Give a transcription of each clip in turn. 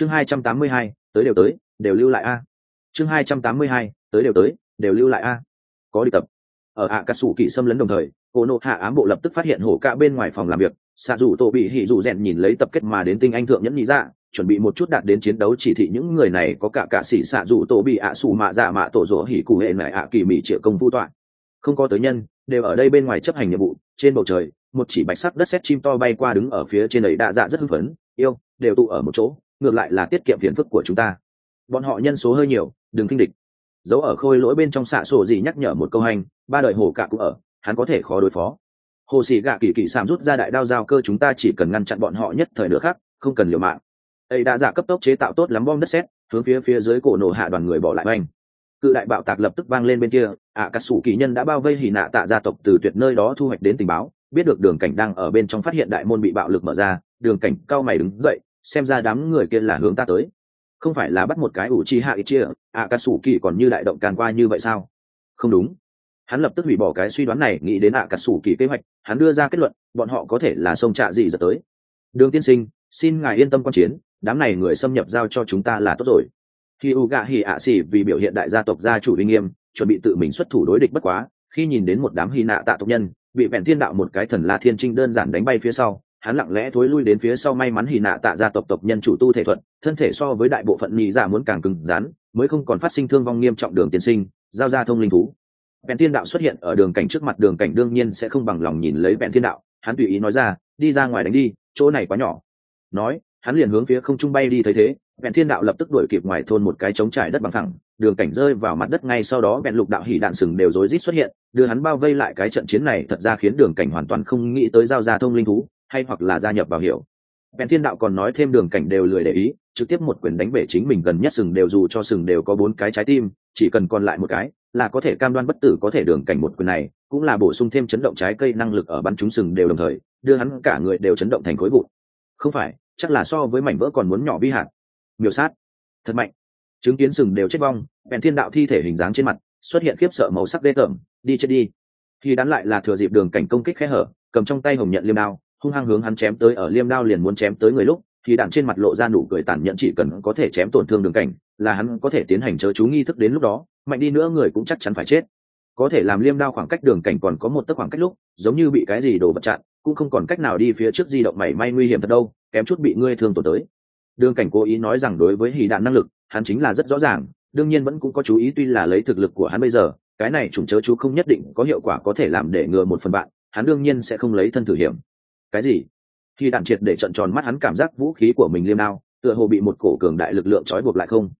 chương hai trăm tám mươi hai, tới đều tới, đều lưu lại a. Chương hai trăm tám mươi hai, tới đều tới, đều lưu lại a. Có đi tập. Ở ạ cà sủ kỳ xâm lấn đồng thời cô nộ hạ ám bộ lập tức phát hiện hổ cả bên ngoài phòng làm việc. Xạ dù tổ bị hỉ dù rèn nhìn lấy tập kết mà đến tinh anh thượng nhẫn nhị dạ chuẩn bị một chút đạt đến chiến đấu chỉ thị những người này có cả cả sĩ xạ dù tổ bị ạ xù mạ dạ mạ tổ rỗ hỉ cụ hệ mẹ ạ kỳ mỹ triệu công vu tọa không có tới nhân, đều ở đây bên ngoài chấp hành nhiệm vụ. Trên bầu trời, một chỉ bạch sắc đất sét chim to bay qua đứng ở phía trên ấy đã dạ rất hưng phấn. Yêu, đều tụ ở một chỗ ngược lại là tiết kiệm phiền phức của chúng ta. Bọn họ nhân số hơi nhiều đừng kinh địch. Giấu ở khôi lỗi bên trong xạ sổ gì nhắc nhở một câu hành ba đời hồ cả cũng ở hắn có thể khó đối phó. Hồ sĩ gạ kỳ kỳ sàm rút ra đại đao giao cơ chúng ta chỉ cần ngăn chặn bọn họ nhất thời nữa khác không cần liều mạng. Ấy đã giả cấp tốc chế tạo tốt lắm bom đất xét hướng phía phía dưới cổ nổ hạ đoàn người bỏ lại oanh. Cự đại bạo tạc lập tức vang lên bên kia ạ à, cà sủ kỳ nhân đã bao vây hì nạ tạ gia tộc từ tuyệt nơi đó thu hoạch đến tình báo biết được đường cảnh đang ở bên trong phát hiện đại môn bị bạo lực mở ra đường cảnh cao mày đứng dậy xem ra đám người kia là hướng ta tới. Không phải là bắt một cái ủ chi hạ ít chia ạ cà sủ kỳ còn như đại động càn qua như vậy sao? Không đúng. Hắn lập tức hủy bỏ cái suy đoán này, nghĩ đến ạ cà sủ kỳ kế hoạch, hắn đưa ra kết luận, bọn họ có thể là sông trạ gì giật tới. Đường tiên sinh, xin ngài yên tâm quan chiến, đám này người xâm nhập giao cho chúng ta là tốt rồi. Khi u gạ hỉ ạ xỉ vì biểu hiện đại gia tộc gia chủ uy nghiêm, chuẩn bị tự mình xuất thủ đối địch bất quá, khi nhìn đến một đám hy nạ tạ tộc nhân, bị vẹn thiên đạo một cái thần la thiên trinh đơn giản đánh bay phía sau hắn lặng lẽ thối lui đến phía sau may mắn hì nạ tạ gia tộc tộc nhân chủ tu thể thuật, thân thể so với đại bộ phận nhị giả muốn càng cứng rắn, mới không còn phát sinh thương vong nghiêm trọng đường tiên sinh, giao ra thông linh thú. Vẹn thiên đạo xuất hiện ở đường cảnh trước mặt, đường cảnh đương nhiên sẽ không bằng lòng nhìn lấy vẹn thiên đạo, hắn tùy ý nói ra, đi ra ngoài đánh đi, chỗ này quá nhỏ. Nói, hắn liền hướng phía không trung bay đi thấy thế vẹn thiên đạo lập tức đuổi kịp ngoài thôn một cái trống trải đất bằng thẳng, đường cảnh rơi vào mặt đất ngay sau đó vẹn lục đạo hỉ đạn sừng đều rối rít xuất hiện, đưa hắn bao vây lại cái trận chiến này, thật ra khiến đường cảnh hoàn toàn không nghĩ tới giao ra thông linh thú hay hoặc là gia nhập vào hiểu. Bèn thiên đạo còn nói thêm đường cảnh đều lười để ý, trực tiếp một quyền đánh bể chính mình gần nhất sừng đều dù cho sừng đều có bốn cái trái tim, chỉ cần còn lại một cái là có thể cam đoan bất tử có thể đường cảnh một quyền này, cũng là bổ sung thêm chấn động trái cây năng lực ở bắn chúng sừng đều đồng thời, đưa hắn cả người đều chấn động thành khối vụn. Không phải, chắc là so với mảnh vỡ còn muốn nhỏ vi hạt. Miêu sát. Thật mạnh. Chứng kiến sừng đều chết vong, bèn thiên đạo thi thể hình dáng trên mặt, xuất hiện khiếp sợ màu sắc đê tởm, đi chết đi. Khi đắn lại là thừa dịp đường cảnh công kích khe hở, cầm trong tay hồng nhận liêm đao hung hăng hướng hắn chém tới ở liêm đao liền muốn chém tới người lúc, thì đạn trên mặt lộ ra nụ cười tàn nhẫn chỉ cần có thể chém tổn thương đường cảnh, là hắn có thể tiến hành chớ chú nghi thức đến lúc đó, mạnh đi nữa người cũng chắc chắn phải chết. Có thể làm liêm đao khoảng cách đường cảnh còn có một tấc khoảng cách lúc, giống như bị cái gì đổ vật chặn, cũng không còn cách nào đi phía trước di động mảy may nguy hiểm thật đâu, kém chút bị ngươi thương tổn tới. Đường cảnh cố ý nói rằng đối với hì đạn năng lực, hắn chính là rất rõ ràng, đương nhiên vẫn cũng có chú ý tuy là lấy thực lực của hắn bây giờ, cái này chủng chớ chú không nhất định có hiệu quả có thể làm để ngừa một phần bạn, hắn đương nhiên sẽ không lấy thân thử hiểm cái gì? Khi đạn triệt để trận tròn mắt hắn cảm giác vũ khí của mình liêm đao, tựa hồ bị một cổ cường đại lực lượng trói buộc lại không.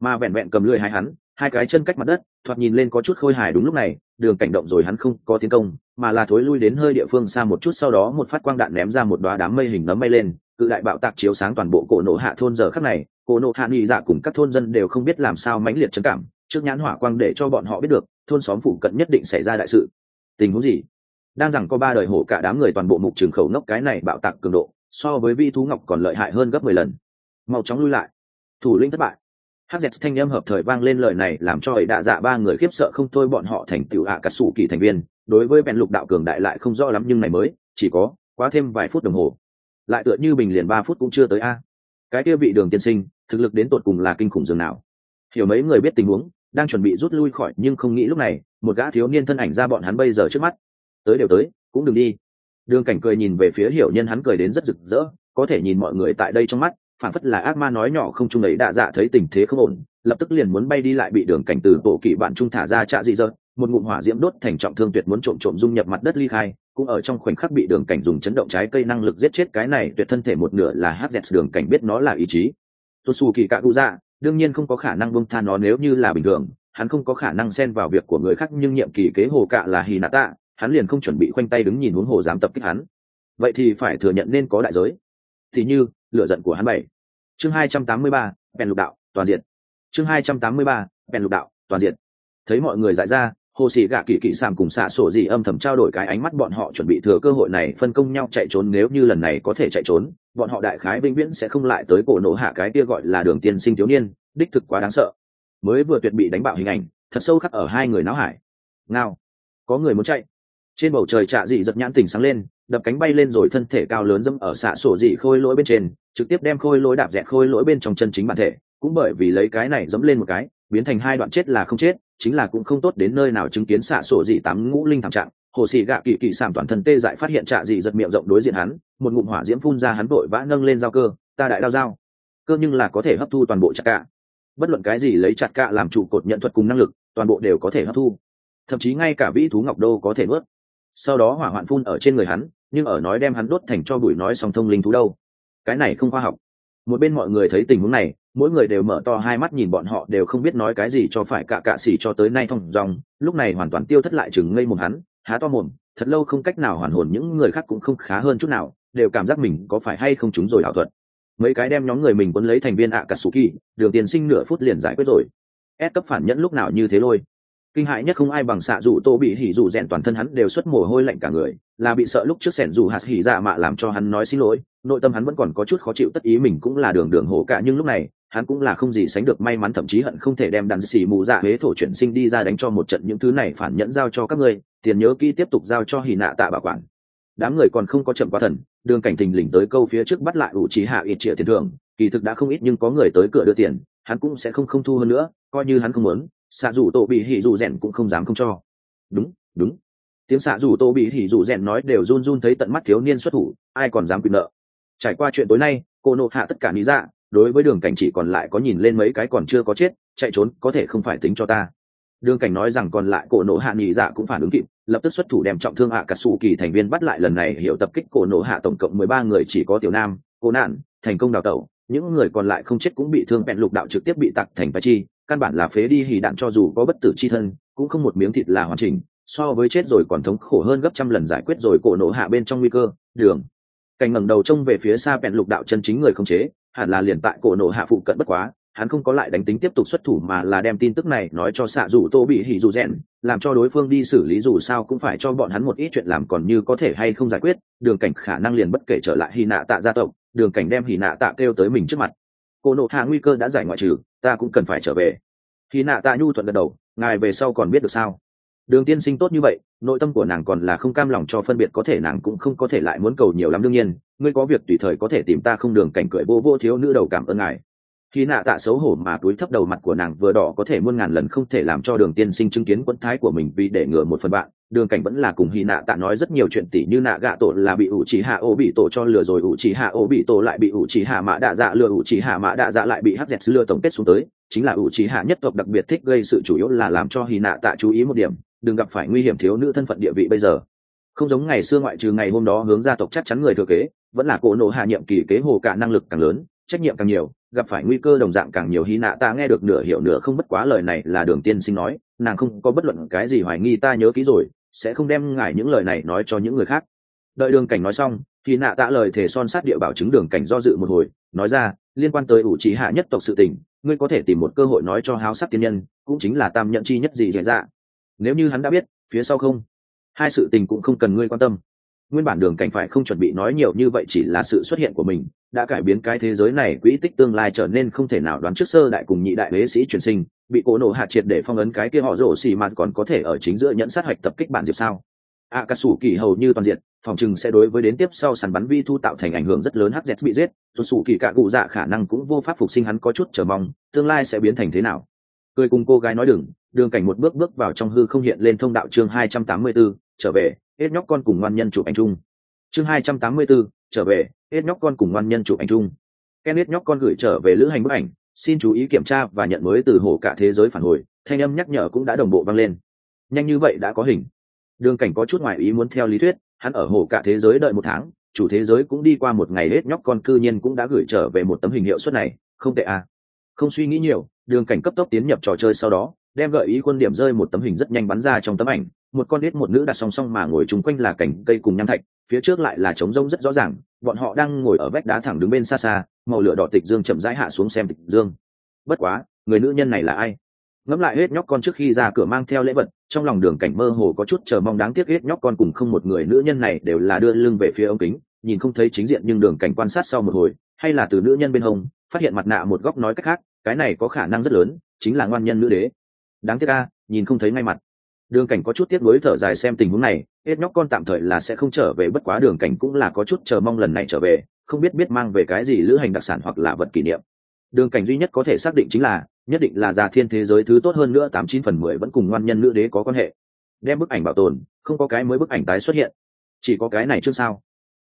Mà vẹn vẹn cầm lưỡi hai hắn, hai cái chân cách mặt đất, thoạt nhìn lên có chút khôi hài đúng lúc này, đường cảnh động rồi hắn không có tiến công, mà là thối lui đến hơi địa phương xa một chút sau đó một phát quang đạn ném ra một đoá đám mây hình nấm bay lên, cự đại bạo tạc chiếu sáng toàn bộ cổ nổ hạ thôn giờ khắc này, cổ nổ hạ nghị dạ cùng các thôn dân đều không biết làm sao mãnh liệt trấn cảm, trước nhãn hỏa quang để cho bọn họ biết được, thôn xóm phụ cận nhất định xảy ra đại sự. Tình huống gì? Đang rằng có ba đời hổ cả đám người toàn bộ mục trường khẩu nốc cái này bạo tạc cường độ, so với vi thú ngọc còn lợi hại hơn gấp mười lần. Mau chóng lui lại. Thủ lĩnh thất bại. Hz thanh âm hợp thời vang lên lời này làm cho ấy đạ dạ ba người khiếp sợ không thôi bọn họ thành tựu ạ cả sủ kỳ thành viên, đối với bèn lục đạo cường đại lại không rõ lắm nhưng này mới, chỉ có quá thêm vài phút đồng hồ. Lại tựa như bình liền ba phút cũng chưa tới a. Cái kia bị đường tiên sinh, thực lực đến tột cùng là kinh khủng dường nào? Hiểu mấy người biết tình huống, đang chuẩn bị rút lui khỏi nhưng không nghĩ lúc này, một gã thiếu niên thân ảnh ra bọn hắn bây giờ trước mắt tới đều tới, cũng đừng đi. Đường cảnh cười nhìn về phía hiểu nhân, hắn cười đến rất rực rỡ, có thể nhìn mọi người tại đây trong mắt phản phất là ác ma nói nhỏ không chung ấy đạ dạ thấy tình thế không ổn, lập tức liền muốn bay đi lại bị đường cảnh từ bộ kỷ bạn trung thả ra trạ dị dợt một ngụm hỏa diễm đốt thành trọng thương tuyệt muốn trộm trộm dung nhập mặt đất ly khai, cũng ở trong khoảnh khắc bị đường cảnh dùng chấn động trái cây năng lực giết chết cái này tuyệt thân thể một nửa là hz đường cảnh biết nó là ý chí. Tôi xù kỳ cạ cụ dạ đương nhiên không có khả năng bông tha nó nếu như là bình thường, hắn không có khả năng xen vào việc của người khác nhưng nhiệm kỳ kế hồ cạ là hì nạ tạ hắn liền không chuẩn bị khoanh tay đứng nhìn huống hồ dám tập kích hắn. Vậy thì phải thừa nhận nên có đại giới. Thì như lựa giận của hắn bảy. Chương hai trăm tám mươi ba, bèn lục đạo, toàn diện. Chương hai trăm tám mươi ba, bèn lục đạo, toàn diện. Thấy mọi người dại ra, hồ sĩ gạ kỳ kỵ sàm cùng xạ sổ gì âm thầm trao đổi cái ánh mắt bọn họ chuẩn bị thừa cơ hội này phân công nhau chạy trốn nếu như lần này có thể chạy trốn, bọn họ đại khái vĩnh viễn sẽ không lại tới cổ nổ hạ cái kia gọi là đường tiên sinh thiếu niên, đích thực quá đáng sợ. Mới vừa tuyệt bị đánh bạo hình ảnh, thật sâu khắc ở hai người náo hải. Ngao, có người muốn chạy trên bầu trời trạ dị giật nhãn tỉnh sáng lên, đập cánh bay lên rồi thân thể cao lớn dẫm ở xạ sổ dị khôi lỗi bên trên, trực tiếp đem khôi lỗi đạp dẹt khôi lỗi bên trong chân chính bản thể, cũng bởi vì lấy cái này dẫm lên một cái, biến thành hai đoạn chết là không chết, chính là cũng không tốt đến nơi nào chứng kiến xạ sổ dị tám ngũ linh thảm trạng. Hồ sĩ gạ kỳ kỳ sảm toàn thân tê dại phát hiện trạ dị giật miệng rộng đối diện hắn, một ngụm hỏa diễm phun ra hắn vội vã nâng lên dao cơ, ta đại đao dao cơ nhưng là có thể hấp thu toàn bộ chặt cạ. Bất luận cái gì lấy chặt cạ làm trụ cột nhận thuật cùng năng lực, toàn bộ đều có thể hấp thu. Thậm chí ngay cả vĩ thú ngọc đô có thể nuốt sau đó hỏa hoạn phun ở trên người hắn, nhưng ở nói đem hắn đốt thành cho bụi nói song thông linh thú đâu. Cái này không khoa học. Một bên mọi người thấy tình huống này, mỗi người đều mở to hai mắt nhìn bọn họ đều không biết nói cái gì cho phải cả cạ xỉ cho tới nay thong dòng, lúc này hoàn toàn tiêu thất lại chừng ngây mồm hắn, há to mồm, thật lâu không cách nào hoàn hồn, những người khác cũng không khá hơn chút nào, đều cảm giác mình có phải hay không chúng rồi ảo thuật. Mấy cái đem nhóm người mình quấn lấy thành viên ạ cả sù kỳ, đường tiền sinh nửa phút liền giải quyết rồi. Ép cấp phản nhẫn lúc nào như thế lôi kinh hại nhất không ai bằng xạ dù tô bị hỉ dù rèn toàn thân hắn đều xuất mồ hôi lạnh cả người, là bị sợ lúc trước sẻn dù hạt hỉ dạ mạ làm cho hắn nói xin lỗi, nội tâm hắn vẫn còn có chút khó chịu, tất ý mình cũng là đường đường hổ cả, nhưng lúc này, hắn cũng là không gì sánh được may mắn, thậm chí hận không thể đem đàn xì mù dạ huế thổ chuyển sinh đi ra đánh cho một trận những thứ này phản nhẫn giao cho các ngươi, tiền nhớ kỹ tiếp tục giao cho hỉ nạ tạ bảo quản. Đám người còn không có chậm quá thần, đường cảnh thình lình tới câu phía trước bắt lại ủ trí hạ ít triệu tiền thưởng, kỳ thực đã không ít nhưng có người tới cửa đưa tiền, hắn cũng sẽ không không thu hơn nữa, coi như hắn không muốn xạ dù tổ bị hỉ dù rèn cũng không dám không cho. Đúng đúng. Tiếng xạ dù tô bị hỉ dù rèn nói đều run run thấy tận mắt thiếu niên xuất thủ, ai còn dám quyền nợ. Trải qua chuyện tối nay, cô nộ hạ tất cả lý dạ đối với đường cảnh chỉ còn lại có nhìn lên mấy cái còn chưa có chết, chạy trốn có thể không phải tính cho ta. Đường cảnh nói rằng còn lại cổ nộ hạ nghỉ dạ cũng phản ứng kịp, lập tức xuất thủ đem trọng thương hạ cả xù kỳ thành viên bắt lại lần này hiểu tập kích cổ nộ hạ tổng cộng mười ba người chỉ có tiểu nam, cô nạn, thành công đào tẩu, những người còn lại không chết cũng bị thương bẹn lục đạo trực tiếp bị tặc thành và chi căn bản là phế đi hì đạn cho dù có bất tử chi thân, cũng không một miếng thịt là hoàn chỉnh, so với chết rồi còn thống khổ hơn gấp trăm lần giải quyết rồi cổ nổ hạ bên trong nguy cơ, đường. Cảnh ngẩng đầu trông về phía xa bẹn lục đạo chân chính người không chế, hẳn là liền tại cổ nổ hạ phụ cận bất quá, hắn không có lại đánh tính tiếp tục xuất thủ mà là đem tin tức này nói cho xạ dù tô bị hỉ dù rèn làm cho đối phương đi xử lý dù sao cũng phải cho bọn hắn một ít chuyện làm còn như có thể hay không giải quyết, đường cảnh khả năng liền bất kể trở lại hy nạ tạ gia tộc, đường cảnh đem hy nạ tạ kêu tới mình trước mặt. Cổ nộ hạ nguy cơ đã giải ngoại trừ ta cũng cần phải trở về. Khi nạ tạ nhu thuận gật đầu, ngài về sau còn biết được sao? Đường tiên sinh tốt như vậy, nội tâm của nàng còn là không cam lòng cho phân biệt, có thể nàng cũng không có thể lại muốn cầu nhiều lắm. Đương nhiên, ngươi có việc tùy thời có thể tìm ta không đường cảnh cười vô vô thiếu nữ đầu cảm ơn ngài khi nạ tạ xấu hổ mà túi thấp đầu mặt của nàng vừa đỏ có thể muôn ngàn lần không thể làm cho đường tiên sinh chứng kiến quẫn thái của mình vì để ngừa một phần bạn. Đường cảnh vẫn là cùng hy nạ tạ nói rất nhiều chuyện tỉ như nạ gạ tổ là bị ủ chỉ hạ ô bị tổ cho lừa rồi ủ chỉ hạ ô bị tổ lại bị ủ chỉ hạ mã đạ dạ lừa ủ chỉ hạ mã đạ dạ lại bị hắc dẹt lừa tổng kết xuống tới. Chính là ủ chỉ hạ nhất tộc đặc biệt thích gây sự chủ yếu là làm cho hy nạ tạ chú ý một điểm, đừng gặp phải nguy hiểm thiếu nữ thân phận địa vị bây giờ. Không giống ngày xưa ngoại trừ ngày hôm đó hướng gia tộc chắc chắn người thừa kế, vẫn là cổ nộ hạ nhiệm kỳ kế hồ cả năng lực càng lớn, trách nhiệm càng nhiều gặp phải nguy cơ đồng dạng càng nhiều hy nạ ta nghe được nửa hiểu nửa không bất quá lời này là đường tiên sinh nói, nàng không có bất luận cái gì hoài nghi ta nhớ kỹ rồi, sẽ không đem ngại những lời này nói cho những người khác. Đợi đường cảnh nói xong thì nạ tạ lời thể son sát địa bảo chứng đường cảnh do dự một hồi, nói ra, liên quan tới ủ trí hạ nhất tộc sự tình, ngươi có thể tìm một cơ hội nói cho háo sắc tiên nhân, cũng chính là tam nhận chi nhất gì dễ dạ. Nếu như hắn đã biết, phía sau không? Hai sự tình cũng không cần ngươi quan tâm nguyên bản đường cảnh phải không chuẩn bị nói nhiều như vậy chỉ là sự xuất hiện của mình đã cải biến cái thế giới này quỹ tích tương lai trở nên không thể nào đoán trước sơ đại cùng nhị đại huế sĩ truyền sinh bị cổ nổ hạ triệt để phong ấn cái kia họ rổ xì mà còn có thể ở chính giữa nhẫn sát hạch tập kích bản diệp sao? A cà sủ kỳ hầu như toàn diện phòng chừng sẽ đối với đến tiếp sau sàn bắn vi thu tạo thành ảnh hưởng rất lớn hz bị giết tuột sủ kỳ cạ cụ dạ khả năng cũng vô pháp phục sinh hắn có chút chờ mong tương lai sẽ biến thành thế nào? Cười cùng cô gái nói đừng đường cảnh một bước bước vào trong hư không hiện lên thông đạo chương hai trăm tám mươi 284, trở về hết nhóc con cùng ngoan nhân chụp ảnh chung. Chương hai trăm tám mươi bốn, trở về hết nhóc con cùng ngoan nhân chụp ảnh chung. Ken hết nhóc con gửi trở về lữ hành bức ảnh xin chú ý kiểm tra và nhận mới từ hồ cả thế giới phản hồi thanh âm nhắc nhở cũng đã đồng bộ vang lên. Nhanh như vậy đã có hình. Đường cảnh có chút ngoại ý muốn theo lý thuyết hắn ở hồ cả thế giới đợi một tháng chủ thế giới cũng đi qua một ngày hết nhóc con cư nhiên cũng đã gửi trở về một tấm hình hiệu suất này không tệ à. Không suy nghĩ nhiều đường cảnh cấp tốc tiến nhập trò chơi sau đó đem gợi ý quân điểm rơi một tấm hình rất nhanh bắn ra trong tấm ảnh một con đít một nữ đặt song song mà ngồi chung quanh là cảnh cây cùng nham thạch, phía trước lại là trống rông rất rõ ràng, bọn họ đang ngồi ở vách đá thẳng đứng bên xa xa, màu lửa đỏ tịch dương chậm rãi hạ xuống xem tịch dương. Bất quá, người nữ nhân này là ai? Ngẫm lại hết nhóc con trước khi ra cửa mang theo lễ vật, trong lòng đường cảnh mơ hồ có chút chờ mong đáng tiếc hết nhóc con cùng không một người nữ nhân này đều là đưa lưng về phía ống kính, nhìn không thấy chính diện nhưng đường cảnh quan sát sau một hồi, hay là từ nữ nhân bên hông, phát hiện mặt nạ một góc nói cách khác, cái này có khả năng rất lớn, chính là ngoan nhân nữ đế. Đáng tiếc ca nhìn không thấy ngay mặt đường cảnh có chút tiếc nuối thở dài xem tình huống này, hết nhóc con tạm thời là sẽ không trở về, bất quá đường cảnh cũng là có chút chờ mong lần này trở về, không biết biết mang về cái gì lữ hành đặc sản hoặc là vật kỷ niệm. Đường cảnh duy nhất có thể xác định chính là, nhất định là già thiên thế giới thứ tốt hơn nữa, tám chín phần mười vẫn cùng ngoan nhân nữ đế có quan hệ. Đem bức ảnh bảo tồn, không có cái mới bức ảnh tái xuất hiện. Chỉ có cái này trước sao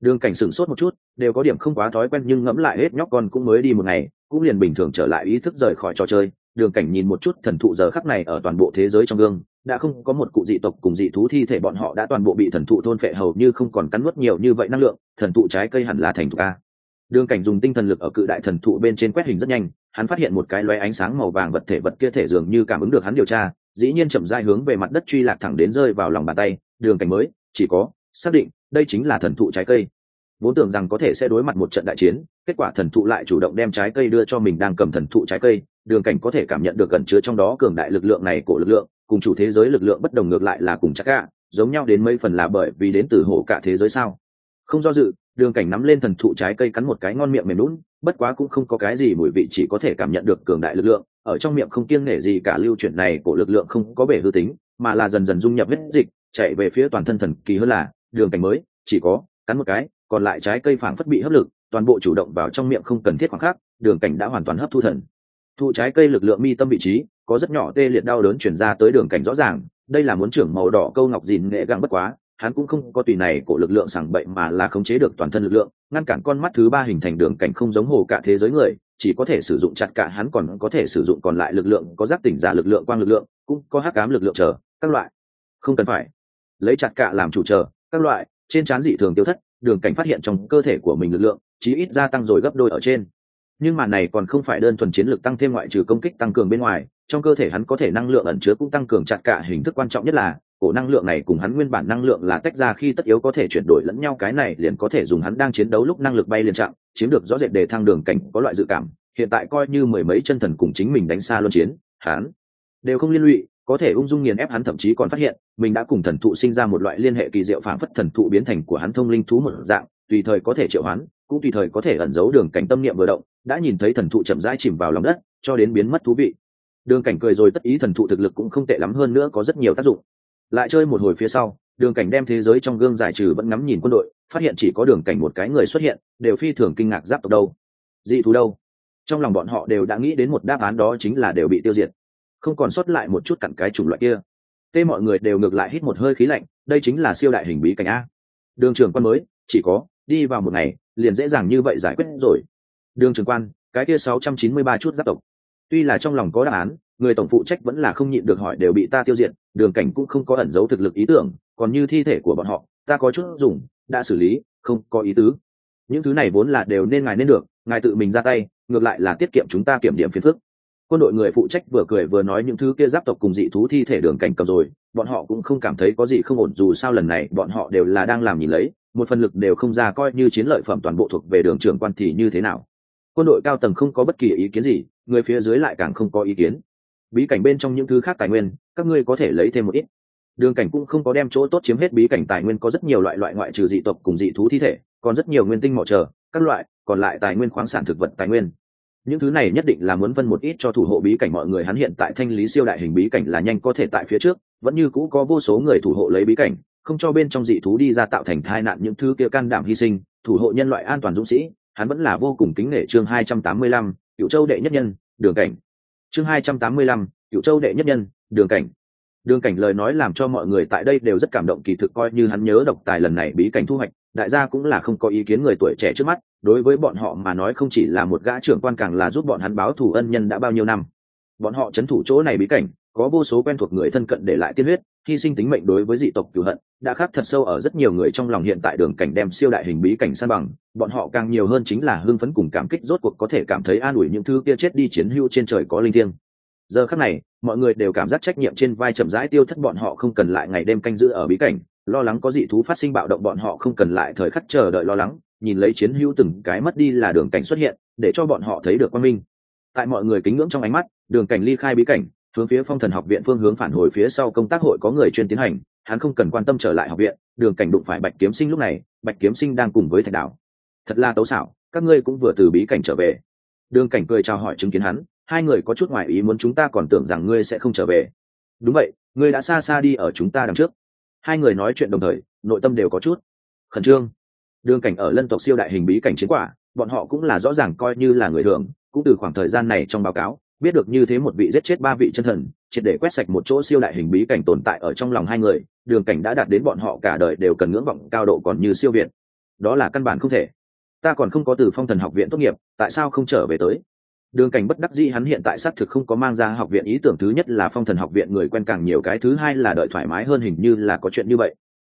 đường cảnh sửng sốt một chút, đều có điểm không quá thói quen nhưng ngẫm lại hết nhóc con cũng mới đi một ngày, cũng liền bình thường trở lại ý thức rời khỏi trò chơi. Đường cảnh nhìn một chút thần thụ giờ khắc này ở toàn bộ thế giới trong gương đã không có một cụ dị tộc cùng dị thú thi thể bọn họ đã toàn bộ bị thần thụ thôn phệ hầu như không còn cắn nuốt nhiều như vậy năng lượng, thần thụ trái cây hẳn là thành thục a. Đường cảnh dùng tinh thần lực ở cự đại thần thụ bên trên quét hình rất nhanh, hắn phát hiện một cái loé ánh sáng màu vàng vật thể vật kia thể dường như cảm ứng được hắn điều tra, dĩ nhiên chậm rãi hướng về mặt đất truy lạc thẳng đến rơi vào lòng bàn tay, đường cảnh mới, chỉ có, xác định, đây chính là thần thụ trái cây. Vốn tưởng rằng có thể sẽ đối mặt một trận đại chiến, kết quả thần thụ lại chủ động đem trái cây đưa cho mình đang cầm thần thụ trái cây, đường cảnh có thể cảm nhận được gần chứa trong đó cường đại lực lượng này của lực lượng cùng chủ thế giới lực lượng bất đồng ngược lại là cùng chắc cả, giống nhau đến mấy phần là bởi vì đến từ hổ cả thế giới sao? Không do dự, đường cảnh nắm lên thần thụ trái cây cắn một cái ngon miệng mềm lún bất quá cũng không có cái gì mùi vị chỉ có thể cảm nhận được cường đại lực lượng, ở trong miệng không kiêng nể gì cả lưu chuyển này của lực lượng không có bể hư tính, mà là dần dần dung nhập huyết dịch, chạy về phía toàn thân thần kỳ hơn là, đường cảnh mới, chỉ có, cắn một cái, còn lại trái cây phảng phất bị hấp lực, toàn bộ chủ động vào trong miệng không cần thiết khoảng khắc, đường cảnh đã hoàn toàn hấp thu thần. Thụ trái cây lực lượng mi tâm vị trí có rất nhỏ tê liệt đau đớn chuyển ra tới đường cảnh rõ ràng, đây là muốn trưởng màu đỏ câu ngọc dìn nghệ găng bất quá, hắn cũng không có tùy này của lực lượng sảng bệnh mà là khống chế được toàn thân lực lượng, ngăn cản con mắt thứ ba hình thành đường cảnh không giống hồ cả thế giới người, chỉ có thể sử dụng chặt cả hắn còn có thể sử dụng còn lại lực lượng, có giác tỉnh giả lực lượng, quang lực lượng, cũng có hắc ám lực lượng chờ, các loại. Không cần phải. Lấy chặt cả làm chủ chờ, các loại, trên trán dị thường tiêu thất, đường cảnh phát hiện trong cơ thể của mình lực lượng, chí ít gia tăng rồi gấp đôi ở trên nhưng mà này còn không phải đơn thuần chiến lược tăng thêm ngoại trừ công kích tăng cường bên ngoài, trong cơ thể hắn có thể năng lượng ẩn chứa cũng tăng cường chặt cả hình thức quan trọng nhất là, cổ năng lượng này cùng hắn nguyên bản năng lượng là tách ra khi tất yếu có thể chuyển đổi lẫn nhau, cái này liền có thể dùng hắn đang chiến đấu lúc năng lực bay liền trạng chiếm được rõ rệt để thăng đường cảnh, có loại dự cảm, hiện tại coi như mười mấy chân thần cùng chính mình đánh xa luân chiến, hắn đều không liên lụy, có thể ung dung nghiền ép hắn thậm chí còn phát hiện, mình đã cùng thần thụ sinh ra một loại liên hệ kỳ diệu phản phất thần thụ biến thành của hắn thông linh thú một dạng, tùy thời có thể triệu hắn cũng tùy thời có thể ẩn giấu đường cảnh tâm niệm vừa động, đã nhìn thấy thần thụ chậm rãi chìm vào lòng đất, cho đến biến mất thú vị. Đường cảnh cười rồi tất ý thần thụ thực lực cũng không tệ lắm hơn nữa có rất nhiều tác dụng. Lại chơi một hồi phía sau, đường cảnh đem thế giới trong gương giải trừ vẫn ngắm nhìn quân đội, phát hiện chỉ có đường cảnh một cái người xuất hiện, đều phi thường kinh ngạc giáp tộc đâu. Dị thú đâu? Trong lòng bọn họ đều đã nghĩ đến một đáp án đó chính là đều bị tiêu diệt. Không còn sót lại một chút cặn cái chủng loại kia. Tê mọi người đều ngược lại hít một hơi khí lạnh, đây chính là siêu đại hình bí cảnh a. Đường trường quân mới, chỉ có, đi vào một ngày liền dễ dàng như vậy giải quyết rồi. Đường trường quan, cái kia sáu trăm chín mươi ba chút giáp tộc. Tuy là trong lòng có đáp án, người tổng phụ trách vẫn là không nhịn được hỏi đều bị ta tiêu diệt, đường cảnh cũng không có ẩn giấu thực lực ý tưởng, còn như thi thể của bọn họ, ta có chút dùng, đã xử lý, không có ý tứ. Những thứ này vốn là đều nên ngài nên được, ngài tự mình ra tay, ngược lại là tiết kiệm chúng ta kiểm điểm phiền phức quân đội người phụ trách vừa cười vừa nói những thứ kia giáp tộc cùng dị thú thi thể đường cảnh cầm rồi, bọn họ cũng không cảm thấy có gì không ổn, dù sao lần này bọn họ đều là đang làm nhìn lấy, một phần lực đều không ra coi như chiến lợi phẩm toàn bộ thuộc về đường trưởng quan thì như thế nào. Quân đội cao tầng không có bất kỳ ý kiến gì, người phía dưới lại càng không có ý kiến. Bí cảnh bên trong những thứ khác tài nguyên, các ngươi có thể lấy thêm một ít. Đường cảnh cũng không có đem chỗ tốt chiếm hết bí cảnh tài nguyên, có rất nhiều loại loại ngoại trừ dị tộc cùng dị thú thi thể, còn rất nhiều nguyên tinh mỏ chờ, các loại, còn lại tài nguyên khoáng sản thực vật tài nguyên những thứ này nhất định là muốn phân một ít cho thủ hộ bí cảnh mọi người, hắn hiện tại thanh lý siêu đại hình bí cảnh là nhanh có thể tại phía trước, vẫn như cũ có vô số người thủ hộ lấy bí cảnh, không cho bên trong dị thú đi ra tạo thành tai nạn những thứ kia can đảm hy sinh, thủ hộ nhân loại an toàn dũng sĩ, hắn vẫn là vô cùng kính nể chương hai trăm tám mươi lăm cựu châu đệ nhất nhân, đường cảnh. Chương hai trăm tám mươi lăm cựu châu đệ nhất nhân, đường cảnh. Đường cảnh lời nói làm cho mọi người tại đây đều rất cảm động kỳ thực coi như hắn nhớ độc tài lần này bí cảnh thu hoạch đại gia cũng là không có ý kiến người tuổi trẻ trước mắt, đối với bọn họ mà nói không chỉ là một gã trưởng quan càng là giúp bọn hắn báo thù ân nhân đã bao nhiêu năm. Bọn họ c h ấ n thủ chỗ này bí cảnh, có vô số quen thuộc người thân cận để lại tiên huyết, hy sinh tính mệnh đối với dị tộc cửu hận, đã khắc thật sâu ở rất nhiều người trong lòng hiện tại đường cảnh đem siêu đại hình bí cảnh san bằng, bọn họ càng nhiều hơn chính là hưng phấn cùng cảm kích rốt cuộc có thể cảm thấy an ủi những thứ kia chết đi chiến hưu trên trời có linh thiêng. Giờ khắc này, mọi người đều cảm giác trách nhiệm trên vai chậm rãi tiêu thất bọn họ không cần lại ngày đêm canh giữ ở bí cảnh lo lắng có dị thú phát sinh bạo động bọn họ không cần lại thời khắc chờ đợi lo lắng, nhìn lấy chiến hữu từng cái mất đi là đường cảnh xuất hiện, để cho bọn họ thấy được quan minh. Tại mọi người kính ngưỡng trong ánh mắt, đường cảnh ly khai bí cảnh, hướng phía phong thần học viện phương hướng phản hồi phía sau công tác hội có người chuyên tiến hành, hắn không cần quan tâm trở lại học viện, đường cảnh đụng phải bạch kiếm sinh lúc này, bạch kiếm sinh đang cùng với thạch đảo thật là tấu xảo, các ngươi cũng vừa từ bí cảnh trở về. Đường cảnh cười chào hỏi chứng kiến hắn, hai người có chút ngoại ý muốn chúng ta còn tưởng rằng ngươi sẽ không trở về. Đúng vậy, ngươi đã xa xa đi ở chúng ta đằng trước hai người nói chuyện đồng thời, nội tâm đều có chút khẩn trương. Đường cảnh ở lân tộc siêu đại hình bí cảnh chiến quả, bọn họ cũng là rõ ràng coi như là người thường, cũng từ khoảng thời gian này trong báo cáo, biết được như thế một vị giết chết ba vị chân thần, triệt để quét sạch một chỗ siêu đại hình bí cảnh tồn tại ở trong lòng hai người, đường cảnh đã đạt đến bọn họ cả đời đều cần ngưỡng vọng cao độ còn như siêu việt. Đó là căn bản không thể. Ta còn không có từ phong thần học viện tốt nghiệp, tại sao không trở về tới? Đường cảnh bất đắc dĩ hắn hiện tại xác thực không có mang ra học viện ý tưởng thứ nhất là phong thần học viện người quen càng nhiều, cái thứ hai là đợi thoải mái hơn hình như là có chuyện như vậy.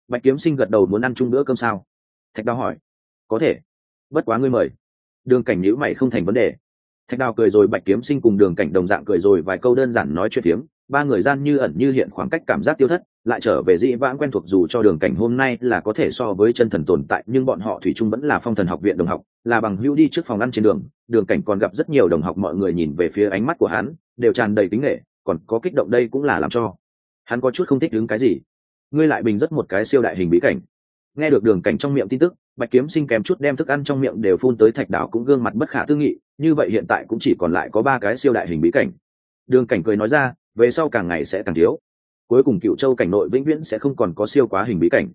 Bạch kiếm sinh gật đầu muốn ăn chung bữa cơm sao? Thạch đao hỏi. Có thể. Bất quá ngươi mời. Đường cảnh nhữ mày không thành vấn đề. Thạch đào cười rồi, bạch kiếm sinh cùng đường cảnh đồng dạng cười rồi, vài câu đơn giản nói chuyện phiếm ba người gian như ẩn như hiện khoảng cách cảm giác tiêu thất, lại trở về dĩ vãng quen thuộc dù cho đường cảnh hôm nay là có thể so với chân thần tồn tại, nhưng bọn họ thủy chung vẫn là phong thần học viện đồng học, là bằng hữu đi trước phòng ăn trên đường đường cảnh còn gặp rất nhiều đồng học mọi người nhìn về phía ánh mắt của hắn, đều tràn đầy tính nghệ còn có kích động đây cũng là làm cho hắn có chút không thích đứng cái gì. Ngươi lại bình rất một cái siêu đại hình bí cảnh. Nghe được đường cảnh trong miệng tin tức, bạch kiếm sinh kém chút đem thức ăn trong miệng đều phun tới thạch đảo cũng gương mặt bất khả tư nghị, như vậy hiện tại cũng chỉ còn lại có ba cái siêu đại hình bí cảnh. Đường cảnh cười nói ra về sau càng ngày sẽ càng thiếu. Cuối cùng cựu châu cảnh nội vĩnh viễn sẽ không còn có siêu quá hình bí cảnh.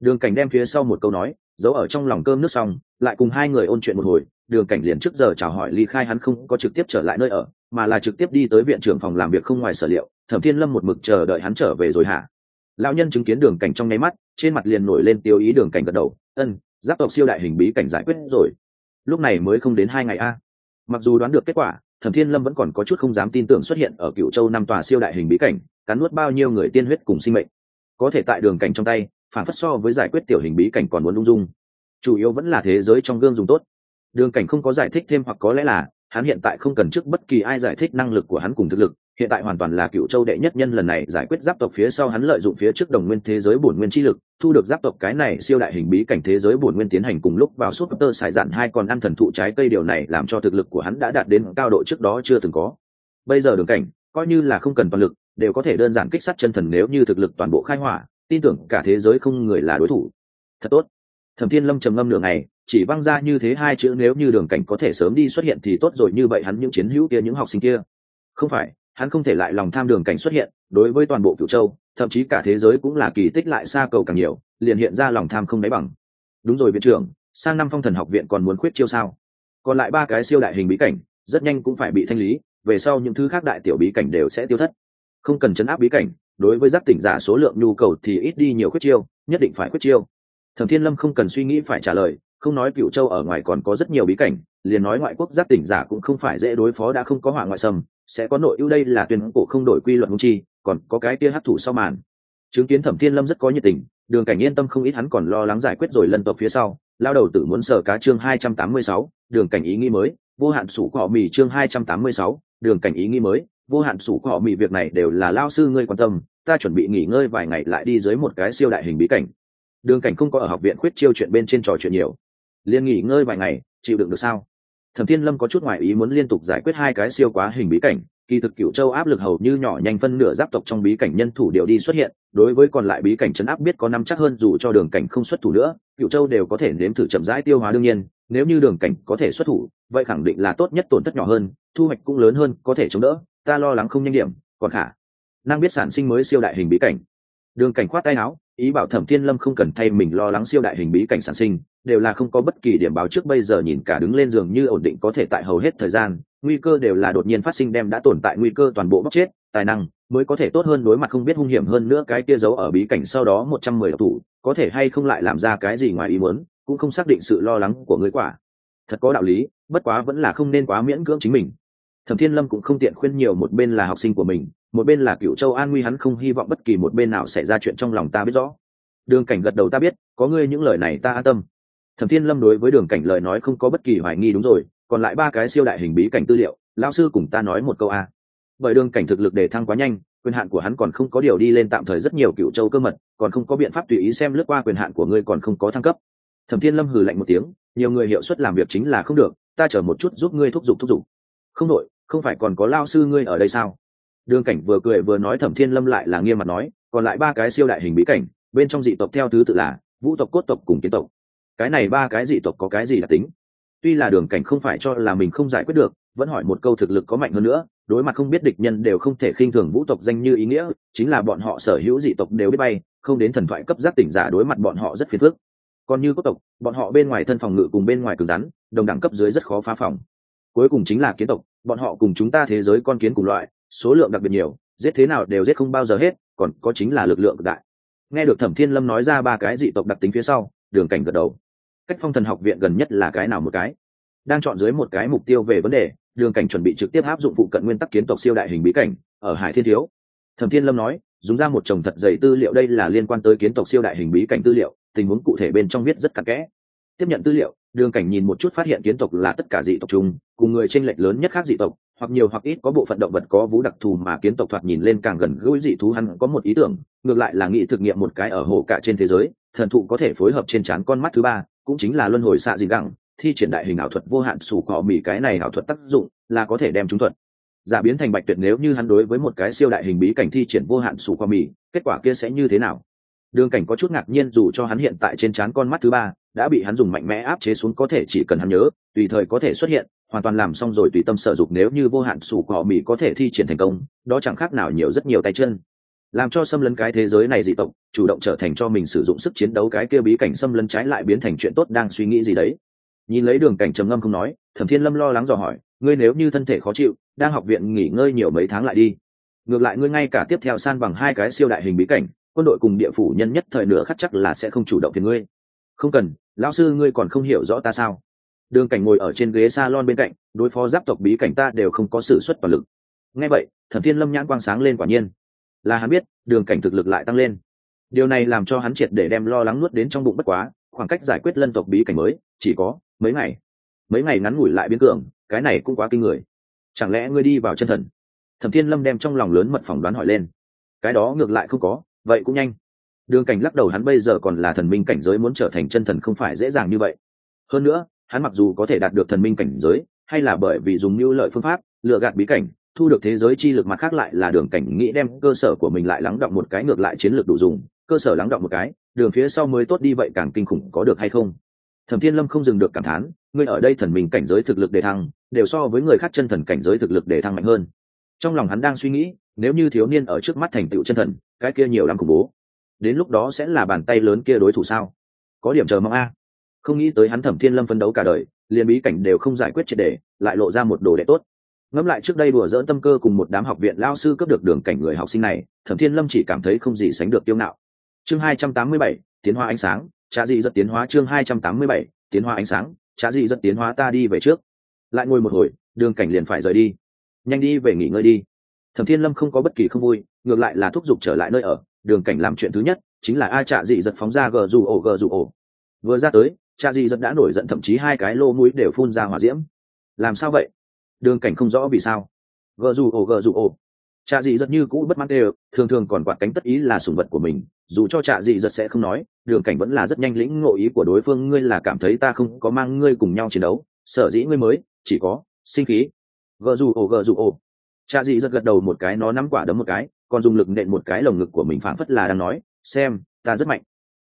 Đường cảnh đem phía sau một câu nói, giấu ở trong lòng cơm nước xong, lại cùng hai người ôn chuyện một hồi. Đường cảnh liền trước giờ chào hỏi ly khai hắn không có trực tiếp trở lại nơi ở, mà là trực tiếp đi tới viện trưởng phòng làm việc không ngoài sở liệu. Thẩm thiên lâm một mực chờ đợi hắn trở về rồi hả? Lão nhân chứng kiến đường cảnh trong nháy mắt, trên mặt liền nổi lên tiêu ý đường cảnh gật đầu. Ân giáp tộc siêu đại hình bí cảnh giải quyết rồi. Lúc này mới không đến hai ngày a. Mặc dù đoán được kết quả thẩm thiên lâm vẫn còn có chút không dám tin tưởng xuất hiện ở cựu châu năm tòa siêu đại hình bí cảnh, cắn nuốt bao nhiêu người tiên huyết cùng sinh mệnh. Có thể tại đường cảnh trong tay, phản phất so với giải quyết tiểu hình bí cảnh còn muốn lung dung. Chủ yếu vẫn là thế giới trong gương dùng tốt. Đường cảnh không có giải thích thêm hoặc có lẽ là hắn hiện tại không cần trước bất kỳ ai giải thích năng lực của hắn cùng thực lực, hiện tại hoàn toàn là cựu châu đệ nhất nhân lần này giải quyết giáp tộc phía sau hắn lợi dụng phía trước đồng nguyên thế giới bổn nguyên chi lực, thu được giáp tộc cái này siêu đại hình bí cảnh thế giới bổn nguyên tiến hành cùng lúc vào suốt tơ xài dạn hai con ăn thần thụ trái cây điều này làm cho thực lực của hắn đã đạt đến cao độ trước đó chưa từng có. Bây giờ đường cảnh, coi như là không cần toàn lực, đều có thể đơn giản kích sát chân thần nếu như thực lực toàn bộ khai hỏa, tin tưởng cả thế giới không người là đối thủ. Thật tốt. Thẩm thiên lâm trầm ngâm nửa ngày chỉ văng ra như thế hai chữ, nếu như đường cảnh có thể sớm đi xuất hiện thì tốt rồi, như vậy hắn những chiến hữu kia, những học sinh kia. Không phải, hắn không thể lại lòng tham đường cảnh xuất hiện, đối với toàn bộ cựu châu, thậm chí cả thế giới cũng là kỳ tích lại xa cầu càng nhiều, liền hiện ra lòng tham không đáy bằng. Đúng rồi viện trưởng, sang năm phong thần học viện còn muốn khuyết chiêu sao? Còn lại ba cái siêu đại hình bí cảnh, rất nhanh cũng phải bị thanh lý, về sau những thứ khác đại tiểu bí cảnh đều sẽ tiêu thất. Không cần chấn áp bí cảnh, đối với giác tỉnh giả số lượng, nhu cầu thì ít đi nhiều khuyết chiêu, nhất định phải khuyết chiêu. Thẩm thiên lâm không cần suy nghĩ phải trả lời không nói cựu châu ở ngoài còn có rất nhiều bí cảnh, liền nói ngoại quốc giác tỉnh giả cũng không phải dễ đối phó đã không có hỏa ngoại sầm sẽ có nội ưu đây là tuyên cổ không đổi quy luật hung chi, còn có cái kia hấp thụ sau màn. Chứng kiến thẩm thiên lâm rất có nhiệt tình, đường cảnh yên tâm không ít hắn còn lo lắng giải quyết rồi lân tộc phía sau, lao đầu tử muốn sở cá chương hai trăm tám mươi sáu, đường cảnh ý nghĩ mới, vô hạn sủ cọ mì chương hai trăm tám mươi sáu, đường cảnh ý nghĩ mới, vô hạn sủ cọ mì việc này đều là lao sư ngươi quan tâm, ta chuẩn bị nghỉ ngơi vài ngày lại đi dưới một cái siêu đại hình bí cảnh. Đường cảnh không có ở học viện khuyết chiêu chuyện bên trên trò chuyện nhiều liền nghỉ ngơi vài ngày, chịu đựng được sao? Thẩm thiên lâm có chút ngoại ý muốn liên tục giải quyết hai cái siêu quá hình bí cảnh, kỳ thực cựu châu áp lực hầu như nhỏ nhanh phân nửa giáp tộc trong bí cảnh nhân thủ đều đi xuất hiện, đối với còn lại bí cảnh chấn áp biết có năm chắc hơn dù cho đường cảnh không xuất thủ nữa cựu châu đều có thể nếm thử chậm rãi tiêu hóa đương nhiên, nếu như đường cảnh có thể xuất thủ, vậy khẳng định là tốt nhất tổn thất nhỏ hơn, thu hoạch cũng lớn hơn, có thể chống đỡ, ta lo lắng không nhanh điểm, còn khả năng biết sản sinh mới siêu đại hình bí cảnh. Đường cảnh khoát tay áo, ý bảo thẩm thiên lâm không cần thay mình lo lắng siêu đại hình bí cảnh sản sinh đều là không có bất kỳ điểm báo trước bây giờ nhìn cả đứng lên giường như ổn định có thể tại hầu hết thời gian, nguy cơ đều là đột nhiên phát sinh đem đã tồn tại nguy cơ toàn bộ bóc chết, tài năng mới có thể tốt hơn đối mặt không biết hung hiểm hơn nữa cái kia giấu ở bí cảnh sau đó một trăm mười thủ, có thể hay không lại làm ra cái gì ngoài ý muốn, cũng không xác định sự lo lắng của người quả. Thật có đạo lý, bất quá vẫn là không nên quá miễn cưỡng chính mình. Thẩm thiên lâm cũng không tiện khuyên nhiều một bên là học sinh của mình, một bên là cựu châu an nguy hắn không hy vọng bất kỳ một bên nào xảy ra chuyện trong lòng ta biết rõ. Đường cảnh gật đầu ta biết, có ngươi những lời này ta an tâm thẩm thiên lâm đối với đường cảnh lời nói không có bất kỳ hoài nghi đúng rồi, còn lại ba cái siêu đại hình bí cảnh tư liệu, lão sư cùng ta nói một câu a. Bởi đường cảnh thực lực đề thăng quá nhanh, quyền hạn của hắn còn không có điều đi lên tạm thời rất nhiều cựu châu cơ mật, còn không có biện pháp tùy ý xem lướt qua quyền hạn của ngươi còn không có thăng cấp. Thẩm thiên lâm hừ lạnh một tiếng, nhiều người hiệu suất làm việc chính là không được, ta chờ một chút giúp ngươi thúc giục thúc giục. Không đội, không phải còn có lao sư ngươi ở đây sao? Đường cảnh vừa cười vừa nói thẩm thiên lâm lại là nghiêm mặt nói, còn lại ba cái siêu đại hình bí cảnh, bên trong dị tộc theo thứ tự là vũ tộc, cốt tộc cùng kiến tộc cái này ba cái dị tộc có cái gì là tính? Tuy là đường cảnh không phải cho là mình không giải quyết được, vẫn hỏi một câu thực lực có mạnh hơn nữa, đối mặt không biết địch nhân đều không thể khinh thường vũ tộc danh như ý nghĩa, chính là bọn họ sở hữu dị tộc đều biết bay, không đến thần thoại cấp giác tỉnh giả đối mặt bọn họ rất phiền phức. Còn như cốt tộc, bọn họ bên ngoài thân phòng ngự cùng bên ngoài cứng rắn, đồng đẳng cấp dưới rất khó phá phòng. Cuối cùng chính là kiến tộc, bọn họ cùng chúng ta thế giới con kiến cùng loại, số lượng đặc biệt nhiều, giết thế nào đều giết không bao giờ hết, còn có chính là lực lượng đại. Nghe được thẩm thiên lâm nói ra ba cái dị tộc đặc tính phía sau, đường cảnh gật đầu cách phong thần học viện gần nhất là cái nào một cái? Đang chọn dưới một cái mục tiêu về vấn đề, đường cảnh chuẩn bị trực tiếp áp dụng phụ cận nguyên tắc kiến tộc siêu đại hình bí cảnh, ở hải thiên thiếu. Thẩm thiên lâm nói, dùng ra một chồng thật dày tư liệu đây là liên quan tới kiến tộc siêu đại hình bí cảnh tư liệu, tình huống cụ thể bên trong viết rất cặn kẽ. Tiếp nhận tư liệu, đường cảnh nhìn một chút phát hiện kiến tộc là tất cả dị tộc chung, cùng người tranh lệch lớn nhất khác dị tộc, hoặc nhiều hoặc ít có bộ phận động vật có vú đặc thù mà kiến tộc thoạt nhìn lên càng gần gũi dị thú hắn có một ý tưởng, ngược lại là nghị thực nghiệm một cái ở hồ cả trên thế giới, thần thụ có thể phối hợp trên trán con mắt thứ ba cũng chính là luân hồi xạ dị gẳng, thi triển đại hình ảo thuật vô hạn sủ cỏ mỉ cái này ảo thuật tác dụng là có thể đem chúng thuật. Giả biến thành bạch tuyệt nếu như hắn đối với một cái siêu đại hình bí cảnh thi triển vô hạn sủ cỏ mỉ, kết quả kia sẽ như thế nào? Đường cảnh có chút ngạc nhiên dù cho hắn hiện tại trên trán con mắt thứ ba đã bị hắn dùng mạnh mẽ áp chế xuống có thể chỉ cần hắn nhớ, tùy thời có thể xuất hiện, hoàn toàn làm xong rồi tùy tâm sở dục nếu như vô hạn sủ cỏ mỹ có thể thi triển thành công, đó chẳng khác nào nhiều rất nhiều tay chân làm cho xâm lấn cái thế giới này dị tộc, chủ động trở thành cho mình sử dụng sức chiến đấu cái kia bí cảnh xâm lấn trái lại biến thành chuyện tốt đang suy nghĩ gì đấy. Nhìn lấy đường cảnh trầm ngâm không nói, thẩm thiên lâm lo lắng dò hỏi, ngươi nếu như thân thể khó chịu, đang học viện nghỉ ngơi nhiều mấy tháng lại đi. Ngược lại ngươi ngay cả tiếp theo san bằng hai cái siêu đại hình bí cảnh, quân đội cùng địa phủ nhân nhất thời nửa khắc chắc là sẽ không chủ động phiền ngươi. Không cần, lão sư ngươi còn không hiểu rõ ta sao? Đường cảnh ngồi ở trên ghế salon bên cạnh, đối phó giáp tộc bí cảnh ta đều không có sự xuất toàn lực. Nghe vậy, thẩm thiên lâm nhãn quang sáng lên quả nhiên là hắn biết, đường cảnh thực lực lại tăng lên. Điều này làm cho hắn triệt để đem lo lắng nuốt đến trong bụng bất quá, khoảng cách giải quyết lân tộc bí cảnh mới, chỉ có mấy ngày. Mấy ngày ngắn ngủi lại biến cường, cái này cũng quá kinh người. Chẳng lẽ ngươi đi vào chân thần? Thẩm thiên lâm đem trong lòng lớn mật phỏng đoán hỏi lên. Cái đó ngược lại không có, vậy cũng nhanh. Đường cảnh lắc đầu hắn bây giờ còn là thần minh cảnh giới muốn trở thành chân thần không phải dễ dàng như vậy. Hơn nữa, hắn mặc dù có thể đạt được thần minh cảnh giới, hay là bởi vì dùng mưu lợi phương pháp lựa gạt bí cảnh thu được thế giới chi lực mặt khác lại là đường cảnh nghĩ đem cơ sở của mình lại lắng động một cái ngược lại chiến lược đủ dùng, cơ sở lắng động một cái, đường phía sau mới tốt đi vậy càng kinh khủng có được hay không? Thẩm thiên lâm không dừng được cảm thán, ngươi ở đây thần minh cảnh giới thực lực đề thăng, đều so với người khác chân thần cảnh giới thực lực đề thăng mạnh hơn. Trong lòng hắn đang suy nghĩ, nếu như thiếu niên ở trước mắt thành tựu chân thần, cái kia nhiều lắm khủng bố. Đến lúc đó sẽ là bàn tay lớn kia đối thủ sao? Có điểm chờ mong a. Không nghĩ tới hắn thẩm thiên lâm phấn đấu cả đời, liền bí cảnh đều không giải quyết triệt đề lại lộ ra một đồ đệ tốt ngẫm lại trước đây đùa dỡ tâm cơ cùng một đám học viện lao sư cấp được đường cảnh người học sinh này, thẩm thiên lâm chỉ cảm thấy không gì sánh được tiêu ngạo. Chương hai trăm tám mươi bảy, tiến hóa ánh sáng trả dị rất tiến hóa chương hai trăm tám mươi bảy, tiến hóa ánh sáng trả dị rất tiến hóa ta đi về trước. Lại ngồi một hồi, đường cảnh liền phải rời đi. Nhanh đi về nghỉ ngơi đi. Thẩm thiên lâm không có bất kỳ không vui, ngược lại là thúc giục trở lại nơi ở. Đường cảnh làm chuyện thứ nhất, chính là a trạ dị giật phóng ra gờ dù ổ, gờ dù ổ. Vừa ra tới trạ dị giật đã nổi giận thậm chí hai cái lô mũi đều phun ra hỏa diễm. Làm sao vậy? Đường cảnh không rõ vì sao. Gờ dù ổ, gờ dù ổ. Trạ dị giật như cũ bất mãn đều, thường thường còn quạt cánh tất ý là sùng vật của mình, dù cho trạ dị giật sẽ không nói, đường cảnh vẫn là rất nhanh lĩnh ngộ ý của đối phương, ngươi là cảm thấy ta không có mang ngươi cùng nhau chiến đấu, sở dĩ ngươi mới, chỉ có, sinh khí. Gờ dù ổ, gờ dù ổ. Trạ dị giật gật đầu một cái, nó nắm quả đấm một cái, còn dùng lực nện một cái lồng ngực của mình phảng phất là đang nói, xem, ta rất mạnh.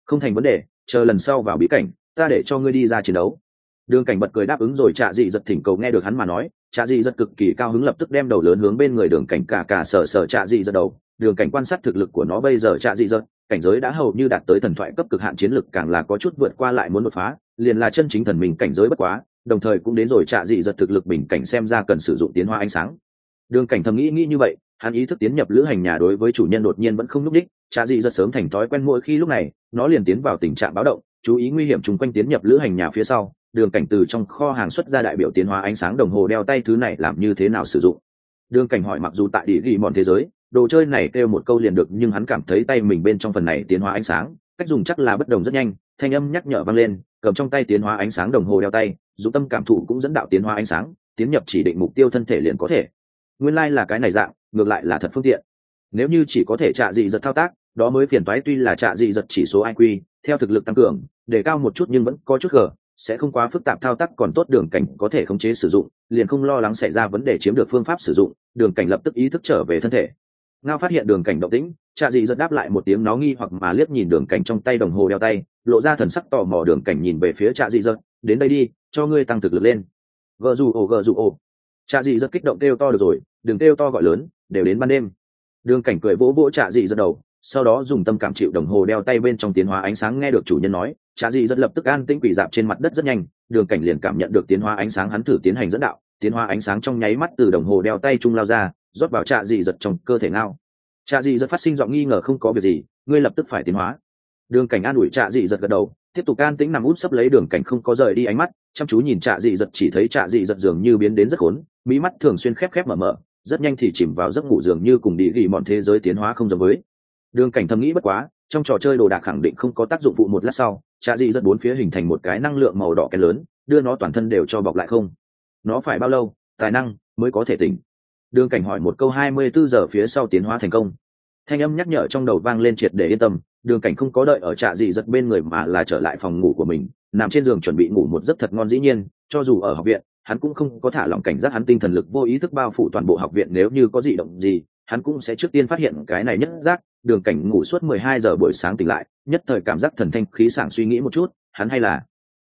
Không thành vấn đề, chờ lần sau vào bí cảnh, ta để cho ngươi đi ra chiến đấu. Đường cảnh bật cười đáp ứng rồi, trạ dị giật thỉnh cầu nghe được hắn mà nói trạ dị giật cực kỳ cao hứng lập tức đem đầu lớn hướng bên người đường cảnh cả cả sở sở trạ dị giật đầu. Đường cảnh quan sát thực lực của nó bây giờ trạ dị giật cảnh giới đã hầu như đạt tới thần thoại cấp cực hạn chiến lực, càng là có chút vượt qua lại muốn đột phá, liền là chân chính thần mình cảnh giới bất quá, đồng thời cũng đến rồi trạ dị giật thực lực bình cảnh xem ra cần sử dụng tiến hóa ánh sáng. Đường cảnh thầm nghĩ nghĩ như vậy, hắn ý thức tiến nhập lữ hành nhà đối với chủ nhân đột nhiên vẫn không n ú c đích, trạ dị giật sớm thành thói quen mỗi khi lúc này, nó liền tiến vào tình trạng báo động, chú ý nguy hiểm chung quanh tiến nhập lữ hành nhà phía sau đường cảnh từ trong kho hàng xuất ra đại biểu tiến hóa ánh sáng đồng hồ đeo tay thứ này làm như thế nào sử dụng. Đường cảnh hỏi mặc dù tại địa ghi mòn thế giới, đồ chơi này kêu một câu liền được, nhưng hắn cảm thấy tay mình bên trong phần này tiến hóa ánh sáng, cách dùng chắc là bất đồng rất nhanh, thanh âm nhắc nhở vang lên, cầm trong tay tiến hóa ánh sáng đồng hồ đeo tay, dù tâm cảm thụ cũng dẫn đạo tiến hóa ánh sáng, tiến nhập chỉ định mục tiêu thân thể liền có thể. Nguyên lai、like、là cái này dạng, ngược lại là thật phương tiện. Nếu như chỉ có thể trả dị giật thao tác, đó mới phiền toái, tuy là trả dị giật chỉ số iq theo thực lực tăng cường, để cao một chút nhưng vẫn có chút gờ sẽ không quá phức tạp, thao tác còn tốt, đường cảnh có thể khống chế sử dụng, liền không lo lắng xảy ra vấn đề chiếm được phương pháp sử dụng, đường cảnh lập tức ý thức trở về thân thể. Ngao phát hiện đường cảnh động tĩnh, trạ dị giật đáp lại một tiếng nó nghi hoặc mà liếc nhìn đường cảnh trong tay đồng hồ đeo tay, lộ ra thần sắc tò mò, đường cảnh nhìn về phía trạ dị giật, đến đây đi, cho ngươi tăng thực lực lên. Gờ dù ồ, gờ dù ồ. Trạ dị giật kích động kêu to, được rồi, đừng kêu to gọi lớn, đều đến ban đêm. Đường cảnh cười vỗ vỗ trạ dị giật đầu, sau đó dùng tâm cảm chịu đồng hồ đeo tay bên trong tiến hóa ánh sáng, nghe được chủ nhân nói trà dị rất lập tức an tĩnh quỷ dạp trên mặt đất rất nhanh, đường cảnh liền cảm nhận được tiến hóa ánh sáng hắn thử tiến hành dẫn đạo, tiến hóa ánh sáng trong nháy mắt từ đồng hồ đeo tay trung lao ra, rót vào trà dị giật trong cơ thể ngao. Trà dị giật phát sinh giọng nghi ngờ không có việc gì, ngươi lập tức phải tiến hóa. Đường cảnh an ủi trà dị giật gật đầu, tiếp tục an tĩnh nằm út sấp lấy đường cảnh không có rời đi ánh mắt, chăm chú nhìn trà dị giật chỉ thấy trà dị giật dường như biến đến rất khốn, mỹ mắt thường xuyên khép khép mở mở, rất nhanh thì chìm vào giấc ngủ dường như cùng đi ghi mọn thế giới tiến hóa không giống với. Đường cảnh thầm nghĩ bất quá trong trò chơi đồ đạc khẳng định không có tác dụng phụ một lát sau trạ dị dẫn bốn phía hình thành một cái năng lượng màu đỏ kén lớn, đưa nó toàn thân đều cho bọc lại không? Nó phải bao lâu, tài năng mới có thể tỉnh? Đường cảnh hỏi một câu hai mươi bốn giờ phía sau tiến hóa thành công. Thanh âm nhắc nhở trong đầu vang lên triệt để yên tâm, đường cảnh không có đợi ở trạ dị giật bên người mà là trở lại phòng ngủ của mình, nằm trên giường chuẩn bị ngủ một giấc thật ngon dĩ nhiên, cho dù ở học viện, hắn cũng không có thả lỏng cảnh giác hắn tinh thần lực vô ý thức bao phủ toàn bộ học viện nếu như có dị động gì, hắn cũng sẽ trước tiên phát hiện cái này nhất giác đường cảnh ngủ suốt mười hai giờ buổi sáng tỉnh lại, nhất thời cảm giác thần thanh khí sảng suy nghĩ một chút, hắn hay là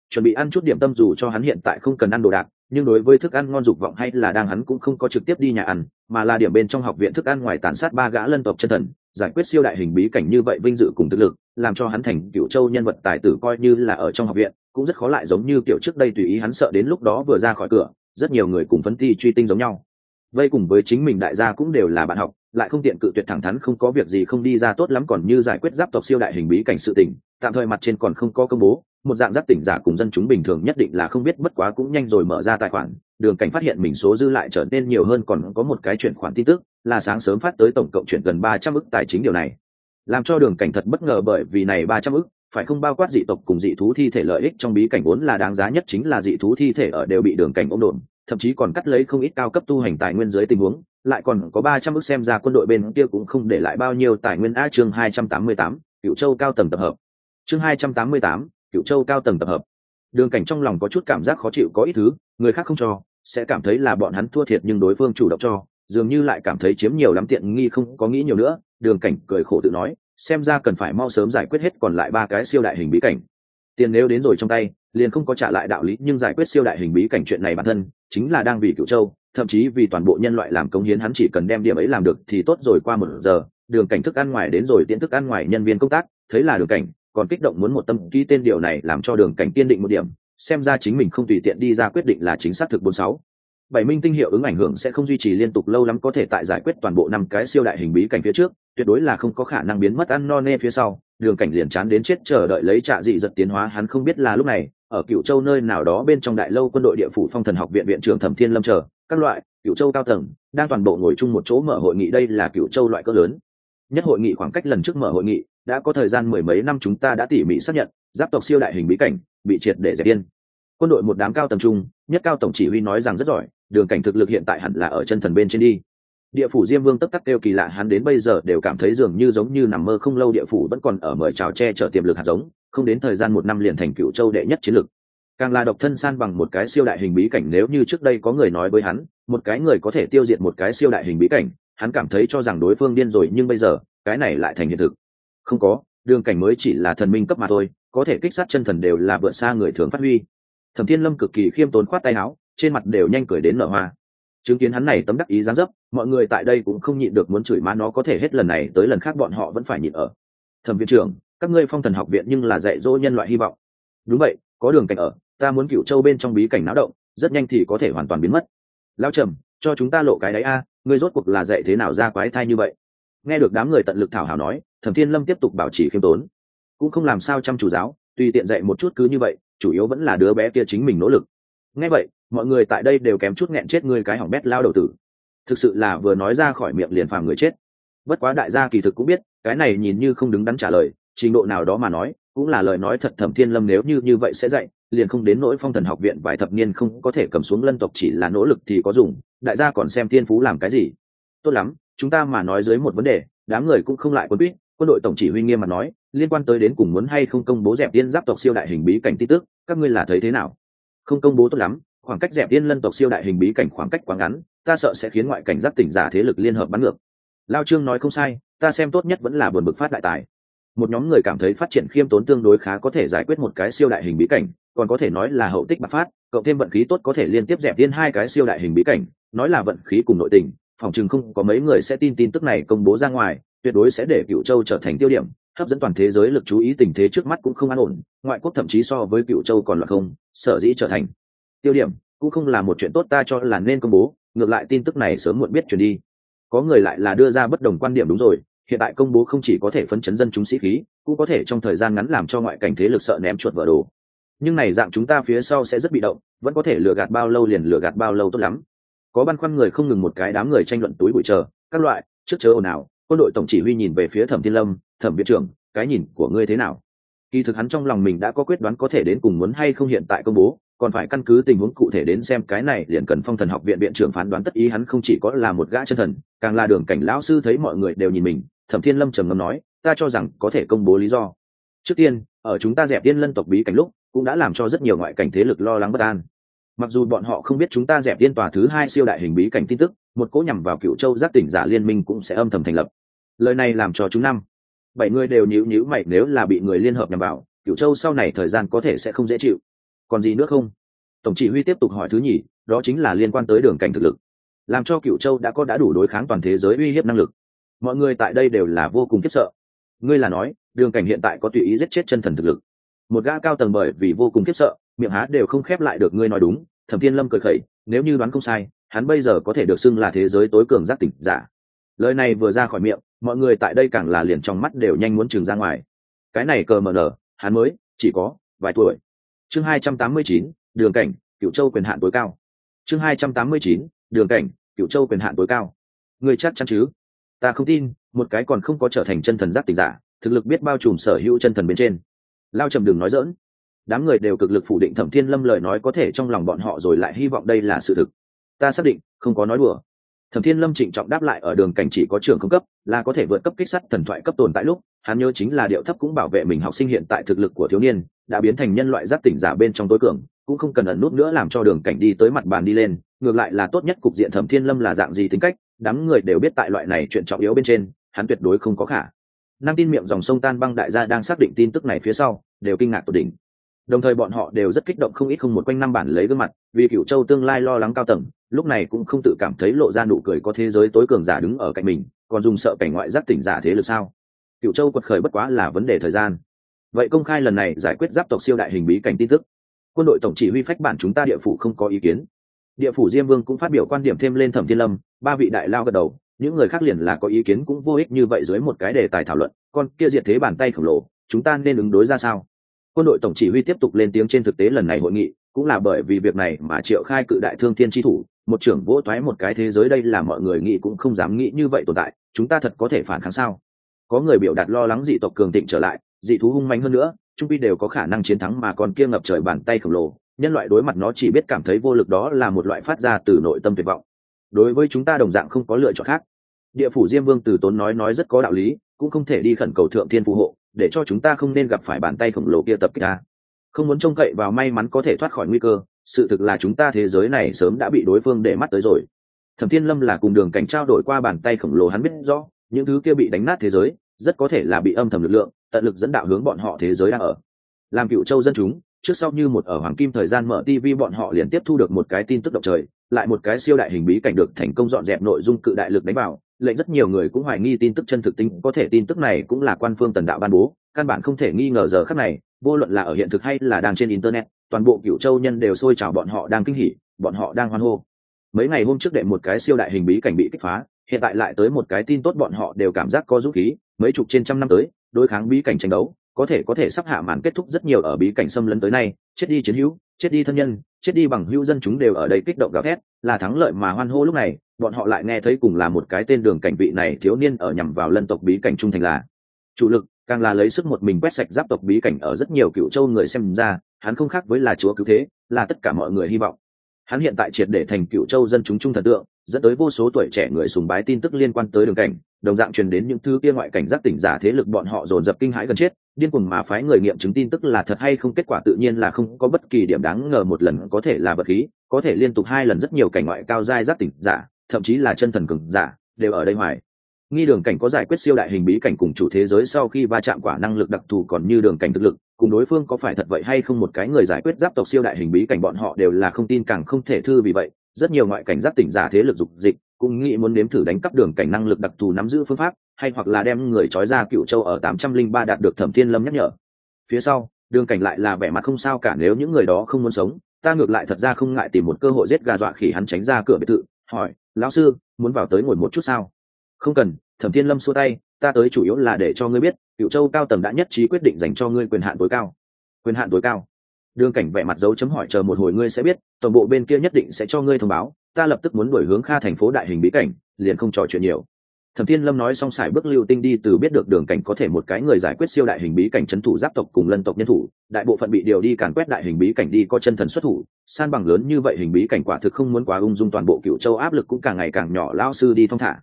chuẩn bị ăn chút điểm tâm dù cho hắn hiện tại không cần ăn đồ đạc, nhưng đối với thức ăn ngon dục vọng hay là đang hắn cũng không có trực tiếp đi nhà ăn, mà là điểm bên trong học viện thức ăn ngoài tàn sát ba gã lân tộc chân thần, giải quyết siêu đại hình bí cảnh như vậy vinh dự cùng thực lực, làm cho hắn thành cựu châu nhân vật tài tử coi như là ở trong học viện, cũng rất khó lại giống như kiểu trước đây tùy ý hắn sợ đến lúc đó vừa ra khỏi cửa, rất nhiều người cùng phấn ti truy tinh giống nhau vây cùng với chính mình đại gia cũng đều là bạn học, lại không tiện cự tuyệt thẳng thắn, không có việc gì, không đi ra tốt lắm còn như giải quyết giáp tộc siêu đại hình bí cảnh sự tình, tạm thời mặt trên còn không có công bố, một dạng giáp tỉnh giả cùng dân chúng bình thường nhất định là không biết, bất quá cũng nhanh rồi mở ra tài khoản, đường cảnh phát hiện mình số dư lại trở nên nhiều hơn còn có một cái chuyển khoản tin tức, là sáng sớm phát tới tổng cộng chuyển gần ba trăm ức tài chính điều này. Làm cho đường cảnh thật bất ngờ bởi vì này ba trăm ức, phải không bao quát dị tộc cùng dị thú thi thể lợi ích trong bí cảnh vốn là đáng giá nhất chính là dị thú thi thể ở đều bị đường cảnh ôm đồn thậm chí còn cắt lấy không ít cao cấp tu hành tài nguyên dưới tình huống, lại còn có ba trăm ức xem ra quân đội bên kia cũng không để lại bao nhiêu tài nguyên. A, chương hai trăm tám mươi tám cựu châu cao tầng tập hợp. Chương hai trăm tám mươi tám cựu châu cao tầng tập hợp. Đường cảnh trong lòng có chút cảm giác khó chịu, có ít thứ, người khác không cho, sẽ cảm thấy là bọn hắn thua thiệt nhưng đối phương chủ động cho, dường như lại cảm thấy chiếm nhiều lắm tiện nghi không có nghĩ nhiều nữa. Đường cảnh cười khổ tự nói, xem ra cần phải mau sớm giải quyết hết còn lại ba cái siêu đại hình bí cảnh. Tiền nếu đến rồi trong tay, liền không có trả lại đạo lý, nhưng giải quyết siêu đại hình bí cảnh chuyện này bản thân chính là đang vì cựu châu, thậm chí vì toàn bộ nhân loại làm công hiến hắn chỉ cần đem điểm ấy làm được thì tốt rồi qua một giờ, đường cảnh thức ăn ngoài đến rồi tiễn thức ăn ngoài nhân viên công tác, thấy là đường cảnh, còn kích động muốn một tâm ký tên điều này làm cho đường cảnh kiên định một điểm, xem ra chính mình không tùy tiện đi ra quyết định là chính xác thực bốn sáu. Bảy minh tinh hiệu ứng ảnh hưởng sẽ không duy trì liên tục lâu lắm có thể tại giải quyết toàn bộ năm cái siêu đại hình bí cảnh phía trước, tuyệt đối là không có khả năng biến mất ăn no nê phía sau, đường cảnh liền chán đến chết chờ đợi lấy trạ dị giật tiến hóa hắn không biết là lúc này ở cựu châu nơi nào đó bên trong đại lâu quân đội địa phủ phong thần học viện viện trưởng thẩm thiên lâm chờ, các loại cựu châu cao tầng, đang toàn bộ ngồi chung một chỗ mở hội nghị đây là cựu châu loại cỡ lớn. Nhất hội nghị khoảng cách lần trước mở hội nghị, đã có thời gian mười mấy năm chúng ta đã tỉ mỉ xác nhận, giáp tộc siêu đại hình bí cảnh, bị triệt để dẹp điên. Quân đội một đám cao tầm trung nhất cao tổng chỉ huy nói rằng rất giỏi, đường cảnh thực lực hiện tại hẳn là ở chân thần bên trên đi. Địa phủ diêm vương tất tắc kêu kỳ lạ hắn đến bây giờ đều cảm thấy dường như giống như nằm mơ không lâu địa phủ vẫn còn ở mời chào che chở tiềm lực hạt giống không đến thời gian một năm liền thành cựu châu đệ nhất chiến lực càng là độc thân san bằng một cái siêu đại hình bí cảnh nếu như trước đây có người nói với hắn, một cái người có thể tiêu diệt một cái siêu đại hình bí cảnh, hắn cảm thấy cho rằng đối phương điên rồi nhưng bây giờ, cái này lại thành hiện thực. Không có, đường cảnh mới chỉ là thần minh cấp mà thôi, có thể kích sát chân thần đều là vượt xa người thường phát huy. Thẩm thiên lâm cực kỳ khiêm tốn khoát tay áo, trên mặt đều nhanh cười đến nở hoa. Chứng kiến hắn này tấm đắc ý dáng dấp, mọi người tại đây cũng không nhịn được muốn chửi má nó có thể hết lần này tới lần khác bọn họ vẫn phải nhịn ở. Thẩm viện trưởng các ngươi phong thần học viện nhưng là dạy dỗ nhân loại hy vọng. Đúng vậy, có đường cảnh ở, ta muốn cựu châu bên trong bí cảnh náo động, rất nhanh thì có thể hoàn toàn biến mất. Lao trầm, cho chúng ta lộ cái đấy a, ngươi rốt cuộc là dạy thế nào ra quái thai như vậy? Nghe được đám người tận lực thảo hảo nói, thẩm thiên lâm tiếp tục bảo trì khiêm tốn. Cũng không làm sao chăm chủ giáo, tùy tiện dạy một chút cứ như vậy, chủ yếu vẫn là đứa bé kia chính mình nỗ lực. Nghe vậy, mọi người tại đây đều kém chút nghẹn chết ngươi cái hỏng bét lao đầu tử. Thực sự là vừa nói ra khỏi miệng liền phàm người chết. Bất quá đại gia kỳ thực cũng biết, cái này nhìn như không đứng đắn trả lời trình độ nào đó mà nói, cũng là lời nói thật thẩm thiên lâm nếu như như vậy sẽ dạy, liền không đến nỗi phong thần học viện vài thập niên không có thể cầm xuống lân tộc chỉ là nỗ lực thì có dùng, đại gia còn xem thiên phú làm cái gì. Tốt lắm, chúng ta mà nói dưới một vấn đề, đám người cũng không lại quân quýt, quân đội tổng chỉ huy nghiêm mà nói, liên quan tới đến cùng muốn hay không công bố dẹp tiên giáp tộc siêu đại hình bí cảnh tin tức, các ngươi là thấy thế nào? Không công bố tốt lắm, khoảng cách dẹp tiên lân tộc siêu đại hình bí cảnh khoảng cách quá ngắn, ta sợ sẽ khiến ngoại cảnh giáp tỉnh giả thế lực liên hợp bắn ngược. Lao trương nói không sai, ta xem tốt nhất vẫn là buồn bực phát đại tài một nhóm người cảm thấy phát triển khiêm tốn tương đối khá có thể giải quyết một cái siêu đại hình bí cảnh, còn có thể nói là hậu tích bạc phát, cộng thêm vận khí tốt có thể liên tiếp dẹp tiên hai cái siêu đại hình bí cảnh, nói là vận khí cùng nội tình, phòng chừng không có mấy người sẽ tin tin tức này công bố ra ngoài, tuyệt đối sẽ để cựu châu trở thành tiêu điểm, hấp dẫn toàn thế giới lực chú ý tình thế trước mắt cũng không an ổn, ngoại quốc thậm chí so với cựu châu còn là không, sở dĩ trở thành tiêu điểm, cũng không là một chuyện tốt ta cho là nên công bố, ngược lại tin tức này sớm muộn biết truyền đi. Có người lại là đưa ra bất đồng quan điểm đúng rồi hiện tại công bố không chỉ có thể phấn chấn dân chúng sĩ khí, cũng có thể trong thời gian ngắn làm cho ngoại cảnh thế lực sợ ném chuột vỡ đồ. Nhưng này dạng chúng ta phía sau sẽ rất bị động, vẫn có thể lừa gạt bao lâu liền lừa gạt bao lâu tốt lắm. Có băn khoăn người không ngừng một cái đám người tranh luận túi bụi chờ, các loại, trước chớ ồn ào, quân đội tổng chỉ huy nhìn về phía thẩm thiên lâm, thẩm viện trưởng, cái nhìn của ngươi thế nào? Kỳ thực hắn trong lòng mình đã có quyết đoán có thể đến cùng muốn hay không hiện tại công bố, còn phải căn cứ tình huống cụ thể đến xem cái này liền cần phong thần học viện viện trưởng phán đoán tất ý hắn không chỉ có là một gã chân thần, càng là đường cảnh lão sư thấy mọi người đều nhìn mình thẩm thiên lâm trầm ngâm nói, ta cho rằng có thể công bố lý do. Trước tiên, ở chúng ta dẹp yên lân tộc bí cảnh lúc, cũng đã làm cho rất nhiều ngoại cảnh thế lực lo lắng bất an. Mặc dù bọn họ không biết chúng ta dẹp yên tòa thứ hai siêu đại hình bí cảnh tin tức, một cỗ nhằm vào cựu châu giác tỉnh giả liên minh cũng sẽ âm thầm thành lập. Lời này làm cho chúng năm, bảy người đều nhíu nhíu mày nếu là bị người liên hợp nhằm vào cựu châu sau này thời gian có thể sẽ không dễ chịu. Còn gì nữa không? Tổng chỉ huy tiếp tục hỏi thứ nhì, đó chính là liên quan tới đường cảnh thực lực. Làm cho cựu châu đã có đã đủ đối kháng toàn thế giới uy hiếp năng lực mọi người tại đây đều là vô cùng khiếp sợ. Ngươi là nói, đường cảnh hiện tại có tùy ý giết chết chân thần thực lực. Một gã cao tầng bởi vì vô cùng khiếp sợ, miệng há đều không khép lại được ngươi nói đúng, thẩm thiên lâm cười khẩy, nếu như đoán không sai, hắn bây giờ có thể được xưng là thế giới tối cường giác tỉnh giả. Lời này vừa ra khỏi miệng, mọi người tại đây càng là liền trong mắt đều nhanh muốn trừng ra ngoài. Cái này cờ mờ nở, hắn mới chỉ có vài tuổi. Chương hai trăm tám mươi chín, đường cảnh cựu châu quyền hạn tối cao. Chương hai trăm tám mươi chín, đường cảnh cựu châu quyền hạn tối cao. Người chắc chắn chứ? Ta không tin, một cái còn không có trở thành chân thần giác tỉnh giả, thực lực biết bao trùm sở hữu chân thần bên trên. Lao trầm đừng nói dỡn đám người đều cực lực phủ định thẩm thiên lâm lời nói có thể trong lòng bọn họ rồi lại hy vọng đây là sự thực. Ta xác định, không có nói đùa. Thẩm thiên lâm trịnh trọng đáp lại ở đường cảnh chỉ có trường không cấp, là có thể vượt cấp kích sắt thần thoại cấp tồn tại lúc, hắn nhớ chính là điệu thấp cũng bảo vệ mình học sinh hiện tại thực lực của thiếu niên, đã biến thành nhân loại giác tỉnh giả bên trong tối cường, cũng không cần ẩn nút nữa làm cho đường cảnh đi tới mặt bàn đi lên, ngược lại là tốt nhất cục diện thẩm thiên lâm là dạng gì tính cách đám người đều biết tại loại này chuyện trọng yếu bên trên, hắn tuyệt đối không có khả. Năng tin miệng dòng sông tan băng đại gia đang xác định tin tức này phía sau, đều kinh ngạc tột đỉnh. Đồng thời bọn họ đều rất kích động không ít không một quanh năm bản lấy gương mặt, vì cựu châu tương lai lo lắng cao tầng, lúc này cũng không tự cảm thấy lộ ra nụ cười có thế giới tối cường giả đứng ở cạnh mình, còn dùng sợ cảnh ngoại giác tỉnh giả thế lực sao? Cựu châu quật khởi bất quá là vấn đề thời gian. Vậy công khai lần này giải quyết giáp tộc siêu đại hình bí cảnh tin tức. Quân đội tổng chỉ huy phách bản chúng ta địa phủ không có ý kiến địa phủ diêm vương cũng phát biểu quan điểm thêm lên thẩm thiên lâm, ba vị đại lao gật đầu, những người khác liền là có ý kiến cũng vô ích như vậy dưới một cái đề tài thảo luận, con kia diệt thế bàn tay khổng lồ, chúng ta nên ứng đối ra sao? Quân đội tổng chỉ huy tiếp tục lên tiếng trên thực tế lần này hội nghị, cũng là bởi vì việc này mà triệu khai cự đại thương thiên tri thủ, một trưởng vỗ toái một cái thế giới đây là mọi người nghĩ cũng không dám nghĩ như vậy tồn tại, chúng ta thật có thể phản kháng sao? Có người biểu đạt lo lắng dị tộc cường thịnh trở lại, dị thú hung mạnh hơn nữa, trung vi đều có khả năng chiến thắng mà còn kia ngập trời bàn tay khổng lồ nhân loại đối mặt nó chỉ biết cảm thấy vô lực đó là một loại phát ra từ nội tâm tuyệt vọng. Đối với chúng ta đồng dạng không có lựa chọn khác. Địa phủ diêm vương từ tốn nói nói rất có đạo lý, cũng không thể đi khẩn cầu thượng thiên phù hộ, để cho chúng ta không nên gặp phải bàn tay khổng lồ kia tập kích ta. Không muốn trông cậy vào may mắn có thể thoát khỏi nguy cơ, sự thực là chúng ta thế giới này sớm đã bị đối phương để mắt tới rồi. Thẩm thiên lâm là cùng đường cảnh trao đổi qua bàn tay khổng lồ hắn biết rõ, những thứ kia bị đánh nát thế giới, rất có thể là bị âm thầm lực lượng, tận lực dẫn đạo hướng bọn họ thế giới đang ở. Làm cựu châu dân chúng trước sau như một ở hoàng kim thời gian mở tv bọn họ liền tiếp thu được một cái tin tức động trời, lại một cái siêu đại hình bí cảnh được thành công dọn dẹp nội dung cự đại lực đánh vào. Lệnh rất nhiều người cũng hoài nghi tin tức chân thực tính, có thể tin tức này cũng là quan phương tần đạo ban bố, căn bản không thể nghi ngờ giờ khắc này, vô luận là ở hiện thực hay là đang trên internet, toàn bộ cựu châu nhân đều xôi chào bọn họ đang kinh hỉ, bọn họ đang hoan hô. Mấy ngày hôm trước đệ một cái siêu đại hình bí cảnh bị kích phá, hiện tại lại tới một cái tin tốt bọn họ đều cảm giác có dũng khí, mấy chục trên trăm năm tới, đối kháng bí cảnh tranh đấu có thể có thể sắp hạ màn kết thúc rất nhiều ở bí cảnh xâm lấn tới nay, chết đi chiến hữu, chết đi thân nhân, chết đi bằng hữu dân chúng đều ở đây kích động gào thét, là thắng lợi mà hoan hô lúc này, bọn họ lại nghe thấy cùng là một cái tên đường cảnh vị này thiếu niên ở nhằm vào lân tộc bí cảnh trung thành là. Chủ lực, càng là lấy sức một mình quét sạch giáp tộc bí cảnh ở rất nhiều cựu châu người xem ra, hắn không khác với là chúa cứu thế, là tất cả mọi người hy vọng. Hắn hiện tại triệt để thành cựu châu dân chúng trung thần tượng, dẫn tới vô số tuổi trẻ người sùng bái tin tức liên quan tới đường cảnh, đồng dạng truyền đến những thứ kia ngoại cảnh giác tỉnh giả thế lực bọn họ dồn dập kinh hãi gần chết điên cuồng mà phái người nghiệm chứng tin tức là thật hay không, kết quả tự nhiên là không có bất kỳ điểm đáng ngờ, một lần có thể là vật khí, có thể liên tục hai lần rất nhiều cảnh ngoại cao giai giác tỉnh giả, thậm chí là chân thần cường giả, đều ở đây ngoài nghi đường cảnh có giải quyết siêu đại hình bí cảnh cùng chủ thế giới sau khi va chạm quả năng lực đặc thù còn như đường cảnh thực lực, cùng đối phương có phải thật vậy hay không, một cái người giải quyết giáp tộc siêu đại hình bí cảnh bọn họ đều là không tin, càng không thể thư vì vậy. Rất nhiều ngoại cảnh giáp tỉnh giả thế lực dục dịch, cũng nghĩ muốn nếm thử đánh cắp đường cảnh năng lực đặc thù nắm giữ phương pháp hay hoặc là đem người trói ra cựu châu ở tám trăm linh ba đạt được thẩm thiên lâm nhắc nhở. Phía sau, đường cảnh lại là vẻ mặt không sao cả nếu những người đó không muốn sống, ta ngược lại thật ra không ngại tìm một cơ hội giết gà dọa khỉ hắn tránh ra cửa biệt thự, hỏi, lão sư, muốn vào tới ngồi một chút sao? Không cần, thẩm thiên lâm xua tay, ta tới chủ yếu là để cho ngươi biết, cựu châu cao tầng đã nhất trí quyết định dành cho ngươi quyền hạn tối cao. Quyền hạn tối cao? Đường cảnh vẻ mặt dấu chấm hỏi, chờ một hồi ngươi sẽ biết, tổng bộ bên kia nhất định sẽ cho ngươi thông báo, ta lập tức muốn đổi hướng kha thành phố đại hình bí cảnh, liền không trò chuyện nhiều thẩm thiên lâm nói xong xài bước lưu tinh đi từ biết được đường cảnh có thể một cái người giải quyết siêu đại hình bí cảnh c h ấ n thủ giáp tộc cùng lân tộc nhân thủ, đại bộ phận bị điều đi càn quét đại hình bí cảnh đi có chân thần xuất thủ, san bằng lớn như vậy hình bí cảnh quả thực không muốn quá ung dung toàn bộ cựu châu áp lực cũng càng ngày càng nhỏ lao sư đi thong thả.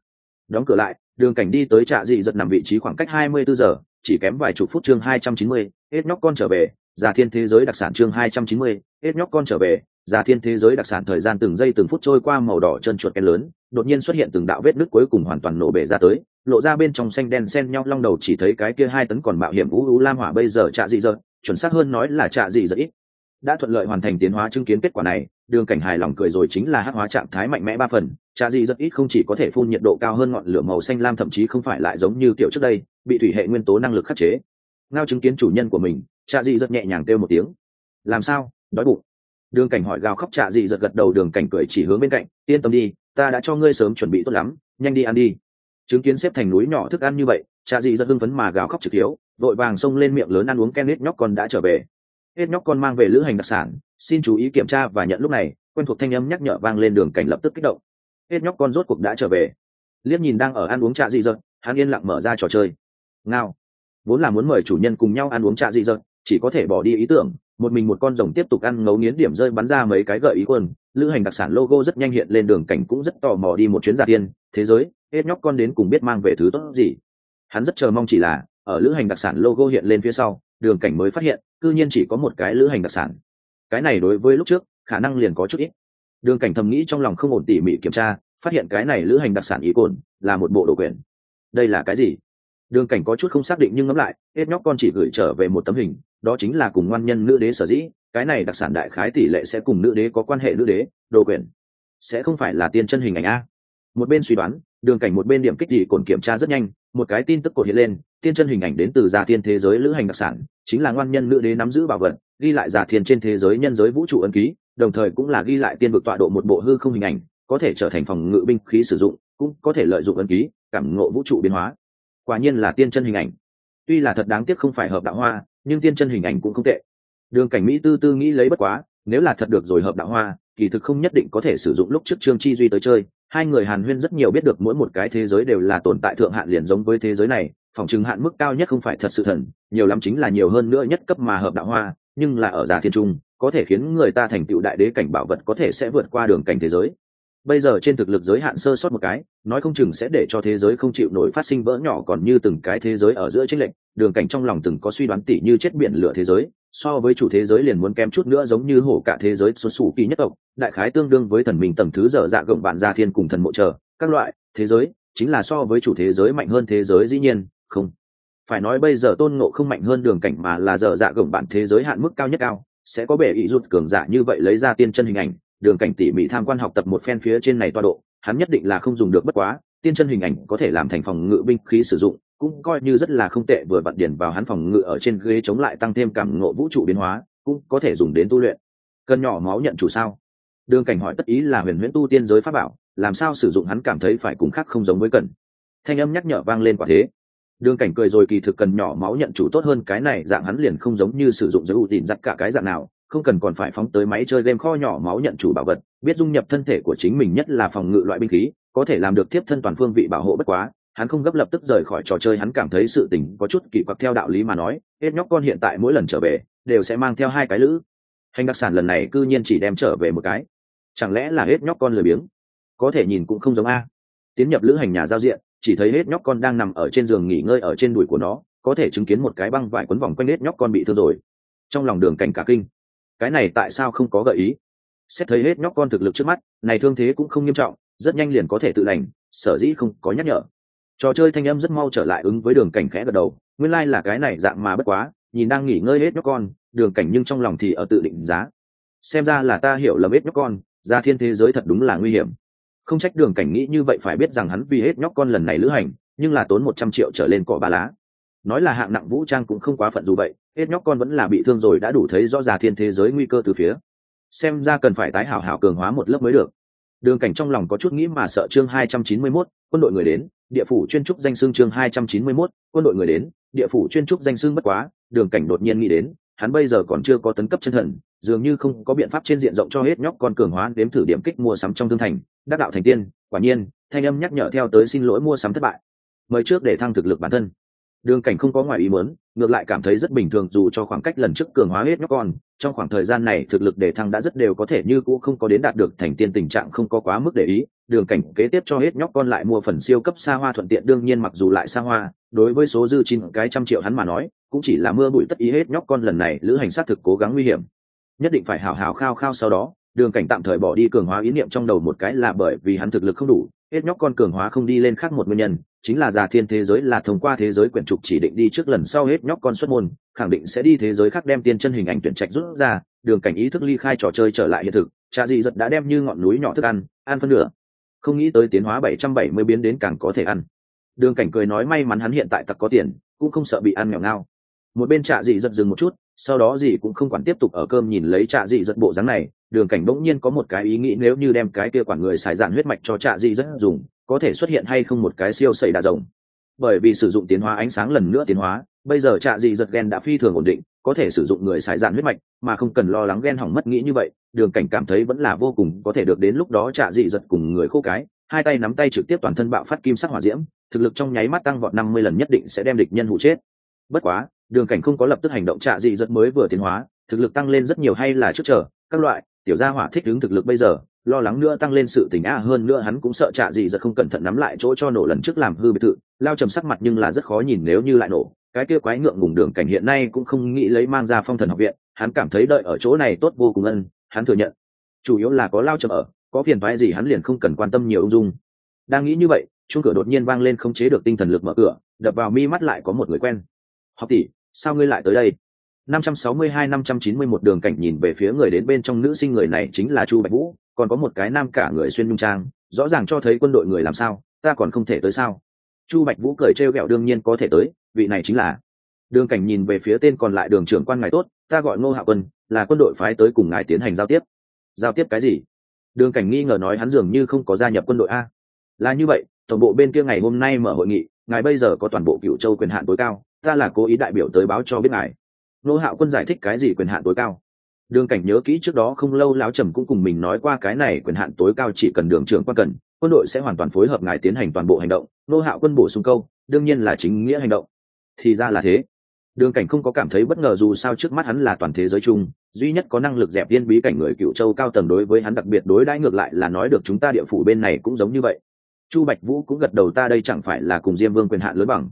Đóng cửa lại, đường cảnh đi tới trạ dị giật nằm vị trí khoảng cách hai mươi bốn giờ, chỉ kém vài chục phút chương hai trăm chín mươi, hết nhóc con trở về, già thiên thế giới đặc sản chương hai trăm chín mươi, hết nhóc con trở về giả thiên thế giới đặc sản thời gian từng giây từng phút trôi qua màu đỏ chân chuột ken lớn, đột nhiên xuất hiện từng đạo vết nứt cuối cùng hoàn toàn nổ bể ra tới, lộ ra bên trong xanh đen xen nhau long đầu chỉ thấy cái kia hai tấn còn mạo hiểm vũ u lam hỏa bây giờ trạ dị dợt, chuẩn xác hơn nói là trạ dị dợt ít. Đã thuận lợi hoàn thành tiến hóa chứng kiến kết quả này, đường cảnh hài lòng cười rồi chính là hắc hóa trạng thái mạnh mẽ ba phần, trạ dị rất ít không chỉ có thể phun nhiệt độ cao hơn ngọn lửa màu xanh lam thậm chí không phải lại giống như kiểu trước đây, bị thủy hệ nguyên tố năng lực khắc chế. Ngao chứng kiến chủ nhân của mình, trạ dị rất nhẹ nhàng kêu một tiếng. Làm sao? Đói bụng đường cảnh hỏi gào khóc trạ dị giật gật đầu, đường cảnh cười chỉ hướng bên cạnh, yên tâm đi, ta đã cho ngươi sớm chuẩn bị tốt lắm, nhanh đi ăn đi. Chứng kiến xếp thành núi nhỏ thức ăn như vậy, trạ dị giật hưng phấn mà gào khóc trực hiếu, vội vàng xông lên miệng lớn ăn uống ken hết nhóc con đã trở về. Hết nhóc con mang về lữ hành đặc sản, xin chú ý kiểm tra và nhận lúc này, quen thuộc thanh âm nhắc nhở vang lên, đường cảnh lập tức kích động. Hết nhóc con rốt cuộc đã trở về. Liếc nhìn đang ở ăn uống trà dị dợt hắn yên lặng mở ra trò chơi. Ngao. Vốn là muốn mời chủ nhân cùng nhau ăn uống trà dị dợt chỉ có thể bỏ đi ý tưởng một mình một con rồng tiếp tục ăn ngấu nghiến điểm rơi bắn ra mấy cái gợi ý quân lữ hành đặc sản logo rất nhanh hiện lên đường cảnh cũng rất tò mò đi một chuyến giả tiên. Thế giới, hết nhóc con đến cùng biết mang về thứ tốt gì. Hắn rất chờ mong chỉ là, ở lữ hành đặc sản logo hiện lên phía sau, đường cảnh mới phát hiện, cư nhiên chỉ có một cái lữ hành đặc sản. Cái này đối với lúc trước, khả năng liền có chút ít. Đường cảnh thầm nghĩ trong lòng không ổn tỉ mỉ kiểm tra, phát hiện cái này lữ hành đặc sản ý cồn là một bộ đồ quyền đây là cái gì? Đường cảnh có chút không xác định nhưng ngẫm lại, hết nhóc con chỉ gửi trở về một tấm hình đó chính là cùng ngoan nhân nữ đế sở dĩ, cái này đặc sản đại khái tỷ lệ sẽ cùng nữ đế có quan hệ nữ đế, đồ quyền. Sẽ không phải là tiên chân hình ảnh a. Một bên suy đoán, đường cảnh một bên điểm kích gì cồn kiểm tra rất nhanh, một cái tin tức cột hiện lên, tiên chân hình ảnh đến từ già tiên thế giới lữ hành đặc sản, chính là ngoan nhân nữ đế nắm giữ bảo vật, ghi lại giả thiên trên thế giới nhân giới vũ trụ ấn ký, đồng thời cũng là ghi lại tiên vực tọa độ một bộ hư không hình ảnh, có thể trở thành phòng ngự binh khí sử dụng, cũng có thể lợi dụng ấn ký, cảm ngộ vũ trụ biến hóa. Quả nhiên là tiên chân hình ảnh. Tuy là thật đáng tiếc không phải hợp đạo hoa nhưng tiên chân hình ảnh cũng không tệ. Đường cảnh mỹ tư tư nghĩ lấy bất quá, nếu là thật được rồi hợp đạo hoa, kỳ thực không nhất định có thể sử dụng lúc trước trương chi duy tới chơi. Hai người hàn huyên rất nhiều biết được mỗi một cái thế giới đều là tồn tại thượng hạn liền giống với thế giới này, phòng chứng hạn mức cao nhất không phải thật sự thần, nhiều lắm chính là nhiều hơn nữa nhất cấp mà hợp đạo hoa, nhưng là ở giả thiên trung, có thể khiến người ta thành tựu đại đế cảnh bảo vật có thể sẽ vượt qua đường cảnh thế giới bây giờ trên thực lực giới hạn sơ sót một cái, nói không chừng sẽ để cho thế giới không chịu nổi phát sinh vỡ nhỏ còn như từng cái thế giới ở giữa tranh lệnh đường cảnh trong lòng từng có suy đoán tỉ như chết biển lửa thế giới, so với chủ thế giới liền muốn kém chút nữa giống như hổ cả thế giới xuất xù kỳ nhất tộc, đại khái tương đương với thần mình tầng thứ dở dạ gộng bạn gia thiên cùng thần mộ chờ, các loại, thế giới, chính là so với chủ thế giới mạnh hơn thế giới dĩ nhiên, không. Phải nói bây giờ tôn ngộ không mạnh hơn đường cảnh mà là dở dạ gồng bạn thế giới hạn mức cao nhất cao, sẽ có bể ý rụt cường giả như vậy lấy ra tiên chân hình ảnh đường cảnh tỉ mỉ tham quan học tập một phen phía trên này toa độ, hắn nhất định là không dùng được bất quá, tiên chân hình ảnh có thể làm thành phòng ngự binh khí sử dụng, cũng coi như rất là không tệ, vừa vặn điển vào hắn phòng ngự ở trên ghế chống lại tăng thêm cảm ngộ vũ trụ biến hóa, cũng có thể dùng đến tu luyện. Cân nhỏ máu nhận chủ sao? Đường cảnh hỏi tất ý là huyền huyễn tu tiên giới pháp bảo, làm sao sử dụng hắn cảm thấy phải cùng khác không giống với cần? Thanh âm nhắc nhở vang lên quả thế. Đường cảnh cười rồi kỳ thực cần nhỏ máu nhận chủ tốt hơn cái này, dạng hắn liền không giống như sử dụng giới ưu tin giặt cả cái dạng nào không cần còn phải phóng tới máy chơi game kho nhỏ máu nhận chủ bảo vật, biết dung nhập thân thể của chính mình nhất là phòng ngự loại binh khí, có thể làm được tiếp thân toàn phương vị bảo hộ bất quá. Hắn không gấp lập tức rời khỏi trò chơi, hắn cảm thấy sự tình có chút kỳ quặc theo đạo lý mà nói, hết nhóc con hiện tại mỗi lần trở về, đều sẽ mang theo hai cái lữ. Hành đặc sản lần này cư nhiên chỉ đem trở về một cái. Chẳng lẽ là hết nhóc con lười biếng? Có thể nhìn cũng không giống a. Tiến nhập lữ hành nhà giao diện, chỉ thấy hết nhóc con đang nằm ở trên giường nghỉ ngơi ở trên đùi của nó, có thể chứng kiến một cái băng vải quấn vòng quanh hết nhóc con bị thương rồi. Trong lòng đường cảnh cả kinh cái này tại sao không có gợi ý? Xét thấy hết nhóc con thực lực trước mắt, này thương thế cũng không nghiêm trọng, rất nhanh liền có thể tự lành, sở dĩ không có nhắc nhở. Trò chơi thanh âm rất mau trở lại ứng với đường cảnh khẽ gật đầu, nguyên lai、like、là cái này dạng mà bất quá, nhìn đang nghỉ ngơi hết nhóc con, đường cảnh nhưng trong lòng thì ở tự định giá. Xem ra là ta hiểu lầm hết nhóc con, ra thiên thế giới thật đúng là nguy hiểm. Không trách đường cảnh nghĩ như vậy phải biết rằng hắn vì hết nhóc con lần này lữ hành, nhưng là tốn một trăm triệu trở lên cỏ ba lá nói là hạng nặng vũ trang cũng không quá phận dù vậy hết nhóc con vẫn là bị thương rồi đã đủ thấy rõ ràng thiên thế giới nguy cơ từ phía. Xem ra cần phải tái hảo hảo cường hóa một lớp mới được. Đường cảnh trong lòng có chút nghĩ mà sợ chương hai trăm chín mươi 291, quân đội người đến địa phủ chuyên trúc danh xưng chương hai trăm chín mươi 291, quân đội người đến địa phủ chuyên trúc danh xưng bất quá đường cảnh đột nhiên nghĩ đến hắn bây giờ còn chưa có tấn cấp chân thần dường như không có biện pháp trên diện rộng cho hết nhóc con cường hóa đếm thử điểm kích mua sắm trong thương thành đắc đạo thành tiên quả nhiên thanh âm nhắc nhở theo tới xin lỗi mua sắm thất bại. Mời trước để thăng thực lực bản thân đường cảnh không có ngoài ý muốn, ngược lại cảm thấy rất bình thường dù cho khoảng cách lần trước cường hóa hết nhóc con, trong khoảng thời gian này thực lực để thăng đã rất đều có thể như cũ không có đến đạt được thành tiên tình trạng không có quá mức để ý, đường cảnh kế tiếp cho hết nhóc con lại mua phần siêu cấp xa hoa thuận tiện, đương nhiên mặc dù lại xa hoa, đối với số dư chín cái trăm triệu hắn mà nói, cũng chỉ là mưa bụi tất ý hết nhóc con lần này, lữ hành sát thực cố gắng nguy hiểm. Nhất định phải hào hào khao khao sau đó, đường cảnh tạm thời bỏ đi cường hóa ý niệm trong đầu một cái là bởi vì hắn thực lực không đủ, hết nhóc con cường hóa không đi lên khác một nguyên nhân chính là già thiên thế giới là thông qua thế giới quyển trục chỉ định đi trước lần sau hết nhóc con xuất môn, khẳng định sẽ đi thế giới khác đem tiên chân hình ảnh tuyển trạch rút ra, đường cảnh ý thức ly khai trò chơi trở lại hiện thực, cha dị giật đã đem như ngọn núi nhỏ thức ăn ăn phân nửa. Không nghĩ tới tiến hóa bảy trăm bảy mươi biến đến càng có thể ăn. Đường cảnh cười nói may mắn hắn hiện tại tặc có tiền, cũng không sợ bị ăn nghèo ngao. Một bên trạ dị giật dừng một chút, sau đó dì cũng không quản tiếp tục ở cơm nhìn lấy trạ dị giật bộ dáng này, đường cảnh bỗng nhiên có một cái ý nghĩ nếu như đem cái kia quản người xài dạn huyết mạch cho trạ dị rất dùng có thể xuất hiện hay không một cái siêu sẩy đà rồng. Bởi vì sử dụng tiến hóa ánh sáng lần nữa tiến hóa, bây giờ trạ dị giật gen đã phi thường ổn định, có thể sử dụng người xài dạn huyết mạch, mà không cần lo lắng ghen hỏng mất nghĩ như vậy, đường cảnh cảm thấy vẫn là vô cùng có thể được đến lúc đó trạ dị giật cùng người khô cái, hai tay nắm tay trực tiếp toàn thân bạo phát kim sắc hỏa diễm, thực lực trong nháy mắt tăng vọt năm mươi lần nhất định sẽ đem địch nhân hụ chết. Bất quá, đường cảnh không có lập tức hành động trạ dị giật mới vừa tiến hóa, thực lực tăng lên rất nhiều hay là trước chờ, các loại, tiểu gia hỏa thích ứng thực lực bây giờ lo lắng nữa tăng lên sự tình a hơn nữa hắn cũng sợ trạ dị giật không cẩn thận nắm lại chỗ cho nổ lần trước làm hư biệt thự, lao trầm sắc mặt nhưng là rất khó nhìn nếu như lại nổ. Cái kia quái ngượng ngùng đường cảnh hiện nay cũng không nghĩ lấy mang ra phong thần học viện, hắn cảm thấy đợi ở chỗ này tốt vô cùng ân, hắn thừa nhận. Chủ yếu là có lao trầm ở, có phiền thoái gì hắn liền không cần quan tâm nhiều ung dung. Đang nghĩ như vậy, chuông cửa đột nhiên vang lên không chế được tinh thần lực mở cửa, đập vào mi mắt lại có một người quen. Học tỷ, sao ngươi lại tới đây? 562-591 đường cảnh nhìn về phía người đến bên trong nữ sinh người này chính là chu bạch vũ còn có một cái nam cả người xuyên nhung trang, rõ ràng cho thấy quân đội người làm sao, ta còn không thể tới sao? Chu bạch vũ cười trêu ghẹo đương nhiên có thể tới, vị này chính là. Đường cảnh nhìn về phía tên còn lại đường trưởng quan ngài tốt, ta gọi ngô hạ quân, là quân đội phái tới cùng ngài tiến hành giao tiếp. Giao tiếp cái gì? Đường cảnh nghi ngờ nói hắn dường như không có gia nhập quân đội a. Là như vậy, tổng bộ bên kia ngày hôm nay mở hội nghị, ngài bây giờ có toàn bộ cựu châu quyền hạn tối cao, ta là cố ý đại biểu tới báo cho biết ngài. Nô hạo quân giải thích cái gì quyền hạn tối cao? Đường cảnh nhớ kỹ trước đó không lâu lão trầm cũng cùng mình nói qua cái này quyền hạn tối cao chỉ cần đường trưởng quan cần, quân đội sẽ hoàn toàn phối hợp ngài tiến hành toàn bộ hành động, nô hạo quân bổ sung câu, đương nhiên là chính nghĩa hành động. Thì ra là thế. Đường cảnh không có cảm thấy bất ngờ dù sao trước mắt hắn là toàn thế giới chung, duy nhất có năng lực dẹp viên bí cảnh người cựu châu cao tầng đối với hắn đặc biệt đối đãi ngược lại là nói được chúng ta địa phủ bên này cũng giống như vậy. Chu bạch vũ cũng gật đầu ta đây chẳng phải là cùng diêm vương quyền hạn lớn bằng.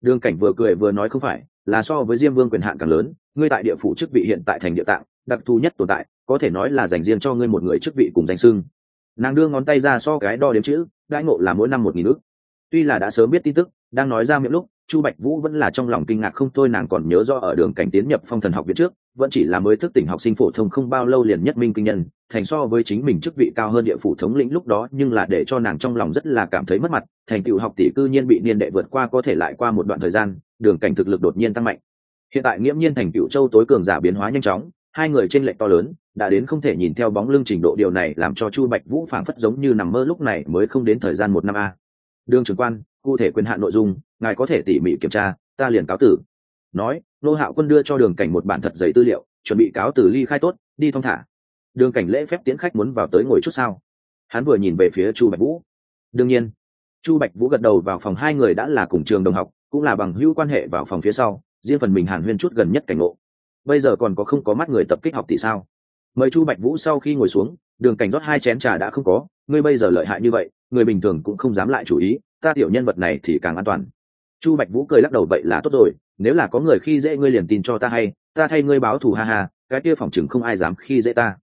Đường cảnh vừa cười vừa nói không phải, là so với diêm vương quyền hạn càng lớn, ngươi tại địa phủ chức vị hiện tại thành địa tạng đặc thù nhất tồn tại, có thể nói là dành riêng cho ngươi một người chức vị cùng danh sưng nàng đưa ngón tay ra so cái đo đếm chữ, đãi ngộ là mỗi năm một nghìn ước tuy là đã sớm biết tin tức, đang nói ra miệng lúc, chu bạch vũ vẫn là trong lòng kinh ngạc không thôi nàng còn nhớ do ở đường cảnh tiến nhập phong thần học viện trước, vẫn chỉ là mới thức tỉnh học sinh phổ thông không bao lâu liền nhất minh kinh nhân, thành so với chính mình chức vị cao hơn địa phủ thống lĩnh lúc đó nhưng là để cho nàng trong lòng rất là cảm thấy mất mặt, thành tựu học tỷ cư nhiên bị niên đệ vượt qua có thể lại qua một đoạn thời gian, đường cảnh thực lực đột nhiên tăng mạnh. Hiện tại nghiễm nhiên thành tựu châu tối cường giả biến hóa nhanh chóng hai người trên lệnh to lớn, đã đến không thể nhìn theo bóng lưng trình độ điều này làm cho chu bạch vũ phảng phất giống như nằm mơ lúc này mới không đến thời gian một năm a. Đường trưởng quan, cụ thể quyền hạn nội dung, ngài có thể tỉ mỉ kiểm tra, ta liền cáo tử. Nói, nô hạo quân đưa cho đường cảnh một bản thật giấy tư liệu, chuẩn bị cáo tử ly khai tốt, đi thong thả. Đường cảnh lễ phép tiễn khách muốn vào tới ngồi chút sao? Hắn vừa nhìn về phía chu bạch vũ. Đương nhiên. Chu bạch vũ gật đầu vào phòng, hai người đã là cùng trường đồng học, cũng là bằng hữu quan hệ vào phòng phía sau, riêng phần mình hàn huyên chút gần nhất cảnh ngộ bây giờ còn có không có mắt người tập kích học tỷ sao? Mời chu bạch vũ sau khi ngồi xuống, đường cảnh rót hai chén trà đã không có, ngươi bây giờ lợi hại như vậy, người bình thường cũng không dám lại chủ ý, ta tiểu nhân vật này thì càng an toàn. Chu bạch vũ cười lắc đầu, vậy là tốt rồi, nếu là có người khi dễ ngươi liền tin cho ta hay, ta thay ngươi báo thù ha ha, cái kia phòng chừng không ai dám khi dễ ta.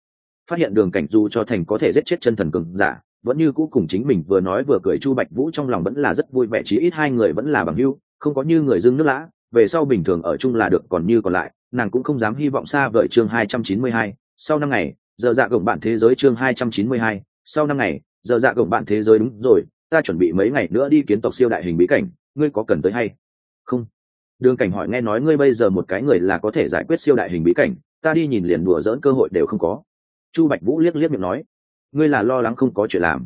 Phát hiện đường cảnh du cho thành có thể giết chết chân thần cường giả, vẫn như cũ cùng chính mình vừa nói vừa cười, chu bạch vũ trong lòng vẫn là rất vui vẻ, chí ít hai người vẫn là bằng hưu không có như người dưng nước lã, về sau bình thường ở chung là được, còn như còn lại nàng cũng không dám hy vọng xa vời chương hai trăm chín mươi hai, sau năm ngày, giờ dạ gồng bạn thế giới chương hai trăm chín mươi hai, sau năm ngày, giờ dạ gồng bạn thế giới đúng rồi, ta chuẩn bị mấy ngày nữa đi kiến tộc siêu đại hình bí cảnh, ngươi có cần tới hay? Không. Đường cảnh hỏi nghe nói ngươi bây giờ một cái người là có thể giải quyết siêu đại hình bí cảnh, ta đi nhìn liền đùa dỡn cơ hội đều không có. Chu bạch vũ liếc liếc miệng nói, ngươi là lo lắng không có chuyện làm.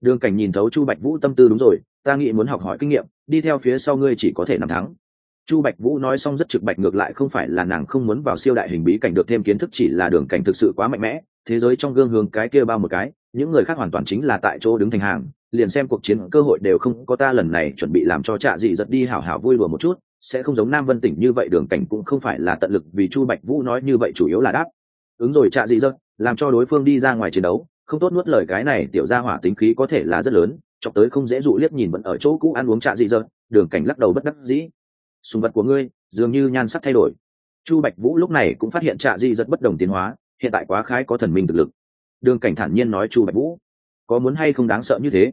Đường cảnh nhìn thấu chu bạch vũ tâm tư đúng rồi, ta nghĩ muốn học hỏi kinh nghiệm, đi theo phía sau ngươi chỉ có thể nằm thắng chu bạch vũ nói xong rất trực bạch ngược lại không phải là nàng không muốn vào siêu đại hình bí cảnh được thêm kiến thức chỉ là đường cảnh thực sự quá mạnh mẽ, thế giới trong gương hướng cái kia bao một cái, những người khác hoàn toàn chính là tại chỗ đứng thành hàng, liền xem cuộc chiến cơ hội đều không có ta lần này chuẩn bị làm cho trạ dị giật đi hảo hảo vui đùa một chút, sẽ không giống nam vân tỉnh như vậy đường cảnh cũng không phải là tận lực vì chu bạch vũ nói như vậy chủ yếu là đáp. Ứng rồi trạ dị giật, làm cho đối phương đi ra ngoài chiến đấu, không tốt nuốt lời cái này tiểu ra hỏa tính khí có thể là rất lớn, chọc tới không dễ dụ liếc nhìn vẫn ở chỗ cũ ăn uống trạ dị giật, đường cảnh lắc đầu bất đắc dĩ sùng vật của ngươi dường như nhan sắc thay đổi. Chu bạch vũ lúc này cũng phát hiện trạ Di rất bất đồng tiến hóa, hiện tại quá khái có thần minh thực lực. Đường cảnh thản nhiên nói chu bạch vũ, có muốn hay không đáng sợ như thế?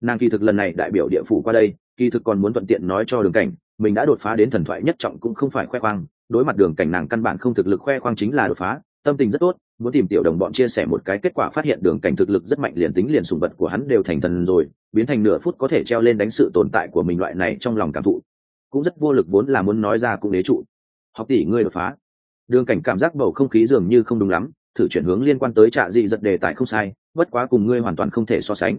Nàng kỳ thực lần này đại biểu địa phủ qua đây, kỳ thực còn muốn thuận tiện nói cho đường cảnh, mình đã đột phá đến thần thoại nhất trọng cũng không phải khoe khoang, đối mặt đường cảnh nàng căn bản không thực lực khoe khoang chính là đột phá, tâm tình rất tốt, muốn tìm tiểu đồng bọn chia sẻ một cái kết quả phát hiện đường cảnh thực lực rất mạnh liền tính liền sùng vật của hắn đều thành thần rồi, biến thành nửa phút có thể treo lên đánh sự tồn tại của mình loại này trong lòng cảm thụ cũng rất vô lực vốn là muốn nói ra cũng đế trụ. Học tỷ ngươi đột phá. Đường cảnh cảm giác bầu không khí dường như không đúng lắm, thử chuyển hướng liên quan tới trạ dị giật đề tài không sai, bất quá cùng ngươi hoàn toàn không thể so sánh.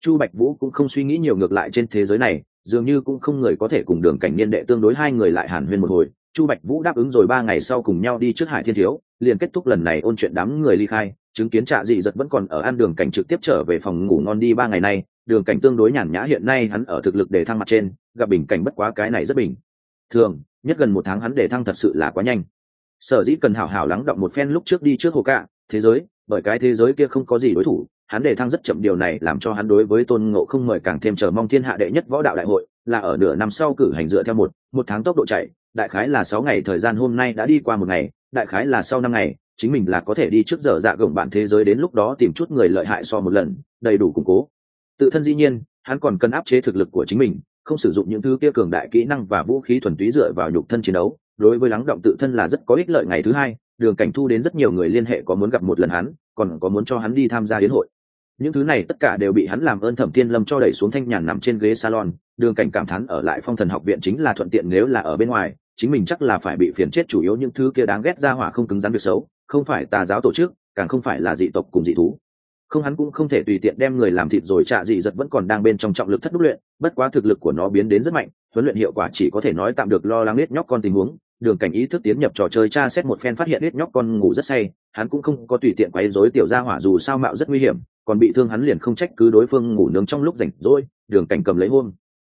Chu bạch vũ cũng không suy nghĩ nhiều ngược lại trên thế giới này, dường như cũng không người có thể cùng đường cảnh niên đệ tương đối hai người lại hàn huyên một hồi. Chu bạch vũ đáp ứng rồi ba ngày sau cùng nhau đi trước hải thiên thiếu, liền kết thúc lần này ôn chuyện đám người ly khai, chứng kiến trạ dị giật vẫn còn ở ăn đường cảnh trực tiếp trở về phòng ngủ ngon đi ba ngày nay đường cảnh tương đối nhàn nhã hiện nay hắn ở thực lực để thăng mặt trên, gặp bình cảnh bất quá cái này rất bình. Thường, nhất gần một tháng hắn để thăng thật sự là quá nhanh. Sở dĩ cần hảo hảo lắng động một phen lúc trước đi trước hồ cạ, thế giới, bởi cái thế giới kia không có gì đối thủ, hắn để thăng rất chậm điều này làm cho hắn đối với tôn ngộ không mời càng thêm chờ mong thiên hạ đệ nhất võ đạo đại hội, là ở nửa năm sau cử hành dựa theo một một tháng tốc độ chạy, đại khái là sáu ngày thời gian hôm nay đã đi qua một ngày, đại khái là sau năm ngày, chính mình là có thể đi trước giờ dạ gồng bạn thế giới đến lúc đó tìm chút người lợi hại so một lần, đầy đủ củng cố tự thân dĩ nhiên, hắn còn cần áp chế thực lực của chính mình, không sử dụng những thứ kia cường đại kỹ năng và vũ khí thuần túy dựa vào nhục thân chiến đấu. Đối với lắng động tự thân là rất có ích lợi ngày thứ hai, đường cảnh thu đến rất nhiều người liên hệ có muốn gặp một lần hắn, còn có muốn cho hắn đi tham gia đến hội. Những thứ này tất cả đều bị hắn làm ơn thẩm thiên lâm cho đẩy xuống thanh nhàn nằm trên ghế salon, đường cảnh cảm thán ở lại phong thần học viện chính là thuận tiện nếu là ở bên ngoài, chính mình chắc là phải bị phiền chết chủ yếu những thứ kia đáng ghét ra hỏa không cứng rắn việc xấu, không phải tà giáo tổ chức, càng không phải là dị tộc cùng dị thú không hắn cũng không thể tùy tiện đem người làm thịt rồi trả dị giật vẫn còn đang bên trong trọng lực thất đúc luyện, bất quá thực lực của nó biến đến rất mạnh, huấn luyện hiệu quả chỉ có thể nói tạm được lo lắng nết nhóc con tình huống, đường cảnh ý thức tiến nhập trò chơi tra xét một phen phát hiện nết nhóc con ngủ rất say, hắn cũng không có tùy tiện quấy rối tiểu gia hỏa dù sao mạo rất nguy hiểm, còn bị thương hắn liền không trách cứ đối phương ngủ nướng trong lúc rảnh rỗi, đường cảnh cầm lấy hôn.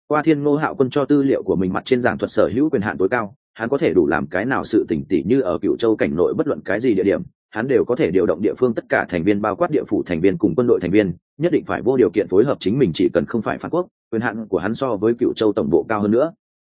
Qua thiên ngô hạo quân cho tư liệu của mình mặt trên giảng thuật sở hữu quyền hạn tối cao, hắn có thể đủ làm cái nào sự tỉnh tỉ như ở cựu châu cảnh nội bất luận cái gì địa điểm hắn đều có thể điều động địa phương tất cả thành viên bao quát địa phủ thành viên cùng quân đội thành viên, nhất định phải vô điều kiện phối hợp chính mình chỉ cần không phải phản quốc, quyền hạn của hắn so với cựu châu tổng bộ cao hơn nữa.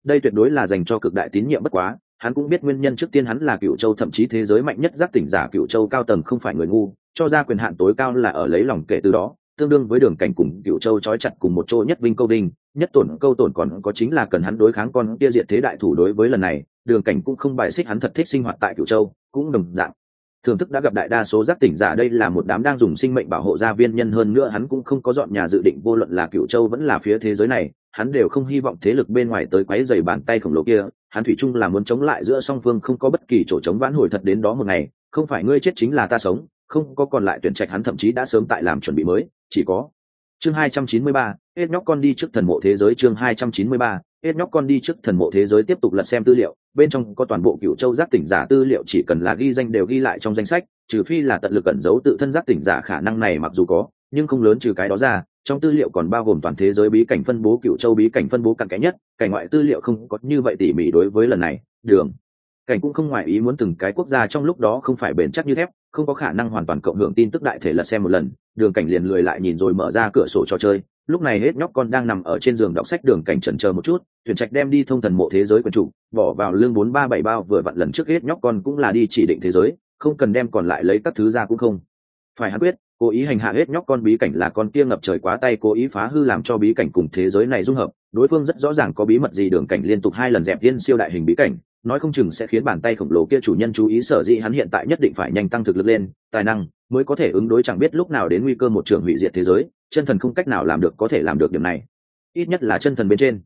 Đây tuyệt đối là dành cho cực đại tín nhiệm bất quá, hắn cũng biết nguyên nhân trước tiên hắn là cựu châu thậm chí thế giới mạnh nhất giác tỉnh giả cựu châu cao tầng không phải người ngu, cho ra quyền hạn tối cao là ở lấy lòng kể từ đó, tương đương với đường cảnh cùng cựu châu trói chặt cùng một chỗ nhất vinh câu đinh nhất tổn câu tổn còn có chính là cần hắn đối kháng con kia diệt thế đại thủ đối với lần này, đường cảnh cũng không bài xích hắn thật thích sinh hoạt tại cựu châu, cũng đồng dạng thưởng thức đã gặp đại đa số giác tỉnh giả đây là một đám đang dùng sinh mệnh bảo hộ gia viên nhân hơn nữa hắn cũng không có dọn nhà dự định vô luận là cựu châu vẫn là phía thế giới này hắn đều không hy vọng thế lực bên ngoài tới quấy dày bàn tay khổng lồ kia. Hắn thủy chung là muốn chống lại giữa song phương không có bất kỳ chỗ chống vãn hồi thật đến đó một ngày. Không phải ngươi chết chính là ta sống không có còn lại tuyển trạch hắn thậm chí đã sớm tại làm chuẩn bị mới chỉ có. Chương 293, hết nhóc con đi trước thần mộ thế giới chương 293, hết nhóc con đi trước thần mộ thế giới tiếp tục lật xem tư liệu, bên trong có toàn bộ cựu châu giác tỉnh giả tư liệu, chỉ cần là ghi danh đều ghi lại trong danh sách, trừ phi là tận lực cẩn giấu tự thân giác tỉnh giả khả năng này mặc dù có, nhưng không lớn trừ cái đó ra, trong tư liệu còn bao gồm toàn thế giới bí cảnh phân bố cựu châu bí cảnh phân bố cặn kẽ nhất, cảnh ngoại tư liệu không có như vậy tỉ mỉ đối với lần này, đường. Cảnh cũng không ngoại ý muốn từng cái quốc gia trong lúc đó không phải bền chắc như thép không có khả năng hoàn toàn cộng hưởng tin tức đại thể lật xem một lần, đường cảnh liền lười lại nhìn rồi mở ra cửa sổ trò chơi. Lúc này hết nhóc con đang nằm ở trên giường đọc sách, đường cảnh trần chờ một chút, tuyển trạch đem đi thông thần mộ thế giới quần chủ, bỏ vào lương bốn ba bảy bao, vừa vặn lần trước hết nhóc con cũng là đi chỉ định thế giới, không cần đem còn lại lấy các thứ ra cũng không. Phải hắn quyết cố ý hành hạ hết nhóc con bí cảnh là con kia ngập trời quá tay cố ý phá hư làm cho bí cảnh cùng thế giới này dung hợp, đối phương rất rõ ràng có bí mật gì, đường cảnh liên tục hai lần dẹp viên siêu đại hình bí cảnh nói không chừng sẽ khiến bàn tay khổng lồ kia chủ nhân chú ý sở dĩ hắn hiện tại nhất định phải nhanh tăng thực lực lên, tài năng mới có thể ứng đối chẳng biết lúc nào đến nguy cơ một trường hủy diệt thế giới, chân thần không cách nào làm được có thể làm được điểm này. Ít nhất là chân thần bên trên.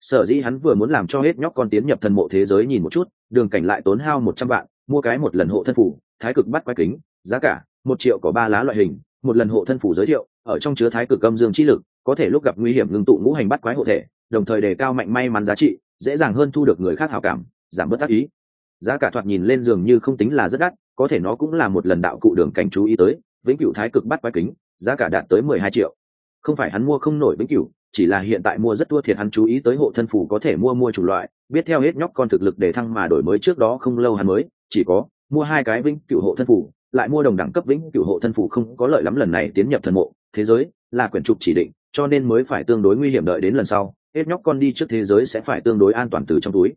Sở dĩ hắn vừa muốn làm cho hết nhóc con tiến nhập thần mộ thế giới nhìn một chút, đường cảnh lại tốn hao một trăm vạn, mua cái một lần hộ thân phủ, thái cực bắt quái kính, giá cả một triệu có ba lá loại hình, một lần hộ thân phủ giới thiệu, ở trong chứa thái cực âm dương chi lực, có thể lúc gặp nguy hiểm ngưng tụ ngũ hành bắt quái hộ thể, đồng thời đề cao mạnh may mắn giá trị, dễ dàng hơn thu được người khác hào cảm giảm bớt tác ý. Giá cả thoạt nhìn lên dường như không tính là rất đắt, có thể nó cũng là một lần đạo cụ đường cảnh chú ý tới, vĩnh cửu thái cực bắt quái kính, giá cả đạt tới mười hai triệu. Không phải hắn mua không nổi vĩnh cửu, chỉ là hiện tại mua rất thua thiệt hắn chú ý tới hộ thân phủ có thể mua mua chủ loại, biết theo hết nhóc con thực lực để thăng mà đổi mới trước đó không lâu hắn mới, chỉ có mua hai cái vĩnh cửu hộ thân phủ, lại mua đồng đẳng cấp vĩnh cửu hộ thân phủ không có lợi lắm lần này tiến nhập thần mộ, thế giới là quyển trục chỉ định, cho nên mới phải tương đối nguy hiểm đợi đến lần sau, hết nhóc con đi trước thế giới sẽ phải tương đối an toàn từ trong túi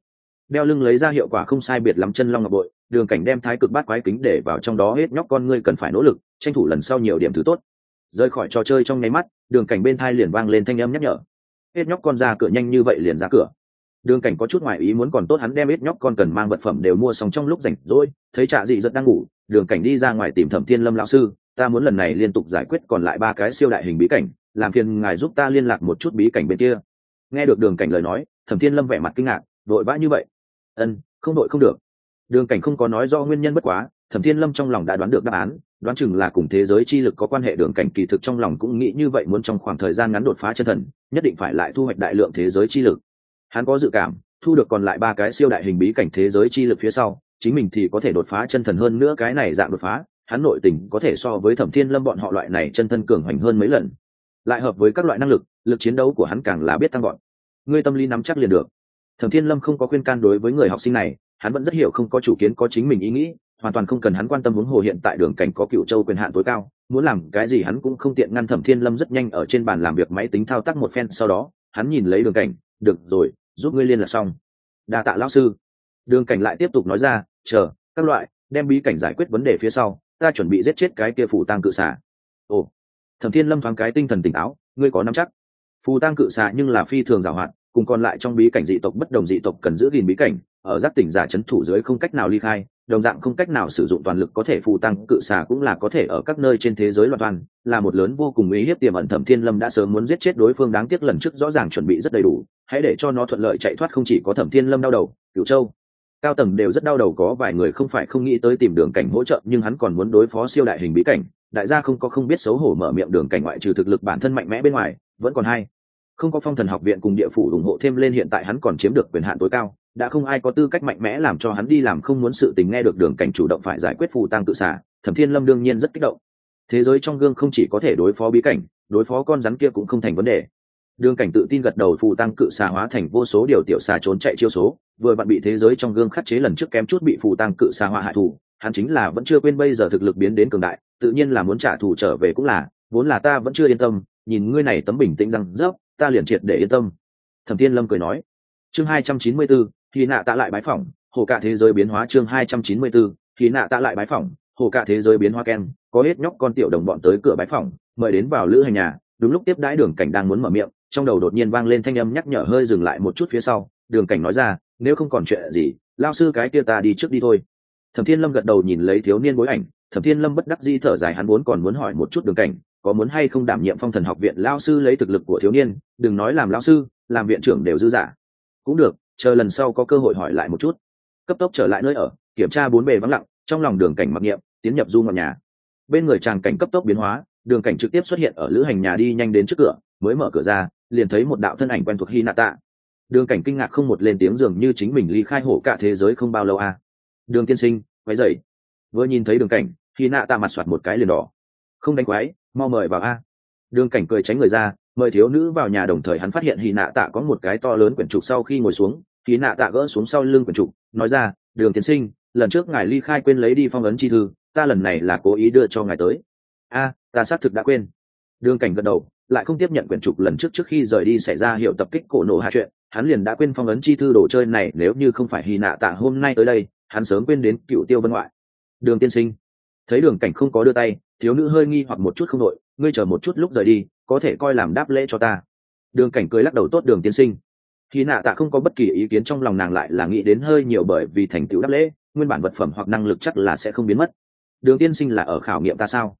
đeo lưng lấy ra hiệu quả không sai biệt lắm chân long ngọc bội, đường cảnh đem thái cực bát quái kính để vào trong đó hết nhóc con ngươi cần phải nỗ lực, tranh thủ lần sau nhiều điểm thứ tốt. Rời khỏi trò chơi trong nháy mắt, đường cảnh bên thai liền vang lên thanh âm nhắc nhở. Hết nhóc con ra cửa nhanh như vậy liền ra cửa. Đường cảnh có chút ngoại ý muốn còn tốt hắn đem hết nhóc con cần mang vật phẩm đều mua xong trong lúc rảnh rỗi, thấy trạ dị giật đang ngủ, đường cảnh đi ra ngoài tìm thẩm thiên lâm lão sư, ta muốn lần này liên tục giải quyết còn lại ba cái siêu đại hình bí cảnh, làm phiền ngài giúp ta liên lạc một chút bí cảnh bên kia. Nghe được đường cảnh lời nói, thẩm thiên lâm vẻ mặt kinh ngạc, vội vã như vậy ân, không đội không được. Đường cảnh không có nói do nguyên nhân bất quá, thẩm thiên lâm trong lòng đã đoán được đáp án, đoán chừng là cùng thế giới chi lực có quan hệ đường cảnh kỳ thực trong lòng cũng nghĩ như vậy muốn trong khoảng thời gian ngắn đột phá chân thần, nhất định phải lại thu hoạch đại lượng thế giới chi lực. Hắn có dự cảm, thu được còn lại ba cái siêu đại hình bí cảnh thế giới chi lực phía sau, chính mình thì có thể đột phá chân thần hơn nữa cái này dạng đột phá, hắn nội tình có thể so với thẩm thiên lâm bọn họ loại này chân thân cường hoành hơn mấy lần. Lại hợp với các loại năng lực lực chiến đấu của hắn càng là biết tăng gọn ngươi tâm lý nắm chắc liền được thẩm thiên lâm không có khuyên can đối với người học sinh này, hắn vẫn rất hiểu không có chủ kiến, có chính mình ý nghĩ, hoàn toàn không cần hắn quan tâm huống hồ hiện tại đường cảnh có cựu châu quyền hạn tối cao, muốn làm cái gì hắn cũng không tiện ngăn thẩm thiên lâm rất nhanh ở trên bàn làm việc máy tính thao tác một phen, sau đó, hắn nhìn lấy đường cảnh, được rồi, giúp ngươi liên lạc xong. Đa tạ lão sư. Đường cảnh lại tiếp tục nói ra, chờ, các loại, đem bí cảnh giải quyết vấn đề phía sau, ta chuẩn bị giết chết cái kia phù tăng cự xả ồ. Thẩm thiên lâm thoáng cái tinh thần tỉnh táo, ngươi có nắm chắc? Phù tăng cự xạ nhưng là phi thường giảo hoạt cùng còn lại trong bí cảnh dị tộc bất đồng dị tộc cần giữ gìn bí cảnh, ở giác tỉnh giả c h ấ n thủ dưới không cách nào ly khai, đồng dạng không cách nào sử dụng toàn lực có thể phù tăng, cự xà cũng là có thể ở các nơi trên thế giới loạn toàn, là một lớn vô cùng uy hiếp tiềm ẩn thẩm thiên lâm đã sớm muốn giết chết đối phương đáng tiếc lần trước rõ ràng chuẩn bị rất đầy đủ, hãy để cho nó thuận lợi chạy thoát không chỉ có thẩm thiên lâm đau đầu cựu châu. Cao tầng đều rất đau đầu có vài người không phải không nghĩ tới tìm đường cảnh hỗ trợ, nhưng hắn còn muốn đối phó siêu đại hình bí cảnh, đại gia không có không biết xấu hổ mở miệng đường cảnh ngoại trừ thực lực bản thân mạnh mẽ bên ngoài, vẫn còn hai không có phong thần học viện cùng địa phủ ủng hộ thêm lên hiện tại hắn còn chiếm được quyền hạn tối cao, đã không ai có tư cách mạnh mẽ làm cho hắn đi làm không muốn sự tình nghe được đường cảnh chủ động phải giải quyết phù tăng tự xả, thẩm thiên lâm đương nhiên rất kích động. Thế giới trong gương không chỉ có thể đối phó bí cảnh, đối phó con rắn kia cũng không thành vấn đề. Đường cảnh tự tin gật đầu phù tăng cự xà hóa thành vô số điều tiểu xà trốn chạy chiêu số, vừa bạn bị thế giới trong gương khắc chế lần trước kém chút bị phù tăng cự xà hóa hại thủ hắn chính là vẫn chưa quên bây giờ thực lực biến đến cường đại, tự nhiên là muốn trả thù trở về cũng là, vốn là ta vẫn chưa yên tâm nhìn ngươi này tấm bình tĩnh răng rớp ta liền triệt để yên tâm. Thẩm tiên lâm cười nói. Chương hai trăm chín mươi 294, khi nạ tạ lại bái phỏng hồ cả thế giới biến hóa chương hai trăm chín mươi 294, khi nạ tạ lại bái phỏng hồ cả thế giới biến hóa ken có hết nhóc con tiểu đồng bọn tới cửa bái phỏng mời đến vào lữ hành nhà đúng lúc tiếp đãi đường cảnh đang muốn mở miệng trong đầu đột nhiên vang lên thanh âm nhắc nhở hơi dừng lại một chút phía sau đường cảnh nói ra nếu không còn chuyện gì lao sư cái kia ta đi trước đi thôi. Thẩm thiên lâm gật đầu nhìn lấy thiếu niên bối ảnh thẩm thiên lâm bất đắc di thở dài hắn vốn còn muốn hỏi một chút đường cảnh có muốn hay không đảm nhiệm phong thần học viện lao sư lấy thực lực của thiếu niên, đừng nói làm lao sư, làm viện trưởng đều dư giả cũng được, chờ lần sau có cơ hội hỏi lại một chút. Cấp tốc trở lại nơi ở, kiểm tra bốn bề vắng lặng, trong lòng đường cảnh mặc niệm, tiến nhập du ngọn nhà. Bên người tràng cảnh cấp tốc biến hóa, đường cảnh trực tiếp xuất hiện ở lữ hành nhà đi nhanh đến trước cửa, mới mở cửa ra, liền thấy một đạo thân ảnh quen thuộc hy nạ tạ đường cảnh kinh ngạc không một lên tiếng dường như chính mình ly khai hổ cả thế giới không bao lâu à. đường tiên sinh quái dậy vừa nhìn thấy đường cảnh hy nạ tạ mặt soạt một cái liền đỏ. Không đánh quái mau mời vào a. Đường cảnh cười tránh người ra, mời thiếu nữ vào nhà đồng thời hắn phát hiện hy nạ tạ có một cái to lớn quyển trục sau khi ngồi xuống hy nạ tạ gỡ xuống sau lưng quyển trục, nói ra, đường tiến sinh, lần trước ngài ly khai quên lấy đi phong ấn chi thư, ta lần này là cố ý đưa cho ngài tới. A, ta xác thực đã quên. Đường cảnh gật đầu, lại không tiếp nhận quyển trục lần trước trước khi rời đi xảy ra hiệu tập kích cổ nổ hạ chuyện, hắn liền đã quên phong ấn chi thư đồ chơi này, nếu như không phải hy nạ tạ hôm nay tới đây, hắn sớm quên đến cựu tiêu vân ngoại. Đường tiên sinh thấy đường cảnh không có đưa tay, thiếu nữ hơi nghi hoặc một chút không đội, ngươi chờ một chút lúc rời đi, có thể coi làm đáp lễ cho ta. Đường cảnh cười lắc đầu, tốt đường tiên sinh. Khi nạ tạ không có bất kỳ ý kiến trong lòng nàng lại là nghĩ đến hơi nhiều bởi vì thành tựu đáp lễ, nguyên bản vật phẩm hoặc năng lực chắc là sẽ không biến mất. Đường tiên sinh là ở khảo nghiệm ta sao?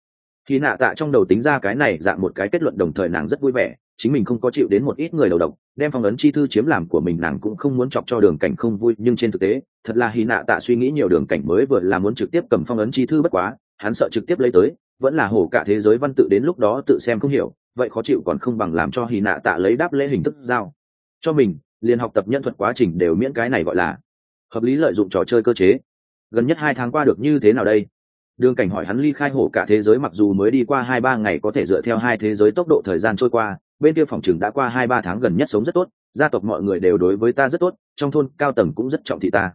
Khi nạ tạ trong đầu tính ra cái này dạng một cái kết luận đồng thời nàng rất vui vẻ, chính mình không có chịu đến một ít người đầu độc, đem phong ấn chi thư chiếm làm của mình nàng cũng không muốn chọc cho đường cảnh không vui, nhưng trên thực tế thật là hy nạ tạ suy nghĩ nhiều đường cảnh mới vừa là muốn trực tiếp cầm phong ấn chi thư bất quá, hắn sợ trực tiếp lấy tới, vẫn là hổ cả thế giới văn tự đến lúc đó tự xem không hiểu, vậy khó chịu còn không bằng làm cho hy nạ tạ lấy đáp lễ hình thức giao. Cho mình, liền học tập nhân thuật quá trình đều miễn cái này gọi là hợp lý lợi dụng trò chơi cơ chế. Gần nhất hai tháng qua được như thế nào đây? Đường cảnh hỏi hắn ly khai hổ cả thế giới mặc dù mới đi qua hai ba ngày có thể dựa theo hai thế giới tốc độ thời gian trôi qua, bên kia phòng chừng đã qua hai ba tháng gần nhất sống rất tốt, gia tộc mọi người đều đối với ta rất tốt, trong thôn cao tầng cũng rất trọng thị ta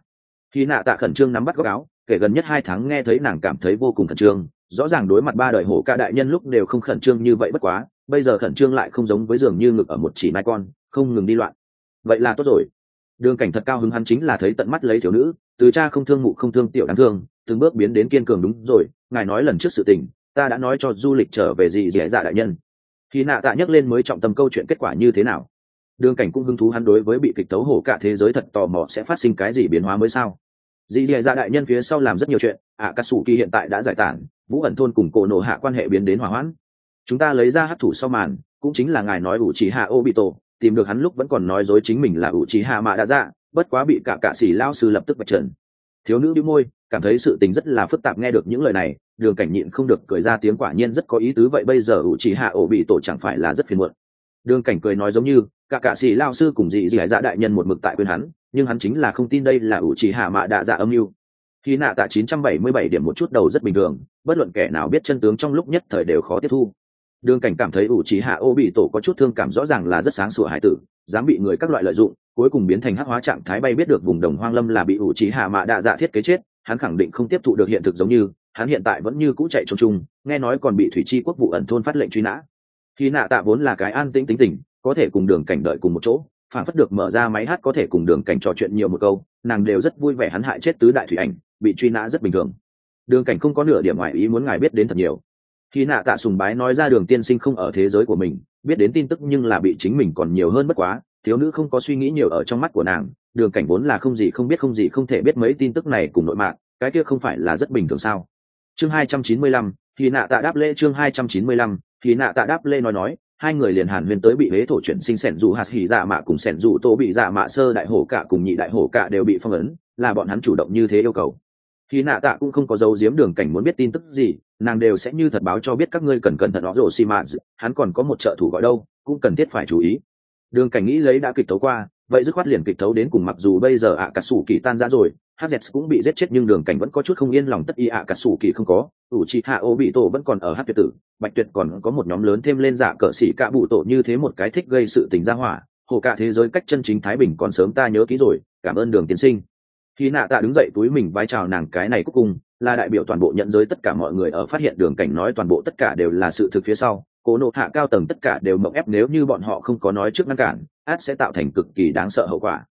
khi nạ tạ khẩn trương nắm bắt góc áo, kể gần nhất hai tháng nghe thấy nàng cảm thấy vô cùng khẩn trương. Rõ ràng đối mặt ba đời hổ ca đại nhân lúc đều không khẩn trương như vậy bất quá, bây giờ khẩn trương lại không giống với dường như ngực ở một chỉ mai con, không ngừng đi loạn. Vậy là tốt rồi. Đường cảnh thật cao hứng hắn chính là thấy tận mắt lấy thiếu nữ, từ cha không thương mụ không thương tiểu đáng thương, từng bước biến đến kiên cường đúng rồi, ngài nói lần trước sự tình, ta đã nói cho du lịch trở về gì dễ dạ đại nhân. Khi nạ tạ nhắc lên mới trọng tâm câu chuyện kết quả như thế nào? Đường cảnh cũng hứng thú hắn đối với bị kịch tấu hổ cả thế giới thật tò mò sẽ phát sinh cái gì biến hóa mới sao? Dì dì dạ đại nhân phía sau làm rất nhiều chuyện ạ cà sủ kỳ hiện tại đã giải tản, vũ ẩn thôn cùng cổ nổ hạ quan hệ biến đến hỏa hoãn. Chúng ta lấy ra hấp thủ sau màn, cũng chính là ngài nói ủ chỉ hạ ô bị tổ tìm được hắn lúc vẫn còn nói dối chính mình là ủ chỉ hạ mạ đã dạ bất quá bị cả cạ xỉ lao sư lập tức vạch trần. Thiếu nữ đĩu môi, cảm thấy sự tình rất là phức tạp nghe được những lời này, đường cảnh nhịn không được cười ra tiếng quả nhiên rất có ý tứ, vậy bây giờ ủ chỉ hạ ổ bị tổ chẳng phải là rất phiền muộn đường cảnh cười nói giống như, cả cạ sĩ lao sư cùng dị dị dạ đại nhân một mực tại quên hắn, nhưng hắn chính là không tin đây là ủ chỉ hạ mạ đạ dạ âm mưu. Khi nạ tạ 977 điểm một chút đầu rất bình thường, bất luận kẻ nào biết chân tướng trong lúc nhất thời đều khó tiếp thu. Đường cảnh cảm thấy ủ chỉ hạ ô bị tổ có chút thương cảm rõ ràng là rất sáng sủa hải tử, dám bị người các loại lợi dụng, cuối cùng biến thành hắc hóa trạng thái bay biết được vùng đồng hoang lâm là bị ủ chỉ hạ mạ đạ dạ thiết kế chết, hắn khẳng định không tiếp thụ được hiện thực giống như, hắn hiện tại vẫn như cũ chạy trốn chung, nghe nói còn bị thủy chi quốc vụ ẩn thôn phát lệnh truy nã khi nạ tạ vốn là cái an tĩnh tính tình, có thể cùng đường cảnh đợi cùng một chỗ, phản phất được mở ra máy hát có thể cùng đường cảnh trò chuyện nhiều một câu, nàng đều rất vui vẻ hắn hại chết tứ đại thủy ảnh, bị truy nã rất bình thường. Đường cảnh không có nửa điểm ngoại ý muốn ngài biết đến thật nhiều. Khi nạ tạ sùng bái nói ra đường tiên sinh không ở thế giới của mình, biết đến tin tức nhưng là bị chính mình còn nhiều hơn bất quá, thiếu nữ không có suy nghĩ nhiều ở trong mắt của nàng, đường cảnh vốn là không gì không biết không gì không thể biết mấy tin tức này cùng nội mạng, cái kia không phải là rất bình thường sao? Chương hai trăm chín mươi lăm, khi nạ tạ đáp lễ chương hai trăm chín mươi lăm thì nạ tạ đáp lê nói nói, hai người liền hàn huyên tới bị huế thổ chuyển sinh sẻn dù hạt hỉ dạ mạ cùng sẻn dù tô bị dạ mạ sơ đại hổ cả cùng nhị đại hổ cả đều bị phong ấn, là bọn hắn chủ động như thế yêu cầu. Khi nạ tạ cũng không có dấu giếm đường cảnh muốn biết tin tức gì, nàng đều sẽ như thật báo cho biết các ngươi cần cẩn thận đó rổ xi mạ hắn còn có một trợ thủ gọi đâu, cũng cần thiết phải chú ý. Đường cảnh nghĩ lấy đã kịch tấu qua vậy dứt khoát liền kịch thấu đến cùng mặc dù bây giờ ạ cả sủ kỳ tan ra rồi hz cũng bị giết chết nhưng đường cảnh vẫn có chút không yên lòng tất y ạ cả sủ kỳ không có, ủ trị hạ ô bị tổ vẫn còn ở hát tuyệt tử, bạch tuyệt còn có một nhóm lớn thêm lên giả cờ xỉ cả bụ tổ như thế một cái thích gây sự tình ra hỏa, hồ cả thế giới cách chân chính thái bình còn sớm ta nhớ kỹ rồi, cảm ơn đường tiến sinh. Khi nạ tạ đứng dậy túi mình vai chào nàng cái này cuối cùng, là đại biểu toàn bộ nhận giới tất cả mọi người ở phát hiện đường cảnh nói toàn bộ tất cả đều là sự thực phía sau cố nộ hạ cao tầng tất cả đều mộng ép nếu như bọn họ không có nói trước ngăn cản, át sẽ tạo thành cực kỳ đáng sợ hậu quả.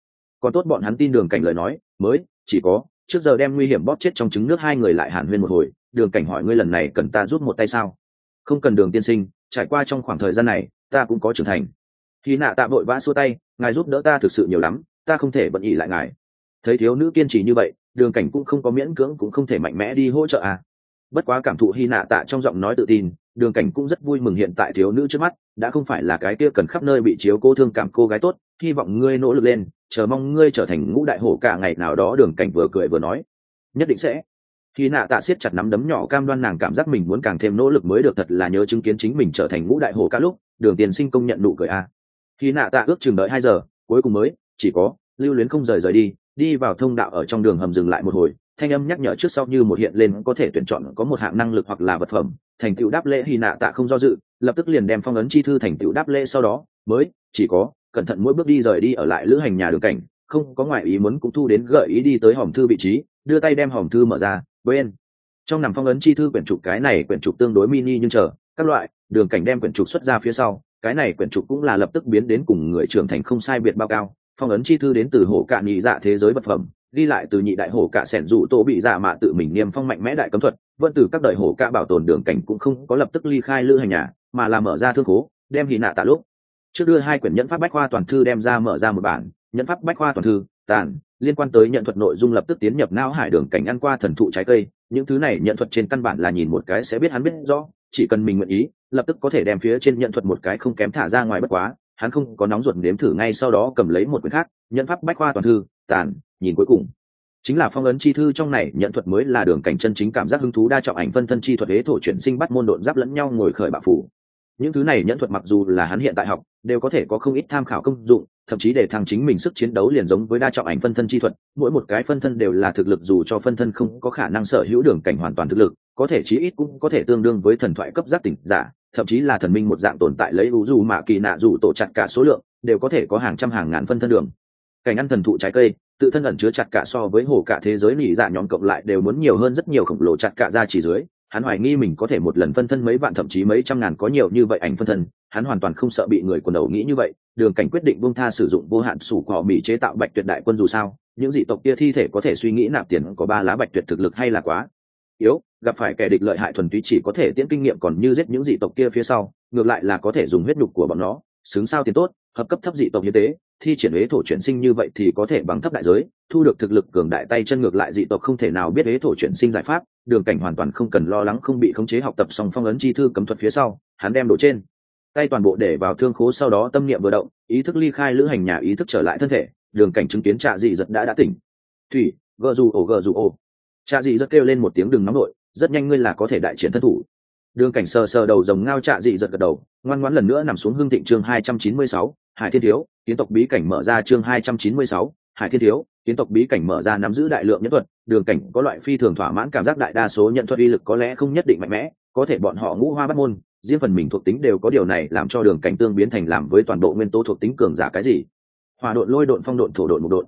Còn tốt bọn hắn tin đường cảnh lời nói, mới, chỉ có, trước giờ đem nguy hiểm bóp chết trong trứng nước hai người lại hàn huyên một hồi, đường cảnh hỏi ngươi lần này cần ta rút một tay sao? Không cần đường tiên sinh, trải qua trong khoảng thời gian này, ta cũng có trưởng thành. Khi nạ tạ vội vã xua tay, ngài giúp đỡ ta thực sự nhiều lắm, ta không thể bận ý lại ngài. Thấy thiếu nữ kiên trì như vậy, đường cảnh cũng không có miễn cưỡng cũng không thể mạnh mẽ đi hỗ trợ à. Bất quá cảm thụ hy nạ tạ trong giọng nói tự tin đường cảnh cũng rất vui mừng hiện tại thiếu nữ trước mắt, đã không phải là cái kia cần khắp nơi bị chiếu cô thương cảm cô gái tốt, hy vọng ngươi nỗ lực lên, chờ mong ngươi trở thành ngũ đại hổ cả ngày nào đó, đường cảnh vừa cười vừa nói. Nhất định sẽ. Khi nạ tạ siết chặt nắm đấm nhỏ cam đoan nàng cảm giác mình muốn càng thêm nỗ lực mới được thật là nhớ chứng kiến chính mình trở thành ngũ đại hổ cả lúc, đường tiền sinh công nhận nụ cười a. À. khi nạ tạ ước chừng đợi hai giờ, cuối cùng mới, chỉ có, lưu luyến không rời rời đi đi vào thông đạo ở trong đường hầm dừng lại một hồi, thanh âm nhắc nhở trước sau như một hiện lên có thể tuyển chọn có một hạng năng lực hoặc là vật phẩm thành tựu đáp lễ hy nạ tạ không do dự, lập tức liền đem phong ấn chi thư thành tựu đáp lễ sau đó, mới, chỉ có, cẩn thận mỗi bước đi rời đi ở lại lữ hành nhà đường cảnh, không có ngoại ý muốn cũng thu đến gợi ý đi tới hòm thư vị trí, đưa tay đem hòm thư mở ra, bên. Trong nằm phong ấn chi thư quyển trục cái này quyển trục tương đối mini nhưng chờ, các loại, đường cảnh đem quyển trục xuất ra phía sau, cái này quyển trục cũng là lập tức biến đến cùng người trưởng thành không sai biệt bao cao, phong ấn chi thư đến từ hổ cạn nhị dạ thế giới vật phẩm ghi lại từ nhị đại hổ cạ sẻn dụ tổ bị giả mạ tự mình niêm phong mạnh mẽ đại cấm thuật, vẫn từ các đời hổ cạ bảo tồn đường cảnh cũng không có lập tức ly khai lữ hành nhà, mà là mở ra thương cố đem hì nạ tạ lúc. Trước đưa hai quyển nhẫn pháp bách khoa toàn thư đem ra mở ra một bản, nhẫn pháp bách khoa toàn thư, tàn, liên quan tới nhận thuật nội dung lập tức tiến nhập não hải đường cảnh ăn qua thần thụ trái cây, những thứ này nhận thuật trên căn bản là nhìn một cái sẽ biết hắn biết rõ, chỉ cần mình nguyện ý, lập tức có thể đem phía trên nhận thuật một cái không kém thả ra ngoài bất quá hắn không có nóng ruột nếm thử ngay sau đó cầm lấy một quyển khác, nhận pháp bách khoa toàn thư, tàn, nhìn cuối cùng. Chính là phong ấn chi thư trong này, nhận thuật mới là đường cảnh chân chính cảm giác hứng thú đa trọng ảnh phân thân chi thuật hế thổ chuyển sinh bắt môn độn giáp lẫn nhau ngồi khởi bạo phủ. Những thứ này nhận thuật mặc dù là hắn hiện tại học, đều có thể có không ít tham khảo công dụng, thậm chí để thằng chính mình sức chiến đấu liền giống với đa trọng ảnh phân thân chi thuật, mỗi một cái phân thân đều là thực lực dù cho phân thân không có khả năng sở hữu đường cảnh hoàn toàn thực lực, có thể chí ít cũng có thể tương đương với thần thoại cấp giác tỉnh giả thậm chí là thần minh một dạng tồn tại lấy vũ dù mạ kỳ nạ dù tổ chặt cả số lượng, đều có thể có hàng trăm hàng ngàn phân thân đường. Cảnh ăn thần thụ trái cây, tự thân ẩn chứa chặt cả so với hồ cả thế giới nỉ dạ nhóm cộng lại đều muốn nhiều hơn rất nhiều khổng lồ chặt cả ra chỉ dưới. Hắn hoài nghi mình có thể một lần phân thân mấy vạn thậm chí mấy trăm ngàn có nhiều như vậy ảnh phân thân, hắn hoàn toàn không sợ bị người quần đầu nghĩ như vậy. Đường cảnh quyết định buông tha sử dụng vô hạn sủ cỏ mỹ chế tạo bạch tuyệt đại quân dù sao, những dị tộc kia thi thể có thể suy nghĩ nạp tiền có ba lá bạch tuyệt thực lực hay là quá yếu gặp phải kẻ địch lợi hại thuần túy chỉ có thể tiễn kinh nghiệm còn như giết những dị tộc kia phía sau, ngược lại là có thể dùng huyết nhục của bọn nó, xứng sao tiền tốt, hợp cấp thấp dị tộc như thế, thi triển ế thổ chuyển sinh như vậy thì có thể bằng thấp đại giới, thu được thực lực cường đại tay chân ngược lại dị tộc không thể nào biết ế thổ chuyển sinh giải pháp, đường cảnh hoàn toàn không cần lo lắng không bị khống chế học tập song phong ấn chi thư cấm thuật phía sau, hắn đem đổ trên, tay toàn bộ để vào thương khố sau đó tâm niệm vừa động, ý thức ly khai lữ hành nhà ý thức trở lại thân thể, đường cảnh chứng kiến trạ dị giật đã đã tỉnh. Thủy gợ dù ổ gợ dù ổ. Trạ dị giật kêu lên một tiếng đừng nóng nội rất nhanh ngươi là có thể đại chiến thân thủ. Đường cảnh sờ sờ đầu rồng ngao trạ dị giật gật đầu, ngoan ngoãn lần nữa nằm xuống hương thịnh chương hai trăm chín mươi sáu, hải thiên thiếu tiến tộc bí cảnh mở ra chương hai trăm chín mươi sáu, hải thiên thiếu tiến tộc bí cảnh mở ra nắm giữ đại lượng nhân thuật, đường cảnh có loại phi thường thỏa mãn cảm giác đại đa số nhận thuật uy lực có lẽ không nhất định mạnh mẽ, có thể bọn họ ngũ hoa bắt môn, riêng phần mình thuộc tính đều có điều này làm cho đường cảnh tương biến thành làm với toàn bộ nguyên tố thuộc tính cường giả cái gì. Hòa độn lôi độn phong độn thổ độn mục độn.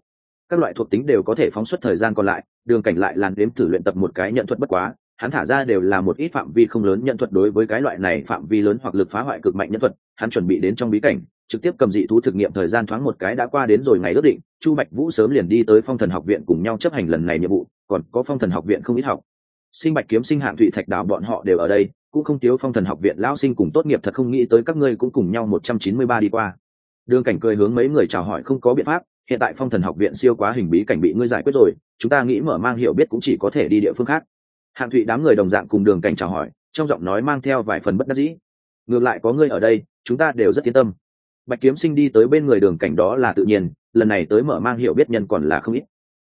Các loại thuộc tính đều có thể phóng xuất thời gian còn lại, đường cảnh lại làn đếm thử luyện tập một cái nhận thuật bất quá hắn thả ra đều là một ít phạm vi không lớn nhận thuật đối với cái loại này phạm vi lớn hoặc lực phá hoại cực mạnh nhân thuật, hắn chuẩn bị đến trong bí cảnh, trực tiếp cầm dị thú thực nghiệm thời gian thoáng một cái đã qua đến rồi ngày ước định, chu bạch vũ sớm liền đi tới phong thần học viện cùng nhau chấp hành lần này nhiệm vụ, còn có phong thần học viện không ít học. Sinh bạch kiếm, sinh hạng thụy thạch đào bọn họ đều ở đây, cũng không thiếu phong thần học viện lão sinh cùng tốt nghiệp thật không nghĩ tới các ngươi cũng cùng nhau một trăm chín mươi ba đi qua. Đường cảnh cười hướng mấy người chào hỏi không có biện pháp, hiện tại phong thần học viện siêu quá hình bí cảnh bị ngươi giải quyết rồi, chúng ta nghĩ mở mang hiểu biết cũng chỉ có thể đi địa phương khác hạng thụy đám người đồng dạng cùng đường cảnh chào hỏi, trong giọng nói mang theo vài phần bất đắc dĩ. Ngược lại có ngươi ở đây, chúng ta đều rất yên tâm. Bạch kiếm sinh đi tới bên người đường cảnh đó là tự nhiên, lần này tới mở mang hiểu biết nhân còn là không ít.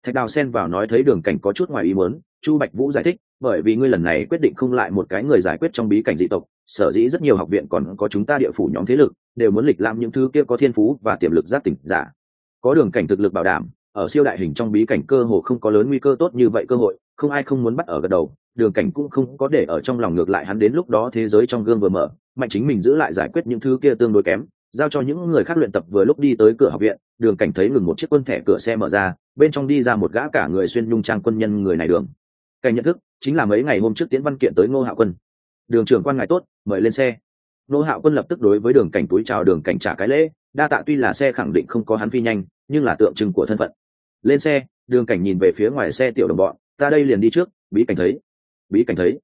Thạch đào xen vào nói thấy đường cảnh có chút ngoài ý muốn, chu bạch vũ giải thích, bởi vì ngươi lần này quyết định không lại một cái người giải quyết trong bí cảnh dị tộc, sở dĩ rất nhiều học viện còn có chúng ta địa phủ nhóm thế lực, đều muốn lịch làm những thứ kia có thiên phú và tiềm lực giác tỉnh giả. Có đường cảnh thực lực bảo đảm ở siêu đại hình trong bí cảnh cơ hồ không có lớn nguy cơ tốt như vậy cơ hội, không ai không muốn bắt ở gật đầu, đường cảnh cũng không có để ở trong lòng ngược lại hắn đến lúc đó thế giới trong gương vừa mở, mạnh chính mình giữ lại giải quyết những thứ kia tương đối kém, giao cho những người khác luyện tập vừa lúc đi tới cửa học viện, đường cảnh thấy ngừng một chiếc quân thẻ cửa xe mở ra, bên trong đi ra một gã cả người xuyên nhung trang quân nhân người này đường. Cảnh nhận thức, chính là mấy ngày hôm trước tiến văn kiện tới ngô hạo quân. Đường trưởng quan ngài tốt, mời lên xe. Ngô hạo quân lập tức đối với đường cảnh túi chào đường cảnh trả cái lễ, đa tạ tuy là xe khẳng định không có hắn phi nhanh, nhưng là tượng trưng của thân phận lên xe, đường cảnh nhìn về phía ngoài xe tiểu đồng bọn, ta đây liền đi trước, bí cảnh thấy. Bí cảnh thấy?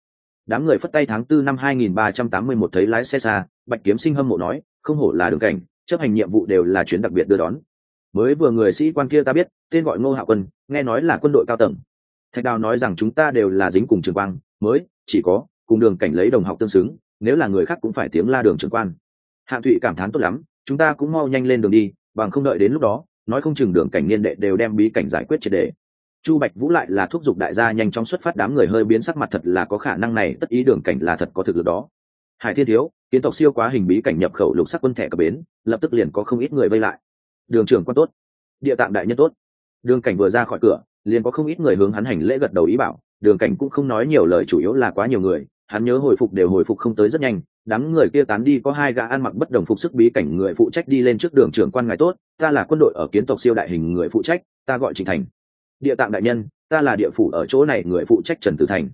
Đám người phất tay tháng tư năm 2381 thấy lái xe xa, bạch kiếm sinh hâm mộ nói, không hổ là đường cảnh, chấp hành nhiệm vụ đều là chuyến đặc biệt đưa đón. Mới vừa người sĩ quan kia ta biết, tên gọi ngô hạ quân, nghe nói là quân đội cao tầng. Thạch đào nói rằng chúng ta đều là dính cùng trường quang mới, chỉ có, cùng đường cảnh lấy đồng học tương xứng, nếu là người khác cũng phải tiếng la đường trưởng quan. Hạ thụy cảm thán tốt lắm, chúng ta cũng mau nhanh lên đường đi, bằng không đợi đến lúc đó nói không chừng đường cảnh niên đệ đều đem bí cảnh giải quyết triệt đề. Chu bạch vũ lại là thúc giục đại gia nhanh chóng xuất phát, đám người hơi biến sắc mặt thật là có khả năng này, tất ý đường cảnh là thật có thực lực đó. Hải thiên thiếu, kiến tộc siêu quá hình bí cảnh nhập khẩu lục sắc quân thẻ cập bến, lập tức liền có không ít người vây lại. Đường trưởng quan tốt, địa tạng đại nhân tốt. Đường cảnh vừa ra khỏi cửa, liền có không ít người hướng hắn hành lễ gật đầu ý bảo. Đường cảnh cũng không nói nhiều lời, chủ yếu là quá nhiều người, hắn nhớ hồi phục đều hồi phục không tới rất nhanh đám người kia tán đi có hai gã ăn mặc bất đồng phục sức bí cảnh người phụ trách đi lên trước đường trưởng quan ngài tốt, ta là quân đội ở kiến tộc siêu đại hình người phụ trách, ta gọi trịnh thành. Địa tạng đại nhân, ta là địa phủ ở chỗ này người phụ trách trần tử thành.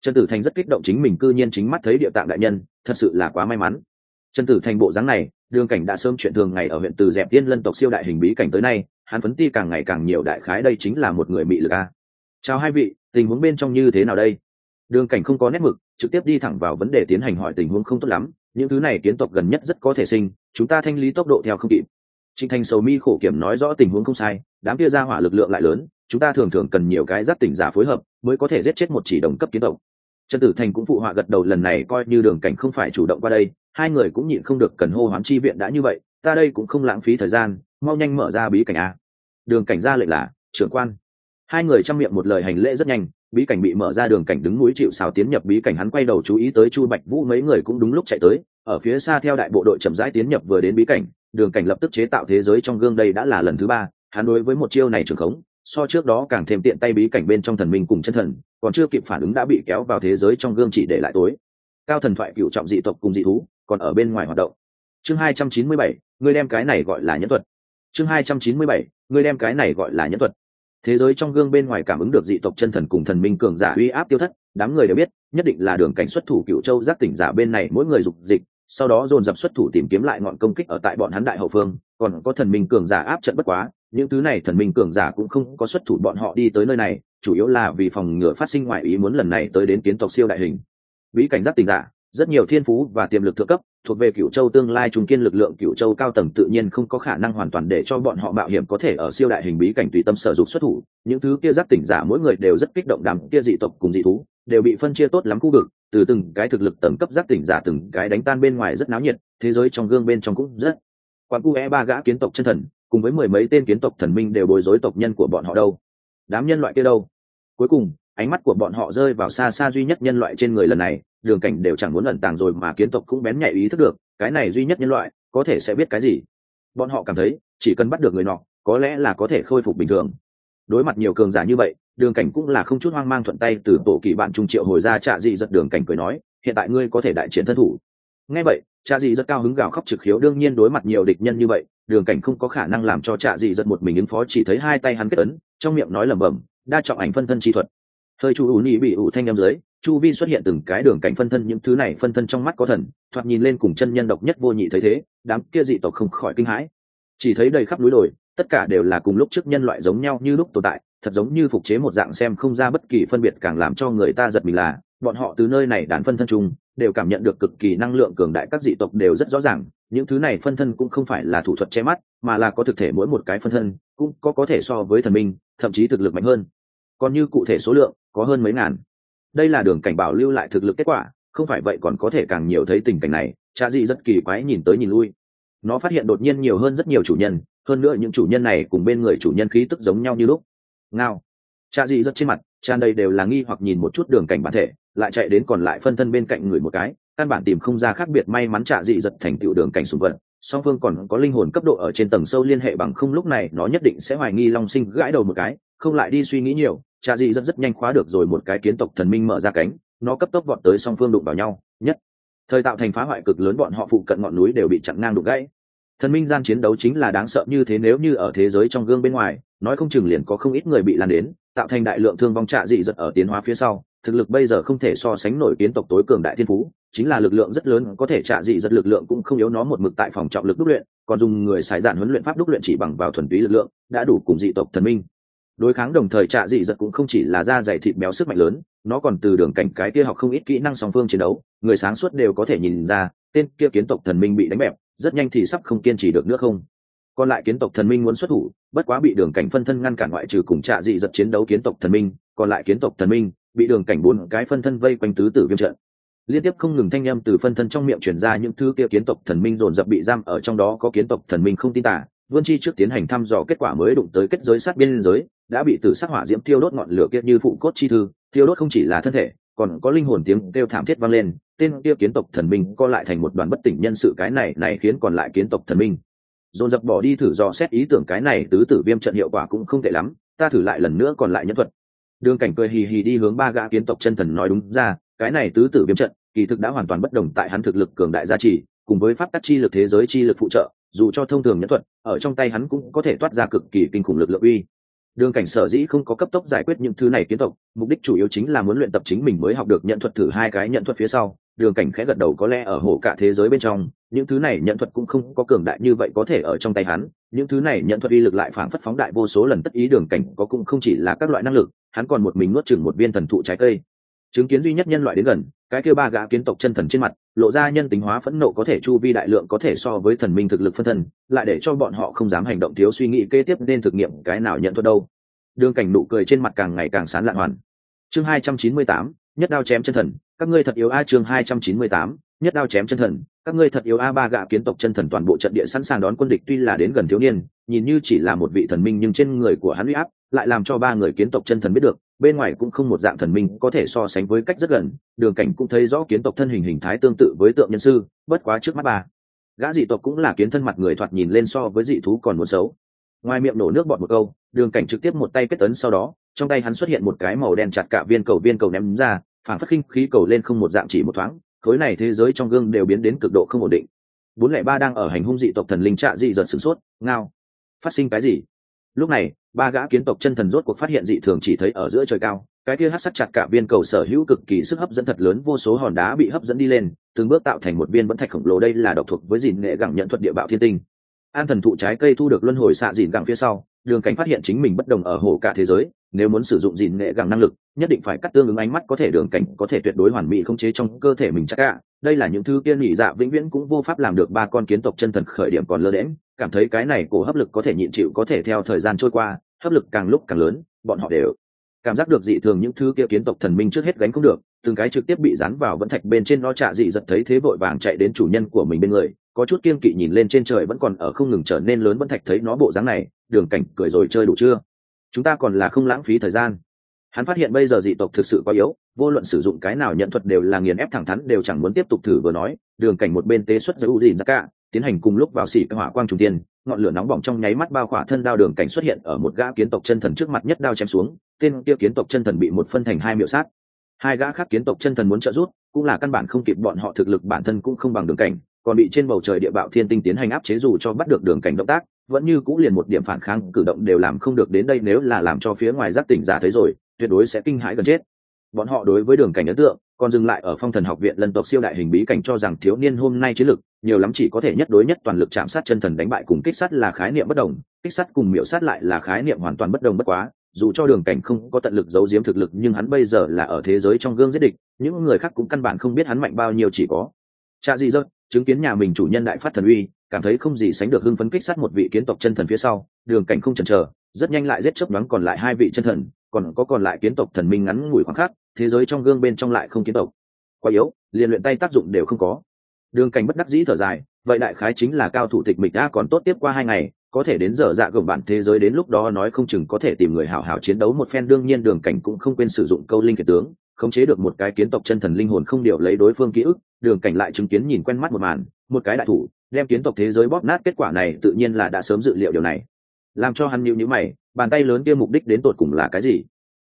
Trần tử thành rất kích động chính mình cư nhiên chính mắt thấy địa tạng đại nhân, thật sự là quá may mắn. Trần tử thành bộ dáng này, đường cảnh đã sớm chuyện thường ngày ở huyện từ dẹp tiên lân tộc siêu đại hình bí cảnh tới nay, hắn phấn ti càng ngày càng nhiều đại khái đây chính là một người mị lực a. Chào hai vị, tình huống bên trong như thế nào đây? Đường cảnh không có nét mực, trực tiếp đi thẳng vào vấn đề tiến hành hỏi tình huống không tốt lắm, những thứ này kiến tộc gần nhất rất có thể sinh, chúng ta thanh lý tốc độ theo không kịp. Trịnh thành sầu mi khổ kiểm nói rõ tình huống không sai, đám kia ra hỏa lực lượng lại lớn, chúng ta thường thường cần nhiều cái giáp tỉnh giả phối hợp, mới có thể giết chết một chỉ đồng cấp kiến tộc. Trần tử thành cũng phụ họa gật đầu lần này coi như đường cảnh không phải chủ động qua đây, hai người cũng nhịn không được cần hô hoán chi viện đã như vậy, ta đây cũng không lãng phí thời gian, mau nhanh mở ra bí cảnh a. Đường cảnh ra lệnh là, trưởng quan. Hai người chăm miệng một lời hành lễ rất nhanh bí cảnh bị mở ra đường cảnh đứng núi chịu xào tiến nhập bí cảnh, hắn quay đầu chú ý tới chu bạch vũ, mấy người cũng đúng lúc chạy tới. Ở phía xa theo đại bộ đội chậm rãi tiến nhập vừa đến bí cảnh, đường cảnh lập tức chế tạo thế giới trong gương đây đã là lần thứ ba. Hắn đối với một chiêu này trưởng khống, so trước đó càng thêm tiện tay bí cảnh bên trong thần minh cùng chân thần, còn chưa kịp phản ứng đã bị kéo vào thế giới trong gương chỉ để lại tối. Cao thần thoại cựu trọng dị tộc cùng dị thú còn ở bên ngoài hoạt động. Chương hai trăm chín mươi bảy người đem cái này gọi là nhẫn thuật. Chương hai trăm chín mươi bảy người đem cái này gọi là nhẫn thuật thế giới trong gương bên ngoài cảm ứng được dị tộc chân thần cùng thần minh cường giả uy áp tiêu thất, đám người đều biết, nhất định là đường cảnh xuất thủ cựu châu giác tỉnh giả bên này mỗi người dục dịch, sau đó dồn dập xuất thủ tìm kiếm lại ngọn công kích ở tại bọn hắn đại hậu phương, còn có thần minh cường giả áp trận bất quá, những thứ này thần minh cường giả cũng không có xuất thủ bọn họ đi tới nơi này, chủ yếu là vì phòng ngừa phát sinh ngoại ý muốn lần này tới đến kiến tộc siêu đại hình. Bí cảnh giác tỉnh giả rất nhiều thiên phú và tiềm lực thượng cấp thuộc về cựu châu tương lai trùng kiên lực lượng cựu châu cao tầng tự nhiên không có khả năng hoàn toàn để cho bọn họ mạo hiểm có thể ở siêu đại hình bí cảnh tùy tâm sở dụng xuất thủ. Những thứ kia giác tỉnh giả mỗi người đều rất kích động đàm kia dị tộc cùng dị thú, đều bị phân chia tốt lắm khu vực, từ từng cái thực lực tầng cấp giác tỉnh giả từng cái đánh tan bên ngoài rất náo nhiệt, thế giới trong gương bên trong cũng rất. Quan cu e ba gã kiến tộc chân thần, cùng với mười mấy tên kiến tộc thần minh đều bối rối tộc nhân của bọn họ đâu. Đám nhân loại kia đâu? Cuối cùng ánh mắt của bọn họ rơi vào xa xa duy nhất nhân loại trên người lần này, đường cảnh đều chẳng muốn ẩn tàng rồi mà kiến tộc cũng bén nhạy ý thức được, cái này duy nhất nhân loại, có thể sẽ biết cái gì. Bọn họ cảm thấy, chỉ cần bắt được người nọ, có lẽ là có thể khôi phục bình thường. Đối mặt nhiều cường giả như vậy, đường cảnh cũng là không chút hoang mang thuận tay từ tổ kỳ bạn trung triệu hồi ra trạ dị giật đường cảnh cười nói, hiện tại ngươi có thể đại chiến thân thủ. Ngay vậy, trạ dị rất cao hứng gào khóc trực khiếu, đương nhiên đối mặt nhiều địch nhân như vậy, đường cảnh không có khả năng làm cho trạ dị giật một mình ứng phó, chỉ thấy hai tay hắn kết ấn, trong miệng nói lẩm bẩm, đa trọng ảnh phân thân chi thuật hơi chu ủ nhị bị ủ thanh â dưới, chu vi xuất hiện từng cái đường cảnh phân thân, những thứ này phân thân trong mắt có thần, thoạt nhìn lên cùng chân nhân độc nhất vô nhị thấy thế, đám kia dị tộc không khỏi kinh hãi. Chỉ thấy đầy khắp núi đồi, tất cả đều là cùng lúc trước nhân loại giống nhau như lúc tồn tại, thật giống như phục chế một dạng xem không ra bất kỳ phân biệt càng làm cho người ta giật mình là, bọn họ từ nơi này đàn phân thân chung, đều cảm nhận được cực kỳ năng lượng cường đại các dị tộc đều rất rõ ràng, những thứ này phân thân cũng không phải là thủ thuật che mắt, mà là có thực thể mỗi một cái phân thân, cũng có có thể so với thần minh, thậm chí thực lực mạnh hơn còn như cụ thể số lượng có hơn mấy ngàn. Đây là đường cảnh bảo lưu lại thực lực kết quả không phải vậy còn có thể càng nhiều thấy tình cảnh này cha dị rất kỳ quái nhìn tới nhìn lui. Nó phát hiện đột nhiên nhiều hơn rất nhiều chủ nhân hơn nữa những chủ nhân này cùng bên người chủ nhân khí tức giống nhau như lúc. Ngao. Cha dị rất trên mặt tràn đầy đều là nghi hoặc nhìn một chút đường cảnh bản thể lại chạy đến còn lại phân thân bên cạnh người một cái căn bản tìm không ra khác biệt may mắn trạ dị giật thành tựu đường cảnh sùng vật, song phương còn có linh hồn cấp độ ở trên tầng sâu liên hệ bằng không lúc này nó nhất định sẽ hoài nghi long sinh gãi đầu một cái không lại đi suy nghĩ nhiều trà dị rất rất nhanh khóa được rồi một cái kiến tộc thần minh mở ra cánh, nó cấp tốc vọt tới song phương đụng vào nhau, nhất. Thời tạo thành phá hoại cực lớn bọn họ phụ cận ngọn núi đều bị chặn ngang đục gãy. Thần minh gian chiến đấu chính là đáng sợ như thế nếu như ở thế giới trong gương bên ngoài, nói không chừng liền có không ít người bị lan đến, tạo thành đại lượng thương vong trạ dị dật ở tiến hóa phía sau, thực lực bây giờ không thể so sánh nổi kiến tộc tối cường đại thiên phú, chính là lực lượng rất lớn, có thể trạ dị dật lực lượng cũng không yếu nó một mực tại phòng trọng lực đúc luyện, còn dùng người xài dạn huấn luyện pháp đúc luyện chỉ bằng vào thuần túy lực lượng, đã đủ cùng dị tộc thần minh đối kháng đồng thời trạ dị giật cũng không chỉ là da dày thịt béo sức mạnh lớn, nó còn từ đường cảnh cái kia học không ít kỹ năng song phương chiến đấu, người sáng suốt đều có thể nhìn ra, tên kia kiến tộc thần minh bị đánh bẹp, rất nhanh thì sắp không kiên trì được nữa không? Còn lại kiến tộc thần minh muốn xuất thủ, bất quá bị đường cảnh phân thân ngăn cản ngoại trừ cùng trạ dị giật chiến đấu kiến tộc thần minh, còn lại kiến tộc thần minh bị đường cảnh bốn cái phân thân vây quanh tứ tử viêm trận. Liên tiếp không ngừng thanh â m từ phân thân trong miệng chuyển ra những thứ kia kiến tộc thần minh dồn dập bị giam ở trong đó có kiến tộc thần minh không tin tả vươn chi trước tiến hành thăm dò kết quả mới đụng tới kết giới sát biên giới, đã bị tử sắc hỏa diễm tiêu đốt ngọn lửa kia như phụ cốt chi thư. Tiêu đốt không chỉ là thân thể, còn có linh hồn tiếng kêu thảm thiết vang lên, tên kia kiến tộc thần minh co lại thành một đoàn bất tỉnh nhân sự cái này này khiến còn lại kiến tộc thần minh. Dồn dập bỏ đi thử dò xét ý tưởng cái này tứ tử viêm trận hiệu quả cũng không tệ lắm, ta thử lại lần nữa còn lại nhân thuật. Đường cảnh cười hì hì đi hướng ba gã kiến tộc chân thần nói đúng ra, cái này tứ tử viêm trận, kỳ thực đã hoàn toàn bất đồng tại hắn thực lực cường đại gia trì, cùng với pháp tắc chi lực thế giới chi lực phụ trợ dù cho thông thường nhẫn thuật, ở trong tay hắn cũng có thể toát ra cực kỳ kinh khủng lực lượng uy. Đường cảnh sở dĩ không có cấp tốc giải quyết những thứ này kiến tộc, mục đích chủ yếu chính là muốn luyện tập chính mình mới học được nhận thuật thử hai cái nhận thuật phía sau. Đường cảnh khẽ gật đầu có lẽ ở hồ cả thế giới bên trong, những thứ này nhận thuật cũng không có cường đại như vậy có thể ở trong tay hắn. Những thứ này nhận thuật uy lực lại phản phất phóng đại vô số lần, tất ý đường cảnh có cũng không chỉ là các loại năng lực, hắn còn một mình nuốt chừng một viên thần thụ trái cây. Chứng kiến duy nhất nhân loại đến gần cái kia ba gã kiến tộc chân thần trên mặt, lộ ra nhân tính hóa phẫn nộ có thể chu vi đại lượng có thể so với thần minh thực lực phân thân, lại để cho bọn họ không dám hành động thiếu suy nghĩ kế tiếp nên thực nghiệm cái nào nhận thuật đâu. Đường cảnh nụ cười trên mặt càng ngày càng sán lạn hoàn. Chương hai trăm chín mươi tám, nhất đao chém chân thần, các ngươi thật yếu a, chương hai trăm chín mươi tám, nhất đao chém chân thần, các ngươi thật yếu a, ba gạ kiến tộc chân thần toàn bộ trận địa sẵn sàng đón quân địch tuy là đến gần thiếu niên, nhìn như chỉ là một vị thần minh nhưng trên người của hắn uy áp lại làm cho ba người kiến tộc chân thần biết được bên ngoài cũng không một dạng thần minh có thể so sánh với cách rất gần, đường cảnh cũng thấy rõ kiến tộc thân hình hình thái tương tự với tượng nhân sư, bất quá trước mắt bà gã dị tộc cũng là kiến thân mặt người thoạt nhìn lên so với dị thú còn muốn xấu. Ngoài miệng nổ nước bọt một câu, đường cảnh trực tiếp một tay kết tấn sau đó, trong tay hắn xuất hiện một cái màu đen chặt cả viên cầu viên cầu ném ra, phản phát khinh khí cầu lên không một dạng chỉ một thoáng, khối này thế giới trong gương đều biến đến cực độ không ổn định. Bốn lẻ ba đang ở hành hung dị tộc thần linh trạ dị giật sửng sốt, ngao, phát sinh cái gì? Lúc này ba gã kiến tộc chân thần rốt cuộc phát hiện dị thường chỉ thấy ở giữa trời cao, cái kia hát sắt chặt cả viên cầu sở hữu cực kỳ sức hấp dẫn thật lớn, vô số hòn đá bị hấp dẫn đi lên, từng bước tạo thành một viên vẫn thạch khổng lồ đây là độc thuộc với dìn nghệ gẳng nhận thuật địa bạo thiên tinh. An thần thụ trái cây thu được luân hồi xạ dìn gẳng phía sau, đường cảnh phát hiện chính mình bất đồng ở hồ cả thế giới, nếu muốn sử dụng dìn nghệ gẳng năng lực, nhất định phải cắt tương ứng ánh mắt có thể đường cảnh có thể tuyệt đối hoàn mỹ không chế trong cơ thể mình chắc cả. Đây là những thứ kiên nhị dạ vĩnh viễn cũng vô pháp làm được ba con kiến tộc chân thần khởi điểm còn lơ đễm cảm thấy cái này cổ hấp lực có thể nhịn chịu có thể theo thời gian trôi qua, hấp lực càng lúc càng lớn, bọn họ đều cảm giác được dị thường những thứ kia kiến tộc thần minh trước hết gánh không được, từng cái trực tiếp bị dán vào vẫn thạch bên trên nó trạ dị giật thấy thế vội vàng chạy đến chủ nhân của mình bên người, có chút kiên kỵ nhìn lên trên trời vẫn còn ở không ngừng trở nên lớn vẫn thạch thấy nó bộ dáng này, đường cảnh cười rồi chơi đủ chưa? Chúng ta còn là không lãng phí thời gian hắn phát hiện bây giờ dị tộc thực sự quá yếu, vô luận sử dụng cái nào nhận thuật đều là nghiền ép thẳng thắn, đều chẳng muốn tiếp tục thử vừa nói. Đường cảnh một bên tế xuất giới u dìn ra cả tiến hành cùng lúc vào xỉ hỏa quang trung tiên. Ngọn lửa nóng bỏng trong nháy mắt bao khỏa thân đao đường cảnh xuất hiện ở một gã kiến tộc chân thần trước mặt nhất đao chém xuống. Tên kia kiến tộc chân thần bị một phân thành hai miệu sát. Hai gã khác kiến tộc chân thần muốn trợ rút cũng là căn bản không kịp, bọn họ thực lực bản thân cũng không bằng đường cảnh. Còn bị trên bầu trời địa bạo thiên tinh tiến hành áp chế dù cho bắt được đường cảnh động tác, vẫn như cũng liền một điểm phản kháng cử động đều làm không được đến đây nếu là làm cho phía ngoài giác tỉnh giả thấy rồi tuyệt đối sẽ kinh hãi gần chết. Bọn họ đối với đường cảnh ấn tượng, còn dừng lại ở phong thần học viện lần tộc siêu đại hình bí cảnh cho rằng thiếu niên hôm nay chiến lực, nhiều lắm chỉ có thể nhất đối nhất toàn lực chạm sát chân thần đánh bại cùng kích sát là khái niệm bất đồng, kích sát cùng miểu sát lại là khái niệm hoàn toàn bất đồng bất quá, dù cho đường cảnh không có tận lực giấu giếm thực lực nhưng hắn bây giờ là ở thế giới trong gương giết địch, những người khác cũng căn bản không biết hắn mạnh bao nhiêu chỉ có. Cha gì dơ chứng kiến nhà mình chủ nhân đại phát thần uy, cảm thấy không gì sánh được hưng phấn kích sát một vị kiến tộc chân thần phía sau, đường cảnh không chần chờ, rất nhanh lại giết chớp đoán còn lại hai vị chân thần còn có còn lại kiến tộc thần minh ngắn ngủi khoảng khắc, thế giới trong gương bên trong lại không kiến tộc. Quá yếu, liền luyện tay tác dụng đều không có. Đường cảnh bất đắc dĩ thở dài, vậy đại khái chính là cao thủ tịch mịch đã còn tốt tiếp qua hai ngày, có thể đến giờ dạ gồng bạn thế giới đến lúc đó nói không chừng có thể tìm người hảo hảo chiến đấu một phen. Đương nhiên đường cảnh cũng không quên sử dụng câu linh kiệt tướng, khống chế được một cái kiến tộc chân thần linh hồn không điều lấy đối phương ký ức. Đường cảnh lại chứng kiến nhìn quen mắt một màn, một cái đại thủ, đem kiến tộc thế giới bóp nát. Kết quả này tự nhiên là đã sớm dự liệu điều này, làm cho hắn nhịu nhữ mày bàn tay lớn kia mục đích đến tột cùng là cái gì?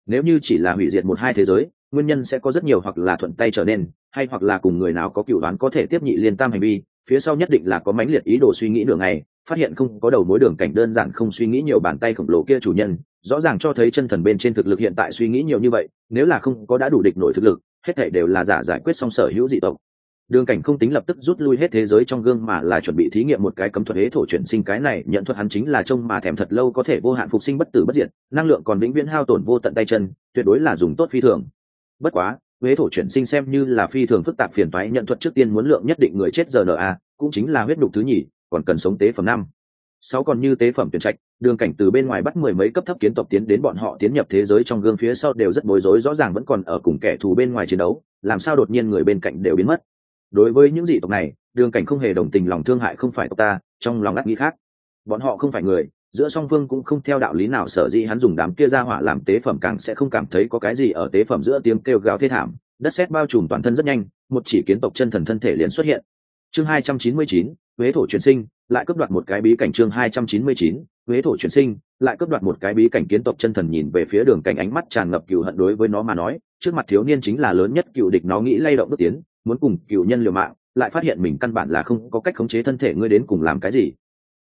Nếu như chỉ là hủy diệt một hai thế giới, nguyên nhân sẽ có rất nhiều hoặc là thuận tay trở nên, hay hoặc là cùng người nào có cựu đoán có thể tiếp nhị liên tam hành vi, phía sau nhất định là có mãnh liệt ý đồ suy nghĩ đường này, phát hiện không có đầu mối đường cảnh đơn giản không suy nghĩ nhiều bàn tay khổng lồ kia chủ nhân, rõ ràng cho thấy chân thần bên trên thực lực hiện tại suy nghĩ nhiều như vậy, nếu là không có đã đủ địch nổi thực lực, hết thể đều là giả giải quyết song sở hữu dị tộc đường cảnh không tính lập tức rút lui hết thế giới trong gương mà là chuẩn bị thí nghiệm một cái cấm thuật hế thổ chuyển sinh cái này, nhận thuật hắn chính là trông mà thèm thật lâu có thể vô hạn phục sinh bất tử bất diệt, năng lượng còn vĩnh viễn hao tổn vô tận tay chân, tuyệt đối là dùng tốt phi thường. Bất quá huế thổ chuyển sinh xem như là phi thường phức tạp phiền toái, nhận thuật trước tiên muốn lượng nhất định người chết giờ rna cũng chính là huyết đục thứ nhì, còn cần sống tế phẩm năm. Sáu còn như tế phẩm tuyển trạch, đường cảnh từ bên ngoài bắt mười mấy cấp thấp kiến tộc tiến đến bọn họ tiến nhập thế giới trong gương phía sau đều rất bối rối, rõ ràng vẫn còn ở cùng kẻ thù bên ngoài chiến đấu, làm sao đột nhiên người bên cạnh đều biến mất đối với những dị tộc này, đường cảnh không hề đồng tình lòng thương hại không phải tộc ta, trong lòng ngắt nghĩ khác. Bọn họ không phải người, giữa song phương cũng không theo đạo lý nào sở dĩ hắn dùng đám kia ra hỏa làm tế phẩm càng sẽ không cảm thấy có cái gì ở tế phẩm giữa tiếng kêu gào thê thảm. Đất sét bao trùm toàn thân rất nhanh, một chỉ kiến tộc chân thần thân thể liền xuất hiện. Chương hai trăm chín mươi chín, huế thổ chuyển sinh, lại cướp đoạt một cái bí cảnh chương hai trăm chín mươi chín, huế thổ chuyển sinh, lại cướp đoạt một cái bí cảnh kiến tộc chân thần nhìn về phía đường cảnh ánh mắt tràn ngập cựu hận đối với nó mà nói, trước mặt thiếu niên chính là lớn nhất cựu địch nó nghĩ lay động bước tiến muốn cùng cựu nhân liều mạng, lại phát hiện mình căn bản là không có cách khống chế thân thể ngươi đến cùng làm cái gì.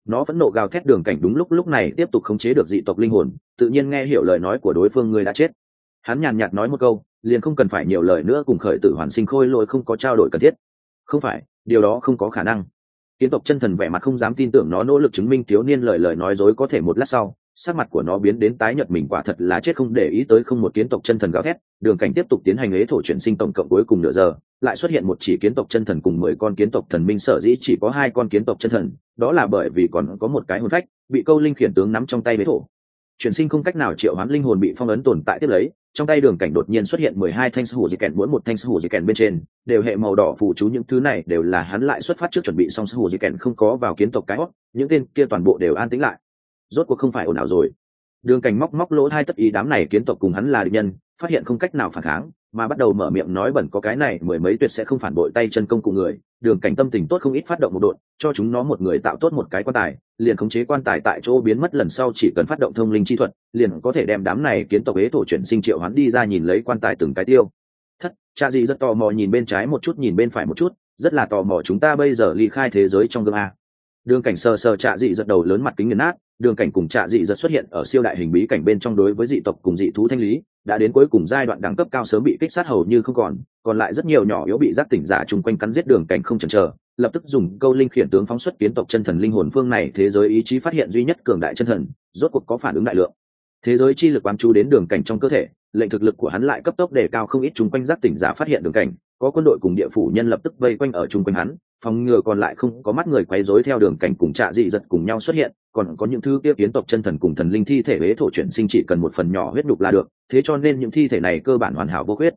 Nó vẫn nộ gào thét đường cảnh đúng lúc lúc này tiếp tục khống chế được dị tộc linh hồn, tự nhiên nghe hiểu lời nói của đối phương ngươi đã chết. Hắn nhàn nhạt nói một câu, liền không cần phải nhiều lời nữa cùng khởi tử hoàn sinh khôi lỗi không có trao đổi cần thiết. Không phải, điều đó không có khả năng. Kiến tộc chân thần vẻ mặt không dám tin tưởng nó nỗ lực chứng minh thiếu niên lời lời nói dối có thể một lát sau sắc mặt của nó biến đến tái nhợt mình quả thật là chết không để ý tới không một kiến tộc chân thần gào thét, đường cảnh tiếp tục tiến hành ế thổ chuyển sinh tổng cộng cuối cùng nửa giờ, lại xuất hiện một chỉ kiến tộc chân thần cùng mười con kiến tộc thần minh sở dĩ chỉ có hai con kiến tộc chân thần, đó là bởi vì còn có một cái hồn phách, bị câu linh khiển tướng nắm trong tay ế thổ. Chuyển sinh không cách nào triệu hoán linh hồn bị phong ấn tồn tại tiếp lấy, trong tay đường cảnh đột nhiên xuất hiện mười hai thanh sư hủ dị kèn, mỗi một thanh sư hủ dị kèn bên trên, đều hệ màu đỏ phụ chú những thứ này đều là hắn lại xuất phát trước chuẩn bị xong sư hủ dị kèn không có vào kiến tộc cái hót những tên kia toàn bộ đều an tĩnh lại rốt cuộc không phải ồn ào rồi. Đường cảnh móc móc lỗ hai tất ý đám này kiến tộc cùng hắn là định nhân, phát hiện không cách nào phản kháng, mà bắt đầu mở miệng nói bẩn có cái này, mười mấy tuyệt sẽ không phản bội tay chân công cụ người. Đường cảnh tâm tình tốt không ít phát động một đội cho chúng nó một người tạo tốt một cái quan tài, liền khống chế quan tài tại chỗ biến mất lần sau chỉ cần phát động thông linh chi thuật, liền có thể đem đám này kiến tộc ế thổ chuyển sinh triệu hoán đi ra nhìn lấy quan tài từng cái tiêu. Thất, cha gì rất tò mò nhìn bên trái một chút, nhìn bên phải một chút, rất là tò mò chúng ta bây giờ ly khai thế giới trong gương a. Đường cảnh sờ sờ trạ dị giật đầu lớn mặt kính nghiền nát đường cảnh cùng trạ dị giật xuất hiện ở siêu đại hình bí cảnh bên trong đối với dị tộc cùng dị thú thanh lý, đã đến cuối cùng giai đoạn đẳng cấp cao sớm bị kích sát hầu như không còn còn lại rất nhiều nhỏ yếu bị giác tỉnh giả chung quanh cắn giết đường cảnh không chần chờ, lập tức dùng câu linh khiển tướng phóng xuất kiến tộc chân thần linh hồn phương này thế giới ý chí phát hiện duy nhất cường đại chân thần, rốt cuộc có phản ứng đại lượng. Thế giới chi lực bám chú đến đường cảnh trong cơ thể, lệnh thực lực của hắn lại cấp tốc đề cao không ít chung quanh giác tỉnh giả phát hiện đường cảnh, có quân đội cùng địa phủ nhân lập tức vây quanh ở chung quanh hắn phòng ngừa còn lại không có mắt người quấy rối theo đường cảnh cùng trạ dị giật cùng nhau xuất hiện, còn có những thứ kia kiến tộc chân thần cùng thần linh thi thể huế thổ chuyển sinh chỉ cần một phần nhỏ huyết đục là được, thế cho nên những thi thể này cơ bản hoàn hảo vô khuyết.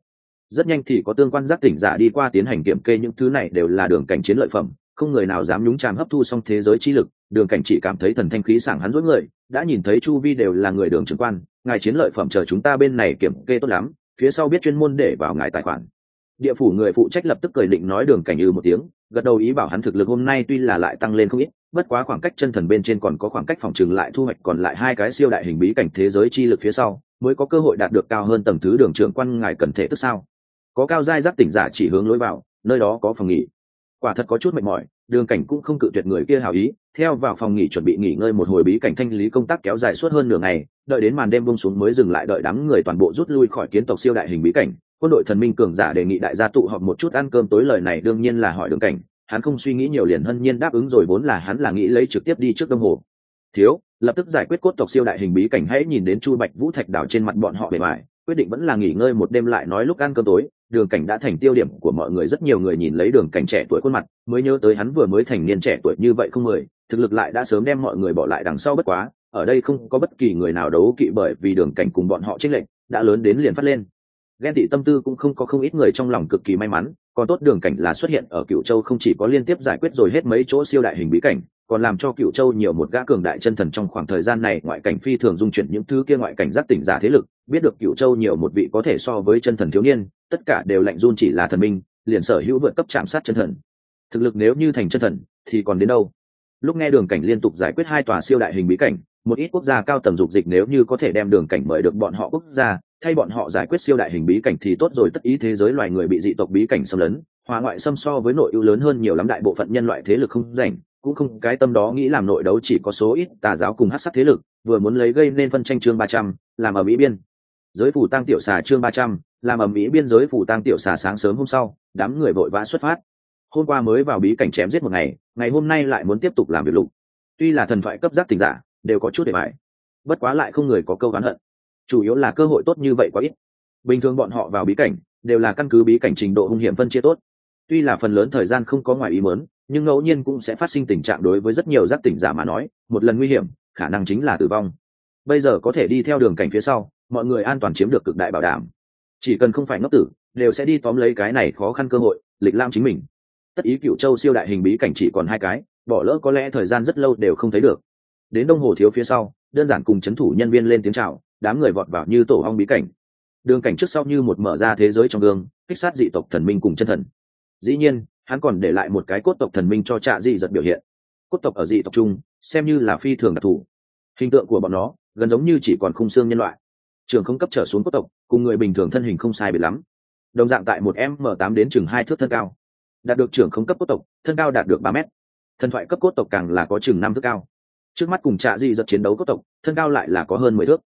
rất nhanh thì có tương quan giác tỉnh giả đi qua tiến hành kiểm kê những thứ này đều là đường cảnh chiến lợi phẩm, không người nào dám nhúng chàm hấp thu xong thế giới chi lực, đường cảnh chỉ cảm thấy thần thanh khí sảng hắn rối người, đã nhìn thấy chu vi đều là người đường trưởng quan, ngài chiến lợi phẩm chờ chúng ta bên này kiểm kê tốt lắm, phía sau biết chuyên môn để vào ngài tài khoản địa phủ người phụ trách lập tức cười định nói đường cảnh ư một tiếng, gật đầu ý bảo hắn thực lực hôm nay tuy là lại tăng lên không ít, bất quá khoảng cách chân thần bên trên còn có khoảng cách phòng trừng lại thu hoạch còn lại hai cái siêu đại hình bí cảnh thế giới chi lực phía sau, mới có cơ hội đạt được cao hơn tầng thứ đường trưởng quan ngài cần thể tức sao? Có cao giai giác tỉnh giả chỉ hướng lối vào, nơi đó có phòng nghỉ. Quả thật có chút mệt mỏi, đường cảnh cũng không cự tuyệt người kia hào ý, theo vào phòng nghỉ chuẩn bị nghỉ ngơi một hồi bí cảnh thanh lý công tác kéo dài suốt hơn nửa ngày, đợi đến màn đêm bông xuống mới dừng lại đợi đám người toàn bộ rút lui khỏi kiến tộc siêu đại hình bí cảnh quân đội thần minh cường giả đề nghị đại gia tụ họp một chút ăn cơm tối lời này đương nhiên là hỏi đường cảnh, hắn không suy nghĩ nhiều liền hân nhiên đáp ứng rồi vốn là hắn là nghĩ lấy trực tiếp đi trước đông hồ. Thiếu, lập tức giải quyết cốt tộc siêu đại hình bí cảnh hãy nhìn đến chu bạch vũ thạch đảo trên mặt bọn họ bề bài quyết định vẫn là nghỉ ngơi một đêm lại nói lúc ăn cơm tối, đường cảnh đã thành tiêu điểm của mọi người, rất nhiều người nhìn lấy đường cảnh trẻ tuổi khuôn mặt, mới nhớ tới hắn vừa mới thành niên trẻ tuổi như vậy không mười, thực lực lại đã sớm đem mọi người bỏ lại đằng sau bất quá, ở đây không có bất kỳ người nào đấu kỵ bởi vì đường cảnh cùng bọn họ trích lệnh đã lớn đến liền phát lên ghen tị tâm tư cũng không có không ít người trong lòng cực kỳ may mắn, còn tốt đường cảnh là xuất hiện ở cựu châu không chỉ có liên tiếp giải quyết rồi hết mấy chỗ siêu đại hình bí cảnh, còn làm cho cựu châu nhiều một gã cường đại chân thần trong khoảng thời gian này ngoại cảnh phi thường dung chuyển những thứ kia ngoại cảnh giác tỉnh giả thế lực, biết được cựu châu nhiều một vị có thể so với chân thần thiếu niên, tất cả đều lạnh run chỉ là thần minh, liền sở hữu vượt cấp chạm sát chân thần. Thực lực nếu như thành chân thần, thì còn đến đâu? Lúc nghe đường cảnh liên tục giải quyết hai tòa siêu đại hình bí cảnh một ít quốc gia cao tầng dục dịch nếu như có thể đem đường cảnh mời được bọn họ quốc gia, thay bọn họ giải quyết siêu đại hình bí cảnh thì tốt rồi, tất ý thế giới loài người bị dị tộc bí cảnh xâm lấn, hòa ngoại xâm so với nội ưu lớn hơn nhiều lắm, đại bộ phận nhân loại thế lực không rảnh, cũng không cái tâm đó nghĩ làm nội đấu chỉ có số ít tà giáo cùng hát sắc thế lực, vừa muốn lấy gây nên phân tranh chương ba trăm, làm ở mỹ biên. Giới phủ tăng tiểu xà chương ba trăm, làm ở mỹ biên giới phủ tăng tiểu xà sáng sớm hôm sau, đám người vội vã xuất phát. Hôm qua mới vào bí cảnh chém giết một ngày ngày hôm nay lại muốn tiếp tục làm việc lục. Tuy là thần thoại cấp giác tình giả đều có chút để bài. Bất quá lại không người có câu oán hận. Chủ yếu là cơ hội tốt như vậy quá ít. Bình thường bọn họ vào bí cảnh, đều là căn cứ bí cảnh trình độ hung hiểm phân chia tốt. Tuy là phần lớn thời gian không có ngoài ý mớn nhưng ngẫu nhiên cũng sẽ phát sinh tình trạng đối với rất nhiều giác tỉnh giả mà nói, một lần nguy hiểm, khả năng chính là tử vong. Bây giờ có thể đi theo đường cảnh phía sau, mọi người an toàn chiếm được cực đại bảo đảm. Chỉ cần không phải ngốc tử, đều sẽ đi tóm lấy cái này khó khăn cơ hội, lịch lam chính mình. Tất ý cựu châu siêu đại hình bí cảnh chỉ còn hai cái, bỏ lỡ có lẽ thời gian rất lâu đều không thấy được đến đông hồ thiếu phía sau, đơn giản cùng c h ấ n thủ nhân viên lên tiếng c h à o đám người vọt vào như tổ hong bí cảnh. Đường cảnh trước sau như một mở ra thế giới trong gương, kích sát dị tộc thần minh cùng chân thần. Dĩ nhiên, hắn còn để lại một cái cốt tộc thần minh cho trạ dị giật biểu hiện. Cốt tộc ở dị tộc chung, xem như là phi thường đặc thù. Hình tượng của bọn nó, gần giống như chỉ còn khung xương nhân loại. Trường không cấp trở xuống cốt tộc, cùng người bình thường thân hình không sai biệt lắm. Đồng dạng tại một m tám đến chừng hai thước thân cao. Đạt được trưởng không cấp cốt tộc, thân cao đạt được ba mét. Thần thoại cấp cốt tộc càng là có chừng năm thước cao trước mắt cùng trạ dị giật chiến đấu cốt tộc, thân cao lại là có hơn mười thước.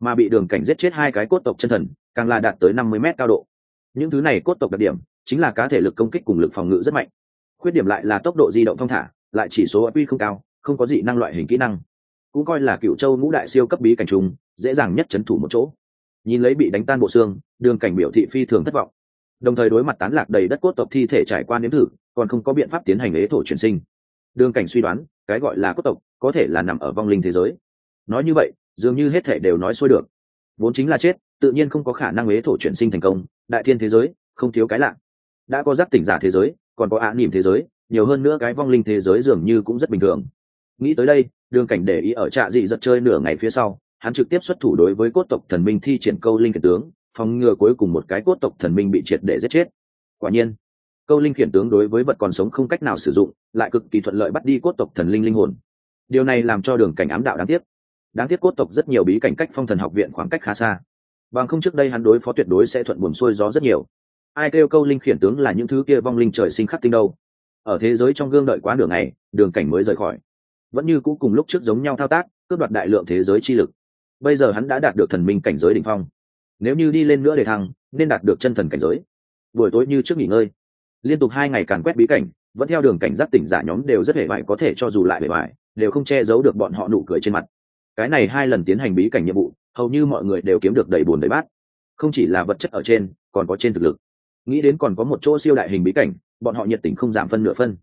Mà bị đường cảnh giết chết hai cái cốt tộc chân thần, càng là đạt tới năm mươi mét cao độ. Những thứ này cốt tộc đặc điểm, chính là cá thể lực công kích cùng lực phòng ngự rất mạnh. Khuyết điểm lại là tốc độ di động thong thả, lại chỉ số quy không cao, không có dị năng loại hình kỹ năng. Cũng coi là cựu châu ngũ đại siêu cấp bí cảnh trùng, dễ dàng nhất c thủ một chỗ. Nhìn lấy bị đánh tan bộ xương, đường cảnh biểu thị phi thường thất vọng. Đồng thời đối mặt tán lạc đầy đất cốt tộc thi thể trải qua nếm thử, còn không có biện pháp tiến hành ế thổ chuyển sinh đường cảnh suy đoán, cái gọi là cốt tộc, có thể là nằm ở vong linh thế giới. Nói như vậy, dường như hết thể đều nói xuôi được. Vốn chính là chết, tự nhiên không có khả năng ế thổ chuyển sinh thành công, đại thiên thế giới, không thiếu cái lạ. Đã có giác tỉnh giả thế giới, còn có ạ nỉm thế giới, nhiều hơn nữa cái vong linh thế giới dường như cũng rất bình thường. Nghĩ tới đây, đường cảnh để ý ở trạ dị giật chơi nửa ngày phía sau, hắn trực tiếp xuất thủ đối với cốt tộc thần minh thi triển câu linh kiệt tướng, phòng ngừa cuối cùng một cái cốt tộc thần minh bị triệt để giết chết. Quả nhiên câu linh khiển tướng đối với vật còn sống không cách nào sử dụng, lại cực kỳ thuận lợi bắt đi cốt tộc thần linh linh hồn. Điều này làm cho đường cảnh ám đạo đáng tiếc. Đáng tiếc cốt tộc rất nhiều bí cảnh cách phong thần học viện khoảng cách khá xa. Bằng không trước đây hắn đối phó tuyệt đối sẽ thuận buồn xuôi gió rất nhiều. Ai kêu câu linh khiển tướng là những thứ kia vong linh trời sinh khắc tinh đâu? Ở thế giới trong gương đợi quá nửa ngày, đường cảnh mới rời khỏi. Vẫn như cũ cùng lúc trước giống nhau thao tác, cướp đoạt đại lượng thế giới chi lực. Bây giờ hắn đã đạt được thần minh cảnh giới đ ỉ n h phong. Nếu như đi lên nữa để thăng, nên đạt được chân thần cảnh giới. Buổi tối như trước nghỉ ngơi liên tục hai ngày càn quét bí cảnh, vẫn theo đường cảnh giác tỉnh giả nhóm đều rất hề vải có thể cho dù lại hề vải đều không che giấu được bọn họ nụ cười trên mặt. Cái này hai lần tiến hành bí cảnh nhiệm vụ, hầu như mọi người đều kiếm được đầy bùn đầy bát. Không chỉ là vật chất ở trên, còn có trên thực lực. Nghĩ đến còn có một chỗ siêu đại hình bí cảnh, bọn họ nhiệt tình không giảm phân nửa phân.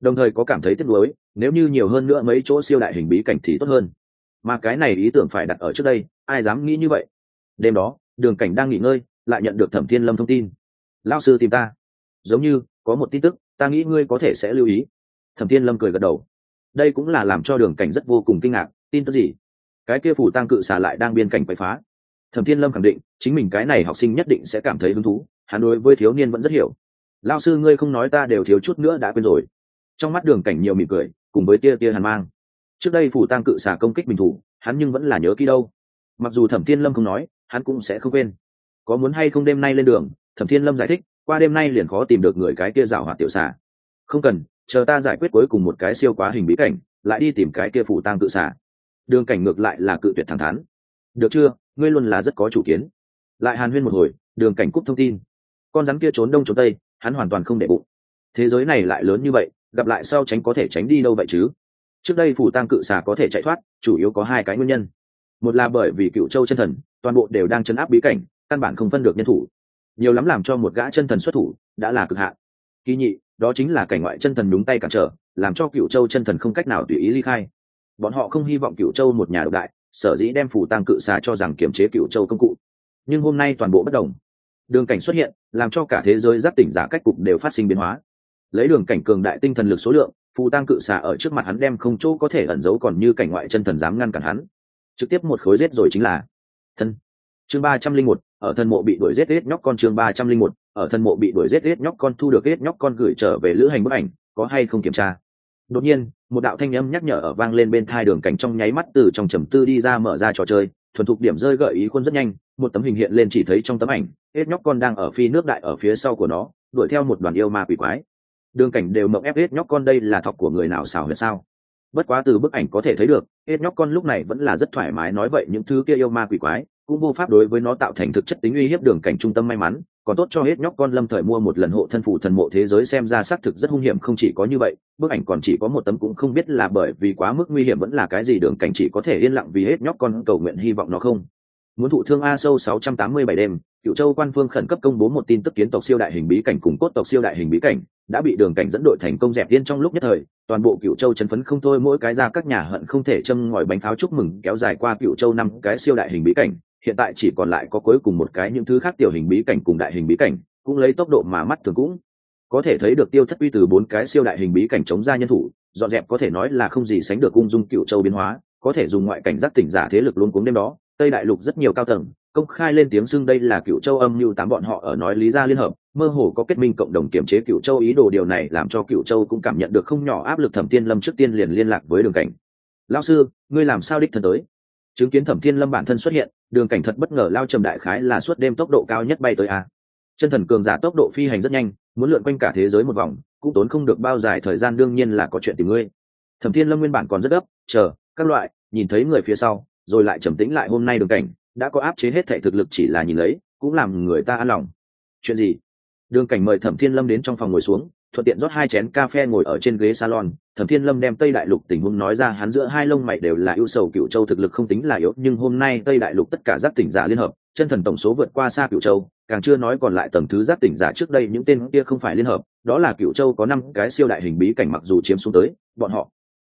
Đồng thời có cảm thấy tiếc nuối, nếu như nhiều hơn nữa mấy chỗ siêu đại hình bí cảnh thì tốt hơn. Mà cái này ý tưởng phải đặt ở trước đây, ai dám nghĩ như vậy? Đêm đó, đường cảnh đang nghỉ ngơi, lại nhận được thẩm thiên lâm thông tin. Lao sư tìm ta giống như, có một tin tức, ta nghĩ ngươi có thể sẽ lưu ý. Thẩm thiên lâm cười gật đầu. Đây cũng là làm cho đường cảnh rất vô cùng kinh ngạc, tin tức gì? Cái kia phủ tăng cự xả lại đang biên cảnh quậy phá. Thẩm thiên lâm khẳng định, chính mình cái này học sinh nhất định sẽ cảm thấy hứng thú, hắn đối với thiếu niên vẫn rất hiểu. Lao sư ngươi không nói ta đều thiếu chút nữa đã quên rồi. Trong mắt đường cảnh nhiều mỉm cười, cùng với tia tia hàn mang. Trước đây phủ tăng cự xả công kích bình thủ, hắn nhưng vẫn là nhớ kỹ đâu. Mặc dù thẩm thiên lâm không nói, hắn cũng sẽ không quên. Có muốn hay không đêm nay lên đường, thẩm thiên lâm giải thích qua đêm nay liền khó tìm được người cái kia rào hoạt tiểu xà. không cần, chờ ta giải quyết cuối cùng một cái siêu quá hình bí cảnh, lại đi tìm cái kia phủ tăng cự xà. đường cảnh ngược lại là cự tuyệt thẳng thắn. Được chưa, ngươi luôn là rất có chủ kiến. Lại hàn huyên một hồi, đường cảnh cúp thông tin. Con rắn kia trốn đông trốn tây, hắn hoàn toàn không để bụng. Thế giới này lại lớn như vậy, gặp lại sau tránh có thể tránh đi đâu vậy chứ? Trước đây phủ tăng cự xà có thể chạy thoát, chủ yếu có hai cái nguyên nhân. Một là bởi vì cựu châu chân thần, toàn bộ đều đang chấn áp bí cảnh, căn bản không phân được nhân thủ nhiều lắm làm cho một gã chân thần xuất thủ, đã là cực hạn. Kỳ nhị, đó chính là cảnh ngoại chân thần đúng tay cản trở, làm cho cựu châu chân thần không cách nào tùy ý ly khai. Bọn họ không hy vọng cựu châu một nhà độc đại, sở dĩ đem phủ tăng cự xà cho rằng kiểm chế cựu châu công cụ. Nhưng hôm nay toàn bộ bất đồng. Đường cảnh xuất hiện, làm cho cả thế giới giáp tỉnh giả cách cục đều phát sinh biến hóa. Lấy đường cảnh cường đại tinh thần lực số lượng, phù tăng cự xà ở trước mặt hắn đem không chỗ có thể ẩn giấu còn như cảnh ngoại chân thần dám ngăn cản hắn. Trực tiếp một khối rết rồi chính là thân. Chương ba trăm linh một ở thân mộ bị đuổi giết rết nhóc con chương ba trăm linh một, ở thân mộ bị đuổi giết rết nhóc con thu được rết nhóc con gửi trở về lữ hành bức ảnh, có hay không kiểm tra? Đột nhiên, một đạo thanh âm nhắc nhở ở vang lên bên thai đường cảnh trong nháy mắt từ trong trầm tư đi ra mở ra trò chơi, thuần thục điểm rơi gợi ý khuôn rất nhanh, một tấm hình hiện lên chỉ thấy trong tấm ảnh, hết nhóc con đang ở phi nước đại ở phía sau của nó, đuổi theo một đoàn yêu ma quỷ quái. Đường cảnh đều mộng ép hết nhóc con đây là thọc của người nào xảo huyệt sao? Bất quá từ bức ảnh có thể thấy được, hết nhóc con lúc này vẫn là rất thoải mái nói vậy những thứ kia yêu ma quỷ quái cũng vô pháp đối với nó tạo thành thực chất tính uy hiếp đường cảnh trung tâm may mắn, còn tốt cho hết nhóc con lâm thời mua một lần hộ thân phủ thần mộ thế giới xem ra xác thực rất hung hiểm không chỉ có như vậy, bức ảnh còn chỉ có một tấm cũng không biết là bởi vì quá mức nguy hiểm vẫn là cái gì đường cảnh chỉ có thể yên lặng vì hết nhóc con cầu nguyện hy vọng nó không. Muốn thụ thương a sâu 687 đêm, cựu châu quan phương khẩn cấp công bố một tin tức kiến tộc siêu đại hình bí cảnh cùng cốt tộc siêu đại hình bí cảnh, đã bị đường cảnh dẫn đội thành công dẹp yên trong lúc nhất thời, toàn bộ cựu châu chấn phấn không thôi, mỗi cái ra các nhà hận không thể châm ngòi bánh pháo chúc mừng kéo dài qua cựu châu năm cái siêu đại hình bí cảnh hiện tại chỉ còn lại có cuối cùng một cái những thứ khác tiểu hình bí cảnh cùng đại hình bí cảnh, cũng lấy tốc độ mà mắt thường cũng có thể thấy được tiêu thất uy từ bốn cái siêu đại hình bí cảnh chống ra nhân thủ, dọn dẹp có thể nói là không gì sánh được ung dung cựu châu biến hóa, có thể dùng ngoại cảnh giác tỉnh giả thế lực luôn cuống đêm đó. Tây đại lục rất nhiều cao tầng, công khai lên tiếng xưng đây là cựu châu âm mưu tám bọn họ ở nói lý gia liên hợp, mơ hồ có kết minh cộng đồng kiểm chế cựu châu ý đồ điều này làm cho cựu châu cũng cảm nhận được không nhỏ áp lực thẩm tiên lâm trước tiên liền liên lạc với đường cảnh. Lao sư, ngươi làm sao đích thân tới? Chứng kiến thẩm thiên lâm bản thân xuất hiện đường cảnh thật bất ngờ lao trầm đại khái là suốt đêm tốc độ cao nhất bay tới a. Chân thần cường giả tốc độ phi hành rất nhanh, muốn lượn quanh cả thế giới một vòng, cũng tốn không được bao dài thời gian, đương nhiên là có chuyện tìm ngươi. Thẩm thiên lâm nguyên bản còn rất gấp, chờ, các loại, nhìn thấy người phía sau, rồi lại trầm tĩnh lại hôm nay đường cảnh, đã có áp chế hết thệ thực lực chỉ là nhìn lấy, cũng làm người ta an lòng. Chuyện gì? Đường cảnh mời thẩm thiên lâm đến trong phòng ngồi xuống, thuận tiện rót hai chén cà phê ngồi ở trên ghế salon thẩm thiên lâm đem tây đại lục tình huống nói ra, hắn giữa hai lông mày đều là ưu sầu cựu châu thực lực không tính là yếu, nhưng hôm nay tây đại lục tất cả giáp tỉnh giả liên hợp, chân thần tổng số vượt qua xa cựu châu, càng chưa nói còn lại tầng thứ giáp tỉnh giả trước đây những tên kia không phải liên hợp, đó là cựu châu có năm cái siêu đại hình bí cảnh mặc dù chiếm xuống tới, bọn họ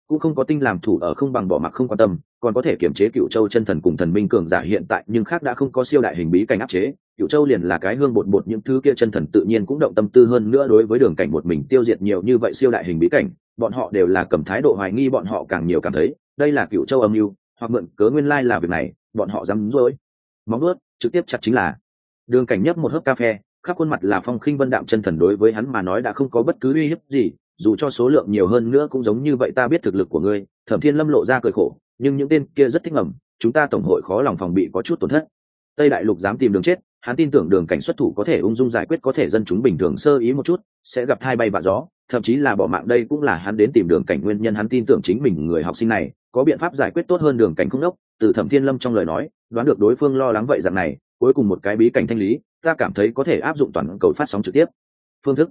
cũng không có tinh làm thủ ở không bằng bỏ mặc không quan tâm, còn có thể kiểm chế cựu châu chân thần cùng thần minh cường giả hiện tại, nhưng khác đã không có siêu đại hình bí cảnh áp chế cựu châu liền là cái hương bột bột, những thứ kia chân thần tự nhiên cũng động tâm tư hơn nữa đối với đường cảnh một mình tiêu diệt nhiều như vậy siêu đại hình bí cảnh bọn họ đều là cầm thái độ hoài nghi bọn họ càng nhiều cảm thấy, đây là cựu châu âm mưu, hoặc mượn cớ nguyên lai là việc này, bọn họ dám dối. Móng ướt trực tiếp chặt chính là. Đường cảnh nhấp một hớp cà phê, khắp khuôn mặt là phong khinh vân đạm chân thần đối với hắn mà nói đã không có bất cứ uy hiếp gì, dù cho số lượng nhiều hơn nữa cũng giống như vậy ta biết thực lực của ngươi, thẩm thiên lâm lộ ra cười khổ, nhưng những tên kia rất thích ngầm, chúng ta tổng hội khó lòng phòng bị có chút tổn thất. Tây đại lục dám tìm đường chết hắn tin tưởng đường cảnh xuất thủ có thể ung dung giải quyết có thể dân chúng bình thường sơ ý một chút, sẽ gặp thai bay và gió. Thậm chí là bỏ mạng đây cũng là hắn đến tìm đường cảnh nguyên nhân hắn tin tưởng chính mình người học sinh này, có biện pháp giải quyết tốt hơn đường cảnh không đốc. Từ thẩm thiên lâm trong lời nói, đoán được đối phương lo lắng vậy rằng này, cuối cùng một cái bí cảnh thanh lý, ta cảm thấy có thể áp dụng toàn cầu phát sóng trực tiếp. Phương thức.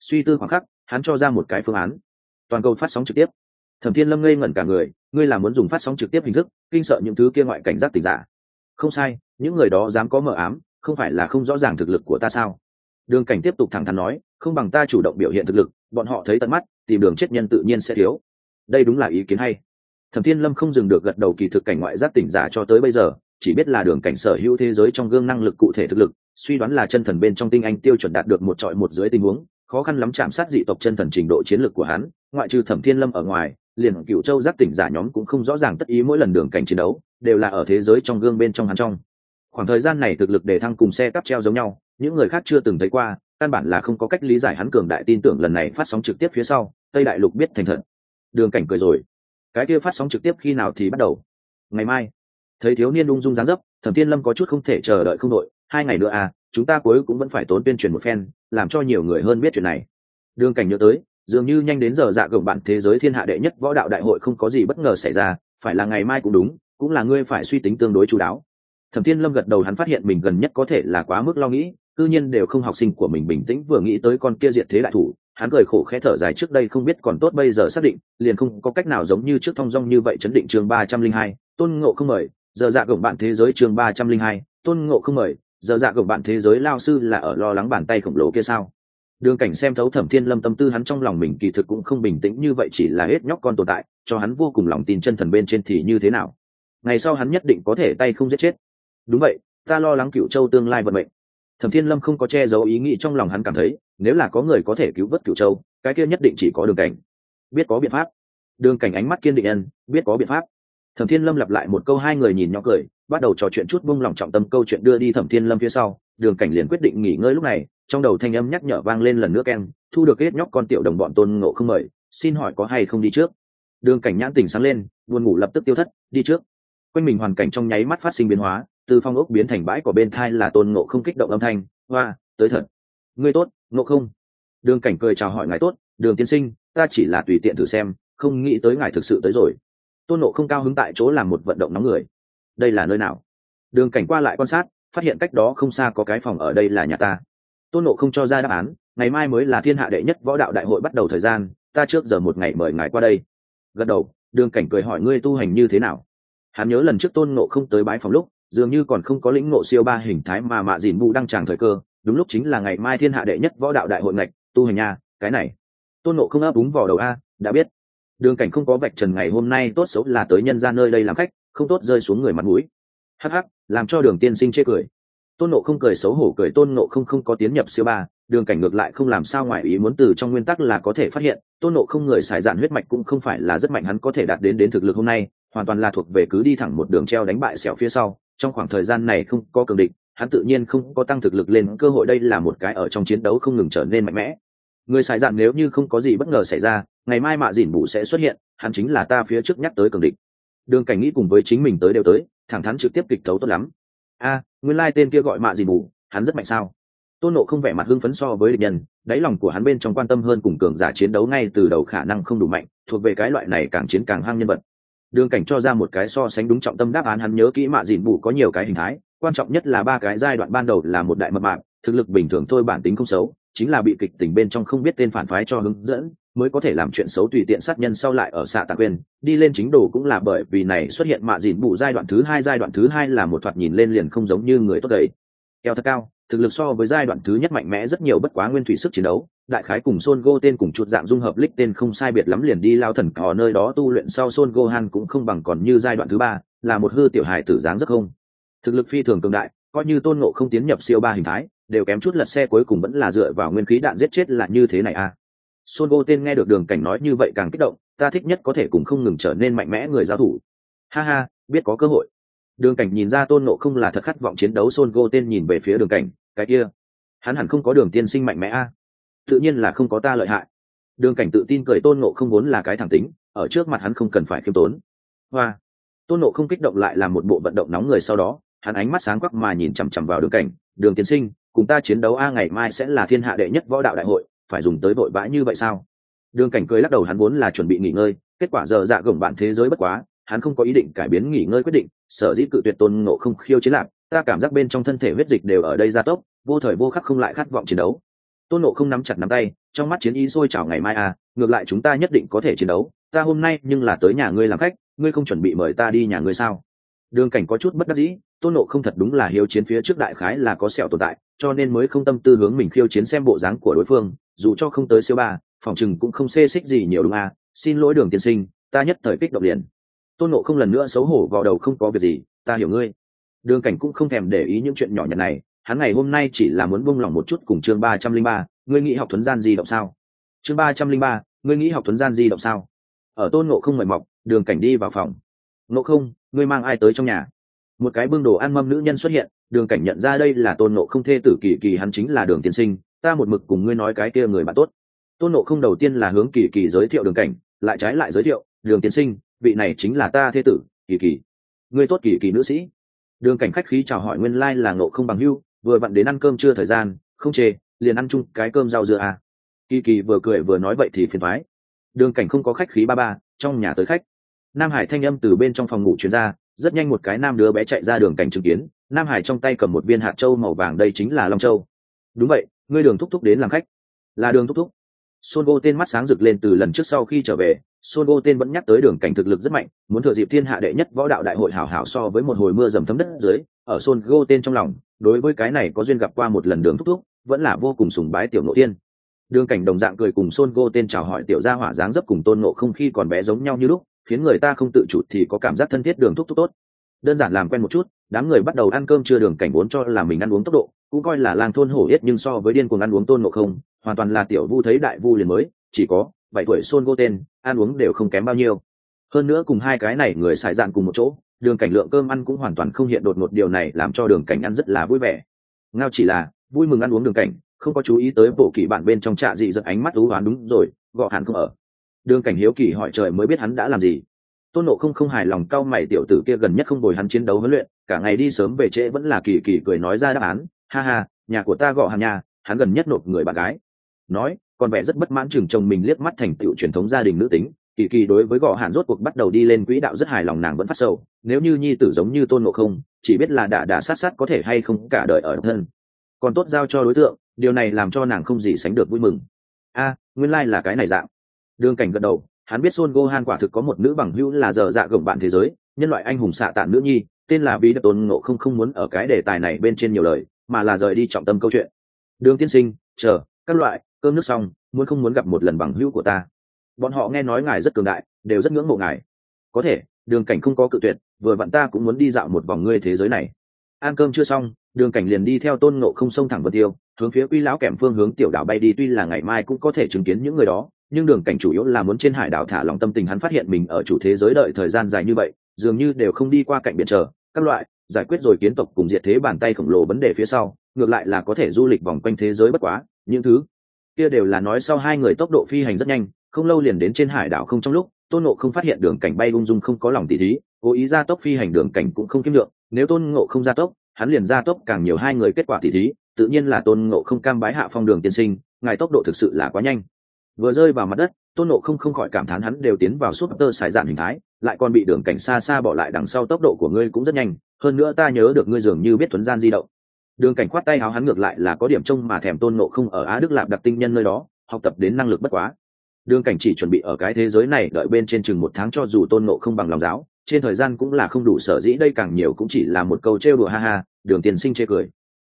Suy tư khoảng khắc, hắn cho ra một cái phương án. Toàn cầu phát sóng trực tiếp. Thẩm thiên lâm ngây ngẩn cả người, ngươi là muốn dùng phát sóng trực tiếp hình thức, kinh sợ những thứ kia ngoại cảnh giác tình giả. Không sai, những người đó dám có mờ ám không phải là không rõ ràng thực lực của ta sao? Đường cảnh tiếp tục thẳng thắn nói, không bằng ta chủ động biểu hiện thực lực, bọn họ thấy tận mắt, tìm đường chết nhân tự nhiên sẽ thiếu. Đây đúng là ý kiến hay. Thẩm thiên lâm không dừng được gật đầu kỳ thực cảnh ngoại giác tỉnh giả cho tới bây giờ, chỉ biết là đường cảnh sở hữu thế giới trong gương năng lực cụ thể thực lực, suy đoán là chân thần bên trong tinh anh tiêu chuẩn đạt được một trọi một dưới tình huống, khó khăn lắm chạm sát dị tộc chân thần trình độ chiến lược của hắn, ngoại trừ thẩm thiên lâm ở ngoài, liền cựu châu giác tỉnh giả nhóm cũng không rõ ràng tất ý mỗi lần đường cảnh chiến đấu, đều là ở thế giới trong gương bên trong hắn trong khoảng thời gian này thực lực đề thăng cùng xe cắp treo giống nhau, những người khác chưa từng thấy qua, căn bản là không có cách lý giải hắn cường đại tin tưởng lần này phát sóng trực tiếp phía sau, tây đại lục biết thành thật. Đường cảnh cười rồi. Cái kia phát sóng trực tiếp khi nào thì bắt đầu? Ngày mai. Thấy thiếu niên ung dung dáng dấp, thẩm thiên lâm có chút không thể chờ đợi không đội. Hai ngày nữa à chúng ta cuối cũng vẫn phải tốn tuyên truyền một phen, làm cho nhiều người hơn biết chuyện này. Đường cảnh nhớ tới, dường như nhanh đến giờ dạ gồng bạn thế giới thiên hạ đệ nhất võ đạo đại hội không có gì bất ngờ xảy ra, phải là ngày mai cũng đúng, cũng là ngươi phải suy tính tương đối chú đáo thẩm thiên lâm gật đầu, hắn phát hiện mình gần nhất có thể là quá mức lo nghĩ tư nhiên đều không học sinh của mình bình tĩnh vừa nghĩ tới con kia diệt thế đại thủ. Hắn cười khổ khẽ thở dài, trước đây không biết còn tốt, bây giờ xác định, liền không có cách nào giống như trước thong dong như vậy chấn định chương ba trăm linh hai. Tôn ngộ không mời, giờ dạ gồng bạn thế giới chương ba trăm linh hai. Tôn ngộ không mời, giờ dạ gồng bạn thế giới lao sư là ở lo lắng bàn tay khổng lồ kia sao? Đường cảnh xem thấu thẩm thiên lâm tâm tư, hắn trong lòng mình kỳ thực cũng không bình tĩnh như vậy, chỉ là hết nhóc con tồn tại, cho hắn vô cùng lòng tin chân thần bên trên thì như thế nào? Ngày sau hắn nhất định có thể tay không giết chết đúng vậy, ta lo lắng cựu châu tương lai vận mệnh. Thẩm thiên lâm không có che giấu ý nghĩ trong lòng hắn cảm thấy, nếu là có người có thể cứu vớt cựu châu, cái kia nhất định chỉ có đường cảnh. Biết có biện pháp. Đường cảnh ánh mắt kiên định ân, biết có biện pháp. Thẩm thiên lâm lặp lại một câu hai người nhìn nhỏ cười, bắt đầu trò chuyện chút vung lòng trọng tâm câu chuyện đưa đi thẩm thiên lâm phía sau. Đường cảnh liền quyết định nghỉ ngơi lúc này, trong đầu thanh âm nhắc nhở vang lên lần nữa keng, thu được hết nhóc con tiểu đồng bọn tôn ngộ không mời, xin hỏi có hay không đi trước. Đường cảnh nhãn tình sáng lên, buồn ngủ lập tức tiêu thất, đi trước. Quanh mình hoàn cảnh trong nháy mắt phát sinh biến hóa từ phong ốc biến thành bãi của bên thai là tôn ngộ không kích động âm thanh, hoa, tới thật. Ngươi tốt, ngộ không? Đường cảnh cười chào hỏi, ngài tốt, đường tiên sinh, ta chỉ là tùy tiện thử xem, không nghĩ tới ngài thực sự tới rồi. Tôn nộ không cao hứng tại chỗ làm một vận động nóng người. Đây là nơi nào? Đường cảnh qua lại quan sát, phát hiện cách đó không xa có cái phòng ở đây là nhà ta. Tôn nộ không cho ra đáp án, ngày mai mới là thiên hạ đệ nhất võ đạo đại hội bắt đầu thời gian, ta trước giờ một ngày mời ngài qua đây. Gật đầu, đường cảnh cười hỏi, ngươi tu hành như thế nào? Hắn nhớ lần trước tôn nộ không tới bái phòng lúc dường như còn không có lĩnh ngộ siêu ba hình thái mà mạ dìn bù đăng tràng thời cơ, đúng lúc chính là ngày mai thiên hạ đệ nhất võ đạo đại hội ngạch, tu hành nha cái này. Tôn nộ không ấp úng vào đầu a, đã biết. Đường cảnh không có vạch trần ngày hôm nay tốt xấu là tới nhân ra nơi đây làm khách, không tốt rơi xuống người mặt mũi. Hắc hắc, làm cho đường tiên sinh chê cười. Tôn nộ không cười xấu hổ cười, tôn nộ không không có tiến nhập siêu ba, đường cảnh ngược lại không làm sao ngoài ý muốn từ trong nguyên tắc là có thể phát hiện, tôn nộ không người xài dạn huyết mạch cũng không phải là rất mạnh, hắn có thể đạt đến đến thực lực hôm nay, hoàn toàn là thuộc về cứ đi thẳng một đường treo đánh bại sẹo phía sau trong khoảng thời gian này không có cường địch, hắn tự nhiên không có tăng thực lực lên, cơ hội đây là một cái ở trong chiến đấu không ngừng trở nên mạnh mẽ. Người xài dạn nếu như không có gì bất ngờ xảy ra, ngày mai mạ dìn bụ sẽ xuất hiện, hắn chính là ta phía trước nhắc tới cường địch. Đường cảnh nghĩ cùng với chính mình tới đều tới, thẳng thắn trực tiếp kịch thấu tốt lắm. A, nguyên lai tên kia gọi mạ dìn bụ hắn rất mạnh sao? Tôn nộ không vẻ mặt hưng phấn so với địch nhân, đáy lòng của hắn bên trong quan tâm hơn cùng cường giả chiến đấu ngay từ đầu khả năng không đủ mạnh, thuộc về cái loại này càng chiến càng hăng nhân vật đường cảnh cho ra một cái so sánh đúng trọng tâm đáp án hắn nhớ kỹ mạ dìn bù có nhiều cái hình thái, quan trọng nhất là ba cái giai đoạn ban đầu là một đại mập mạng thực lực bình thường thôi bản tính không xấu, chính là bị kịch tình bên trong không biết tên phản phái cho hướng dẫn, mới có thể làm chuyện xấu tùy tiện sát nhân sau lại ở xạ tạ quyền đi lên chính đồ cũng là bởi vì này xuất hiện mạ dìn bù giai đoạn thứ hai, giai đoạn thứ hai là một thoạt nhìn lên liền không giống như người tốt đầy. Eo thật cao thực lực so với giai đoạn thứ nhất mạnh mẽ rất nhiều bất quá nguyên thủy sức chiến đấu đại khái cùng Son Go tên cùng chuột dạng dung hợp lích tên không sai biệt lắm liền đi lao thần ở nơi đó tu luyện sau Son Gohan cũng không bằng còn như giai đoạn thứ ba, là một hư tiểu hài tử dáng rất không. Thực lực phi thường cường đại, coi như Tôn Ngộ không tiến nhập siêu ba hình thái, đều kém chút lật xe cuối cùng vẫn là dựa vào nguyên khí đạn giết chết là như thế này à. Son Go tên nghe được Đường Cảnh nói như vậy càng kích động, ta thích nhất có thể cùng không ngừng trở nên mạnh mẽ người giáo thủ. Ha ha, biết có cơ hội. Đường Cảnh nhìn ra Tôn Ngộ không là thật khát vọng chiến đấu Son Go tên nhìn về phía Đường Cảnh, cái kia, hắn hẳn không có Đường tiên sinh mạnh mẽ a. À tự nhiên là không có ta lợi hại. Đường cảnh tự tin cười tôn nộ không vốn là cái thẳng tính ở trước mặt hắn không cần phải khiêm tốn. Hoa. Tôn nộ không kích động lại làm một bộ vận động nóng người sau đó hắn ánh mắt sáng quắc mà nhìn chằm chằm vào đường cảnh đường Tiên sinh cùng ta chiến đấu a ngày mai sẽ là thiên hạ đệ nhất võ đạo đại hội phải dùng tới vội vã như vậy sao? Đường cảnh cười lắc đầu hắn vốn là chuẩn bị nghỉ ngơi kết quả giờ dạ gồng bạn thế giới bất quá hắn không có ý định cải biến nghỉ ngơi quyết định, sở dĩ cự tuyệt tôn nộ không khiêu chiến lạc. Ta cảm giác bên trong thân thể huyết dịch đều ở đây gia tốc, vô thời vô khắc không lại khát vọng chiến đấu. Tôn nộ không nắm chặt nắm tay, trong mắt chiến ý sôi trào ngày mai à ngược lại chúng ta nhất định có thể chiến đấu. Ta hôm nay nhưng là tới nhà ngươi làm khách, ngươi không chuẩn bị mời ta đi nhà ngươi sao? Đường cảnh có chút bất đắc dĩ, tôn nộ không thật đúng là hiếu chiến phía trước đại khái là có sẹo tồn tại, cho nên mới không tâm tư hướng mình khiêu chiến xem bộ dáng của đối phương, dù cho không tới siêu ba, phòng chừng cũng không xê xích gì nhiều đúng à. Xin lỗi đường tiên sinh, ta nhất thời kích động liền tôn nộ không lần nữa xấu hổ vào đầu không có việc gì, ta hiểu ngươi. Đường cảnh cũng không thèm để ý những chuyện nhỏ nhặt này, hắn ngày hôm nay chỉ là muốn buông lòng một chút cùng chương ba trăm linh ba, ngươi nghĩ học thuấn gian di động sao? Chương ba trăm linh ba, ngươi nghĩ học thuấn gian di động sao? Ở tôn Nộ không mời mọc, đường cảnh đi vào phòng. Nộ không, ngươi mang ai tới trong nhà? Một cái bưng đồ ăn mâm nữ nhân xuất hiện, đường cảnh nhận ra đây là tôn Nộ không thê tử kỳ kỳ, hắn chính là đường tiên sinh, ta một mực cùng ngươi nói cái kia người bạn tốt. Tôn Nộ không đầu tiên là hướng kỳ kỳ giới thiệu đường cảnh, lại trái lại giới thiệu, đường tiên sinh vị này chính là ta thê tử kỳ kỳ. Ngươi tốt kỳ kỳ nữ sĩ. Đường cảnh khách khí chào hỏi nguyên lai là ngộ không bằng hưu vừa vặn đến ăn cơm chưa thời gian không chê liền ăn chung cái cơm rau dưa à. kỳ kỳ vừa cười vừa nói vậy thì phiền thoái đường cảnh không có khách khí ba ba trong nhà tới khách. Nam hải thanh âm từ bên trong phòng ngủ chuyển ra rất nhanh một cái nam đứa bé chạy ra đường cảnh chứng kiến nam hải trong tay cầm một viên hạt trâu màu vàng đây chính là long châu. Đúng vậy ngươi đường thúc thúc đến làm khách. Là đường thúc thúc. Xôn vô tên mắt sáng rực lên từ lần trước sau khi trở về, Son Goten vẫn nhắc tới đường cảnh thực lực rất mạnh, muốn thừa dịp thiên hạ đệ nhất võ đạo đại hội hảo hảo so với một hồi mưa dầm thấm đất dưới, ở Son Goten trong lòng, đối với cái này có duyên gặp qua một lần đường thúc thúc, vẫn là vô cùng sùng bái tiểu nội tiên. Đường cảnh đồng dạng cười cùng Son Goten chào hỏi tiểu gia hỏa dáng dấp cùng Tôn Ngộ không khi còn bé giống nhau như lúc, khiến người ta không tự chủ thì có cảm giác thân thiết đường thúc thúc tốt. Đơn giản làm quen một chút, đám người bắt đầu ăn cơm trưa đường cảnh vốn cho là mình ăn uống tốc độ, cũng coi là làng thôn hổ yết nhưng so với điên cuồng ăn uống Tôn Ngộ không, hoàn toàn là tiểu vu thấy đại vu liền mới chỉ có bảy tuổi Son Goten, tên ăn uống đều không kém bao nhiêu. Hơn nữa cùng hai cái này người xài dạn cùng một chỗ đường cảnh lượng cơm ăn cũng hoàn toàn không hiện đột ngột điều này làm cho đường cảnh ăn rất là vui vẻ. Ngao chỉ là vui mừng ăn uống đường cảnh không có chú ý tới bộ kỳ bạn bên trong trạ dị giật ánh mắt thú hoán đúng rồi gọ hẳn không ở. Đường cảnh hiếu kỳ hỏi trời mới biết hắn đã làm gì. Tôn nộ không không hài lòng cao mày tiểu tử kia gần nhất không bồi hắn chiến đấu huấn luyện cả ngày đi sớm về trễ vẫn là kỳ kỳ cười nói ra đáp án ha ha nhà của ta gọ hàn nhà hắn gần nhất nộp người bạn gái. Nói còn vẻ rất bất mãn chừng chồng mình liếc mắt thành tựu truyền thống gia đình nữ tính kỳ kỳ đối với gò hạn rốt cuộc bắt đầu đi lên quỹ đạo rất hài lòng nàng vẫn phát sầu nếu như nhi tử giống như tôn ngộ không chỉ biết là đả đả sát sát có thể hay không cả đời ở thân. Còn tốt giao cho đối tượng điều này làm cho nàng không gì sánh được vui mừng. A nguyên lai、like、là cái này dạng. Đương cảnh gật đầu hắn biết Son Gohan quả thực có một nữ bằng hữu là giờ dạ gồng bạn thế giới, nhân loại anh hùng xạ tản nữ nhi, tên là Bí Đập Tôn Ngộ không không muốn ở cái đề tài này bên trên nhiều lời, mà là rời đi trọng tâm câu chuyện. Đường tiên sinh, chờ, các loại, cơm nước xong, muốn không muốn gặp một lần bằng hữu của ta. Bọn họ nghe nói ngài rất cường đại, đều rất ngưỡng mộ ngài. Có thể, đường cảnh không có cự tuyệt, vừa vặn ta cũng muốn đi dạo một vòng ngươi thế giới này. Ăn cơm chưa xong, đường cảnh liền đi theo tôn nộ không xông thẳng vân tiêu, hướng phía quy lão kèm phương hướng tiểu đảo bay đi, tuy là ngày mai cũng có thể chứng kiến những người đó, nhưng đường cảnh chủ yếu là muốn trên hải đảo thả lòng tâm tình hắn phát hiện mình ở chủ thế giới đợi thời gian dài như vậy, dường như đều không đi qua cạnh biển chờ, các loại, giải quyết rồi kiến tộc cùng diệt thế bàn tay khổng lồ vấn đề phía sau, ngược lại là có thể du lịch vòng quanh thế giới bất quá, những thứ kia đều là nói sau hai người tốc độ phi hành rất nhanh, không lâu liền đến trên hải đảo không trong lúc, tôn nộ không phát hiện đường cảnh bay ung dung không có lòng tỉ thí, cố ý ra tốc phi hành đường cảnh cũng không kiếm được, nếu tôn ngộ không ra tốc, hắn liền ra tốc càng nhiều hai người kết quả tỉ thí, tự nhiên là tôn ngộ không cam bái hạ phong đường tiên sinh, ngài tốc độ thực sự là quá nhanh. Vừa rơi vào mặt đất, tôn nộ không không khỏi cảm thán hắn đều tiến vào súp tơ sải dạn hình thái, lại còn bị đường cảnh xa xa bỏ lại đằng sau tốc độ của ngươi cũng rất nhanh, hơn nữa ta nhớ được ngươi dường như biết thuấn gian di động đường cảnh khoát tay áo hắn ngược lại là có điểm trông mà thèm tôn nộ không ở á đức lạp đặc tinh nhân nơi đó, học tập đến năng lực bất quá. Đường cảnh chỉ chuẩn bị ở cái thế giới này đợi bên trên chừng một tháng cho dù tôn nộ không bằng lòng giáo, trên thời gian cũng là không đủ sở dĩ đây càng nhiều cũng chỉ là một câu trêu đùa ha ha, đường tiền sinh chê cười.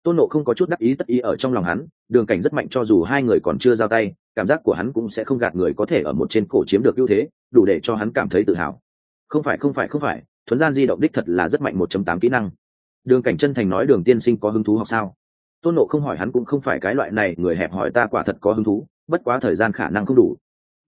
Tôn nộ không có chút đắc ý tất ý ở trong lòng hắn, đường cảnh rất mạnh cho dù hai người còn chưa giao tay, cảm giác của hắn cũng sẽ không gạt người có thể ở một trên cổ chiếm được ưu thế, đủ để cho hắn cảm thấy tự hào. Không phải không phải không phải thuấn gian di động đích thật là rất mạnh một chấm tám kỹ năng đường cảnh chân thành nói đường tiên sinh có hứng thú học sao? Tôn nộ không hỏi hắn cũng không phải cái loại này người hẹp hỏi ta quả thật có hứng thú, bất quá thời gian khả năng không đủ.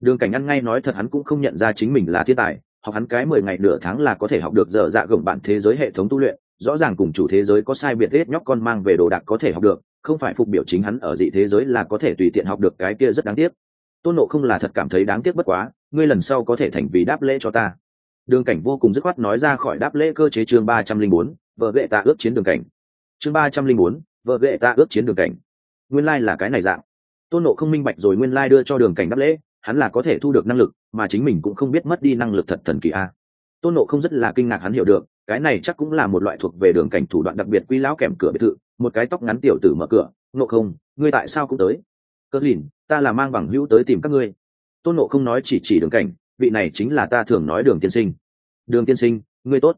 Đường cảnh ăn ngay nói thật hắn cũng không nhận ra chính mình là thiên tài, học hắn cái mười ngày nửa tháng là có thể học được dở dạ gồng bạn thế giới hệ thống tu luyện, rõ ràng cùng chủ thế giới có sai biệt hết nhóc con mang về đồ đạc có thể học được, không phải phục biểu chính hắn ở dị thế giới là có thể tùy tiện học được cái kia rất đáng tiếc. Tôn nộ không là thật cảm thấy đáng tiếc bất quá, ngươi lần sau có thể thành vì đáp lễ cho ta đường cảnh vô cùng dứt khoát nói ra khỏi đáp lễ cơ chế chương ba trăm linh bốn, vợ ghệ ta ước chiến đường cảnh. Chương ba trăm linh bốn, vợ ghệ ta ước chiến đường cảnh. Nguyên lai、like、là cái này dạng. Tôn nộ không minh bạch rồi nguyên lai、like、đưa cho đường cảnh đáp lễ, hắn là có thể thu được năng lực, mà chính mình cũng không biết mất đi năng lực thật thần kỳ a. Tôn nộ không rất là kinh ngạc hắn hiểu được, cái này chắc cũng là một loại thuộc về đường cảnh thủ đoạn đặc biệt quy lão kèm cửa biệt thự, một cái tóc ngắn tiểu tử mở cửa, nộ không, ngươi tại sao cũng tới? Cất lìn, ta là mang bằng hữu tới tìm các ngươi. Tôn nộ không nói chỉ chỉ đường cảnh vị này chính là ta thường nói đường tiên sinh. Đường tiên sinh, ngươi tốt.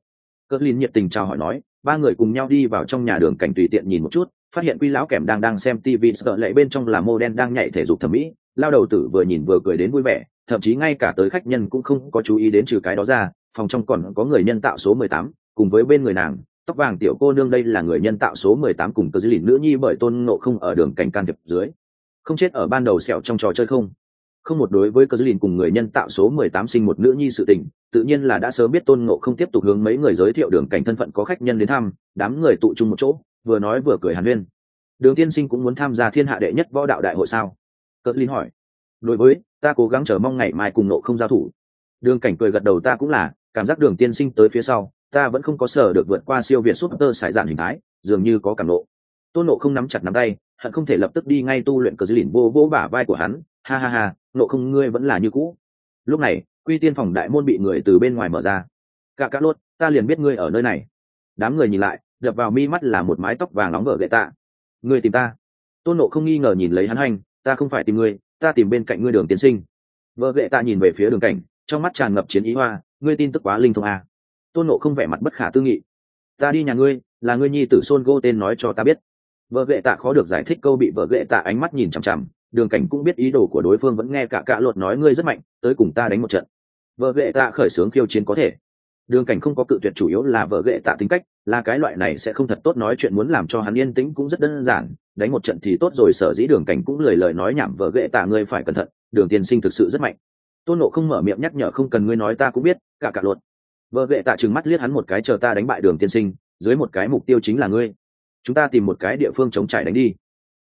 Cỡ lin nhiệt tình chào hỏi nói, ba người cùng nhau đi vào trong nhà đường cảnh tùy tiện nhìn một chút, phát hiện quy lão kèm đang đang xem tv sợ lệ bên trong là mô đen đang nhảy thể dục thẩm mỹ. Lao đầu tử vừa nhìn vừa cười đến vui vẻ, thậm chí ngay cả tới khách nhân cũng không có chú ý đến trừ cái đó ra, phòng trong còn có người nhân tạo số mười tám, cùng với bên người nàng, tóc vàng tiểu cô nương đây là người nhân tạo số mười tám cùng cơ dư lìn nữ nhi bởi tôn ngộ không ở đường cảnh can thiệp dưới. Không chết ở ban đầu sẹo trong trò chơi không? Không một đối với cơ dư lìn cùng người nhân tạo số mười tám sinh một nữ nhi sự tình, tự nhiên là đã sớm biết tôn ngộ không tiếp tục hướng mấy người giới thiệu đường cảnh thân phận có khách nhân đến thăm, đám người tụ chung một chỗ, vừa nói vừa cười hàn huyên. Đường tiên sinh cũng muốn tham gia thiên hạ đệ nhất võ đạo đại hội sao? Cơ dư lìn hỏi. Đối với, ta cố gắng chờ mong ngày mai cùng nộ không giao thủ. Đường cảnh cười gật đầu ta cũng là, cảm giác đường tiên sinh tới phía sau, ta vẫn không có sở được vượt qua siêu việt súp tơ sải dạn hình thái, dường như có cảm nộ. Tôn nộ không nắm chặt nắm tay, hận không thể lập tức đi ngay tu luyện cờ dư lìn vô vô bả vai của hắn ha ha ha nộ không ngươi vẫn là như cũ. Lúc này, quy tiên phòng đại môn bị người từ bên ngoài mở ra. Cả cá lốt, ta liền biết ngươi ở nơi này. Đám người nhìn lại, đập vào mi mắt là một mái tóc vàng nóng vợ gậy tạ. Ngươi tìm ta. Tôn nộ không nghi ngờ nhìn lấy hắn hành, ta không phải tìm ngươi, ta tìm bên cạnh ngươi đường tiến sinh. Vợ gậy tạ nhìn về phía đường cảnh, trong mắt tràn ngập chiến ý hoa, ngươi tin tức quá linh thông à. tôn nộ không vẻ mặt bất khả tư nghị. Ta đi nhà ngươi, là ngươi nhi tử xôn gô tên nói cho ta biết. Vợ ghệ tạ khó được giải thích câu bị vợ ghệ tạ ánh mắt nhìn chằm chằm đường cảnh cũng biết ý đồ của đối phương vẫn nghe cả cạ luật nói ngươi rất mạnh, tới cùng ta đánh một trận. Vợ ghệ tạ khởi xướng khiêu chiến có thể. Đường cảnh không có cự tuyệt chủ yếu là vợ ghệ tạ tính cách, là cái loại này sẽ không thật tốt nói chuyện muốn làm cho hắn yên tĩnh cũng rất đơn giản, đánh một trận thì tốt rồi, sở dĩ đường cảnh cũng lười lời nói nhảm vợ ghệ tạ ngươi phải cẩn thận, đường tiên sinh thực sự rất mạnh. Tôn nộ không mở miệng nhắc nhở không cần ngươi nói ta cũng biết, cả cả luật. Vợ ghệ tạ trừng mắt liếc hắn một cái, chờ ta đánh bại đường tiên sinh, dưới một cái mục tiêu chính là ngươi. Chúng ta tìm một cái địa phương chống trải đánh đi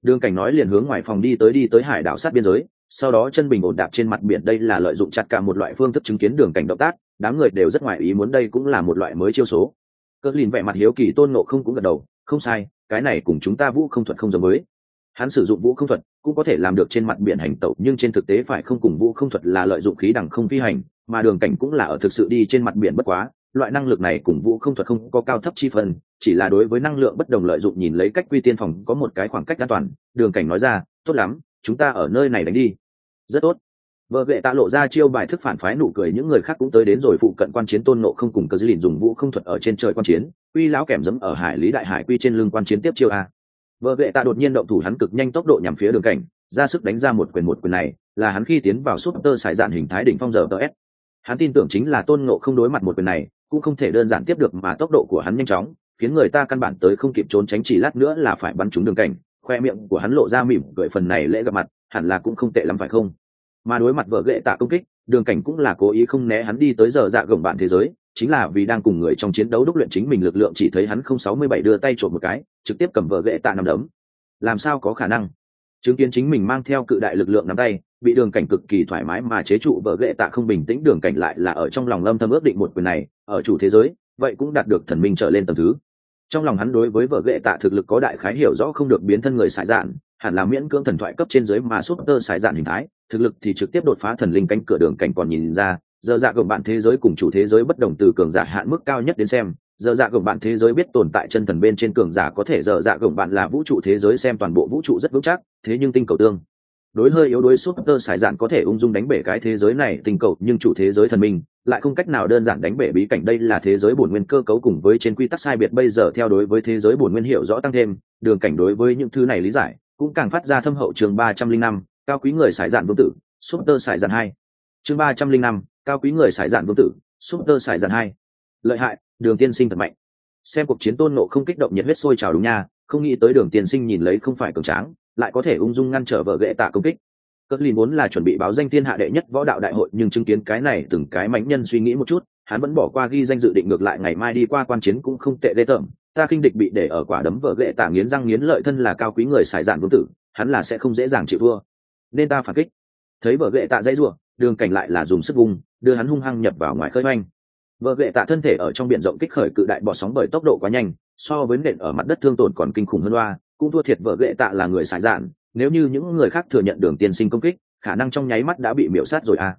đường cảnh nói liền hướng ngoài phòng đi tới đi tới hải đảo sát biên giới, sau đó chân bình ổn đạp trên mặt biển đây là lợi dụng chặt cả một loại phương thức chứng kiến đường cảnh động tác, đám người đều rất ngoại ý muốn đây cũng là một loại mới chiêu số. Cỡ lìn vẻ mặt hiếu kỳ tôn nộ không cũng gật đầu, không sai, cái này cùng chúng ta vũ không thuật không giống với. Hắn sử dụng vũ không thuật cũng có thể làm được trên mặt biển hành tẩu, nhưng trên thực tế phải không cùng vũ không thuật là lợi dụng khí đằng không phi hành, mà đường cảnh cũng là ở thực sự đi trên mặt biển bất quá loại năng lực này cùng vũ không thuật không có cao thấp chi phần, chỉ là đối với năng lượng bất đồng lợi dụng nhìn lấy cách quy tiên phòng có một cái khoảng cách an toàn. Đường cảnh nói ra, tốt lắm, chúng ta ở nơi này đánh đi. Rất tốt. Vợ vệ tạ lộ ra chiêu bài thức phản phái nụ cười, những người khác cũng tới đến rồi phụ cận quan chiến tôn nộ không cùng cờ dư lìn dùng vũ không thuật ở trên trời quan chiến. Quy lão kèm dẫm ở hải lý đại hải quy trên lưng quan chiến tiếp chiêu a. Vợ vệ tạ đột nhiên động thủ hắn cực nhanh tốc độ nhằm phía đường cảnh, ra sức đánh ra một quyền một quyền này, là hắn khi tiến vào súp tơ sải dạn hình thái đỉnh phong giờ s. hắn tin tưởng chính là tôn ngộ không đối mặt một quyền này cũng không thể đơn giản tiếp được mà tốc độ của hắn nhanh chóng, khiến người ta căn bản tới không kịp trốn tránh chỉ lát nữa là phải bắn trúng đường cảnh. Khoe miệng của hắn lộ ra mỉm gợi phần này lễ gặp mặt, hẳn là cũng không tệ lắm phải không? Mà đối mặt vợ ghệ tạ công kích, đường cảnh cũng là cố ý không né hắn đi tới giờ dạ gồng bạn thế giới, chính là vì đang cùng người trong chiến đấu đúc luyện chính mình lực lượng chỉ thấy hắn không sáu mươi bảy đưa tay trộm một cái, trực tiếp cầm vợ ghệ tạ nằm đấm. Làm sao có khả năng? Chứng kiến chính mình mang theo cự đại lực lượng nắm tay, bị đường cảnh cực kỳ thoải mái mà chế trụ vợ ghệ tạ không bình tĩnh, đường cảnh lại là ở trong lòng lâm thâm ước định một quyền này, ở chủ thế giới, vậy cũng đạt được thần minh trở lên tầm thứ. Trong lòng hắn đối với vợ ghệ tạ thực lực có đại khái hiểu rõ không được biến thân người xài dạn, hẳn là miễn cưỡng thần thoại cấp trên dưới mà súp tơ xài dạn hình thái, thực lực thì trực tiếp đột phá thần linh cánh cửa đường cảnh còn nhìn ra, giờ dạ gồm bạn thế giới cùng chủ thế giới bất đồng từ cường giả hạn mức cao nhất đến xem giờ dạ gồng bạn thế giới biết tồn tại chân thần bên trên cường giả có thể giờ dạ gồng bạn là vũ trụ thế giới xem toàn bộ vũ trụ rất vững chắc, thế nhưng tinh cầu tương đối hơi yếu đuối súp tơ sải dạn có thể ung dung đánh bể cái thế giới này, tinh cầu nhưng chủ thế giới thần minh lại không cách nào đơn giản đánh bể bí cảnh đây là thế giới bổn nguyên cơ cấu cùng với trên quy tắc sai biệt bây giờ theo đối với thế giới bổn nguyên hiểu rõ tăng thêm, đường cảnh đối với những thứ này lý giải cũng càng phát ra thâm hậu trường ba trăm linh năm, cao quý người sải dạn vương tử súp tơ sải dạn hai. Chương ba trăm linh năm, cao quý người sải dạn vương tử súp tơ sải dạn hai. Lợi hại đường tiên sinh thật mạnh. Xem cuộc chiến tôn nộ không kích động nhiệt huyết sôi trào đúng nha không nghĩ tới đường tiên sinh nhìn lấy không phải cường tráng lại có thể ung dung ngăn trở vợ ghệ tạ công kích. Cất lin vốn là chuẩn bị báo danh thiên hạ đệ nhất võ đạo đại hội nhưng chứng kiến cái này từng cái mánh nhân suy nghĩ một chút hắn vẫn bỏ qua ghi danh dự định ngược lại ngày mai đi qua quan chiến cũng không tệ lê tởm. Ta khinh địch bị để ở quả đấm vợ ghệ tạ nghiến răng nghiến lợi thân là cao quý người xài dạn vương tử hắn là sẽ không dễ dàng chịu thua. Nên ta phản kích. Thấy vợ ghệ tạ dãy rủa, đường cảnh lại là dùng sức vùng đưa hắn hung hăng nhập vào ngoài khơi oanh vợ ghệ tạ thân thể ở trong biển rộng kích khởi cự đại bọ sóng bởi tốc độ quá nhanh, so với nện ở mặt đất thương tổn còn kinh khủng hơn loa cũng thua thiệt vợ ghệ tạ là người xài dạn, nếu như những người khác thừa nhận đường tiên sinh công kích, khả năng trong nháy mắt đã bị miễu sát rồi à.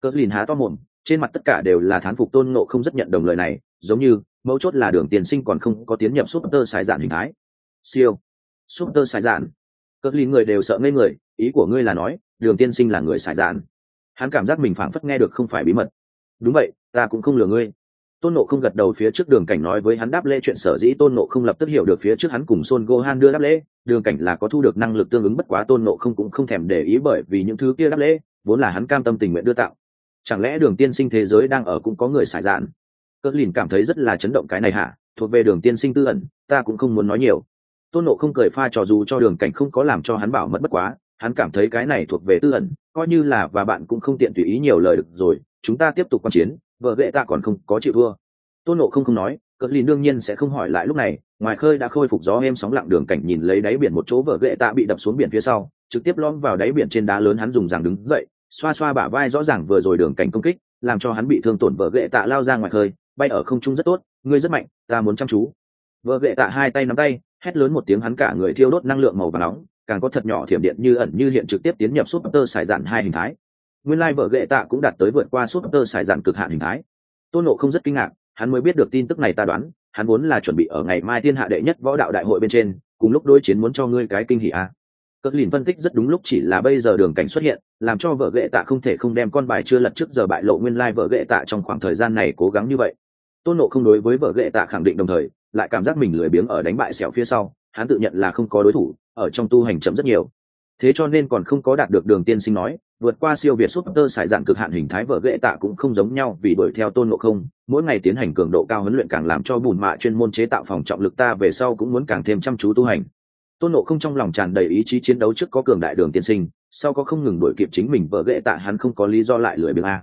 Cỡ lìn há to mồm, trên mặt tất cả đều là thán phục tôn nộ không rất nhận đồng lời này, giống như, mấu chốt là đường tiên sinh còn không có tiến nhập súp tơ xài dạn hình thái. Siêu. Súp tơ xài dạn. Cỡ lìn người đều sợ ngây người, ý của ngươi là nói, đường tiên sinh là người xài dạn. Hắn cảm giác mình phảng phất nghe được không phải bí mật. Đúng vậy ta cũng không lừa ngươi. Tôn nộ không gật đầu phía trước đường cảnh nói với hắn đáp lễ chuyện sở dĩ tôn nộ không lập tức hiểu được phía trước hắn cùng son gohan đưa đáp lễ, đường cảnh là có thu được năng lực tương ứng bất quá tôn nộ không cũng không thèm để ý bởi vì những thứ kia đáp lễ, vốn là hắn cam tâm tình nguyện đưa tạo. Chẳng lẽ đường tiên sinh thế giới đang ở cũng có người xài dạn? Cất lìn cảm thấy rất là chấn động cái này hả? Thuộc về đường tiên sinh tư ẩn, ta cũng không muốn nói nhiều. Tôn nộ không cười pha trò dù cho đường cảnh không có làm cho hắn bảo mất bất quá, hắn cảm thấy cái này thuộc về tư ẩn, coi như là và bạn cũng không tiện tùy ý nhiều lời được rồi, chúng ta tiếp tục quan chiến vợ ghệ ta còn không có chịu thua. Tôn nộ không không nói cờ lìn đương nhiên sẽ không hỏi lại lúc này, ngoài khơi đã khôi phục gió êm sóng lặng đường cảnh nhìn lấy đáy biển một chỗ vợ ghệ tạ bị đập xuống biển phía sau, trực tiếp lõm vào đáy biển trên đá lớn hắn dùng rằng đứng dậy, xoa xoa bả vai rõ ràng vừa rồi đường cảnh công kích, làm cho hắn bị thương tổn vợ ghệ tạ lao ra ngoài khơi, bay ở không trung rất tốt, ngươi rất mạnh, ta muốn chăm chú. Vợ ghệ tạ hai tay nắm tay, hét lớn một tiếng hắn cả người thiêu đốt năng lượng màu và nóng, càng có thật nhỏ thiểm điện như ẩn như hiện trực tiếp tiến nhập súp tơ xài dạn hai hình thái nguyên lai vợ ghệ tạ cũng đạt tới vượt qua súp tơ sải dạn cực hạn hình thái. Tôn nộ không rất kinh ngạc, hắn mới biết được tin tức này ta đoán, hắn vốn là chuẩn bị ở ngày mai thiên hạ đệ nhất võ đạo đại hội bên trên, cùng lúc đối chiến muốn cho ngươi cái kinh hỉ a. À. cất lìn phân tích rất đúng lúc chỉ là bây giờ đường cảnh xuất hiện, làm cho vợ ghệ tạ không thể không đem con bài chưa lật trước giờ bại lộ nguyên lai vợ ghệ tạ trong khoảng thời gian này cố gắng như vậy. Tôn nộ không đối với vợ ghệ tạ khẳng định đồng thời, lại cảm giác mình lười biếng ở đánh bại sẹo phía sau, hắn tự nhận là không có đối thủ, ở trong tu hành chậm rất nhiều. Thế cho nên còn không có đạt được đường tiên sinh nói vượt qua siêu việt súp tơ sải dạn cực hạn hình thái vợ ghệ tạ cũng không giống nhau vì đuổi theo tôn ngộ không, mỗi ngày tiến hành cường độ cao huấn luyện càng làm cho bùn mạ chuyên môn chế tạo phòng trọng lực ta về sau cũng muốn càng thêm chăm chú tu hành. Tôn ngộ không trong lòng tràn đầy ý chí chiến đấu trước có cường đại đường tiên sinh, sau có không ngừng đuổi kịp chính mình vợ ghệ tạ hắn không có lý do lại lười biếng a.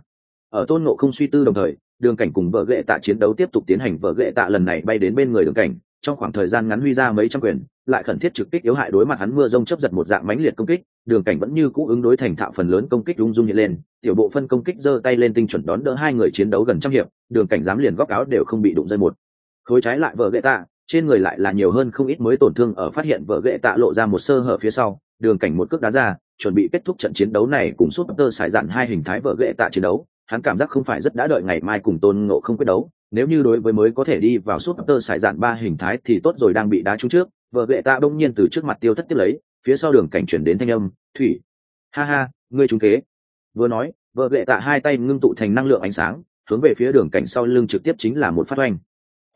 Ở tôn ngộ không suy tư đồng thời, đường cảnh cùng vợ ghệ tạ chiến đấu tiếp tục tiến hành vợ ghệ tạ lần này bay đến bên người đường cảnh, trong khoảng thời gian ngắn huy ra mấy trăm quyền lại khẩn thiết trực kích yếu hại đối mặt hắn mưa rông chấp giật một dạng mãnh liệt công kích, đường cảnh vẫn như cũ ứng đối thành thạo phần lớn công kích rung rung hiện lên, tiểu bộ phân công kích giơ tay lên tinh chuẩn đón đỡ hai người chiến đấu gần trăm hiệp, đường cảnh dám liền góc áo đều không bị đụng rơi một. Khối trái lại vợ gậy tạ, trên người lại là nhiều hơn không ít mới tổn thương ở phát hiện vợ gậy tạ lộ ra một sơ hở phía sau, đường cảnh một cước đá ra, chuẩn bị kết thúc trận chiến đấu này cùng suốt tơ xài dạn hai hình thái vợ gậy tạ chiến đấu, hắn cảm giác không phải rất đã đợi ngày mai cùng tôn ngộ không quyết đấu, nếu như đối với mới có thể đi vào suốt tơ xài dạn ba hình thái thì tốt rồi đang bị đá trúng trước vợ vệ tạ đông nhiên từ trước mặt tiêu thất tiếp lấy, phía sau đường cảnh chuyển đến thanh âm, thủy, ha ha, ngươi trúng kế. Vừa nói, vợ vệ tạ hai tay ngưng tụ thành năng lượng ánh sáng, hướng về phía đường cảnh sau lưng trực tiếp chính là một phát oanh.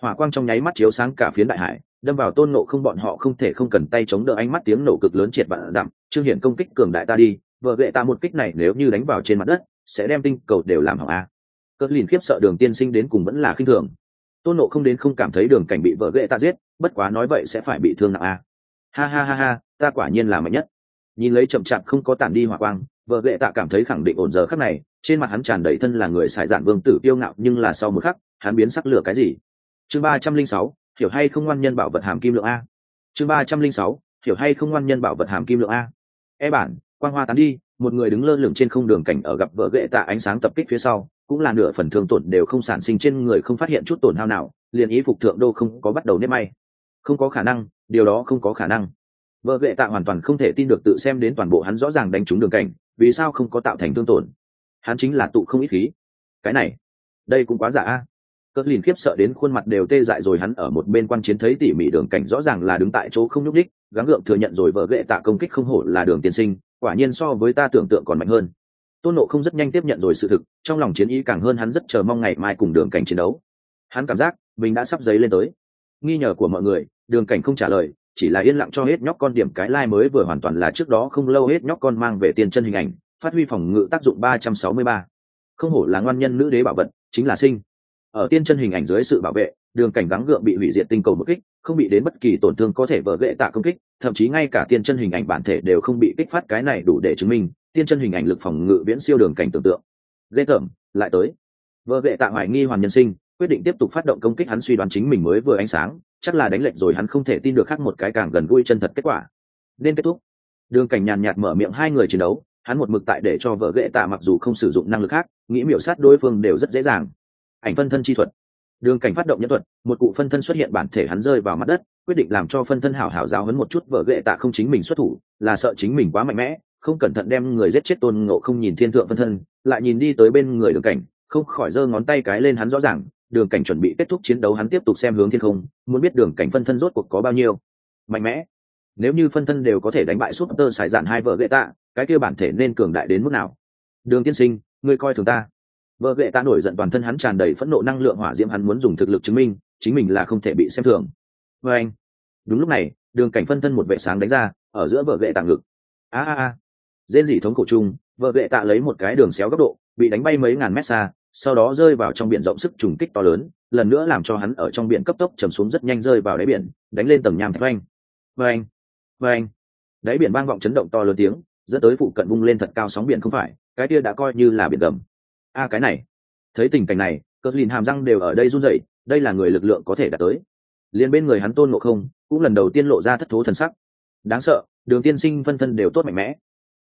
Hỏa quang trong nháy mắt chiếu sáng cả phiến đại hải, đâm vào tôn nộ không bọn họ không thể không cần tay chống đỡ ánh mắt tiếng nổ cực lớn triệt bạn dặm trương hiển công kích cường đại ta đi, vợ vệ tạ một kích này nếu như đánh vào trên mặt đất, sẽ đem tinh cầu đều làm hỏng a. Cất liền khiếp sợ đường tiên sinh đến cùng vẫn là khinh thường. Tôn nộ không đến không cảm thấy đường cảnh bị vợ vệ ta giết bất quá nói vậy sẽ phải bị thương nặng a ha ha ha ha, ta quả nhiên là mạnh nhất. Nhìn lấy chậm chạp không có tản đi hỏa quang, vợ ghệ tạ cảm thấy khẳng định ổn giờ khắc này, trên mặt hắn tràn đầy thân là người xài dạn vương tử tiêu ngạo, nhưng là sau một khắc, hắn biến sắc lửa cái gì? Chương ba trăm linh sáu, hiểu hay không ngoan nhân bảo vật hàm kim lượng a? Chương ba trăm linh sáu, hiểu hay không ngoan nhân bảo vật hàm kim lượng a? E bản, quang hoa tán đi, một người đứng lơ lửng trên không đường cảnh ở gặp vợ ghệ tạ ánh sáng tập kích phía sau, cũng là nửa phần thương tổn đều không sản sinh trên người không phát hiện chút tổn hao nào, liền ý phục thượng đô không có bắt đầu nếp may không có khả năng, điều đó không có khả năng. Vợ ghệ tạ hoàn toàn không thể tin được tự xem đến toàn bộ hắn rõ ràng đánh trúng đường cảnh, vì sao không có tạo thành thương tổn. Hắn chính là tụ không ít khí. Cái này, đây cũng quá giả a. Cất lìn khiếp sợ đến khuôn mặt đều tê dại rồi hắn ở một bên quan chiến thấy tỉ mỉ đường cảnh rõ ràng là đứng tại chỗ không nhúc đích gắng gượng thừa nhận rồi vợ ghệ tạ công kích không hổ là đường tiên sinh, quả nhiên so với ta tưởng tượng còn mạnh hơn. Tôn nộ không rất nhanh tiếp nhận rồi sự thực, trong lòng chiến ý càng hơn hắn rất chờ mong ngày mai cùng đường cảnh chiến đấu. Hắn cảm giác mình đã sắp giấy lên tới nghi ngờ của mọi người, đường cảnh không trả lời, chỉ là yên lặng cho hết nhóc con điểm cái lai、like、mới vừa hoàn toàn là trước đó không lâu hết nhóc con mang về tiền chân hình ảnh, phát huy phòng ngự tác dụng ba trăm sáu mươi ba. Không hổ là ngoan nhân nữ đế bảo vật, chính là sinh. Ở tiên chân hình ảnh dưới sự bảo vệ, đường cảnh gắng gượng bị hủy diệt tinh cầu một kích, không bị đến bất kỳ tổn thương có thể vỡ gệ tạ công kích, thậm chí ngay cả tiên chân hình ảnh bản thể đều không bị kích phát cái này đủ để chứng minh, tiên chân hình ảnh lực phòng ngự viễn siêu đường cảnh tưởng tượng. Ghê tởm, lại tới. Vợ gệ tạ hoài nghi hoàn nhân sinh quyết định tiếp tục phát động công kích hắn suy đoán chính mình mới vừa ánh sáng, chắc là đánh lệnh rồi hắn không thể tin được khác một cái càng gần gũi chân thật kết quả. Nên kết thúc. Đường cảnh nhàn nhạt mở miệng hai người chiến đấu, hắn một mực tại để cho vợ ghệ tạ mặc dù không sử dụng năng lực khác, nghĩ miểu sát đối phương đều rất dễ dàng. Ảnh phân thân chi thuật. Đường cảnh phát động nhân thuật, một cụ phân thân xuất hiện bản thể hắn rơi vào mặt đất, quyết định làm cho phân thân hảo hảo giáo hấn một chút vợ ghệ tạ không chính mình xuất thủ, là sợ chính mình quá mạnh mẽ, không cẩn thận đem người giết chết tôn ngộ không nhìn thiên thượng phân thân, lại nhìn đi tới bên người đường cảnh, không khỏi giơ ngón tay cái lên hắn rõ ràng đường cảnh chuẩn bị kết thúc chiến đấu hắn tiếp tục xem hướng thiên không, muốn biết đường cảnh phân thân rốt cuộc có bao nhiêu. Mạnh mẽ. Nếu như phân thân đều có thể đánh bại súp tơ sải dạn hai vợ ghệ tạ, cái kia bản thể nên cường đại đến mức nào? Đường tiên sinh, ngươi coi thường ta. Vợ ghệ tạ nổi giận toàn thân hắn tràn đầy phẫn nộ năng lượng hỏa diễm hắn muốn dùng thực lực chứng minh, chính mình là không thể bị xem thường. Vê anh. Đúng lúc này, đường cảnh phân thân một vệ sáng đánh ra, ở giữa vợ ghệ tạ ngực. A a a. Rên dỉ thống cổ chung, vợ ghệ tạ lấy một cái đường xéo góc độ, bị đánh bay mấy ngàn mét xa sau đó rơi vào trong biển rộng sức trùng kích to lớn, lần nữa làm cho hắn ở trong biển cấp tốc chầm xuống rất nhanh rơi vào đáy biển, đánh lên tầng nham thạch oanh. Oanh oanh. Đáy biển vang vọng chấn động to lớn tiếng, dẫn tới phụ cận bung lên thật cao sóng biển không phải, cái kia đã coi như là biển gầm. A, cái này. Thấy tình cảnh này cờ lìn hàm răng đều ở đây run rẩy, đây là người lực lượng có thể đạt tới. Liền bên người hắn tôn ngộ không, cũng lần đầu tiên lộ ra thất thố thần sắc. Đáng sợ, đường tiên sinh phân thân đều tốt mạnh mẽ.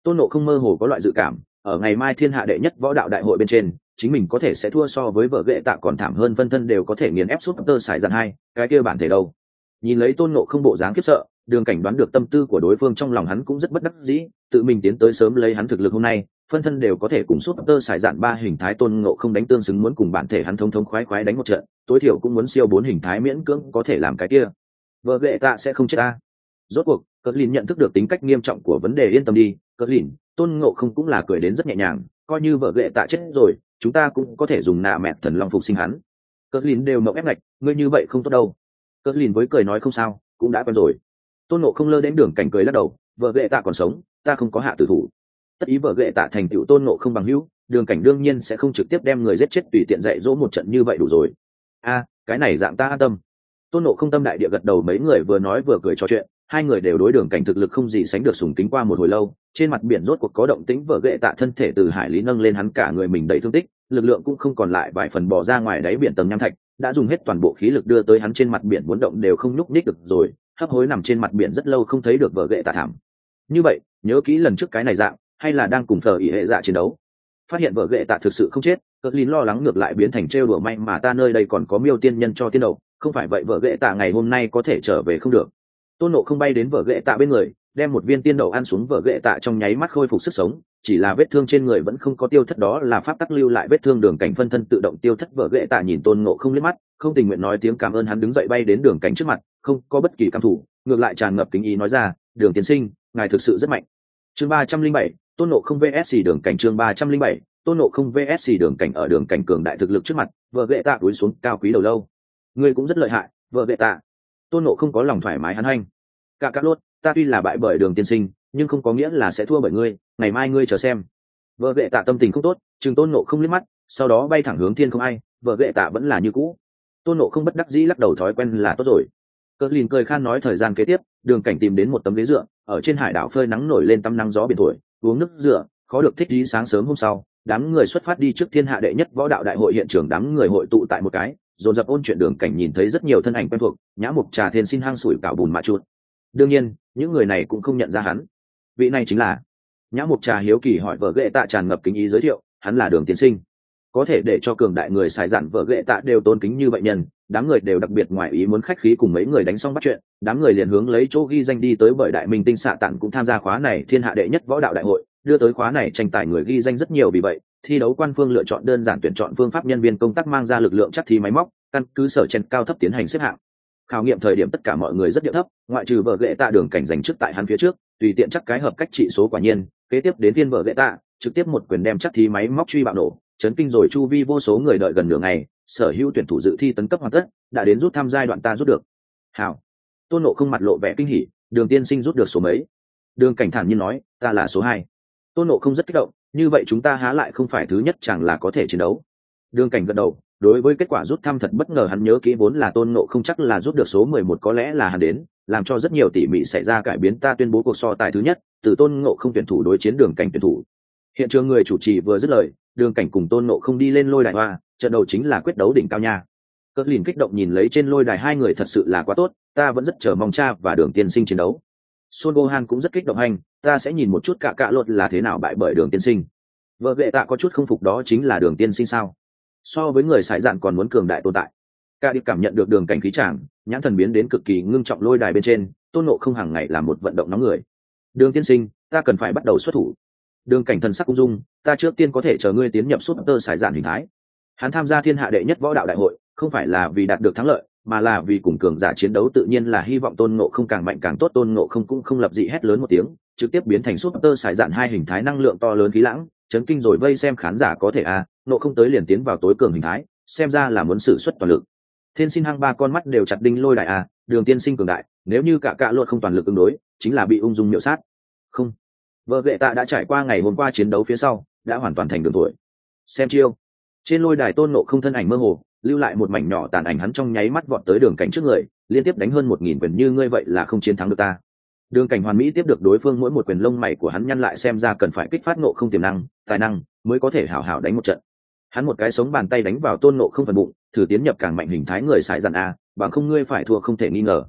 Tôn nộ không mơ hồ có loại dự cảm ở ngày mai thiên hạ đệ nhất võ đạo đại hội bên trên, chính mình có thể sẽ thua so với vợ ghệ tạ còn thảm hơn phân thân đều có thể nghiền ép suốt tơ xài dàn hai, cái kia bản thể đâu. Nhìn lấy tôn nộ không bộ dáng khiếp sợ, đường cảnh đoán được tâm tư của đối phương trong lòng hắn cũng rất bất đắc dĩ, tự mình tiến tới sớm lấy hắn thực lực hôm nay, phân thân đều có thể cùng suốt tơ xài dạn ba hình thái tôn ngộ không đánh tương xứng muốn cùng bản thể hắn thông thống khoái khoái đánh một trận, tối thiểu cũng muốn siêu bốn hình thái miễn cưỡng có thể làm cái kia. Vợ ghệ tạ sẽ không chết ta. Rốt cuộc cờ lìn nhận thức được tính cách nghiêm trọng của vấn đề yên tâm đi cờ lìn tôn ngộ không cũng là cười đến rất nhẹ nhàng, coi như vợ ghệ tạ chết rồi, chúng ta cũng có thể dùng nạ mẹ thần long phục sinh hắn. Cờ lìn đều mộng ép ngạch, ngươi như vậy không tốt đâu. Cờ lìn với cười nói không sao, cũng đã quen rồi. Tôn ngộ không lơ đến đường cảnh cười lắc đầu, vợ ghệ tạ còn sống, ta không có hạ tử thủ. Tất ý vợ ghệ tạ thành tựu tôn ngộ không bằng hữu, đường cảnh đương nhiên sẽ không trực tiếp đem người giết chết tùy tiện dạy dỗ một trận như vậy đủ rồi. A, cái này dạng ta an tâm. Tôn nộ không tâm đại địa gật đầu mấy người vừa nói vừa cười trò chuyện hai người đều đối đường cảnh thực lực không gì sánh được sùng kính qua một hồi lâu, trên mặt biển rốt cuộc có động tĩnh vở gậy tạ thân thể từ hải lý nâng lên hắn cả người mình đầy thương tích, lực lượng cũng không còn lại, vài phần bỏ ra ngoài đáy biển tầng nham thạch, đã dùng hết toàn bộ khí lực đưa tới hắn trên mặt biển muốn động đều không nhúc nhích được rồi, hấp hối nằm trên mặt biển rất lâu không thấy được vợ gậy tạ thảm. Như vậy, nhớ kỹ lần trước cái này dạng, hay là đang cùng thờ ỉ hệ dạ chiến đấu. Phát hiện vợ gậy tạ thực sự không chết cất lín lo lắng ngược lại biến thành trêu đùa may mà ta nơi đây còn có miêu tiên nhân cho tiên đầu, không phải vậy vợ gậy tạ ngày hôm nay có thể trở về không được tôn nộ không bay đến vở ghệ tạ bên người, đem một viên tiên đậu ăn xuống vở ghệ tạ trong nháy mắt khôi phục sức sống, chỉ là vết thương trên người vẫn không có tiêu thất, đó là pháp tắc lưu lại vết thương đường cảnh phân thân tự động tiêu thất. Vở ghệ tạ nhìn tôn nộ không liếc mắt, không tình nguyện nói tiếng cảm ơn hắn đứng dậy bay đến đường cảnh trước mặt, không có bất kỳ cảm thủ ngược lại tràn ngập kính ý nói ra, đường tiến sinh, ngài thực sự rất mạnh. Chương ba trăm linh bảy, tôn nộ không vsc đường cảnh chương ba trăm linh bảy, tôn nộ không vsc đường cảnh ở đường cảnh cường đại thực lực trước mặt vợ ghệ tạ đuối xuống cao quý đầu lâu. Ngươi cũng rất lợi hại vợ ghệ tạ. Tôn nộ không có lòng thoải mái hắn hanh cả các lốt, ta tuy là bại bởi đường tiên sinh, nhưng không có nghĩa là sẽ thua bởi ngươi, ngày mai ngươi chờ xem. Vợ gệ tạ tâm tình không tốt chừng tôn nộ không liếc mắt, sau đó bay thẳng hướng thiên không ai, vợ gệ tạ vẫn là như cũ. Tôn nộ không bất đắc dĩ lắc đầu thói quen là tốt rồi. Cờ lìn cười khan nói thời gian kế tiếp, đường cảnh tìm đến một tấm ghế dựa, ở trên hải đảo phơi nắng nổi lên tăm nắng gió biển thổi, uống nước dựa, khó được thích trí sáng sớm hôm sau, đám người xuất phát đi trước thiên hạ đệ nhất võ đạo đại hội hiện trường đám người hội tụ tại một cái, dồn dập ôn chuyện đường cảnh nhìn thấy rất nhiều thân ảnh quen thuộc, nhã mục trà thiên xin hang sủi cảo bùn mạ chuột đương nhiên, những người này cũng không nhận ra hắn. Vị này chính là nhã mục trà hiếu kỳ hỏi vợ ghệ tạ tràn ngập kính ý giới thiệu, hắn là đường tiến sinh. Có thể để cho cường đại người xài giản vợ ghệ tạ đều tôn kính như vậy nhân, đám người đều đặc biệt ngoài ý muốn khách khí cùng mấy người đánh xong bắt chuyện, đám người liền hướng lấy chỗ ghi danh đi tới bởi đại minh tinh xạ tặng cũng tham gia khóa này thiên hạ đệ nhất võ đạo đại hội, đưa tới khóa này tranh tài người ghi danh rất nhiều vì vậy, thi đấu quan phương lựa chọn đơn giản tuyển chọn phương pháp nhân viên công tác mang ra lực lượng chắc thi máy móc, căn cứ sở chen cao thấp tiến hành xếp hạng khảo nghiệm thời điểm tất cả mọi người rất điệu thấp, ngoại trừ vợ ghệ tạ đường cảnh dành trước tại hắn phía trước, tùy tiện chắc cái hợp cách trị số quả nhiên, kế tiếp đến viên vợ ghệ tạ, trực tiếp một quyền đem chắc thi máy móc truy bạo nổ, chấn kinh rồi chu vi vô số người đợi gần nửa ngày, sở hữu tuyển thủ dự thi tấn cấp hoàn tất, đã đến rút tham giai đoạn ta rút được. Hảo. Tôn nộ không mặt lộ vẻ kinh hỉ, đường tiên sinh rút được số mấy? Đường cảnh thản nhiên nói, ta là số hai. Tôn nộ không rất kích động, như vậy chúng ta há lại không phải thứ nhất chẳng là có thể chiến đấu. Đường cảnh gật đầu đối với kết quả rút thăm thật bất ngờ hắn nhớ kỹ vốn là tôn ngộ không chắc là rút được số mười một có lẽ là hắn đến làm cho rất nhiều tỉ mỉ xảy ra cải biến ta tuyên bố cuộc so tài thứ nhất từ tôn ngộ không tuyển thủ đối chiến đường cảnh tuyển thủ hiện trường người chủ trì vừa dứt lời đường cảnh cùng tôn ngộ không đi lên lôi đài hoa trận đầu chính là quyết đấu đỉnh cao nha cất lìn kích động nhìn lấy trên lôi đài hai người thật sự là quá tốt ta vẫn rất chờ mong cha và đường tiên sinh chiến đấu Son Gohan cũng rất kích động hành, ta sẽ nhìn một chút cả cạ luật là thế nào bại bởi đường tiên sinh. Vợ vệ tạ có chút không phục đó chính là đường tiên sinh sao? So với người sải dạn còn muốn cường đại tồn tại. Cả đi cảm nhận được đường cảnh khí tràng, nhãn thần biến đến cực kỳ ngưng trọng lôi đài bên trên, tôn nộ không hàng ngày là một vận động nóng người. Đường tiên sinh, ta cần phải bắt đầu xuất thủ. Đường cảnh thần sắc cũng dung, ta trước tiên có thể chờ ngươi tiến nhập suốt tơ sải dạn hình thái. Hắn tham gia thiên hạ đệ nhất võ đạo đại hội, không phải là vì đạt được thắng lợi, mà là vì cùng cường giả chiến đấu tự nhiên là hy vọng tôn ngộ không càng mạnh càng tốt tôn ngộ không cũng không lập dị hét lớn một tiếng trực tiếp biến thành súp tơ xài dạn hai hình thái năng lượng to lớn khí lãng chấn kinh rồi vây xem khán giả có thể à nộ không tới liền tiến vào tối cường hình thái, xem ra là muốn sử xuất toàn lực. Thiên sinh hăng ba con mắt đều chặt đinh lôi đại à đường tiên sinh cường đại, nếu như cả cạ luật không toàn lực ứng đối, chính là bị ung dung miệu sát. Không. Vợ gệ tạ đã trải qua ngày hôm qua chiến đấu phía sau, đã hoàn toàn thành đường tuổi. Xem chiêu. Trên lôi đài tôn nộ không thân ảnh mơ hồ, lưu lại một mảnh nhỏ tàn ảnh hắn trong nháy mắt vọt tới đường cánh trước người, liên tiếp đánh hơn một nghìn quyền như ngươi vậy là không chiến thắng được ta đường cảnh hoàn mỹ tiếp được đối phương mỗi một quyền lông mày của hắn nhăn lại xem ra cần phải kích phát nộ không tiềm năng, tài năng mới có thể hảo hảo đánh một trận. Hắn một cái sống bàn tay đánh vào tôn nộ không phần bụng, thử tiến nhập càng mạnh hình thái người xài dặn a, bằng không ngươi phải thua không thể nghi ngờ.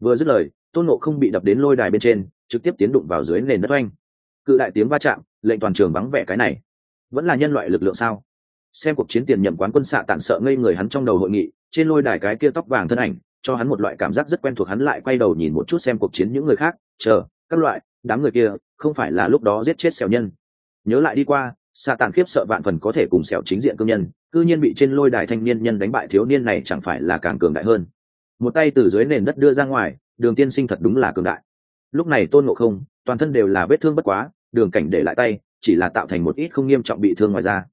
Vừa dứt lời, tôn nộ không bị đập đến lôi đài bên trên, trực tiếp tiến đụng vào dưới nền đất oanh. Cự đại tiếng va chạm, lệnh toàn trường vắng vẻ cái này. Vẫn là nhân loại lực lượng sao? Xem cuộc chiến tiền nhậm quán quân xạ tản sợ ngây người hắn trong đầu hội nghị, trên lôi đài cái kia tóc vàng thân ảnh cho hắn một loại cảm giác rất quen thuộc, hắn lại quay đầu nhìn một chút xem cuộc chiến những người khác, chờ, các loại, đám người kia, không phải là lúc đó giết chết sẹo nhân. Nhớ lại đi qua xạ tàn khiếp sợ vạn phần có thể cùng sẹo chính diện cương nhân, cư nhiên bị trên lôi đài thanh niên nhân đánh bại, thiếu niên này chẳng phải là càng cường đại hơn. Một tay từ dưới nền đất đưa ra ngoài, đường tiên sinh thật đúng là cường đại. Lúc này tôn ngộ không, toàn thân đều là vết thương bất quá, đường cảnh để lại tay, chỉ là tạo thành một ít không nghiêm trọng bị thương ngoài ra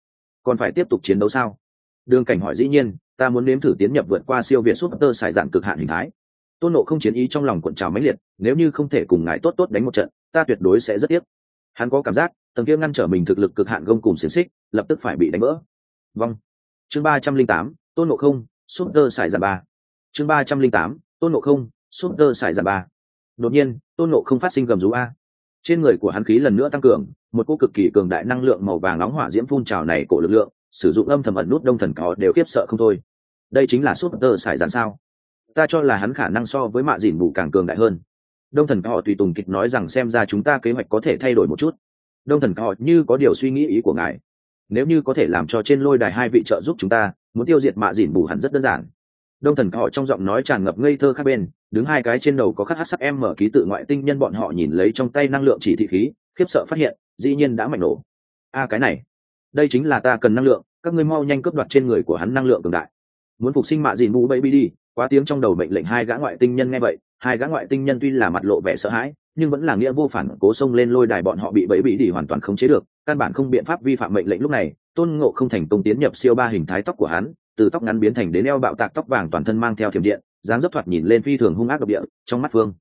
còn phải tiếp tục chiến đấu sao? Đường cảnh hỏi dĩ nhiên ta muốn nếm thử tiến nhập vượt qua siêu việt súp tơ sải dạn cực hạn hình thái. Tôn nộ không chiến ý trong lòng cuộn trào mãnh liệt, nếu như không thể cùng ngài tốt tốt đánh một trận, ta tuyệt đối sẽ rất tiếc. Hắn có cảm giác, tầng kia ngăn trở mình thực lực cực hạn gông cùng xiềng xích, lập tức phải bị đánh vỡ. Vâng. Chương ba trăm linh tám, tôn nộ không, súp tơ sải dạn ba. Chương ba trăm linh tám, tôn nộ không, súp tơ sải dạn ba. Đột nhiên, tôn nộ không phát sinh gầm rú a. Trên người của hắn khí lần nữa tăng cường, một cô cực kỳ cường đại năng lượng màu vàng nóng hỏa diễm phun trào này cổ lực lượng, sử dụng âm thầm ẩn nút đông thần có đều khiếp sợ không thôi đây chính là súp tơ sải dạn sao. Ta cho là hắn khả năng so với mạ dìn bù càng cường đại hơn. Đông thần họ tùy tùng kịch nói rằng xem ra chúng ta kế hoạch có thể thay đổi một chút. Đông thần họ như có điều suy nghĩ ý của ngài. Nếu như có thể làm cho trên lôi đài hai vị trợ giúp chúng ta, muốn tiêu diệt mạ dìn bù hẳn rất đơn giản. Đông thần họ trong giọng nói tràn ngập ngây thơ khác bên, đứng hai cái trên đầu có khắc hát sắc em mở ký tự ngoại tinh nhân bọn họ nhìn lấy trong tay năng lượng chỉ thị khí, khiếp sợ phát hiện, dĩ nhiên đã mạnh nổ. A, cái này, đây chính là ta cần năng lượng, các ngươi mau nhanh cướp đoạt trên người của hắn năng lượng cường đại muốn phục sinh mạ dìn bù baby đi, quá tiếng trong đầu mệnh lệnh hai gã ngoại tinh nhân nghe vậy, hai gã ngoại tinh nhân tuy là mặt lộ vẻ sợ hãi, nhưng vẫn là nghĩa vô phản cố xông lên lôi đài bọn họ bị bẫy bị đi hoàn toàn không chế được, căn bản không biện pháp vi phạm mệnh lệnh lúc này, tôn ngộ không thành công tiến nhập siêu ba hình thái tóc của hắn, từ tóc ngắn biến thành đến eo bạo tạc tóc vàng toàn thân mang theo thiểm điện, dáng dấp thoạt nhìn lên phi thường hung ác độc địa, trong mắt phương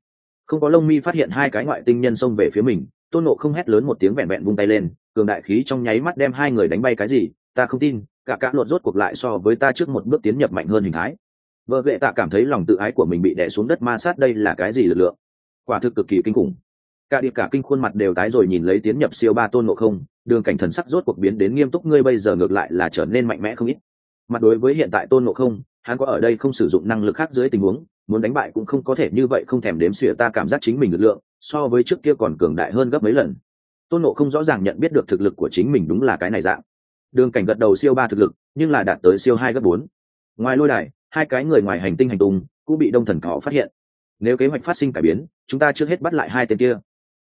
không có lông mi phát hiện hai cái ngoại tinh nhân xông về phía mình, tôn nộ không hét lớn một tiếng vẹn vẹn vung tay lên, cường đại khí trong nháy mắt đem hai người đánh bay cái gì, ta không tin cả cả lột rốt cuộc lại so với ta trước một bước tiến nhập mạnh hơn hình thái. Vợ ghệ tạ cảm thấy lòng tự ái của mình bị đè xuống đất ma sát đây là cái gì lực lượng? Quả thực cực kỳ kinh khủng. Cả điệp cả kinh khuôn mặt đều tái rồi nhìn lấy tiến nhập siêu ba tôn nộ không, đường cảnh thần sắc rốt cuộc biến đến nghiêm túc, ngươi bây giờ ngược lại là trở nên mạnh mẽ không ít. Mặt đối với hiện tại tôn nộ không, hắn có ở đây không sử dụng năng lực khác dưới tình huống, muốn đánh bại cũng không có thể như vậy không thèm đếm xỉa ta cảm giác chính mình lực lượng, so với trước kia còn cường đại hơn gấp mấy lần. Tôn nộ không rõ ràng nhận biết được thực lực của chính mình đúng là cái này dạng đường cảnh gật đầu siêu ba thực lực, nhưng là đạt tới siêu hai gấp bốn. Ngoài lôi đài, hai cái người ngoài hành tinh hành tung cũng bị đông thần thọ phát hiện. Nếu kế hoạch phát sinh cải biến, chúng ta trước hết bắt lại hai tên kia.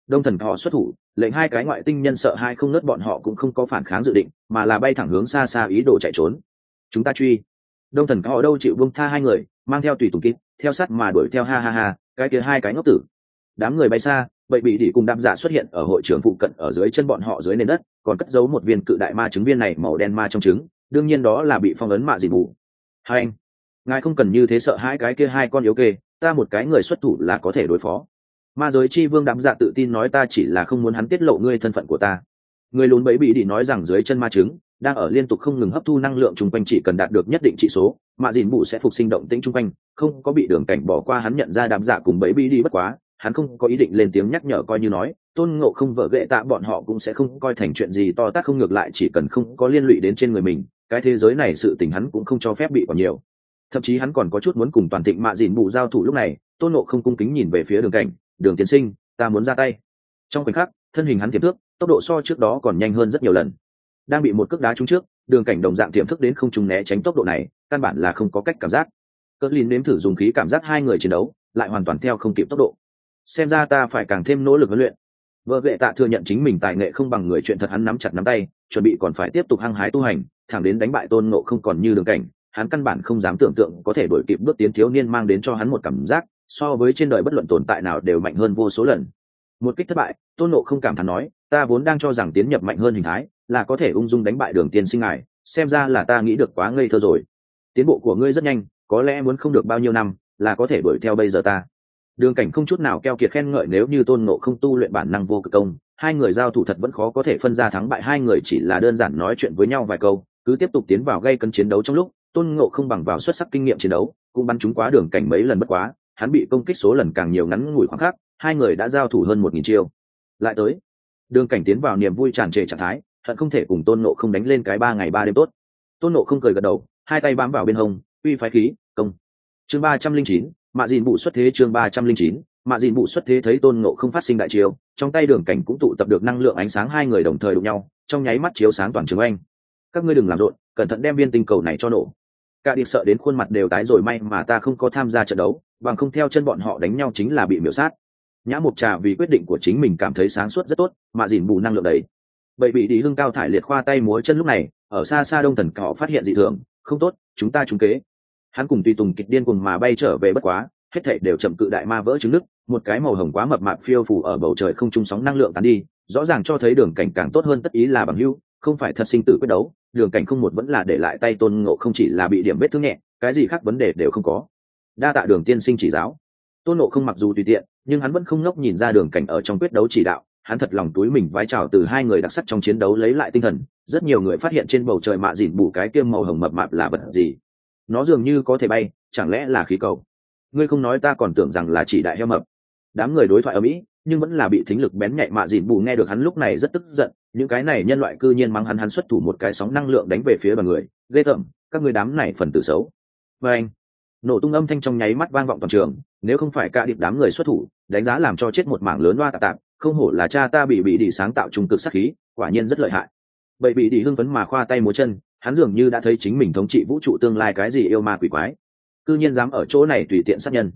Đông thần thọ xuất thủ, lệnh hai cái ngoại tinh nhân sợ hai không nớt bọn họ cũng không có phản kháng dự định, mà là bay thẳng hướng xa xa ý đồ chạy trốn. Chúng ta truy. Đông thần họ đâu chịu vương tha hai người, mang theo tùy tùng kịp, theo sát mà đuổi theo ha ha ha, cái kia hai cái ngốc tử. Đám người bay xa, bậy bị đỉ cùng đám giả xuất hiện ở hội trường phụ cận ở dưới chân bọn họ dưới nền đất còn cất giấu một viên cự đại ma trứng viên này màu đen ma trong trứng, đương nhiên đó là bị phong ấn mạ dị mù. Hai anh, ngài không cần như thế sợ hai cái kia hai con yếu kê, ta một cái người xuất thủ là có thể đối phó. Ma giới chi vương đạm dạ tự tin nói ta chỉ là không muốn hắn tiết lộ ngươi thân phận của ta. Người lún bẫy bị đi nói rằng dưới chân ma trứng, đang ở liên tục không ngừng hấp thu năng lượng chung quanh chỉ cần đạt được nhất định trị số, mạ dìn bụ sẽ phục sinh động tĩnh chung quanh, không có bị đường cảnh bỏ qua hắn nhận ra đạm dạ cùng bẫy bị đi bất quá hắn không có ý định lên tiếng nhắc nhở coi như nói, tôn ngộ không vợ ghệ tạ bọn họ cũng sẽ không coi thành chuyện gì to tát không ngược lại chỉ cần không có liên lụy đến trên người mình, cái thế giới này sự tình hắn cũng không cho phép bị còn nhiều. Thậm chí hắn còn có chút muốn cùng toàn thịnh mạ dìn bù giao thủ lúc này, tôn ngộ không cung kính nhìn về phía đường cảnh, đường tiến sinh, ta muốn ra tay. Trong khoảnh khắc, thân hình hắn tiềm thức tốc độ so trước đó còn nhanh hơn rất nhiều lần. Đang bị một cước đá trúng trước, đường cảnh đồng dạng tiềm thức đến không trùng né tránh tốc độ này, căn bản là không có cách cảm giác. Cỡ lin nếm thử dùng khí cảm giác hai người chiến đấu, lại hoàn toàn theo không kịp tốc độ xem ra ta phải càng thêm nỗ lực huấn luyện. Vợ ghệ tạ thừa nhận chính mình tài nghệ không bằng người chuyện thật hắn nắm chặt nắm tay, chuẩn bị còn phải tiếp tục hăng hái tu hành, thẳng đến đánh bại tôn ngộ không còn như đường cảnh, hắn căn bản không dám tưởng tượng có thể đổi kịp bước tiến thiếu niên mang đến cho hắn một cảm giác, so với trên đời bất luận tồn tại nào đều mạnh hơn vô số lần. Một kích thất bại, tôn nộ không cảm thán nói, ta vốn đang cho rằng tiến nhập mạnh hơn hình thái là có thể ung dung đánh bại đường tiên sinh ngài, xem ra là ta nghĩ được quá ngây thơ rồi. Tiến bộ của ngươi rất nhanh, có lẽ muốn không được bao nhiêu năm là có thể đuổi theo bây giờ ta đường cảnh không chút nào keo kiệt khen ngợi nếu như tôn nộ không tu luyện bản năng vô cực công, hai người giao thủ thật vẫn khó có thể phân ra thắng bại, hai người chỉ là đơn giản nói chuyện với nhau vài câu, cứ tiếp tục tiến vào gây cân chiến đấu trong lúc, tôn ngộ không bằng vào xuất sắc kinh nghiệm chiến đấu, cũng bắn chúng quá đường cảnh mấy lần bất quá, hắn bị công kích số lần càng nhiều ngắn ngủi khoảng khắc, hai người đã giao thủ hơn một nghìn chiêu. Lại tới, đường cảnh tiến vào niềm vui tràn trề trạng thái, hận không thể cùng tôn nộ không đánh lên cái ba ngày ba đêm tốt. Tôn nộ không cười gật đầu, hai tay bám vào bên hông, uy phái khí, công. Chương ba trăm linh chín mạ dìn bụ xuất thế chương ba trăm linh chín, mạ dìn bụ xuất thế thấy tôn nộ không phát sinh đại chiếu trong tay đường cảnh cũng tụ tập được năng lượng ánh sáng hai người đồng thời đụng nhau, trong nháy mắt chiếu sáng toàn trường anh. Các ngươi đừng làm rộn, cẩn thận đem viên tinh cầu này cho nổ. Cả điệp sợ đến khuôn mặt đều tái rồi may mà ta không có tham gia trận đấu, bằng không theo chân bọn họ đánh nhau chính là bị miểu sát. Nhã mục trà vì quyết định của chính mình cảm thấy sáng suốt rất tốt mà dìn bù năng lượng đấy bậy bị đi hưng cao thải liệt khoa tay múa chân lúc này, ở xa xa đông thần cọ phát hiện dị thường, không tốt, chúng ta trúng kế hắn cùng tùy tùng kịch điên cùng mà bay trở về bất quá, hết thảy đều chậm cự đại ma vỡ trứng nước, một cái màu hồng quá mập mạp phiêu phủ ở bầu trời không trung sóng năng lượng tán đi, rõ ràng cho thấy đường cảnh càng tốt hơn tất ý là bằng hưu không phải thật sinh tử quyết đấu, đường cảnh không một vẫn là để lại tay tôn ngộ không chỉ là bị điểm vết thương nhẹ, cái gì khác vấn đề đều không có. Đa tạ đường tiên sinh chỉ giáo. Tôn ngộ không mặc dù tùy tiện, nhưng hắn vẫn không ngốc nhìn ra đường cảnh ở trong quyết đấu chỉ đạo, hắn thật lòng túi mình vai trào từ hai người đặc sắc trong chiến đấu lấy lại tinh thần, rất nhiều người phát hiện trên bầu trời mạ dìn bù cái kiêm màu hồng mập mạp là vật gì nó dường như có thể bay, chẳng lẽ là khí cầu? Ngươi không nói ta còn tưởng rằng là chỉ đại heo mập. Đám người đối thoại ở mỹ, nhưng vẫn là bị thính lực bén nhạy mạ dìn bù nghe được hắn lúc này rất tức giận, những cái này nhân loại cư nhiên mắng hắn hắn xuất thủ một cái sóng năng lượng đánh về phía đoàn người, ghê tởm, các người đám này phần tử xấu. Và anh, nổ tung âm thanh trong nháy mắt vang vọng toàn trường, nếu không phải cả điệp đám người xuất thủ, đánh giá làm cho chết một mảng lớn loa tạp tạp, không hổ là cha ta bị bị đi sáng tạo trung cực sắc khí, quả nhiên rất lợi hại. Bậy bị đi hưng phấn mà khoa tay múa chân hắn dường như đã thấy chính mình thống trị vũ trụ tương lai cái gì yêu ma quỷ quái. Cư nhiên dám ở chỗ này tùy tiện sát nhân.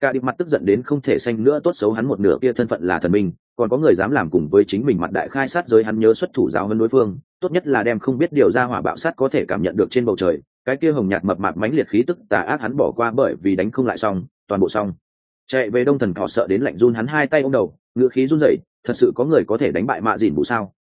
Cả điệp mặt tức giận đến không thể xanh nữa, tốt xấu hắn một nửa kia thân phận là thần minh, còn có người dám làm cùng với chính mình mặt đại khai sát giới hắn nhớ xuất thủ giáo hơn đối phương, tốt nhất là đem không biết điều ra hỏa bạo sát có thể cảm nhận được trên bầu trời, cái kia hồng nhạt mập mạp mãnh liệt khí tức tà ác hắn bỏ qua bởi vì đánh không lại xong, toàn bộ xong. Chạy về đông thần thọ sợ đến lạnh run hắn hai tay ôm đầu ngựa khí run rẩy, thật sự có người có thể đánh bại mạ dìn vụ sao?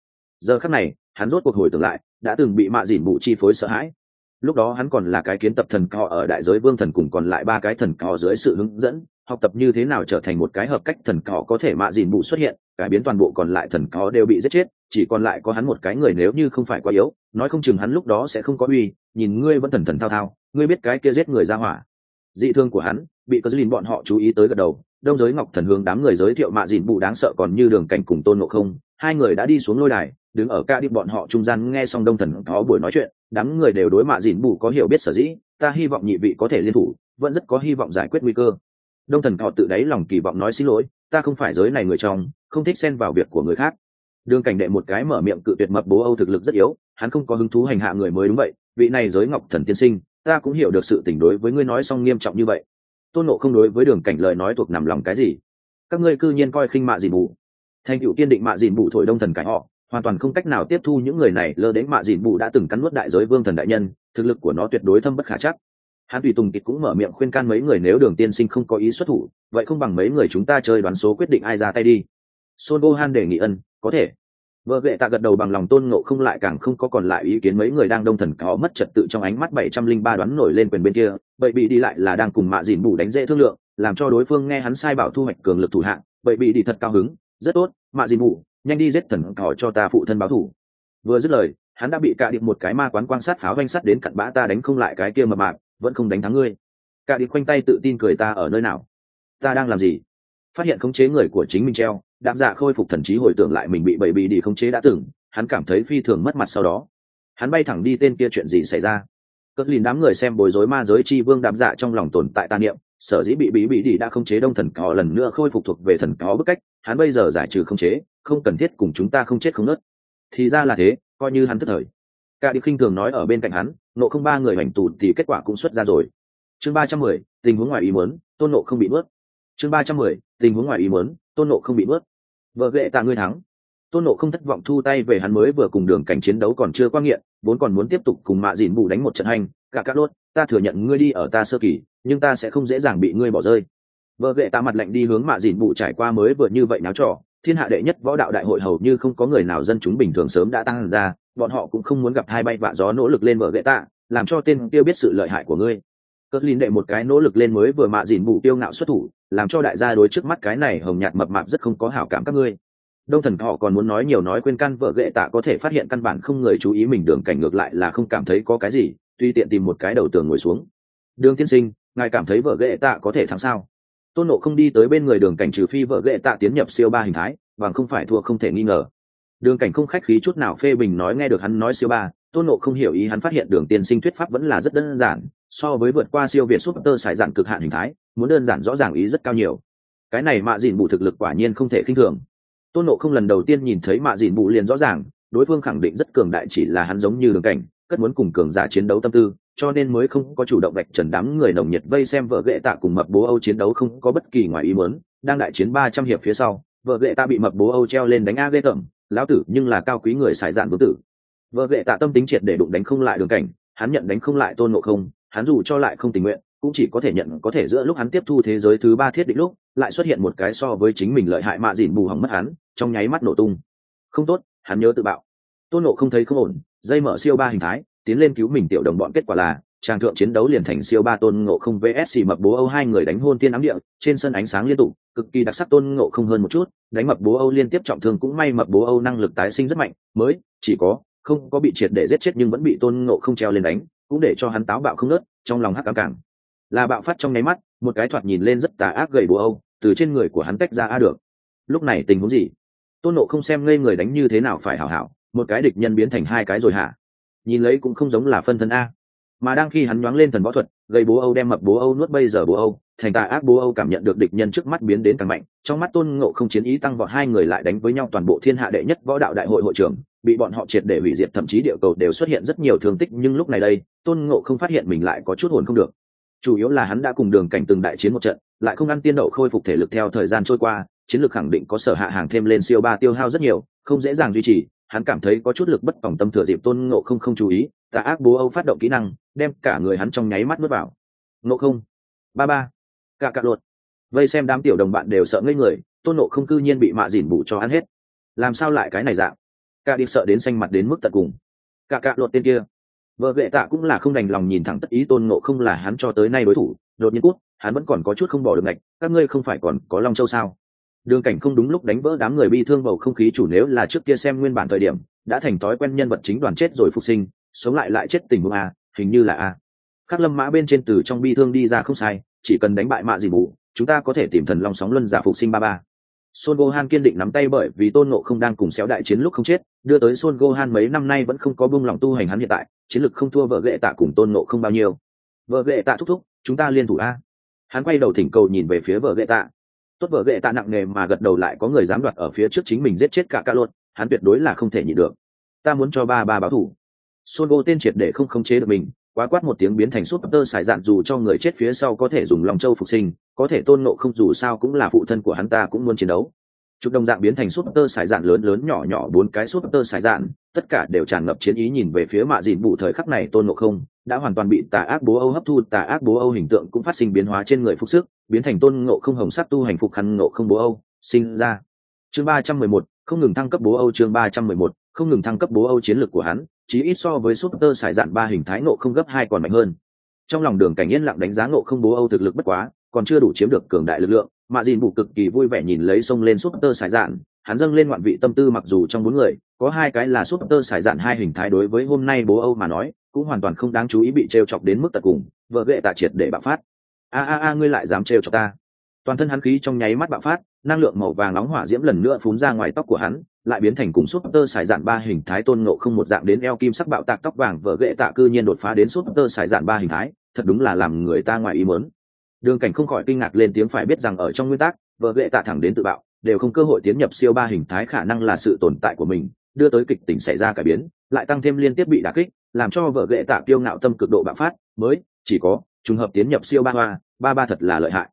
Giờ khắc này, hắn rốt cuộc hồi tưởng lại đã từng bị mạ dìn bụ chi phối sợ hãi. Lúc đó hắn còn là cái kiến tập thần cọ ở đại giới vương thần cùng còn lại ba cái thần cọ dưới sự hướng dẫn, học tập như thế nào trở thành một cái hợp cách thần cọ có thể mạ dìn bụ xuất hiện, cải biến toàn bộ còn lại thần cọ đều bị giết chết, chỉ còn lại có hắn một cái người nếu như không phải quá yếu, nói không chừng hắn lúc đó sẽ không có uy, nhìn ngươi vẫn thần thần thao thao, ngươi biết cái kia giết người ra hỏa. Dị thương của hắn, bị có dư bọn họ chú ý tới gật đầu, đông giới ngọc thần hướng đám người giới thiệu mạ dìn bụ đáng sợ còn như đường cảnh cùng tôn ngộ không, hai người đã đi xuống lôi đài đứng ở ca đi, bọn họ trung gian nghe xong đông thần có buổi nói chuyện, đám người đều đối mạ dìn bù có hiểu biết sở dĩ, ta hy vọng nhị vị có thể liên thủ, vẫn rất có hy vọng giải quyết nguy cơ. Đông thần họ tự đáy lòng kỳ vọng nói xin lỗi, ta không phải giới này người trong, không thích xen vào việc của người khác. Đường cảnh đệ một cái mở miệng cự tuyệt mập bố âu thực lực rất yếu, hắn không có hứng thú hành hạ người mới đúng vậy, vị này giới ngọc thần tiên sinh, ta cũng hiểu được sự tình đối với ngươi nói xong nghiêm trọng như vậy. Tôn nộ không đối với đường cảnh lời nói thuộc nằm lòng cái gì? Các ngươi cư nhiên coi khinh mạ dìn bù. Thành cựu kiên định mạ dìn bù thổi đông thần cải họ hoàn toàn không cách nào tiếp thu những người này, lơ đến mạ dìn bù đã từng cắn nuốt đại giới vương thần đại nhân, thực lực của nó tuyệt đối thâm bất khả chắc. Hắn tùy tùng kịch cũng mở miệng khuyên can mấy người nếu đường tiên sinh không có ý xuất thủ, vậy không bằng mấy người chúng ta chơi đoán số quyết định ai ra tay đi. Son gohan đề nghị ân, có thể. Vợ ghệ tạ gật đầu bằng lòng tôn ngộ không lại càng không có còn lại ý kiến mấy người đang đông thần có mất trật tự trong ánh mắt bảy trăm linh ba đoán nổi lên quyền bên kia, vậy bị đi lại là đang cùng mạ dìn bù đánh dễ thương lượng, làm cho đối phương nghe hắn sai bảo thu hoạch cường lực thủ hạng, vậy bị đi thật cao hứng, rất tốt, mạ dìn bù nhanh đi giết thần cỏ cho ta phụ thân báo thủ. Vừa dứt lời, hắn đã bị cạ điệp một cái ma quán quan sát pháo doanh sắt đến cặn bã ta đánh không lại cái kia mập mạp, vẫn không đánh thắng ngươi. Cạ điệp khoanh tay tự tin cười ta ở nơi nào? Ta đang làm gì? Phát hiện khống chế người của chính mình treo, đạm dạ khôi phục thần trí hồi tưởng lại mình bị bậy bị đi khống chế đã từng, hắn cảm thấy phi thường mất mặt sau đó. Hắn bay thẳng đi tên kia chuyện gì xảy ra? Cất lìn đám người xem bối rối ma giới chi vương đạm dạ trong lòng tồn tại tà niệm, sở dĩ bị bí bị đi đã khống chế đông thần cỏ lần nữa khôi phục thuộc về thần cỏ bức cách hắn bây giờ giải trừ không chế, không cần thiết cùng chúng ta không chết không nớt. Thì ra là thế, coi như hắn thất thời. Cả đi khinh thường nói ở bên cạnh hắn nộ không ba người hành tù thì kết quả cũng xuất ra rồi. Chương ba trăm mười, tình huống ngoài ý muốn, tôn nộ không bị mất chương ba trăm mười, tình huống ngoài ý muốn, tôn nộ không bị mất vợ ghệ tạ ngươi thắng. Tôn nộ không thất vọng thu tay về hắn mới vừa cùng đường cảnh chiến đấu còn chưa qua nghiện, vốn còn muốn tiếp tục cùng mạ dìn bù đánh một trận hành. Cả các lốt, ta thừa nhận ngươi đi ở ta sơ kỳ, nhưng ta sẽ không dễ dàng bị ngươi bỏ rơi vợ ghệ tạ mặt lạnh đi hướng mạ dìn bù trải qua mới vừa như vậy náo trò. Thiên hạ đệ nhất võ đạo đại hội hầu như không có người nào dân chúng bình thường sớm đã tăng ra. Bọn họ cũng không muốn gặp hai bay vạ gió nỗ lực lên vợ ghệ tạ làm cho tên tiêu biết sự lợi hại của ngươi. Cất linh đệ một cái nỗ lực lên mới vừa mạ dìn bù tiêu ngạo xuất thủ, làm cho đại gia đối trước mắt cái này hồng nhạt mập mạp rất không có hảo cảm các ngươi. Đông thần họ còn muốn nói nhiều nói quên căn vợ ghệ tạ có thể phát hiện căn bản không người chú ý mình đường cảnh ngược lại là không cảm thấy có cái gì, tuy tiện tìm một cái đầu tường ngồi xuống. Đường tiên sinh, ngài cảm thấy vợ ghệ tạ có thể thắng sao? Tôn nộ không đi tới bên người đường cảnh trừ phi vợ ghệ tạ tiến nhập siêu ba hình thái, bằng không phải thua không thể nghi ngờ. Đường cảnh không khách khí chút nào phê bình nói nghe được hắn nói siêu ba, tôn nộ không hiểu ý hắn phát hiện đường tiên sinh thuyết pháp vẫn là rất đơn giản, so với vượt qua siêu việt súp tơ sải dạn cực hạn hình thái, muốn đơn giản rõ ràng ý rất cao nhiều. Cái này mạ dìn bù thực lực quả nhiên không thể khinh thường. Tôn nộ không lần đầu tiên nhìn thấy mạ dìn bù liền rõ ràng, đối phương khẳng định rất cường đại chỉ là hắn giống như đường cảnh, cất muốn cùng cường giả chiến đấu tâm tư cho nên mới không có chủ động vạch trần đám người nồng nhiệt vây xem vợ ghệ tạ cùng mập bố âu chiến đấu không có bất kỳ ngoài ý muốn. Đang đại chiến ba trăm hiệp phía sau, vợ ghệ tạ bị mập bố âu treo lên đánh a ghê tởm lão tử, nhưng là cao quý người xài dạn vương tử. Vợ ghệ tạ tâm tính triệt để đụng đánh không lại đường cảnh, hắn nhận đánh không lại tôn ngộ không, hắn dù cho lại không tình nguyện, cũng chỉ có thể nhận, có thể giữa lúc hắn tiếp thu thế giới thứ ba thiết định lúc, lại xuất hiện một cái so với chính mình lợi hại mạ dịn bù hỏng mất hắn, trong nháy mắt nổ tung. Không tốt, hắn nhớ tự bạo. Tôn nộ không thấy không ổn, dây mở siêu ba hình thái tiến lên cứu mình tiểu đồng bọn, kết quả là trang thượng chiến đấu liền thành siêu ba tôn ngộ không vsc mập bố âu, hai người đánh hôn tiên ám địa, trên sân ánh sáng liên tục, cực kỳ đặc sắc tôn ngộ không hơn một chút, đánh mập bố âu liên tiếp trọng thương cũng may mập bố âu năng lực tái sinh rất mạnh, mới, chỉ có, không có bị triệt để giết chết nhưng vẫn bị tôn ngộ không treo lên đánh, cũng để cho hắn táo bạo không nớt, trong lòng hắc cám càng là bạo phát trong nháy mắt, một cái thoạt nhìn lên rất tà ác gầy bố âu, từ trên người của hắn tách ra a được. Lúc này tình huống gì? Tôn nộ không xem ngây người đánh như thế nào phải hảo hảo, một cái địch nhân biến thành hai cái rồi hả? Nhìn lấy cũng không giống là phân thân a. Mà đang khi hắn nhoáng lên thần võ thuật gây bố âu đem mập bố âu nuốt bây giờ bố âu, thành tà ác bố âu cảm nhận được địch nhân trước mắt biến đến càng mạnh, trong mắt tôn ngộ không chiến ý tăng vọt hai người lại đánh với nhau toàn bộ thiên hạ đệ nhất võ đạo đại hội hội trưởng, bị bọn họ triệt để hủy diệt, thậm chí địa cầu đều xuất hiện rất nhiều thương tích, nhưng lúc này đây, tôn ngộ không phát hiện mình lại có chút hồn không được. Chủ yếu là hắn đã cùng đường cảnh từng đại chiến một trận, lại không ăn tiên đậu khôi phục thể lực theo thời gian trôi qua, chiến lược khẳng định có sở hạ hàng thêm lên siêu ba tiêu hao rất nhiều, không dễ dàng duy trì hắn cảm thấy có chút lực bất phòng tâm thừa dịp tôn ngộ không không chú ý, tà ác bố âu phát động kỹ năng, đem cả người hắn trong nháy mắt mất vào. Ngộ không. Ba ba. Cả cạ luật vây xem đám tiểu đồng bạn đều sợ ngây người, tôn nộ không cư nhiên bị mạ dỉn bụ cho hắn hết. Làm sao lại cái này dạng? Cả đi sợ đến xanh mặt đến mức tận cùng. Cả cạ luật tên kia. Vợ ghệ tạ cũng là không đành lòng nhìn thẳng tất ý tôn nộ không là hắn cho tới nay đối thủ, đột nhiên cút, hắn vẫn còn có chút không bỏ được ngạch, các ngươi không phải còn có long châu sao? Đường cảnh không đúng lúc đánh vỡ đám người bi thương bầu không khí chủ nếu là trước kia xem nguyên bản thời điểm đã thành thói quen nhân vật chính đoàn chết rồi phục sinh sống lại lại chết tình huống a hình như là a khắc lâm mã bên trên từ trong bi thương đi ra không sai chỉ cần đánh bại mạ gì mụ chúng ta có thể tìm thần long sóng luân giả phục sinh ba ba Son Gohan kiên định nắm tay bởi vì Tôn Ngộ không đang cùng xéo đại chiến lúc không chết, đưa tới Son Gohan mấy năm nay vẫn không có buông lòng tu hành hắn hiện tại, chiến lực không thua vợ ghệ tạ cùng Tôn Ngộ không bao nhiêu. Vợ ghệ tạ thúc thúc, chúng ta liên thủ a. Hắn quay đầu thỉnh cầu nhìn về phía vợ ghệ tạ. Tốt vợ ghệ tạ nặng nề mà gật đầu lại có người dám đoạt ở phía trước chính mình giết chết cả cả luôn, hắn tuyệt đối là không thể nhịn được. Ta muốn cho ba ba báo thủ. Son Go tên triệt để không khống chế được mình, quá quát một tiếng biến thành súp tơ xài dạn dù cho người chết phía sau có thể dùng lòng châu phục sinh có thể tôn nộ không dù sao cũng là phụ thân của hắn ta cũng muốn chiến đấu chụp đồng dạng biến thành súp tơ xài dạn lớn lớn nhỏ nhỏ, bốn cái súp tơ xài dạn, tất cả đều tràn ngập chiến ý nhìn về phía mạ dìn bù thời khắc này, tôn ngộ không đã hoàn toàn bị tà ác bố âu hấp thu, tà ác bố âu hình tượng cũng phát sinh biến hóa trên người phúc sức, biến thành tôn ngộ không hồng sắc tu hành phục khăn ngộ không bố âu, sinh ra. Chương ba trăm mười một, không ngừng thăng cấp bố âu, chương ba trăm mười một, không ngừng thăng cấp bố âu chiến lược của hắn, chí ít so với súp tơ sải dạn ba hình thái ngộ không gấp hai còn mạnh hơn. Trong lòng đường cảnh yên lặng đánh giá ngộ không bố âu thực lực bất quá, còn chưa đủ chiếm được cường đại lực lượng mạ dìn bù cực kỳ vui vẻ nhìn lấy sông lên súp tơ sải dạn. Hắn dâng lên ngoạn vị tâm tư mặc dù trong bốn người, có hai cái là súp tơ sải dạn hai hình thái đối với hôm nay bố âu mà nói, cũng hoàn toàn không đáng chú ý bị t chọc đến mức tận cùng, vợ ghệ tạ triệt để bạo phát. A a a, ngươi lại dám t chọc ta. Toàn thân hắn khí trong nháy mắt bạo phát, năng lượng màu vàng nóng hỏa diễm lần nữa phun ra ngoài tóc của hắn, lại biến thành cùng súp tơ xài dạn ba hình thái tôn nộ không một dạng đến eo kim sắc bạo tạc tóc vàng, vợ ghệ tạ cư nhiên đột phá đến súp tơ xài dạn ba hình thái, thật đúng là làm người ta ngoài ý mớn đường cảnh không khỏi kinh ngạc lên tiếng phải biết rằng ở trong nguyên tắc, vợ ghệ tạ thẳng đến tự bạo, đều không cơ hội tiến nhập siêu ba hình thái khả năng là sự tồn tại của mình, đưa tới kịch tỉnh xảy ra cải biến, lại tăng thêm liên tiếp bị đả kích, làm cho vợ ghệ tạ kiêu ngạo tâm cực độ bạo phát, mới chỉ có trùng hợp tiến nhập siêu ba hoa, ba ba thật là lợi hại.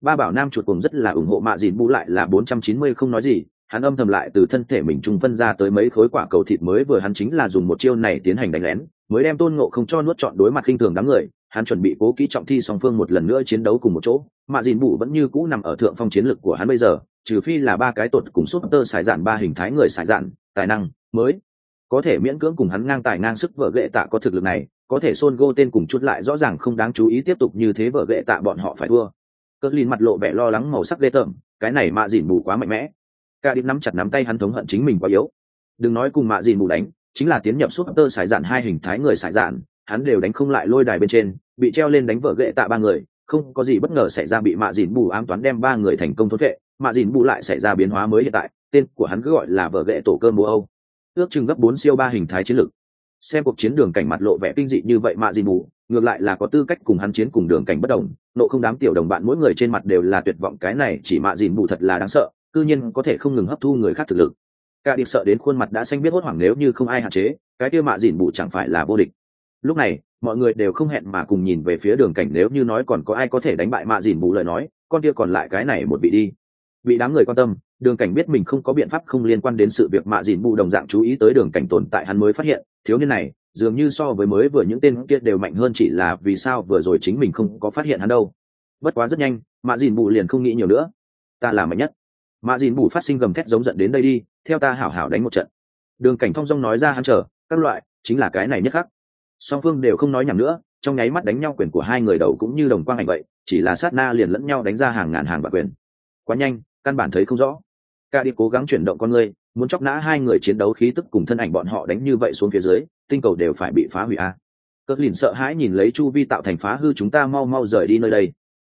Ba bảo nam chuột cùng rất là ủng hộ mạ dìn bù lại là bốn trăm chín mươi không nói gì, hắn âm thầm lại từ thân thể mình trung phân ra tới mấy khối quả cầu thịt mới vừa hắn chính là dùng một chiêu này tiến hành đánh lén, mới đem tôn ngộ không cho nuốt chọn đối mặt khinh thường đám người hắn chuẩn bị cố kỹ trọng thi song phương một lần nữa chiến đấu cùng một chỗ, mà dìn Bụ vẫn như cũ nằm ở thượng phong chiến lực của hắn bây giờ, trừ phi là ba cái tột cùng súp tơ xài dạn ba hình thái người xài dạn, tài năng, mới. Có thể miễn cưỡng cùng hắn ngang tài ngang sức vợ gệ tạ có thực lực này, có thể xôn gô tên cùng chút lại rõ ràng không đáng chú ý tiếp tục như thế vợ gệ tạ bọn họ phải thua. Cất lên mặt lộ vẻ lo lắng màu sắc ghê tởm, cái này mạ dìn bù quá mạnh mẽ. Ca đít nắm chặt nắm tay hắn thống hận chính mình quá yếu. Đừng nói cùng mạ dìn bù đánh, chính là tiến nhập suốt tơ sải dạn hai hình thái người sải dạn hắn đều đánh không lại lôi đài bên trên, bị treo lên đánh vợ gậy tạ ba người, không có gì bất ngờ xảy ra bị mạ dìn bù ám toán đem ba người thành công thốt vệ, mạ dìn bù lại xảy ra biến hóa mới hiện tại, tên của hắn cứ gọi là vợ gậy tổ cơm mùa âu. Ước chừng gấp bốn siêu ba hình thái chiến lược. Xem cuộc chiến đường cảnh mặt lộ vẻ kinh dị như vậy mạ dìn bù, ngược lại là có tư cách cùng hắn chiến cùng đường cảnh bất đồng, nộ không đám tiểu đồng bạn mỗi người trên mặt đều là tuyệt vọng, cái này chỉ mạ dìn bù thật là đáng sợ, cư nhiên có thể không ngừng hấp thu người khác thực lực. Cả điệp sợ đến khuôn mặt đã xanh biết hốt hoảng nếu như không ai hạn chế, cái kia mạ dìn bù chẳng phải là vô địch lúc này, mọi người đều không hẹn mà cùng nhìn về phía đường cảnh nếu như nói còn có ai có thể đánh bại mạ dìn bù lời nói, con kia còn lại cái này một vị đi. Bị đám người quan tâm, đường cảnh biết mình không có biện pháp không liên quan đến sự việc mạ dìn bù đồng dạng chú ý tới đường cảnh tồn tại hắn mới phát hiện, thiếu niên này, dường như so với mới vừa những tên kia đều mạnh hơn chỉ là vì sao vừa rồi chính mình không có phát hiện hắn đâu. Bất quá rất nhanh, mạ dìn bù liền không nghĩ nhiều nữa. Ta là mạnh nhất. Mạ dìn bù phát sinh gầm thét giống giận đến đây đi, theo ta hảo hảo đánh một trận. Đường cảnh thong dong nói ra hắn chờ, các loại, chính là cái này nhất khắc song phương đều không nói nhầm nữa, trong nháy mắt đánh nhau quyền của hai người đầu cũng như đồng quang ảnh vậy, chỉ là sát na liền lẫn nhau đánh ra hàng ngàn hàng bạc quyền. Quá nhanh, căn bản thấy không rõ. Ca đi cố gắng chuyển động con người, muốn chóc nã hai người chiến đấu khí tức cùng thân ảnh bọn họ đánh như vậy xuống phía dưới, tinh cầu đều phải bị phá hủy a. À. cất lìn sợ hãi nhìn lấy chu vi tạo thành phá hư chúng ta mau mau rời đi nơi đây.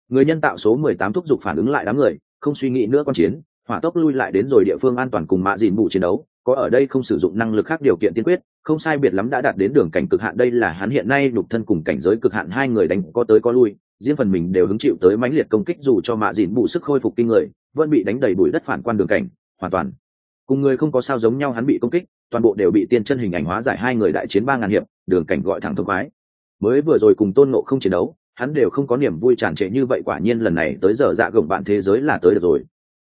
Người nhân tạo số mười tám thúc giục phản ứng lại đám người, không suy nghĩ nữa con chiến, hỏa tốc lui lại đến rồi địa phương an toàn cùng mạ dìn bù chiến đấu có ở đây không sử dụng năng lực khác điều kiện tiên quyết, không sai biệt lắm đã đạt đến đường cảnh cực hạn. Đây là hắn hiện nay đục thân cùng cảnh giới cực hạn, hai người đánh có tới có lui, riêng phần mình đều hứng chịu tới mãnh liệt công kích dù cho mạ dìn bù sức khôi phục kinh người, vẫn bị đánh đầy bụi đất phản quan đường cảnh, hoàn toàn. Cùng người không có sao giống nhau, hắn bị công kích, toàn bộ đều bị tiên chân hình ảnh hóa giải hai người đại chiến ba ngàn hiệp, đường cảnh gọi thẳng thông khoái. Mới vừa rồi cùng tôn nộ không chiến đấu, hắn đều không có niềm vui tràn trệ như vậy, quả nhiên lần này tới giờ dạ gồng bạn thế giới là tới được rồi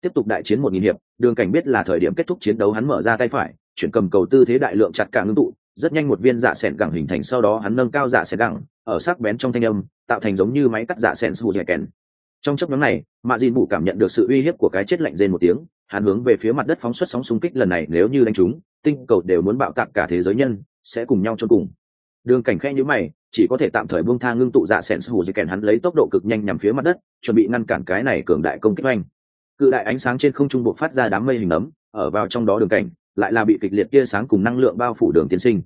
tiếp tục đại chiến một nghìn hiệp, đường cảnh biết là thời điểm kết thúc chiến đấu hắn mở ra tay phải, chuyển cầm cầu tư thế đại lượng chặt cả ngưng tụ, rất nhanh một viên dạ sẹn gẳng hình thành sau đó hắn nâng cao dạ sẹn gẳng, ở sắc bén trong thanh âm, tạo thành giống như máy cắt dạ sẹn sù dẻ kèn. Trong chấp nhóm này, mạ dìn bụ cảm nhận được sự uy hiếp của cái chết lạnh rên một tiếng, hắn hướng về phía mặt đất phóng xuất sóng xung kích lần này nếu như đánh chúng tinh cầu đều muốn bạo tạc cả thế giới nhân, sẽ cùng nhau cho cùng. Đường cảnh khẽ nhữ mày, chỉ có thể tạm thời buông tha ngưng tụ dạ sẹn sù dẻ kèn, hắn lấy tốc độ cực nhanh nhằm phía mặt đất, chuẩn bị ngăn cản cái này cường đại công kích oanh cự đại ánh sáng trên không trung bộ phát ra đám mây hình ấm ở vào trong đó đường cảnh, lại là bị kịch liệt tia sáng cùng năng lượng bao phủ đường tiên sinh.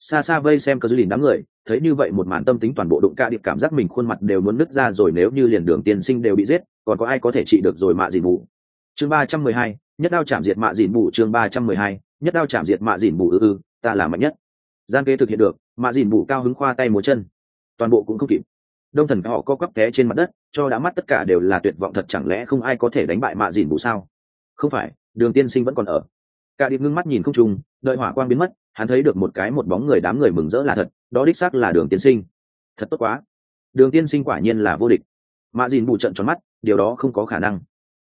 Xa xa vây xem cơ dư lìn đám người, thấy như vậy một màn tâm tính toàn bộ đụng ca điệp cảm giác mình khuôn mặt đều muốn nứt ra rồi nếu như liền đường tiên sinh đều bị giết, còn có ai có thể trị được rồi mạ dìn bù chương ba trăm mười hai, nhất đao chạm diệt mạ dìn bù chương ba trăm mười hai, nhất đao chạm diệt mạ dìn bù ư ư, ta là mạnh nhất. Gian kế thực hiện được, mạ dìn bù cao hứng khoa tay múa chân. Toàn bộ cũng không kịp đông thần họ co quắp té trên mặt đất, cho đã mắt tất cả đều là tuyệt vọng thật chẳng lẽ không ai có thể đánh bại mạ dìn bù sao? Không phải, đường tiên sinh vẫn còn ở. Cả điệp ngưng mắt nhìn không trùng đợi hỏa quang biến mất, hắn thấy được một cái một bóng người đám người mừng rỡ là thật, đó đích xác là đường tiên sinh. Thật tốt quá. Đường tiên sinh quả nhiên là vô địch. Mạ dìn bù trận tròn mắt, điều đó không có khả năng.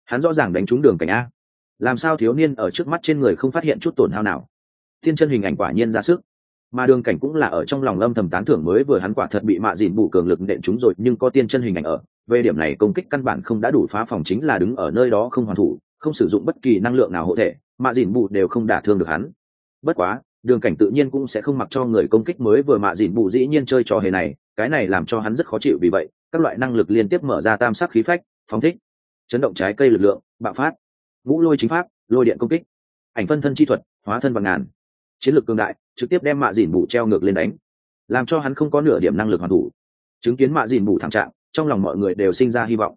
Hắn rõ ràng đánh trúng đường cảnh a. Làm sao thiếu niên ở trước mắt trên người không phát hiện chút tổn hao nào? Thiên chân hình ảnh quả nhiên ra sức mà đường cảnh cũng là ở trong lòng âm thầm tán thưởng mới vừa hắn quả thật bị mạ dìn bù cường lực nện chúng rồi, nhưng có tiên chân hình ảnh ở, về điểm này công kích căn bản không đã đủ phá phòng chính là đứng ở nơi đó không hoàn thủ, không sử dụng bất kỳ năng lượng nào hộ thể, mạ dìn bù đều không đả thương được hắn. Bất quá, đường cảnh tự nhiên cũng sẽ không mặc cho người công kích mới vừa mạ dìn bù dĩ nhiên chơi trò hề này, cái này làm cho hắn rất khó chịu vì vậy, các loại năng lực liên tiếp mở ra tam sắc khí phách, phóng thích, chấn động trái cây lực lượng, bạo phát, ngũ lôi chính pháp, lôi điện công kích, ảnh phân thân chi thuật, hóa thân bằng ngàn chiến lược cương đại, trực tiếp đem mạ dìn bù treo ngược lên đánh. Làm cho hắn không có nửa điểm năng lực hoàn thủ. Chứng kiến mạ dìn bù thảm trạng, trong lòng mọi người đều sinh ra hy vọng.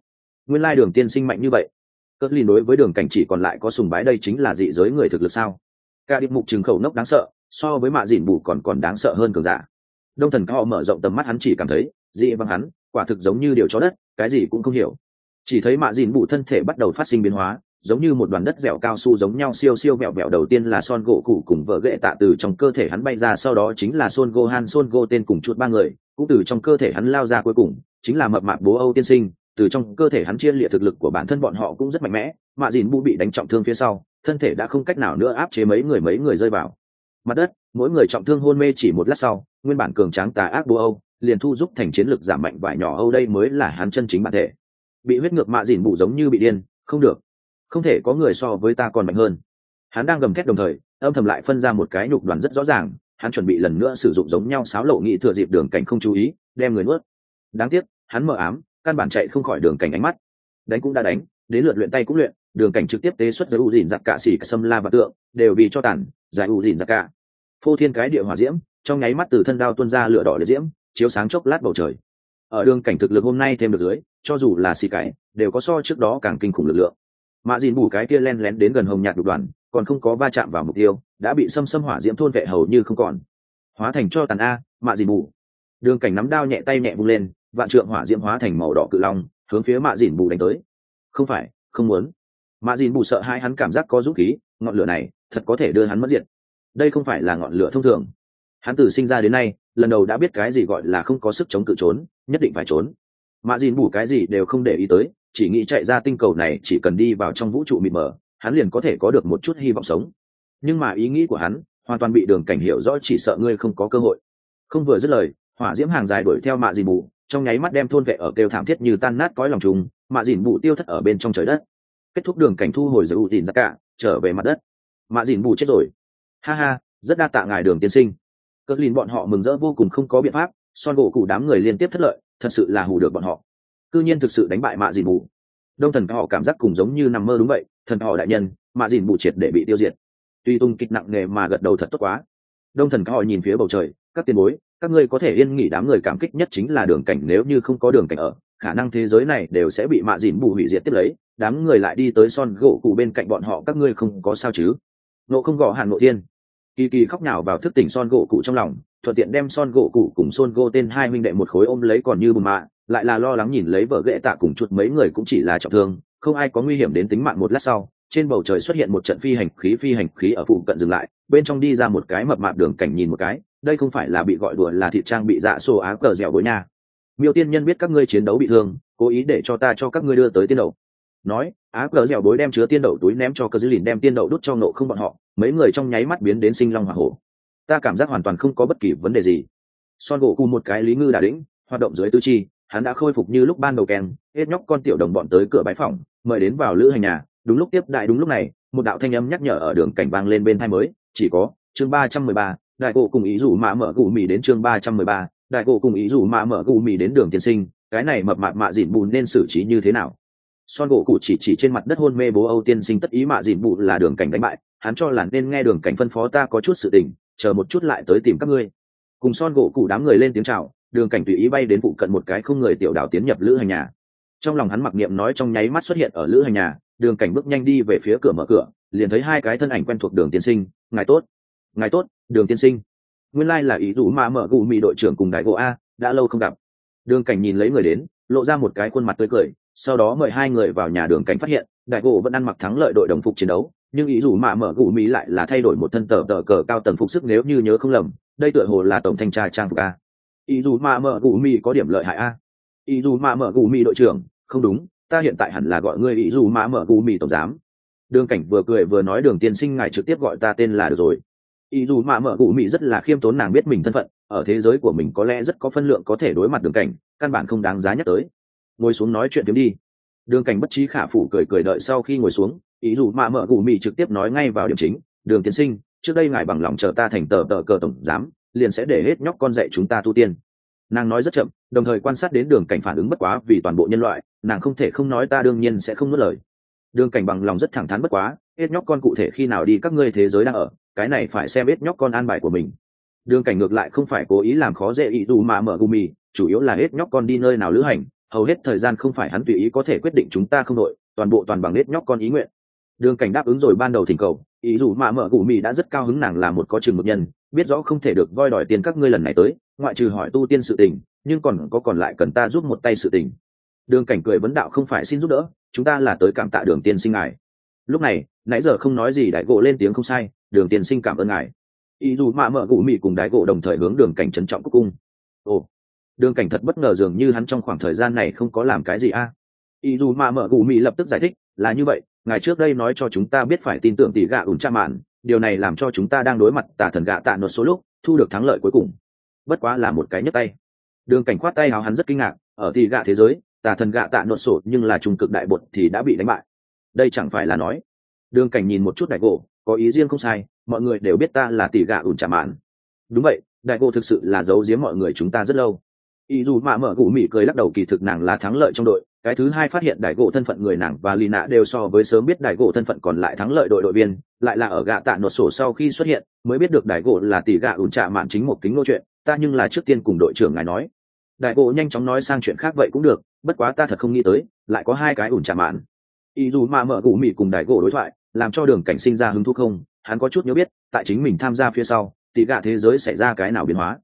Nguyên lai đường tiên sinh mạnh như vậy. Cất ly đối với đường cảnh chỉ còn lại có sùng bái đây chính là dị giới người thực lực sao? Ca điệp mục trừng khẩu nốc đáng sợ, so với mạ dìn bù còn còn đáng sợ hơn cường giả. Đông thần cao mở rộng tầm mắt hắn chỉ cảm thấy, dị văng hắn, quả thực giống như điều chó đất, cái gì cũng không hiểu. Chỉ thấy mạ dìn bù thân thể bắt đầu phát sinh biến hóa giống như một đoàn đất dẻo cao su giống nhau siêu siêu vẹo vẹo đầu tiên là son gỗ cụ cùng vợ ghệ tạ từ trong cơ thể hắn bay ra, sau đó chính là son gô han, son go tên cùng chuột ba người, cũng từ trong cơ thể hắn lao ra cuối cùng, chính là mập mạp bố âu tiên sinh, từ trong cơ thể hắn chia liệt thực lực của bản thân bọn họ cũng rất mạnh mẽ, mạ dìn bu bị đánh trọng thương phía sau, thân thể đã không cách nào nữa áp chế mấy người mấy người rơi vào. Mặt đất, mỗi người trọng thương hôn mê chỉ một lát sau, nguyên bản cường tráng tà ác bố âu, liền thu giúp thành chiến lực giảm mạnh vải nhỏ âu đây mới là hắn chân chính bản thể. Bị huyết ngược mạ dìn bụ giống như bị điên, không được không thể có người so với ta còn mạnh hơn. Hắn đang gầm thét đồng thời, âm thầm lại phân ra một cái nhục đoàn rất rõ ràng, hắn chuẩn bị lần nữa sử dụng giống nhau sáo lộ nghị thừa dịp đường cảnh không chú ý, đem người nuốt. Đáng tiếc, hắn mờ ám, căn bản chạy không khỏi đường cảnh ánh mắt. Đánh cũng đã đánh, đến lượt luyện tay cũng luyện, đường cảnh trực tiếp tế xuất giới u dìn giặc cả xỉ cả xâm la và tượng, đều vì cho tản giải u dìn giặc cả. phô thiên cái địa hỏa diễm, trong nháy mắt từ thân đao tuôn ra lửa đỏ liệt diễm, chiếu sáng chốc lát bầu trời. Ở đường cảnh thực lực hôm nay thêm được dưới, cho dù là xì cải, đều có so trước đó càng kinh khủng lực lượng mạ dìn bù cái kia len lén đến gần hồng nhạt đục đoàn, còn không có va chạm vào mục tiêu, đã bị xâm xâm hỏa diễm thôn vệ hầu như không còn. Hóa thành cho tàn a mạ dìn bù. Đường cảnh nắm đao nhẹ tay nhẹ vung lên, vạn trượng hỏa diễm hóa thành màu đỏ cự long, hướng phía mạ dìn bù đánh tới. Không phải, không muốn. Mạ dìn bù sợ hai hắn cảm giác có dũng khí, ngọn lửa này thật có thể đưa hắn mất diệt. Đây không phải là ngọn lửa thông thường. Hắn từ sinh ra đến nay, lần đầu đã biết cái gì gọi là không có sức chống cự trốn, nhất định phải trốn. Mạ dìn bù cái gì đều không để ý tới chỉ nghĩ chạy ra tinh cầu này chỉ cần đi vào trong vũ trụ mịt mờ, hắn liền có thể có được một chút hy vọng sống. Nhưng mà ý nghĩ của hắn hoàn toàn bị đường cảnh hiểu rõ chỉ sợ ngươi không có cơ hội. Không vừa dứt lời, hỏa diễm hàng dài đuổi theo mạ dìn bù, trong nháy mắt đem thôn vệ ở kêu thảm thiết như tan nát cõi lòng trùng, mạ dìn bù tiêu thất ở bên trong trời đất. Kết thúc đường cảnh thu hồi giữ ưu tìm ra cả, trở về mặt đất. Mạ dìn bù chết rồi. Ha ha, rất đa tạ ngài đường tiên sinh. Cất lìn bọn họ mừng rỡ vô cùng không có biện pháp, son gỗ cụ đám người liên tiếp thất lợi, thật sự là hù được bọn họ cư nhiên thực sự đánh bại mạ dìn bù. Đông thần họ cảm giác cùng giống như nằm mơ đúng vậy, thần họ đại nhân, mạ dìn bù triệt để bị tiêu diệt. Tuy tung kịch nặng nề mà gật đầu thật tốt quá. Đông thần họ nhìn phía bầu trời, các tiền bối, các ngươi có thể yên nghỉ đám người cảm kích nhất chính là đường cảnh, nếu như không có đường cảnh ở, khả năng thế giới này đều sẽ bị mạ dìn bù hủy diệt tiếp lấy. Đám người lại đi tới son gỗ cụ bên cạnh bọn họ, các ngươi không có sao chứ? Nộ không gõ hàn nội thiên. Kỳ kỳ khóc nhào vào thức tỉnh son gỗ cụ trong lòng, thuận tiện đem son gỗ cụ cùng son gỗ tên hai huynh đệ một khối ôm lấy còn như bùn mạ lại là lo lắng nhìn lấy vợ ghệ tạ cùng chuột mấy người cũng chỉ là trọng thương, không ai có nguy hiểm đến tính mạng một lát sau, trên bầu trời xuất hiện một trận phi hành khí phi hành khí ở phụ cận dừng lại, bên trong đi ra một cái mập mạp đường cảnh nhìn một cái, đây không phải là bị gọi đùa là thị trang bị dạ xô á cờ dẻo bối nhà. Miêu tiên nhân biết các ngươi chiến đấu bị thương, cố ý để cho ta cho các ngươi đưa tới tiên đậu. Nói á cờ dẻo bối đem chứa tiên đậu túi ném cho cơ dư lìn đem tiên đậu đút cho nộ không bọn họ, mấy người trong nháy mắt biến đến sinh long hỏa hổ. Ta cảm giác hoàn toàn không có bất kỳ vấn đề gì. Son gỗ cùng một cái lý ngư đà đĩnh hoạt động dưới tư chi hắn đã khôi phục như lúc ban đầu kèn, hết nhóc con tiểu đồng bọn tới cửa bãi phòng mời đến vào lữ hành nhà. Đúng lúc tiếp đại đúng lúc này, một đạo thanh âm nhắc nhở ở đường cảnh vang lên bên thai mới, chỉ có, chương ba trăm mười ba, đại cổ cùng ý rủ mạ mở cụ mì đến chương ba trăm mười ba, đại cổ cùng ý rủ mạ mở cụ mì đến đường tiên sinh, cái này mập mạp mạ dịn bùn nên xử trí như thế nào? Son gỗ cụ chỉ chỉ trên mặt đất hôn mê bố âu tiên sinh tất ý mạ dịn bùn là đường cảnh đánh bại, hắn cho là nên nghe đường cảnh phân phó ta có chút sự tình, chờ một chút lại tới tìm các ngươi. Cùng son gỗ cụ đám người lên tiếng chào đường cảnh tùy ý bay đến phụ cận một cái không người tiểu đảo tiến nhập lữ hành nhà. Trong lòng hắn mặc niệm nói trong nháy mắt xuất hiện ở lữ hành nhà, đường cảnh bước nhanh đi về phía cửa mở cửa, liền thấy hai cái thân ảnh quen thuộc đường tiên sinh, ngài tốt ngài tốt, đường tiên sinh. Nguyên lai là ý đủ mà mở gù mị đội trưởng cùng đại gỗ a, đã lâu không gặp. Đường cảnh nhìn lấy người đến, lộ ra một cái khuôn mặt tươi cười, sau đó mời hai người vào nhà đường cảnh phát hiện, đại gỗ vẫn ăn mặc thắng lợi đội đồng phục chiến đấu, nhưng ý dù mà mở gù mỹ lại là thay đổi một thân tờ tờ cờ cao tầng phục sức nếu như nhớ không lầm, đây tựa hồ là tổng thanh tra trang phục a ý dù mà mở gù mì có điểm lợi hại a. Ý dù mà mở gù mì đội trưởng, không đúng, ta hiện tại hẳn là gọi ngươi ý dù mà mở gù mì tổng giám. Đường cảnh vừa cười vừa nói đường tiên sinh ngài trực tiếp gọi ta tên là được rồi. Ý dù mà mở gù mì rất là khiêm tốn nàng biết mình thân phận, ở thế giới của mình có lẽ rất có phân lượng có thể đối mặt đường cảnh, căn bản không đáng giá nhắc tới. Ngồi xuống nói chuyện tiếng đi. Đường cảnh bất trí khả phủ cười cười đợi sau khi ngồi xuống, ý dù mà mở gù mì trực tiếp nói ngay vào điểm chính. Đường Tiên sinh, trước đây ngài bằng lòng chờ ta thành tờ tờ cờ tổng giám liền sẽ để hết nhóc con dạy chúng ta tu tiên. Nàng nói rất chậm, đồng thời quan sát đến đường cảnh phản ứng bất quá vì toàn bộ nhân loại, nàng không thể không nói ta đương nhiên sẽ không nuốt lời. Đường cảnh bằng lòng rất thẳng thắn bất quá, hết nhóc con cụ thể khi nào đi các ngươi thế giới đang ở, cái này phải xem hết nhóc con an bài của mình. Đường cảnh ngược lại không phải cố ý làm khó dễ ý dù mà mở gù mì chủ yếu là hết nhóc con đi nơi nào lữ hành, hầu hết thời gian không phải hắn tùy ý có thể quyết định chúng ta không đội toàn bộ toàn bằng hết nhóc con ý nguyện. Đường cảnh đáp ứng rồi ban đầu thỉnh cầu, ý dù mà mở gù mì đã rất cao hứng nàng là một có chừng một nhân biết rõ không thể được voi đòi tiền các ngươi lần này tới, ngoại trừ hỏi tu tiên sự tình, nhưng còn có còn lại cần ta giúp một tay sự tình. Đường cảnh cười vấn đạo không phải xin giúp đỡ, chúng ta là tới cảm tạ đường tiên sinh ngài. Lúc này, nãy giờ không nói gì đại gỗ lên tiếng không sai, đường tiên sinh cảm ơn ngài. Ý dù mạ mở gù mị cùng đại gỗ đồng thời hướng đường cảnh trân trọng cúc cung. Ồ, đường cảnh thật bất ngờ dường như hắn trong khoảng thời gian này không có làm cái gì a. À? ý dù mạ mở gù mị lập tức giải thích, là như vậy, ngài trước đây nói cho chúng ta biết phải tin tưởng tỷ gạ ủn cha mạn điều này làm cho chúng ta đang đối mặt tà thần gạ tạ nốt số lúc, thu được thắng lợi cuối cùng. Bất quá là một cái nhấc tay. Đường cảnh khoát tay áo hắn rất kinh ngạc, ở tỷ gạ thế giới, tà thần gạ tạ nốt sổ nhưng là trung cực đại bột thì đã bị đánh bại. Đây chẳng phải là nói. Đường cảnh nhìn một chút đại gỗ, có ý riêng không sai, mọi người đều biết ta là tỷ gạ ủn trả mạn. Đúng vậy, đại gỗ thực sự là giấu giếm mọi người chúng ta rất lâu. Ý dù mạ mở gù mỉ cười lắc đầu kỳ thực nàng là thắng lợi trong đội cái thứ hai phát hiện đại gỗ thân phận người nàng và lì nạ đều so với sớm biết đại gỗ thân phận còn lại thắng lợi đội đội viên, lại là ở gạ tạ nột sổ sau khi xuất hiện, mới biết được đại gỗ là tỷ gạ ủn trạ mạn chính một kính lô chuyện, ta nhưng là trước tiên cùng đội trưởng ngài nói. Đại gỗ nhanh chóng nói sang chuyện khác vậy cũng được, bất quá ta thật không nghĩ tới, lại có hai cái ủn trạ mạn. Ý dù mà mở gù mị cùng đại gỗ đối thoại, làm cho đường cảnh sinh ra hứng thú không, hắn có chút nhớ biết, tại chính mình tham gia phía sau, tỷ gạ thế giới xảy ra cái nào biến hóa.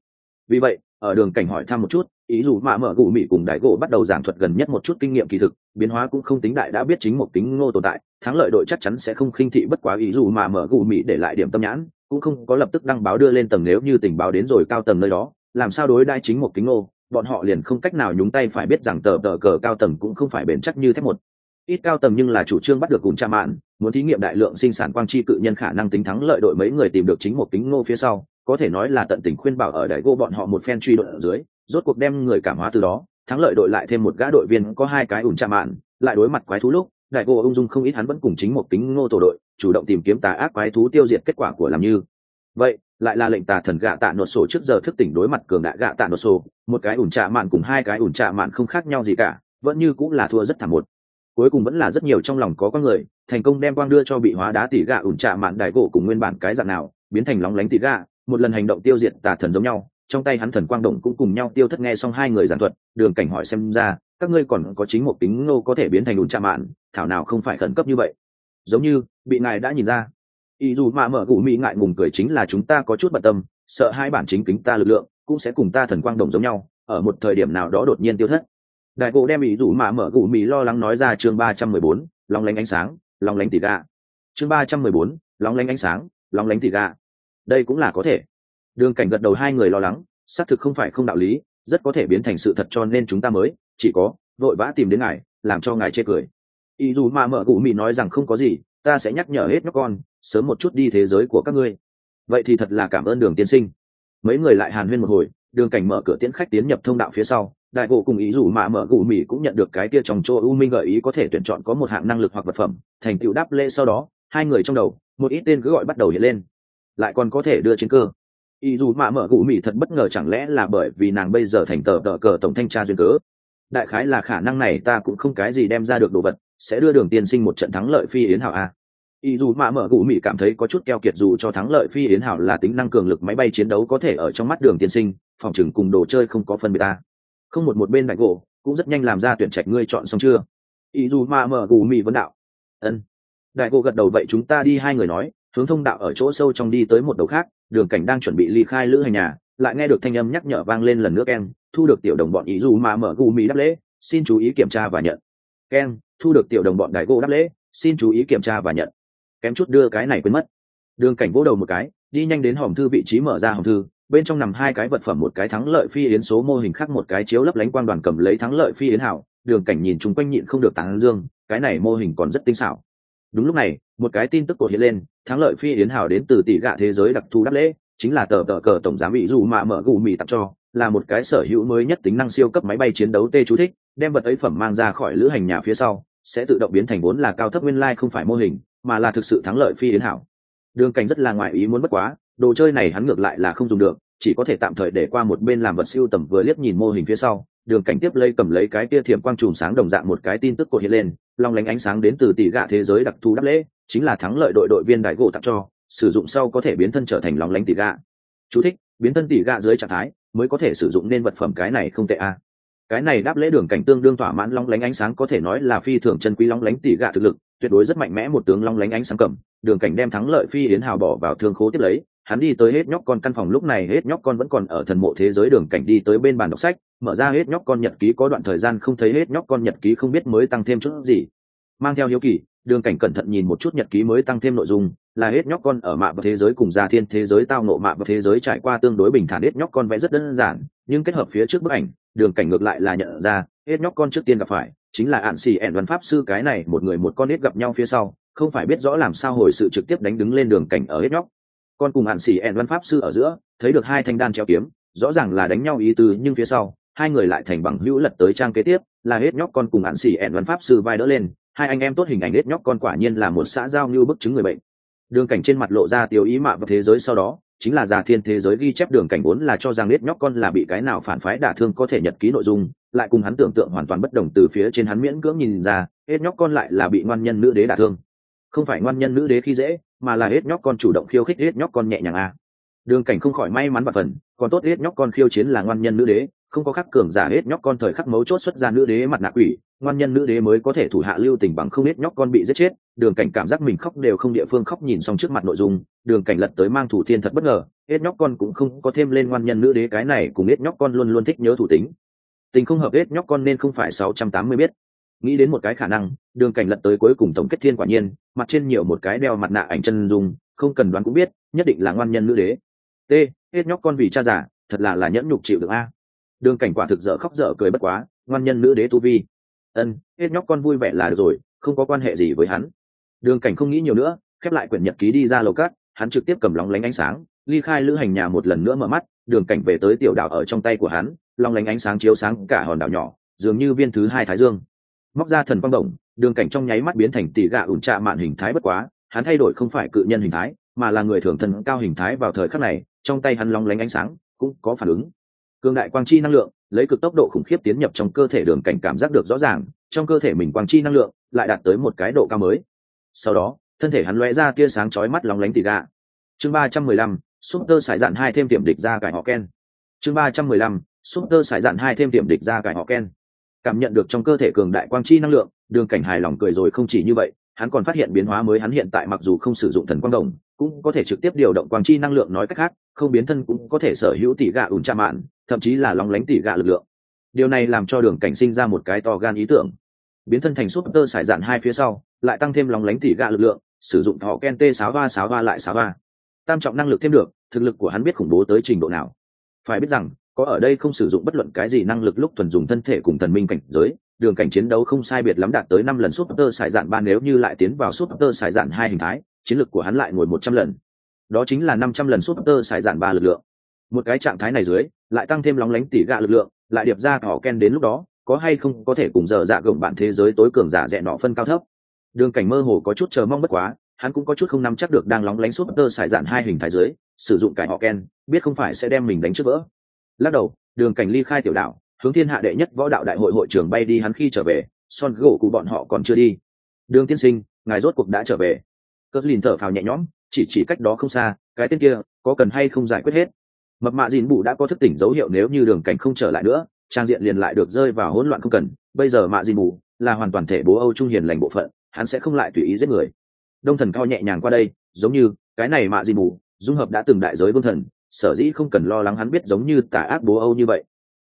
Vì vậy ở đường cảnh hỏi thăm một chút, ý dù mạ mở gù mị cùng đại gỗ bắt đầu giảng thuật gần nhất một chút kinh nghiệm kỳ thực, biến hóa cũng không tính đại, đã biết chính một tính ngô tồn tại, thắng lợi đội chắc chắn sẽ không khinh thị bất quá ý dù mạ mở gù mị để lại điểm tâm nhãn, cũng không có lập tức đăng báo đưa lên tầng nếu như tình báo đến rồi cao tầng nơi đó, làm sao đối đai chính một kính ngô, bọn họ liền không cách nào nhúng tay phải biết rằng tờ tờ cờ cao tầng cũng không phải bền chắc như thép một ít cao tầng nhưng là chủ trương bắt được cùng cha mạn, muốn thí nghiệm đại lượng sinh sản quang chi cự nhân khả năng tính thắng lợi đội mấy người tìm được chính một kính ngô phía sau, có thể nói là tận tình khuyên bảo ở đại gô bọn họ một phen truy đội ở dưới, rốt cuộc đem người cảm hóa từ đó, thắng lợi đội lại thêm một gã đội viên có hai cái ủn cha mạn, lại đối mặt quái thú lúc, đại gô ung dung không ít hắn vẫn cùng chính một kính ngô tổ đội, chủ động tìm kiếm tà ác quái thú tiêu diệt kết quả của làm như. Vậy, lại là lệnh tà thần gạ tạ nột sổ trước giờ thức tỉnh đối mặt cường đại gạ tạ nột sổ, một cái ủn trạ mạn cùng hai cái ủn trạ mạn không khác nhau gì cả, vẫn như cũng là thua rất thảm một cuối cùng vẫn là rất nhiều trong lòng có con người, thành công đem quang đưa cho bị hóa đá tỉ gạ ủn trạ mạn đại gỗ cùng nguyên bản cái dạng nào, biến thành lóng lánh tỉ gạ một lần hành động tiêu diệt tà thần giống nhau, trong tay hắn thần quang động cũng cùng nhau tiêu thất nghe xong hai người giảng thuật, đường cảnh hỏi xem ra, các ngươi còn có chính một tính ngô có thể biến thành ủn trạ mạn, thảo nào không phải khẩn cấp như vậy. Giống như, bị ngài đã nhìn ra. Ý dù mà mở cụ mỹ ngại ngùng cười chính là chúng ta có chút bận tâm, sợ hai bản chính kính ta lực lượng, cũng sẽ cùng ta thần quang đồng giống nhau, ở một thời điểm nào đó đột nhiên tiêu thất đại bộ đem ý rủ mà mở gù mỹ lo lắng nói ra chương ba trăm mười bốn lòng lánh ánh sáng lòng lánh tỉ gà. Chương ba trăm mười bốn lòng lánh ánh sáng lòng lánh tỉ gà. Đây cũng là có thể. Đường cảnh gật đầu hai người lo lắng, xác thực không phải không đạo lý, rất có thể biến thành sự thật cho nên chúng ta mới, chỉ có, vội vã tìm đến ngài, làm cho ngài chê cười. Ý dù mà mở gù mỹ nói rằng không có gì, ta sẽ nhắc nhở hết nhóc con, sớm một chút đi thế giới của các ngươi. Vậy thì thật là cảm ơn đường tiên sinh. Mấy người lại hàn huyên một hồi đường cảnh mở cửa tiễn khách tiến nhập thông đạo phía sau, đại gỗ cùng ý dù mà mở gù mì cũng nhận được cái kia trong chỗ u minh gợi ý có thể tuyển chọn có một hạng năng lực hoặc vật phẩm, thành tựu đáp lễ sau đó, hai người trong đầu, một ít tên cứ gọi bắt đầu hiện lên. Lại còn có thể đưa chiến cơ. Ý dù mà mở gù mì thật bất ngờ chẳng lẽ là bởi vì nàng bây giờ thành tờ đỡ cờ tổng thanh tra duyên cớ. Đại khái là khả năng này ta cũng không cái gì đem ra được đồ vật, sẽ đưa đường tiên sinh một trận thắng lợi phi yến hảo a. Ý dù mà mở gù mì cảm thấy có chút keo kiệt dù cho thắng lợi phi yến hảo là tính năng cường lực máy bay chiến đấu có thể ở trong mắt đường tiên sinh phòng chừng cùng đồ chơi không có phân biệt ta. Không một một bên đại gỗ, cũng rất nhanh làm ra tuyển trạch ngươi chọn xong chưa? Ý dù mà mở gù mì vấn đạo. Ân. Đại gỗ gật đầu vậy chúng ta đi, hai người nói, hướng thông đạo ở chỗ sâu trong đi tới một đầu khác, đường cảnh đang chuẩn bị ly khai lữ hành nhà, lại nghe được thanh âm nhắc nhở vang lên lần nữa keng, thu được tiểu đồng bọn ý dù mà mở gù mì đáp lễ, xin chú ý kiểm tra và nhận. Keng, thu được tiểu đồng bọn đại gỗ đáp lễ, xin chú ý kiểm tra và nhận. Kém chút đưa cái này quên mất. Đường cảnh vỗ đầu một cái, đi nhanh đến hòm thư vị trí mở ra hòm thư bên trong nằm hai cái vật phẩm, một cái thắng lợi phi yến, số mô hình khác một cái chiếu lấp lánh quang đoàn cầm lấy thắng lợi phi yến hảo, đường cảnh nhìn chung quanh nhịn không được tán dương, cái này mô hình còn rất tinh xảo. Đúng lúc này, một cái tin tức cổ hiện lên, thắng lợi phi yến hảo đến từ tỷ gạ thế giới đặc thù đáp lễ, chính là tờ tờ cờ tổng giám bị dù mà mở gù mì tặng cho, là một cái sở hữu mới nhất tính năng siêu cấp máy bay chiến đấu tê chú thích, đem vật ấy phẩm mang ra khỏi lữ hành nhà phía sau, sẽ tự động biến thành vốn là cao thấp nguyên lai không phải mô hình, mà là thực sự thắng lợi phi yến hảo. Đường cảnh rất là ngoại ý muốn bất quá đồ chơi này hắn ngược lại là không dùng được chỉ có thể tạm thời để qua một bên làm vật siêu tầm vừa liếc nhìn mô hình phía sau đường cảnh tiếp lây cầm lấy cái tia thiểm quang trùm sáng đồng dạng một cái tin tức cột hiện lên long lánh ánh sáng đến từ tỷ gạ thế giới đặc thù đắp lễ chính là thắng lợi đội đội viên đại gỗ tặng cho sử dụng sau có thể biến thân trở thành long lánh tỷ gạ. Chú thích, biến thân tỷ gạ dưới trạng thái mới có thể sử dụng nên vật phẩm cái này không tệ a. Cái này đáp lễ đường cảnh tương đương thỏa mãn long lánh ánh sáng có thể nói là phi thường chân quý long lánh tỷ gạ thực lực tuyệt đối rất mạnh mẽ một tướng long lánh ánh sáng cầm đường cảnh đem thắng lợi phi yến hào bỏ vào thương khố tiếp lấy hắn đi tới hết nhóc con căn phòng lúc này, hết nhóc con vẫn còn ở thần mộ thế giới đường cảnh đi tới bên bàn đọc sách, mở ra hết nhóc con nhật ký có đoạn thời gian không thấy hết nhóc con nhật ký không biết mới tăng thêm chút gì. Mang theo hiếu kỳ, đường cảnh cẩn thận nhìn một chút nhật ký mới tăng thêm nội dung, là hết nhóc con ở mạ và thế giới cùng gia thiên thế giới tao nộ mạ và thế giới trải qua tương đối bình thản, hết nhóc con vẽ rất đơn giản, nhưng kết hợp phía trước bức ảnh, đường cảnh ngược lại là nhận ra, hết nhóc con trước tiên gặp phải, chính là ạn xì ẻn văn pháp sư cái này một người một con hết gặp nhau phía sau, không phải biết rõ làm sao hồi sự trực tiếp đánh đứng lên đường cảnh ở hết nhóc con cùng hạn xì ẹn văn pháp sư ở giữa, thấy được hai thanh đan treo kiếm, rõ ràng là đánh nhau ý tứ, nhưng phía sau, hai người lại thành bằng hữu lật tới trang kế tiếp, là hết nhóc con cùng hạn xì ẹn văn pháp sư vai đỡ lên, hai anh em tốt hình ảnh hết nhóc con quả nhiên là một xã giao như bức chứng người bệnh. Đường cảnh trên mặt lộ ra tiêu ý mạ vào thế giới sau đó, chính là già thiên thế giới ghi chép đường cảnh vốn là cho rằng hết nhóc con là bị cái nào phản phái đả thương có thể nhật ký nội dung, lại cùng hắn tưởng tượng hoàn toàn bất đồng từ phía trên hắn miễn cưỡng nhìn ra, hết nhóc con lại là bị ngoan nhân nữ đế đả thương. Không phải ngoan nhân nữ đế khi dễ mà là hết nhóc con chủ động khiêu khích hết nhóc con nhẹ nhàng a đường cảnh không khỏi may mắn và phần, còn tốt hết nhóc con khiêu chiến là ngoan nhân nữ đế, không có khắc cường giả hết nhóc con thời khắc mấu chốt xuất ra nữ đế mặt nạ quỷ, ngoan nhân nữ đế mới có thể thủ hạ lưu tình bằng không hết nhóc con bị giết chết. Đường cảnh cảm giác mình khóc đều không địa phương khóc nhìn xong trước mặt nội dung, đường cảnh lật tới mang thủ thiên thật bất ngờ, hết nhóc con cũng không có thêm lên ngoan nhân nữ đế cái này cùng hết nhóc con luôn luôn thích nhớ thủ tính. Tình không hợp hết nhóc con nên không phải sáu trăm tám mươi biết nghĩ đến một cái khả năng, đường cảnh lật tới cuối cùng tổng kết thiên quả nhiên, mặt trên nhiều một cái đeo mặt nạ ảnh chân dung, không cần đoán cũng biết, nhất định là ngoan nhân nữ đế. T, hết nhóc con vì cha giả thật là là nhẫn nhục chịu được a. Đường cảnh quả thực dở khóc dở cười bất quá, ngoan nhân nữ đế tu vi. Ân, hết nhóc con vui vẻ là được rồi, không có quan hệ gì với hắn. Đường cảnh không nghĩ nhiều nữa, khép lại quyển nhật ký đi ra lầu cát, hắn trực tiếp cầm lóng lánh ánh sáng, ly khai lữ hành nhà một lần nữa mở mắt, đường cảnh về tới tiểu đảo ở trong tay của hắn long lánh ánh sáng chiếu sáng cả hòn đảo nhỏ, dường như viên thứ hai thái dương móc ra thần quang động đường cảnh trong nháy mắt biến thành tỷ gạ ủn trạ mạn hình thái bất quá, hắn thay đổi không phải cự nhân hình thái, mà là người thường thần cao hình thái vào thời khắc này, trong tay hắn long lánh ánh sáng, cũng có phản ứng. Cường đại quang chi năng lượng, lấy cực tốc độ khủng khiếp tiến nhập trong cơ thể đường cảnh cảm giác được rõ ràng, trong cơ thể mình quang chi năng lượng lại đạt tới một cái độ cao mới. Sau đó, thân thể hắn lóe ra tia sáng chói mắt lóng lánh tỉ gạ. Chương ba trăm mười lăm súp tơ sải dạn hai thêm tiềm địch ra cải họ ken. Chương ba trăm mười lăm súp tơ sải dạn hai thêm tiềm địch ra cải họ ken cảm nhận được trong cơ thể cường đại quang chi năng lượng, đường cảnh hài lòng cười rồi không chỉ như vậy, hắn còn phát hiện biến hóa mới hắn hiện tại mặc dù không sử dụng thần quang đồng, cũng có thể trực tiếp điều động quang chi năng lượng nói cách khác, không biến thân cũng có thể sở hữu tỷ gạ ủn tra mạn, thậm chí là lóng lánh tỷ gạ lực lượng. Điều này làm cho đường cảnh sinh ra một cái to gan ý tưởng. Biến thân thành súp tơ sải dạn hai phía sau, lại tăng thêm lóng lánh tỷ gạ lực lượng, sử dụng thọ ken t sáu va sáu va lại sáu va tam trọng năng lực thêm được, thực lực của hắn biết khủng bố tới trình độ nào. Phải biết rằng có ở đây không sử dụng bất luận cái gì năng lực lúc thuần dùng thân thể cùng thần minh cảnh giới, đường cảnh chiến đấu không sai biệt lắm đạt tới năm lần súp tơ sải dạn ba nếu như lại tiến vào súp tơ sải dạn hai hình thái, chiến lực của hắn lại ngồi một trăm lần. Đó chính là năm trăm lần súp tơ sải dạn ba lực lượng. Một cái trạng thái này dưới, lại tăng thêm lóng lánh tỉ gạ lực lượng, lại điệp ra thỏ ken đến lúc đó, có hay không có thể cùng dở dạ gồng bạn thế giới tối cường giả dẹ nọ phân cao thấp. Đường cảnh mơ hồ có chút chờ mong bất quá, hắn cũng có chút không nắm chắc được đang lóng lánh súp tơ sải dạn hai hình thái dưới, sử dụng cải họ ken, biết không phải sẽ đem mình đánh trước vỡ lắc đầu, đường cảnh ly khai tiểu đạo hướng thiên hạ đệ nhất võ đạo đại hội hội trưởng bay đi hắn khi trở về, son gỗ cụ bọn họ còn chưa đi. Đường tiên sinh, ngài rốt cuộc đã trở về. Cất lìn thở phào nhẹ nhõm, chỉ chỉ cách đó không xa, cái tên kia, có cần hay không giải quyết hết? Mập mạ dìn bụ đã có thức tỉnh dấu hiệu nếu như đường cảnh không trở lại nữa, trang diện liền lại được rơi vào hỗn loạn không cần. Bây giờ mạ dìn bụ là hoàn toàn thể bố âu trung hiền lành bộ phận, hắn sẽ không lại tùy ý giết người. Đông thần cao nhẹ nhàng qua đây, giống như, cái này mạ dìn bụ dung hợp đã từng đại giới vương thần sở dĩ không cần lo lắng hắn biết giống như tà ác bố âu như vậy.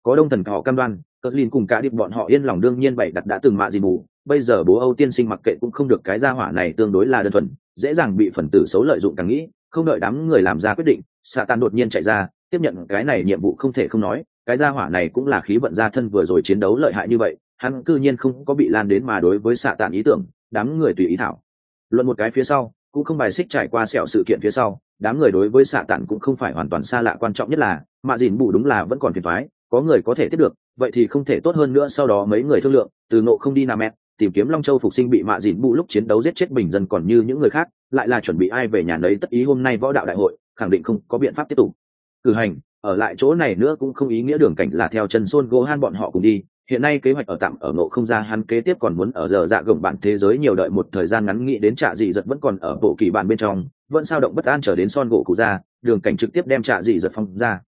Có đông thần họ cam đoan cất lin cùng cả điệp bọn họ yên lòng đương nhiên bày đặt đã từng mạ gì bù. Bây giờ bố âu tiên sinh mặc kệ cũng không được cái gia hỏa này tương đối là đơn thuần, dễ dàng bị phần tử xấu lợi dụng càng nghĩ, không đợi đám người làm ra quyết định xạ tàn đột nhiên chạy ra, tiếp nhận cái này nhiệm vụ không thể không nói, cái gia hỏa này cũng là khí vận gia thân vừa rồi chiến đấu lợi hại như vậy, hắn cư nhiên không có bị lan đến mà đối với xạ tàn ý tưởng, đám người tùy ý thảo. Luận một cái phía sau cũng không bài xích trải qua sẹo sự kiện phía sau, đám người đối với xạ tàn cũng không phải hoàn toàn xa lạ quan trọng nhất là mạ dìn bù đúng là vẫn còn phiền thoái có người có thể tiếp được, vậy thì không thể tốt hơn nữa sau đó mấy người thương lượng, từ nộ không đi nam mẹ, tìm kiếm long châu phục sinh bị mạ dìn bù lúc chiến đấu giết chết bình dân còn như những người khác, lại là chuẩn bị ai về nhà nấy tất ý hôm nay võ đạo đại hội, khẳng định không có biện pháp tiếp tục cử hành, ở lại chỗ này nữa cũng không ý nghĩa đường cảnh là theo chân xôn gô han bọn họ cùng đi. Hiện nay kế hoạch ở tạm ở ngộ không ra hắn kế tiếp còn muốn ở giờ dạ gồng bản thế giới nhiều đợi một thời gian ngắn nghĩ đến trạ dị giật vẫn còn ở bộ kỳ bản bên trong, vẫn sao động bất an trở đến son gỗ cụ ra, đường cảnh trực tiếp đem trạ dị giật phong ra.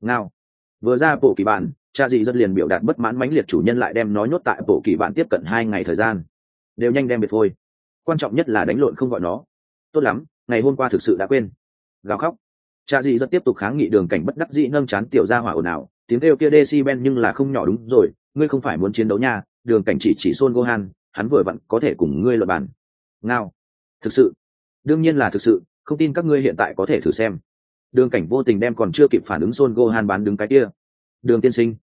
Ngao. Vừa ra bộ kỳ bản, trạ dị giật liền biểu đạt bất mãn mãnh liệt chủ nhân lại đem nó nhốt tại bộ kỳ bản tiếp cận hai ngày thời gian. Đều nhanh đem biệt phôi Quan trọng nhất là đánh lộn không gọi nó. Tốt lắm, ngày hôm qua thực sự đã quên. Gào khóc trạ dị giật tiếp tục kháng nghị đường cảnh bất đắc dĩ nâng chán tiểu ra hỏa ồn ào tiếng kêu kia decibel nhưng là không nhỏ đúng rồi ngươi không phải muốn chiến đấu nha, đường cảnh chỉ chỉ xôn gohan, hắn vừa vặn có thể cùng ngươi luận bàn. Ngao. Thực sự. Đương nhiên là thực sự, không tin các ngươi hiện tại có thể thử xem. Đường cảnh vô tình đem còn chưa kịp phản ứng xôn gohan bán đứng cái kia. Đường tiên sinh.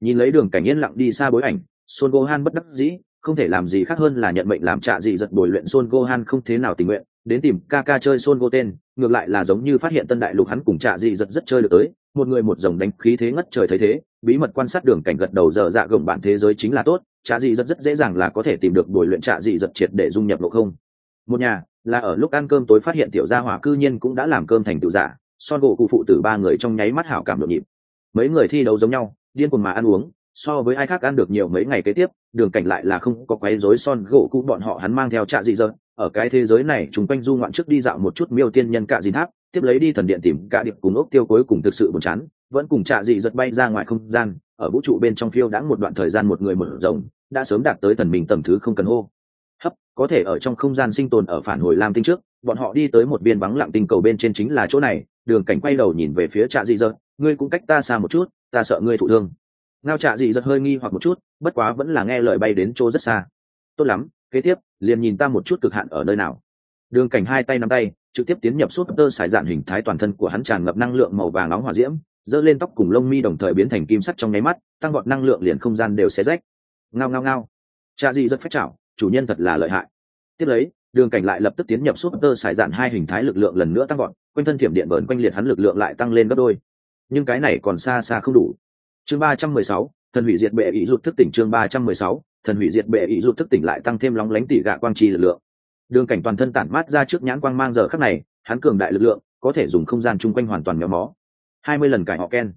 Nhìn lấy đường cảnh yên lặng đi xa bối ảnh xôn gohan bất đắc dĩ, không thể làm gì khác hơn là nhận mệnh làm trạ dị giật bồi luyện xôn gohan không thế nào tình nguyện đến tìm ca ca chơi xôn Goten, ngược lại là giống như phát hiện tân đại lục hắn cùng trạ dị giật rất chơi được tới một người một dòng đánh khí thế ngất trời thấy thế bí mật quan sát đường cảnh gật đầu dở dạ gồng bản thế giới chính là tốt trạ dị giật rất dễ dàng là có thể tìm được buổi luyện trạ dị giật triệt để dung nhập lộ không. Một nhà là ở lúc ăn cơm tối phát hiện tiểu gia hỏa cư nhiên cũng đã làm cơm thành tiểu giả son gỗ cụ phụ tử ba người trong nháy mắt hảo cảm nhộn nhịp. Mấy người thi đấu giống nhau điên cuồng mà ăn uống so với ai khác ăn được nhiều mấy ngày kế tiếp đường cảnh lại là không có quấy rối son gỗ cũ bọn họ hắn mang theo trạ dị dơ ở cái thế giới này, chúng quanh du ngoạn trước đi dạo một chút miêu tiên nhân cạ dìn tháp, tiếp lấy đi thần điện tìm cả điệp cùng ốc tiêu cuối cùng thực sự buồn chán, vẫn cùng trạ dị giật bay ra ngoài không gian, ở vũ trụ bên trong phiêu đã một đoạn thời gian một người một rồng đã sớm đạt tới thần mình tầm thứ không cần hô. Hấp, có thể ở trong không gian sinh tồn ở phản hồi lam tinh trước, bọn họ đi tới một viên vắng lặng tinh cầu bên trên chính là chỗ này, đường cảnh quay đầu nhìn về phía trạ dị giật, ngươi cũng cách ta xa một chút, ta sợ ngươi thụ thương. Ngao trạ dị giật hơi nghi hoặc một chút, bất quá vẫn là nghe lời bay đến chỗ rất xa. Tốt lắm kế tiếp, liền nhìn ta một chút cực hạn ở nơi nào. Đường cảnh hai tay nắm tay, trực tiếp tiến nhập suốt tơ sải dạn hình thái toàn thân của hắn tràn ngập năng lượng màu vàng nóng hỏa diễm dơ lên tóc cùng lông mi đồng thời biến thành kim sắt trong nháy mắt, tăng gọn năng lượng liền không gian đều xé rách. Ngao ngao ngao. Cha di rất phách chảo chủ nhân thật là lợi hại. Tiếp lấy, đường cảnh lại lập tức tiến nhập suốt tơ sải dạn hai hình thái lực lượng lần nữa tăng gọn quanh thân thiểm điện bờn quanh liệt hắn lực lượng lại tăng lên gấp đôi. Nhưng cái này còn xa xa không đủ. Chương ba trăm mười sáu, thần hủy diệt bệ ý rụt thức tỉnh chương ba trăm mười sáu thần hủy diệt bệ ý rụt thức tỉnh lại tăng thêm lóng lánh tỷ gạ quang chi lực lượng. Đường cảnh toàn thân tản mát ra trước nhãn quang mang giờ khắc này, hắn cường đại lực lượng, có thể dùng không gian chung quanh hoàn toàn méo mó. Hai mươi lần cải họ ken.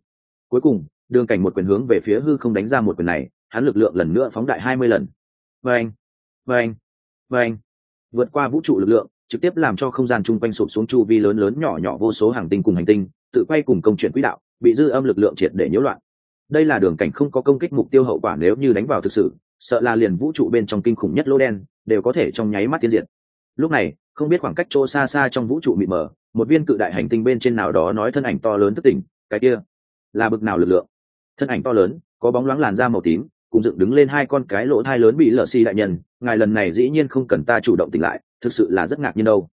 Cuối cùng, đường cảnh một quyền hướng về phía hư không đánh ra một quyền này, hắn lực lượng lần nữa phóng đại hai mươi lần. Vâng vâng vâng. Vượt qua vũ trụ lực lượng, trực tiếp làm cho không gian chung quanh sụp xuống chu vi lớn lớn nhỏ nhỏ vô số hàng tinh cùng hành tinh, tự quay cùng công chuyện quỹ đạo, bị dư âm lực lượng triệt để nhiễu loạn. Đây là đường cảnh không có công kích mục tiêu hậu quả nếu như đánh vào thực sự sợ là liền vũ trụ bên trong kinh khủng nhất lô đen đều có thể trong nháy mắt tiến diệt. Lúc này, không biết khoảng cách chỗ xa xa trong vũ trụ mịt mờ, một viên cự đại hành tinh bên trên nào đó nói thân ảnh to lớn thất tỉnh, cái kia là bực nào lực lượng? Thân ảnh to lớn, có bóng loáng làn da màu tím, cùng dựng đứng lên hai con cái lỗ thai lớn bị lở xi đại nhân, ngài lần này dĩ nhiên không cần ta chủ động tỉnh lại, thực sự là rất ngạc nhiên đâu.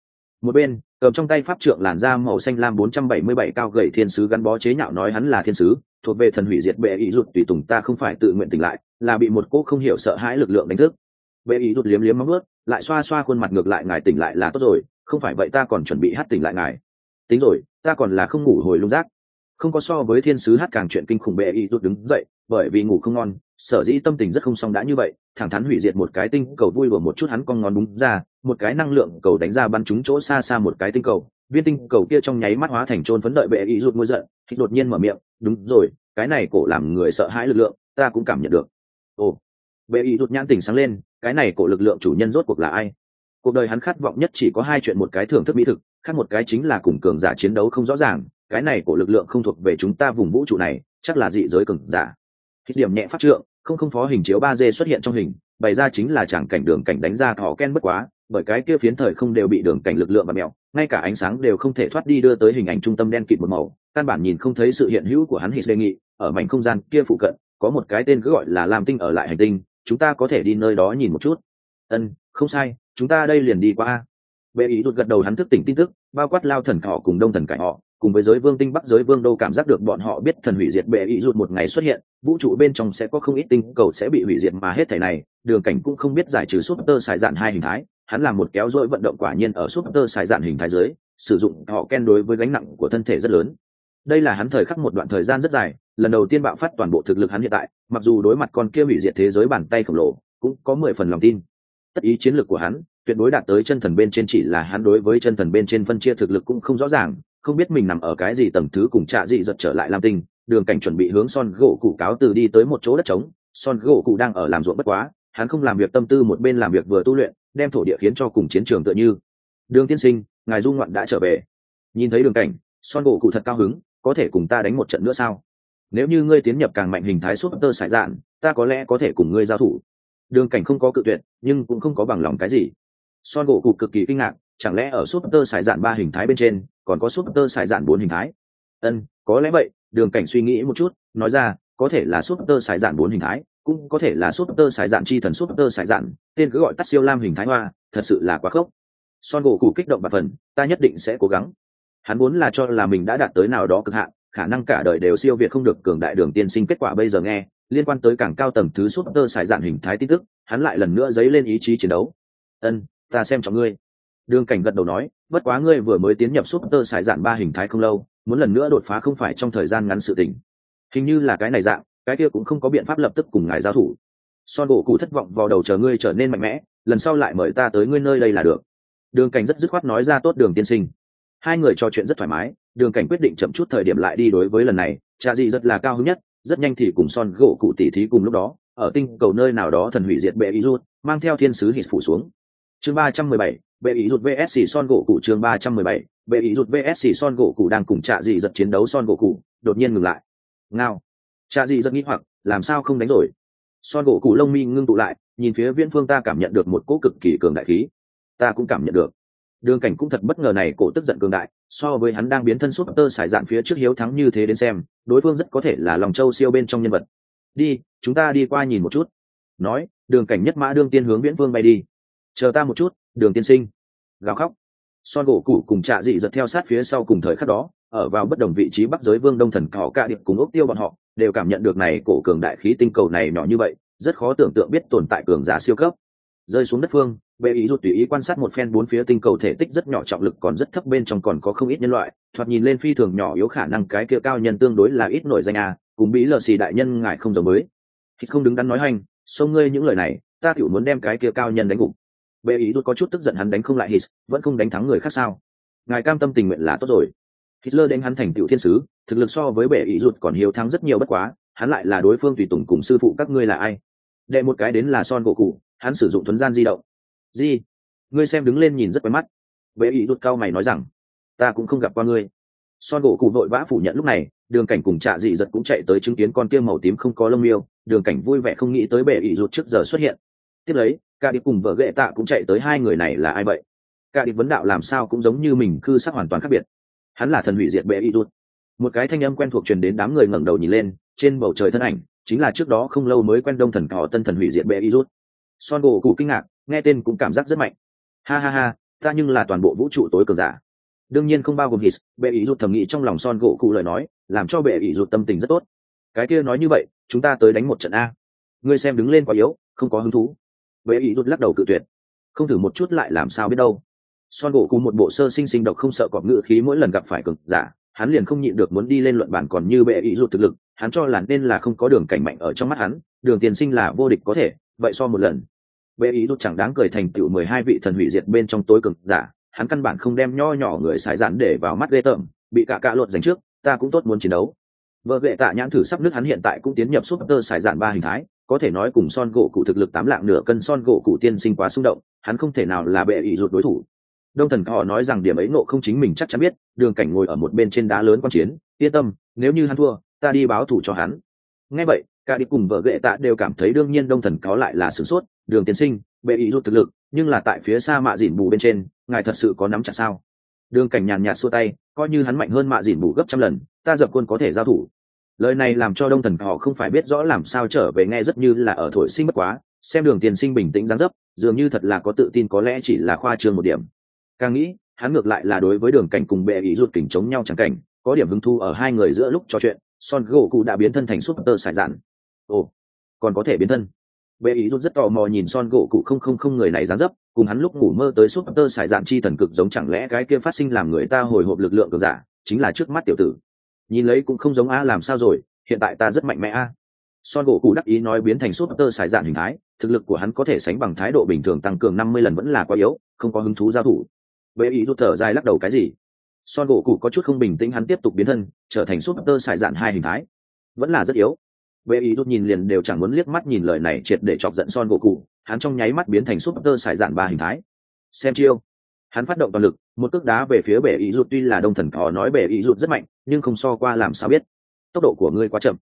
Một bên, cầm trong tay pháp trượng làn da màu xanh lam 477 cao gậy thiên sứ gắn bó chế nhạo nói hắn là thiên sứ, thuộc về thần hủy diệt bệ ý rụt tùy tùng ta không phải tự nguyện tỉnh lại là bị một cô không hiểu sợ hãi lực lượng đánh thức. Bệ ý rụt liếm liếm móng ướt lại xoa xoa khuôn mặt ngược lại ngài tỉnh lại là tốt rồi, không phải vậy ta còn chuẩn bị hát tỉnh lại ngài. Tính rồi, ta còn là không ngủ hồi lung rác không có so với thiên sứ hát càng chuyện kinh khủng bệ ý rụt đứng dậy, bởi vì ngủ không ngon, sở dĩ tâm tình rất không xong đã như vậy, thẳng thắn hủy diệt một cái tinh cầu vui vừa một chút hắn con ngon đúng ra, một cái năng lượng cầu đánh ra bắn trúng chỗ xa xa một cái tinh cầu. Viên tinh cầu kia trong nháy mắt hóa thành trôn phấn đợi bệ ý rụt ngôi giận, thì đột nhiên mở miệng, đúng rồi, cái này cổ làm người sợ hãi lực lượng, ta cũng cảm nhận được ồ. Bệ ý rụt nhãn tỉnh sáng lên, cái này cổ lực lượng chủ nhân rốt cuộc là ai? Cuộc đời hắn khát vọng nhất chỉ có hai chuyện, một cái thưởng thức mỹ thực, khác một cái chính là cùng cường giả chiến đấu không rõ ràng, cái này cổ lực lượng không thuộc về chúng ta vùng vũ trụ này, chắc là dị giới cường giả. Hít điểm nhẹ phát trượng, không không phó hình chiếu ba d xuất hiện trong hình, bày ra chính là chẳng cảnh đường cảnh đánh ra thỏ ken bất quá, bởi cái kia phiến thời không đều bị đường cảnh lực lượng và mèo ngay cả ánh sáng đều không thể thoát đi đưa tới hình ảnh trung tâm đen kịt một màu, căn bản nhìn không thấy sự hiện hữu của hắn, hít đề nghị, ở mảnh không gian kia phụ cận có một cái tên cứ gọi là lam tinh ở lại hành tinh, chúng ta có thể đi nơi đó nhìn một chút. Ân, không sai, chúng ta đây liền đi qua bệ ý rụt gật đầu hắn thức tỉnh tin tức, bao quát lao thần họ cùng đông thần cải họ, cùng với giới vương tinh bắc giới vương đô cảm giác được bọn họ biết thần hủy diệt bệ ý rụt một ngày xuất hiện, vũ trụ bên trong sẽ có không ít tinh cầu sẽ bị hủy diệt mà hết thể này, đường cảnh cũng không biết giải trừ súp tơ xài dạn hai hình thái, hắn làm một kéo dỗi vận động quả nhiên ở súp tơ xài dạn hình thái dưới, sử dụng họ ken đối với gánh nặng của thân thể rất lớn. Đây là hắn thời khắc một đoạn thời gian rất dài lần đầu tiên bạo phát toàn bộ thực lực hắn hiện tại, mặc dù đối mặt con kia hủy diệt thế giới bàn tay khổng lồ, cũng có mười phần lòng tin. Tất ý chiến lược của hắn, tuyệt đối đạt tới chân thần bên trên chỉ là hắn đối với chân thần bên trên phân chia thực lực cũng không rõ ràng, không biết mình nằm ở cái gì tầng thứ cùng trạ dị giật trở lại lam tinh, đường cảnh chuẩn bị hướng son gỗ cụ cáo từ đi tới một chỗ đất trống. Son gỗ cụ đang ở làm ruộng bất quá, hắn không làm việc tâm tư một bên làm việc vừa tu luyện, đem thổ địa khiến cho cùng chiến trường tựa như. Đường tiên sinh, ngài du ngoạn đã trở về. Nhìn thấy đường cảnh, son gỗ cụ thật cao hứng, có thể cùng ta đánh một trận nữa sao? Nếu như ngươi tiến nhập càng mạnh hình thái súp tơ sải dạn ta có lẽ có thể cùng ngươi giao thủ. Đường cảnh không có cự tuyệt, nhưng cũng không có bằng lòng cái gì. Son gỗ cụ cực kỳ kinh ngạc, chẳng lẽ ở súp tơ sải dạn ba hình thái bên trên, còn có súp tơ sải dạn bốn hình thái? Ân, có lẽ vậy, đường cảnh suy nghĩ một chút, nói ra, có thể là súp tơ sải dạn bốn hình thái, cũng có thể là súp tơ sải dạn chi thần súp tơ sải dạn tên cứ gọi tắt siêu lam hình thái hoa, thật sự là quá khốc. Son gỗ cụ kích động và phần ta nhất định sẽ cố gắng. Hắn muốn là cho là mình đã đạt tới nào đó cực hạn khả năng cả đời đều siêu việt không được cường đại đường tiên sinh kết quả bây giờ nghe, liên quan tới càng cao tầng thứ súp tơ sải dạn hình thái tin tức, hắn lại lần nữa dấy lên ý chí chiến đấu. Ân, ta xem cho ngươi. Đường cảnh gật đầu nói, bất quá ngươi vừa mới tiến nhập súp tơ sải dạn ba hình thái không lâu, muốn lần nữa đột phá không phải trong thời gian ngắn sự tình. Hình như là cái này dạng, cái kia cũng không có biện pháp lập tức cùng ngài giao thủ. Son gỗ cụ thất vọng vào đầu chờ ngươi trở nên mạnh mẽ, lần sau lại mời ta tới ngươi nơi đây là được. Đường cảnh rất dứt khoát nói ra tốt đường tiên sinh hai người trò chuyện rất thoải mái, đường cảnh quyết định chậm chút thời điểm lại đi đối với lần này, cha dị rất là cao hứng nhất, rất nhanh thì cùng son gỗ cụ tỉ thí cùng lúc đó, ở tinh cầu nơi nào đó thần hủy diệt bệ ý rút, mang theo thiên sứ hít phủ xuống. Chương ba trăm mười bảy, bệ ý rút vsc son gỗ cụ chương ba trăm mười bảy, bệ ý rút vsc son gỗ cụ đang cùng trạ dị giật chiến đấu son gỗ cụ, đột nhiên ngừng lại. Ngao. Trạ dị giật nghĩ hoặc, làm sao không đánh rồi? Son gỗ cụ lông mi ngưng tụ lại, nhìn phía viễn phương ta cảm nhận được một cỗ cực kỳ cường đại khí. Ta cũng cảm nhận được đường cảnh cũng thật bất ngờ này cổ tức giận cường đại, so với hắn đang biến thân súp tơ sải dạn phía trước hiếu thắng như thế đến xem, đối phương rất có thể là lòng châu siêu bên trong nhân vật. Đi, chúng ta đi qua nhìn một chút. Nói, đường cảnh nhất mã đương tiên hướng viễn vương bay đi. Chờ ta một chút, đường tiên sinh. Gào khóc. Son gỗ cũ cùng trạ dị giật theo sát phía sau cùng thời khắc đó, ở vào bất đồng vị trí bắc giới vương đông thần cỏ cạ điệp cùng ốc tiêu bọn họ, đều cảm nhận được này cổ cường đại khí tinh cầu này nhỏ như vậy, rất khó tưởng tượng biết tồn tại cường giả siêu cấp. Rơi xuống đất phương bệ ý rụt tùy ý quan sát một phen bốn phía tinh cầu thể tích rất nhỏ trọng lực còn rất thấp bên trong còn có không ít nhân loại, thoạt nhìn lên phi thường nhỏ yếu khả năng cái kia cao nhân tương đối là ít nổi danh à cùng bí lờ xì đại nhân ngài không giống mới thì không đứng đắn nói hành, xông ngươi những lời này, ta tiểu muốn đem cái kia cao nhân đánh gục. Bệ ý rụt có chút tức giận hắn đánh không lại hít, vẫn không đánh thắng người khác sao? Ngài cam tâm tình nguyện là tốt rồi. Hitler đánh hắn thành tiểu thiên sứ, thực lực so với bệ ý rụt còn hiếu thắng rất nhiều bất quá, hắn lại là đối phương tùy tùng cùng sư phụ các ngươi là ai? Đệ một cái đến là son gỗ cụ hắn sử dụng thuấn gian di động gì, ngươi xem đứng lên nhìn rất quen mắt. Bệ ý rút cao mày nói rằng ta cũng không gặp qua ngươi. Son gỗ cụ vội vã phủ nhận lúc này đường cảnh cùng trạ dị giật cũng chạy tới chứng kiến con kia màu tím không có lông miêu. Đường cảnh vui vẻ không nghĩ tới bệ ý rút trước giờ xuất hiện. Tiếp lấy cả điệp cùng vợ ghệ tạ cũng chạy tới hai người này là ai vậy? Cả điệp vấn đạo làm sao cũng giống như mình cư sắc hoàn toàn khác biệt. Hắn là thần hủy diệt bệ ý rút một cái thanh âm quen thuộc truyền đến đám người ngẩng đầu nhìn lên trên bầu trời thân ảnh chính là trước đó không lâu mới quen đông thần cỏ tân thần hủy diệt bệ ý rút son gỗ cụ kinh ngạc nghe tên cũng cảm giác rất mạnh. Ha ha ha, ta nhưng là toàn bộ vũ trụ tối cường giả. Đương nhiên không bao gồm hít bệ ý rụt thầm nghĩ trong lòng son gỗ cụ lời nói, làm cho bệ ý rụt tâm tình rất tốt. Cái kia nói như vậy, chúng ta tới đánh một trận a. Ngươi xem đứng lên quá yếu, không có hứng thú. Bệ ý rụt lắc đầu cự tuyệt. Không thử một chút lại làm sao biết đâu. Son gỗ cụ một bộ sơ sinh sinh độc không sợ cọp ngự khí mỗi lần gặp phải cường giả, hắn liền không nhịn được muốn đi lên luận bản còn như bệ ý rụt thực lực, hắn cho là nên là không có đường cảnh mạnh ở trong mắt hắn, đường tiền sinh là vô địch có thể, vậy so một lần bệ ý rút chẳng đáng cười thành tựu mười hai vị thần hủy diệt bên trong tối cực giả, hắn căn bản không đem nho nhỏ người xài dạn để vào mắt ghê tởm, bị cả cạ luận dành trước, ta cũng tốt muốn chiến đấu. Vợ ghệ tạ nhãn thử sắp nước hắn hiện tại cũng tiến nhập súp tơ xài dạn ba hình thái, có thể nói cùng son gỗ cụ thực lực tám lạng nửa cân son gỗ cụ tiên sinh quá xung động, hắn không thể nào là bệ ý rụt đối thủ. Đông thần họ nói rằng điểm ấy nộ không chính mình chắc chắn biết, đường cảnh ngồi ở một bên trên đá lớn quan chiến, yên tâm, nếu như hắn thua, ta đi báo thủ cho hắn. Ngay vậy cả đi cùng vợ ghệ tạ đều cảm thấy đương nhiên đông thần có lại là sửng sốt, đường tiên sinh, bệ ý rút thực lực, nhưng là tại phía xa mạ dỉn bù bên trên, ngài thật sự có nắm chặt sao? Đường cảnh nhàn nhạt xua tay, coi như hắn mạnh hơn mạ dỉn bù gấp trăm lần, ta dập quân có thể giao thủ. Lời này làm cho đông thần họ không phải biết rõ làm sao trở về nghe rất như là ở thổi sinh bất quá, xem đường tiên sinh bình tĩnh dáng dấp, dường như thật là có tự tin có lẽ chỉ là khoa trương một điểm. Càng nghĩ, hắn ngược lại là đối với đường cảnh cùng bệ ý rút kỉnh chống nhau chẳng cảnh, có điểm hứng thu ở hai người giữa lúc trò chuyện, son gỗ cụ đã biến thân thành súp tơ sải dạn ồ, còn có thể biến thân. Bệ ý rút rất tò mò nhìn son gỗ cụ không không không người này dán dấp, cùng hắn lúc ngủ mơ tới súp tơ sải dạn chi thần cực giống chẳng lẽ cái kia phát sinh làm người ta hồi hộp lực lượng cường giả, chính là trước mắt tiểu tử. Nhìn lấy cũng không giống a làm sao rồi, hiện tại ta rất mạnh mẽ a son gỗ cụ đắc ý nói biến thành súp tơ xài dạn hình thái, thực lực của hắn có thể sánh bằng thái độ bình thường tăng cường năm mươi lần vẫn là quá yếu, không có hứng thú giao thủ. Bệ ý rút thở dài lắc đầu cái gì? Son gỗ cụ có chút không bình tĩnh, hắn tiếp tục biến thân, trở thành súp tơ xài dạn hai hình thái. Vẫn là rất yếu bệ ý rút nhìn liền đều chẳng muốn liếc mắt nhìn lời này triệt để chọc giận son gỗ cụ, hắn trong nháy mắt biến thành súp tơ xài dạn ba hình thái. Xem chiêu. Hắn phát động toàn lực, một cước đá về phía bệ ý rút, tuy là đông thần cỏ nói bệ ý rút rất mạnh, nhưng không so qua làm sao biết. Tốc độ của ngươi quá chậm.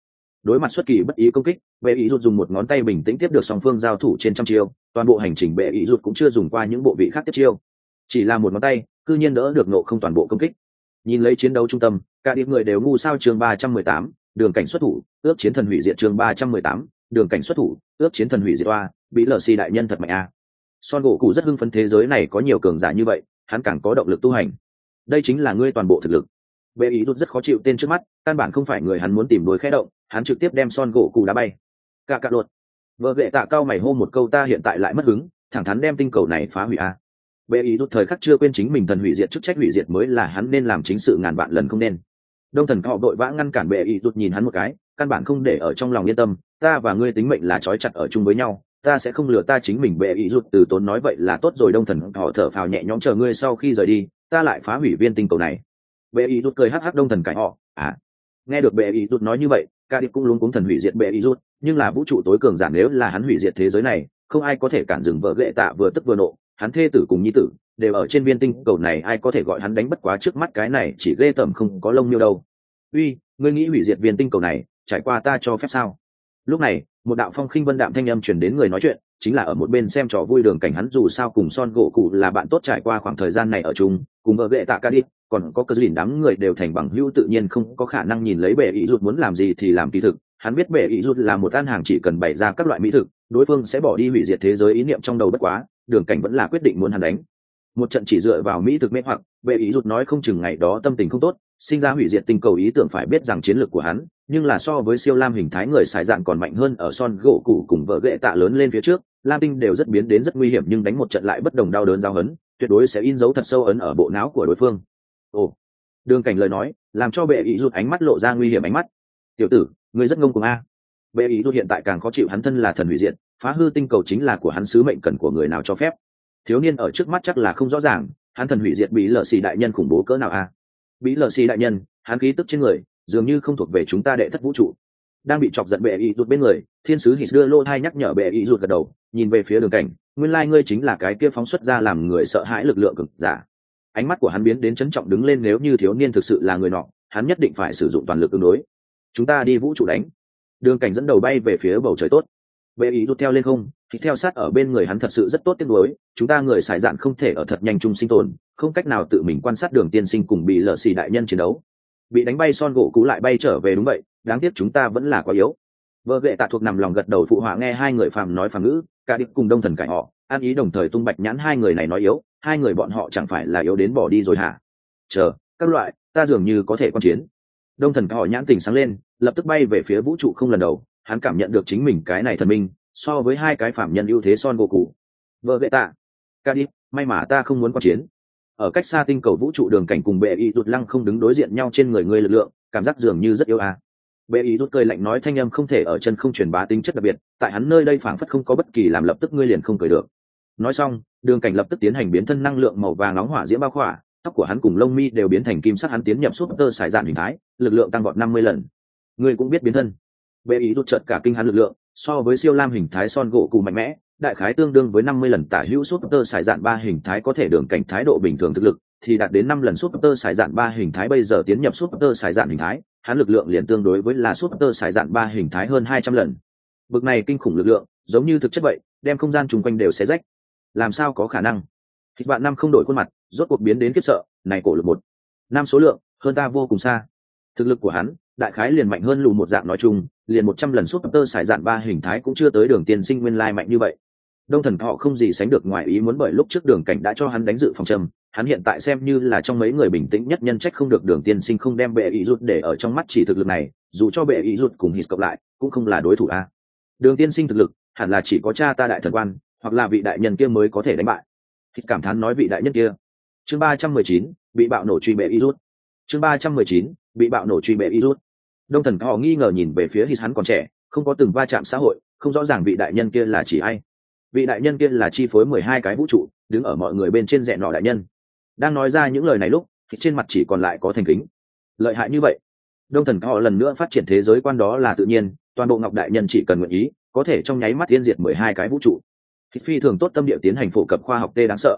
Đối mặt xuất kỳ bất ý công kích, bệ ý rút dùng một ngón tay bình tĩnh tiếp được song phương giao thủ trên trăm chiêu, toàn bộ hành trình bệ ý rút cũng chưa dùng qua những bộ vị khác tiếp chiêu. Chỉ là một ngón tay, cư nhiên đỡ được nộ không toàn bộ công kích. Nhìn lấy chiến đấu trung tâm, cả điểm người đều ngu sao chương ba trăm mười tám đường cảnh xuất thủ, ước chiến thần hủy diệt chương ba trăm mười tám. Đường cảnh xuất thủ, ước chiến thần hủy diệt oa bị lờ xì đại nhân thật mạnh a. Son gỗ cụ rất hưng phấn thế giới này có nhiều cường giả như vậy, hắn càng có động lực tu hành. Đây chính là ngươi toàn bộ thực lực. Bệ ý rút rất khó chịu tên trước mắt, căn bản không phải người hắn muốn tìm đôi khẽ động, hắn trực tiếp đem son gỗ cụ đá bay. Cả cả đột. Vợ ghệ tạ cao mày hô một câu ta hiện tại lại mất hứng, thẳng thắn đem tinh cầu này phá hủy a. Bệ ý rút thời khắc chưa quên chính mình thần hủy diệt chức trách hủy diệt mới là hắn nên làm chính sự ngàn vạn lần không nên đông thần họ đội vã ngăn cản bệ ý rụt nhìn hắn một cái, căn bản không để ở trong lòng yên tâm, ta và ngươi tính mệnh là trói chặt ở chung với nhau, ta sẽ không lừa ta chính mình bệ ý rụt từ tốn nói vậy là tốt rồi, đông thần họ thở phào nhẹ nhõm chờ ngươi sau khi rời đi, ta lại phá hủy viên tinh cầu này. Bệ ý rụt cười hắc hắc đông thần cãi họ à nghe được bệ ý rụt nói như vậy, ca điệp cũng luôn cuống thần hủy diệt bệ ý rụt, nhưng là vũ trụ tối cường giả nếu là hắn hủy diệt thế giới này, không ai có thể cản dừng vợ ghệ tạ vừa tức vừa nộ, hắn thê tử cùng nhi tử đều ở trên viên tinh cầu này, ai có thể gọi hắn đánh bất quá trước mắt cái này, chỉ ghê tởm không có lông miêu đâu. Uy, ngươi nghĩ hủy diệt viên tinh cầu này, trải qua ta cho phép sao? Lúc này, một đạo phong khinh vân đạm thanh âm chuyển đến người nói chuyện, chính là ở một bên xem trò vui đường cảnh hắn dù sao cùng son gỗ cụ là bạn tốt trải qua khoảng thời gian này ở chung, cùng vợ ghệ tạ ca đi, còn có cơ lìn đám người đều thành bằng hữu tự nhiên không có khả năng nhìn lấy bệ ý rút muốn làm gì thì làm kỳ thực. Hắn biết bệ ý rút là một ăn hàng chỉ cần bày ra các loại mỹ thực, đối phương sẽ bỏ đi hủy diệt thế giới ý niệm trong đầu bất quá, đường cảnh vẫn là quyết định muốn hắn đánh một trận chỉ dựa vào mỹ thực mê hoặc bệ ý rụt nói không chừng ngày đó tâm tình không tốt, sinh ra hủy diệt tinh cầu ý tưởng phải biết rằng chiến lược của hắn, nhưng là so với siêu lam hình thái người xài dạng còn mạnh hơn ở son gỗ củ cùng vợ ghệ tạ lớn lên phía trước, lam tinh đều rất biến đến rất nguy hiểm nhưng đánh một trận lại bất đồng đau đớn giao hấn, tuyệt đối sẽ in dấu thật sâu ấn ở bộ não của đối phương. Ồ. Đường cảnh lời nói, làm cho bệ ý rụt ánh mắt lộ ra nguy hiểm ánh mắt. Tiểu tử, ngươi rất ngông cuồng a. Bệ ý rụt hiện tại càng khó chịu hắn thân là thần hủy diệt, phá hư tinh cầu chính là của hắn sứ mệnh cần của người nào cho phép thiếu niên ở trước mắt chắc là không rõ ràng, hắn thần hủy diệt bị lờ xì đại nhân khủng bố cỡ nào a? Bị lờ xì đại nhân, hắn khí tức trên người, dường như không thuộc về chúng ta đệ thất vũ trụ. Đang bị chọc giận bệ ý rụt bên người, thiên sứ hít đưa lô thai nhắc nhở bệ ý rụt gật đầu, nhìn về phía đường cảnh, nguyên lai ngươi chính là cái kia phóng xuất ra làm người sợ hãi lực lượng cực giả. Ánh mắt của hắn biến đến trấn trọng đứng lên nếu như thiếu niên thực sự là người nọ, hắn nhất định phải sử dụng toàn lực ứng đối. Chúng ta đi vũ trụ đánh. Đường cảnh dẫn đầu bay về phía bầu trời tốt. Bệ ý rụt theo lên không thì theo sát ở bên người hắn thật sự rất tốt tiếc nuối, chúng ta người xài dạn không thể ở thật nhanh chung sinh tồn, không cách nào tự mình quan sát đường tiên sinh cùng bị lợ xì đại nhân chiến đấu. Bị đánh bay son gỗ cũ lại bay trở về đúng vậy, đáng tiếc chúng ta vẫn là quá yếu. Vợ ghệ tạ thuộc nằm lòng gật đầu phụ họa nghe hai người phàm nói phàm ngữ, cả điệp cùng đông thần cải họ an ý đồng thời tung bạch nhãn hai người này nói yếu, hai người bọn họ chẳng phải là yếu đến bỏ đi rồi hả? Chờ, các loại, ta dường như có thể quan chiến. Đông thần họ nhãn tình sáng lên, lập tức bay về phía vũ trụ không lần đầu, hắn cảm nhận được chính mình cái này thần minh so với hai cái phạm nhân ưu thế son gỗ cụ vợ ghệ tạ. Ca đi, may mà ta không muốn quan chiến. Ở cách xa tinh cầu vũ trụ đường cảnh cùng bệ y rút lăng không đứng đối diện nhau trên người ngươi lực lượng, cảm giác dường như rất yêu à. bệ y rút cười lạnh nói thanh âm không thể ở chân không truyền bá tính chất đặc biệt, tại hắn nơi đây phảng phất không có bất kỳ làm lập tức ngươi liền không cười được. Nói xong, đường cảnh lập tức tiến hành biến thân năng lượng màu vàng nóng hỏa diễm bao khỏa, tóc của hắn cùng lông mi đều biến thành kim sắc hắn tiến nhập súp tơ xài dạn hình thái, lực lượng tăng vọt năm mươi lần. Ngươi cũng biết biến thân. Bệ ý rút trợt cả kinh hắn lực lượng so với siêu lam hình thái son gỗ cụ mạnh mẽ, đại khái tương đương với năm mươi lần tả hữu súp tơ xài dạn ba hình thái có thể đường cảnh thái độ bình thường thực lực, thì đạt đến năm lần súp tơ xài dạn ba hình thái bây giờ tiến nhập súp tơ xài dạn hình thái, hắn lực lượng liền tương đối với là súp tơ xài dạn ba hình thái hơn hai trăm lần. Bực này kinh khủng lực lượng, giống như thực chất vậy, đem không gian chung quanh đều xé rách. Làm sao có khả năng? Thịt bạn năm không đổi khuôn mặt, rốt cuộc biến đến kiếp sợ, này cổ lực một. Năm số lượng, hơn ta vô cùng xa. Thực lực của hắn đại khái liền mạnh hơn lù một dạng nói chung, liền một trăm lần suốt tơ xài dạn ba hình thái cũng chưa tới đường tiên sinh nguyên lai mạnh như vậy. Đông thần họ không gì sánh được ngoài ý muốn bởi lúc trước đường cảnh đã cho hắn đánh dự phòng trầm, hắn hiện tại xem như là trong mấy người bình tĩnh nhất nhân trách không được đường tiên sinh không đem bệ ý rút để ở trong mắt chỉ thực lực này, dù cho bệ ý rút cùng hít cộng lại, cũng không là đối thủ a. Đường tiên sinh thực lực, hẳn là chỉ có cha ta đại thần quan, hoặc là vị đại nhân kia mới có thể đánh bại. Hít cảm thán nói vị đại nhân kia. Chương ba trăm mười chín, bị bạo nổ truy bệ ý rút chương ba trăm mười chín, bị bạo nổ truy bệ virus đông thần họ nghi ngờ nhìn về phía hít hắn còn trẻ, không có từng va chạm xã hội, không rõ ràng vị đại nhân kia là chỉ ai. Vị đại nhân kia là chi phối mười hai cái vũ trụ, đứng ở mọi người bên trên rẽ nọ đại nhân. Đang nói ra những lời này lúc, thì trên mặt chỉ còn lại có thành kính. Lợi hại như vậy. Đông thần họ lần nữa phát triển thế giới quan đó là tự nhiên, toàn bộ ngọc đại nhân chỉ cần nguyện ý, có thể trong nháy mắt tiên diệt mười hai cái vũ trụ. Phi thường tốt tâm địa tiến hành phổ cập khoa học tê đáng sợ.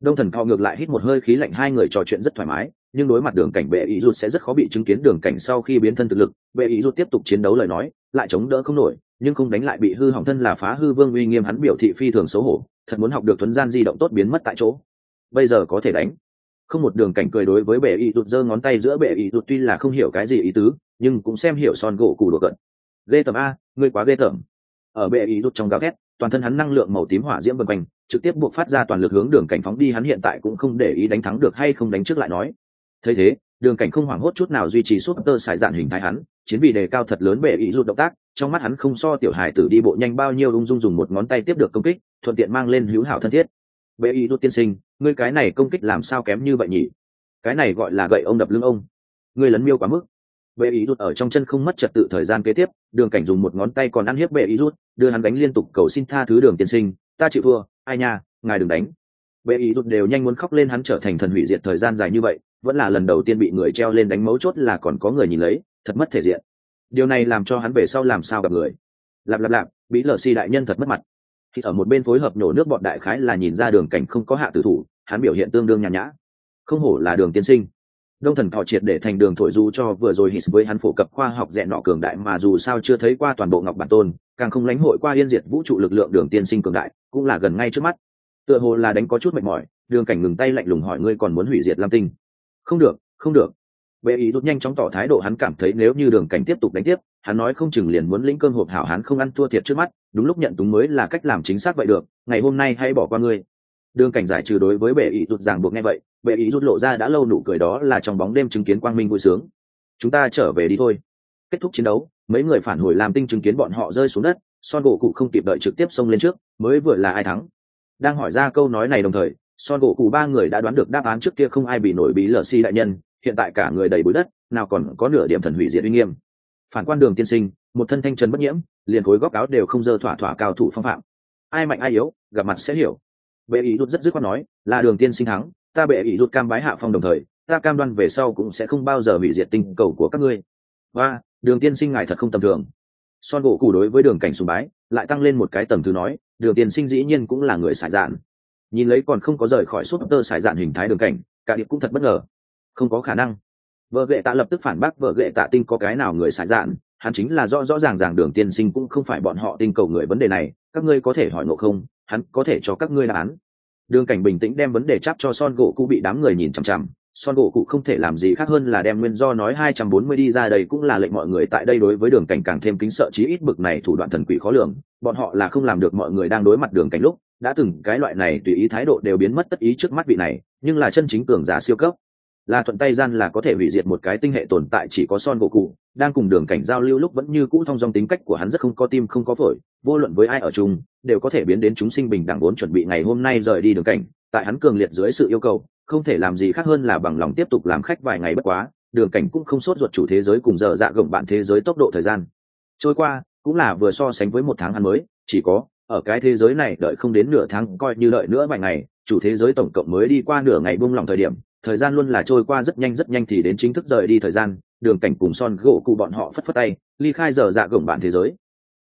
Đông thần họ ngược lại hít một hơi khí lạnh, hai người trò chuyện rất thoải mái nhưng đối mặt đường cảnh bệ ý rút sẽ rất khó bị chứng kiến đường cảnh sau khi biến thân thực lực. Bệ ý rút tiếp tục chiến đấu lời nói, lại chống đỡ không nổi, nhưng không đánh lại bị hư hỏng thân là phá hư vương uy nghiêm hắn biểu thị phi thường xấu hổ, thật muốn học được thuấn gian di động tốt biến mất tại chỗ. Bây giờ có thể đánh. Không một đường cảnh cười đối với bệ ý rút giơ ngón tay giữa bệ ý rút tuy là không hiểu cái gì ý tứ, nhưng cũng xem hiểu son gỗ cù đùa cận ghê tởm a, ngươi quá ghê tởm. Ở bệ ý rút trong gào thét, toàn thân hắn năng lượng màu tím hỏa diễm vân quanh, trực tiếp buộc phát ra toàn lực hướng đường cảnh phóng đi, hắn hiện tại cũng không để ý đánh thắng được hay không đánh trước lại nói thấy thế, đường cảnh không hoảng hốt chút nào duy trì suốt tơ xài dạn hình thái hắn, chiến vì đề cao thật lớn bệ ý rụt động tác, trong mắt hắn không so tiểu hải tử đi bộ nhanh bao nhiêu ung dung dùng một ngón tay tiếp được công kích, thuận tiện mang lên hữu hảo thân thiết. Bệ ý rụt tiên sinh, ngươi cái này công kích làm sao kém như vậy nhỉ? Cái này gọi là gậy ông đập lưng ông. Ngươi lấn miêu quá mức. Bệ ý rút ở trong chân không mất trật tự thời gian kế tiếp, đường cảnh dùng một ngón tay còn ăn hiếp bệ ý rút đưa hắn đánh liên tục cầu xin tha thứ đường tiên sinh, ta chịu thua, ai nha, ngài đừng đánh. Bệ ý rút đều nhanh muốn khóc lên hắn trở thành thần hủy diệt thời gian dài như vậy vẫn là lần đầu tiên bị người treo lên đánh mấu chốt là còn có người nhìn lấy, thật mất thể diện. Điều này làm cho hắn về sau làm sao gặp người? Lạp lạp lạp bí lờ si đại nhân thật mất mặt. Khi ở một bên phối hợp nhổ nước bọn đại khái là nhìn ra đường cảnh không có hạ tử thủ, hắn biểu hiện tương đương nhàn nhã. Không hổ là đường tiên sinh. Đông thần thọ triệt để thành đường thổi du cho vừa rồi hít với hắn phổ cập khoa học dẹn nọ cường đại mà dù sao chưa thấy qua toàn bộ ngọc bản tôn, càng không lãnh hội qua yên diệt vũ trụ lực lượng đường tiên sinh cường đại, cũng là gần ngay trước mắt. Tựa hồ là đánh có chút mệt mỏi, đường cảnh ngừng tay lạnh lùng hỏi ngươi còn muốn hủy diệt lam tinh không được không được. Bệ ý rút nhanh chóng tỏ thái độ, hắn cảm thấy nếu như đường cảnh tiếp tục đánh tiếp, hắn nói không chừng liền muốn lĩnh cơm hộp hảo, hắn không ăn thua thiệt trước mắt, đúng lúc nhận túng mới là cách làm chính xác vậy được, ngày hôm nay hãy bỏ qua ngươi. Đường cảnh giải trừ đối với bệ ý rút ràng buộc nghe vậy, bệ ý rút lộ ra đã lâu nụ cười đó là trong bóng đêm chứng kiến quang minh vui sướng. Chúng ta trở về đi thôi. Kết thúc chiến đấu, mấy người phản hồi làm tinh chứng kiến bọn họ rơi xuống đất, son gỗ cụ không kịp đợi trực tiếp xông lên trước, mới vừa là ai thắng? Đang hỏi ra câu nói này đồng thời son gỗ cụ ba người đã đoán được đáp án trước kia không ai bị nổi bí lờ si đại nhân, hiện tại cả người đầy bụi đất, nào còn có nửa điểm thần hủy diệt uy nghiêm. Phản quan đường tiên sinh, một thân thanh trần bất nhiễm, liền khối góc áo đều không dơ thỏa thỏa cao thủ phong phạm. Ai mạnh ai yếu, gặp mặt sẽ hiểu. Bệ ý rút rất dứt khoát nói, là đường tiên sinh thắng, ta bệ ý rút cam bái hạ phong đồng thời, ta cam đoan về sau cũng sẽ không bao giờ hủy diệt tinh cầu của các ngươi. Và, đường tiên sinh ngài thật không tầm thường. Son gỗ cụ đối với đường cảnh sùng bái, lại tăng lên một cái tầng thứ nói, đường tiên sinh dĩ nhiên cũng là người xài dạn nhìn lấy còn không có rời khỏi súp tơ xài dạn hình thái đường cảnh, cả điệp cũng thật bất ngờ. Không có khả năng. Vợ ghệ tạ lập tức phản bác, vợ ghệ tạ tinh có cái nào người xài dạn? Hắn chính là rõ rõ ràng ràng đường tiên sinh cũng không phải bọn họ tinh cầu người vấn đề này, các ngươi có thể hỏi ngộ không? Hắn có thể cho các ngươi đáp án. Đường cảnh bình tĩnh đem vấn đề chắp cho son gỗ cụ bị đám người nhìn chằm chằm. Son gỗ cụ không thể làm gì khác hơn là đem nguyên do nói hai trăm bốn mươi đi ra đây cũng là lệnh mọi người tại đây đối với đường cảnh càng thêm kính sợ chí ít bực này thủ đoạn thần quỷ khó lường. Bọn họ là không làm được mọi người đang đối mặt đường cảnh lúc đã từng cái loại này tùy ý thái độ đều biến mất tất ý trước mắt vị này, nhưng là chân chính cường giả siêu cấp. Là thuận tay gian là có thể hủy diệt một cái tinh hệ tồn tại chỉ có son gỗ cụ đang cùng đường cảnh giao lưu lúc vẫn như cũ thông dong tính cách của hắn rất không có tim không có phổi, vô luận với ai ở chung, đều có thể biến đến chúng sinh bình đẳng vốn chuẩn bị ngày hôm nay rời đi đường cảnh. Tại hắn cường liệt dưới sự yêu cầu, không thể làm gì khác hơn là bằng lòng tiếp tục làm khách vài ngày bất quá, đường cảnh cũng không sốt ruột chủ thế giới cùng giờ dạ gồng bạn thế giới tốc độ thời gian. Trôi qua, cũng là vừa so sánh với một tháng hắn mới, chỉ có ở cái thế giới này đợi không đến nửa tháng coi như đợi nữa vài ngày, chủ thế giới tổng cộng mới đi qua nửa ngày buông lỏng thời điểm, thời gian luôn là trôi qua rất nhanh rất nhanh thì đến chính thức rời đi thời gian, đường cảnh cùng son gỗ cụ bọn họ phất phất tay, ly khai giờ dạ gồng bạn thế giới.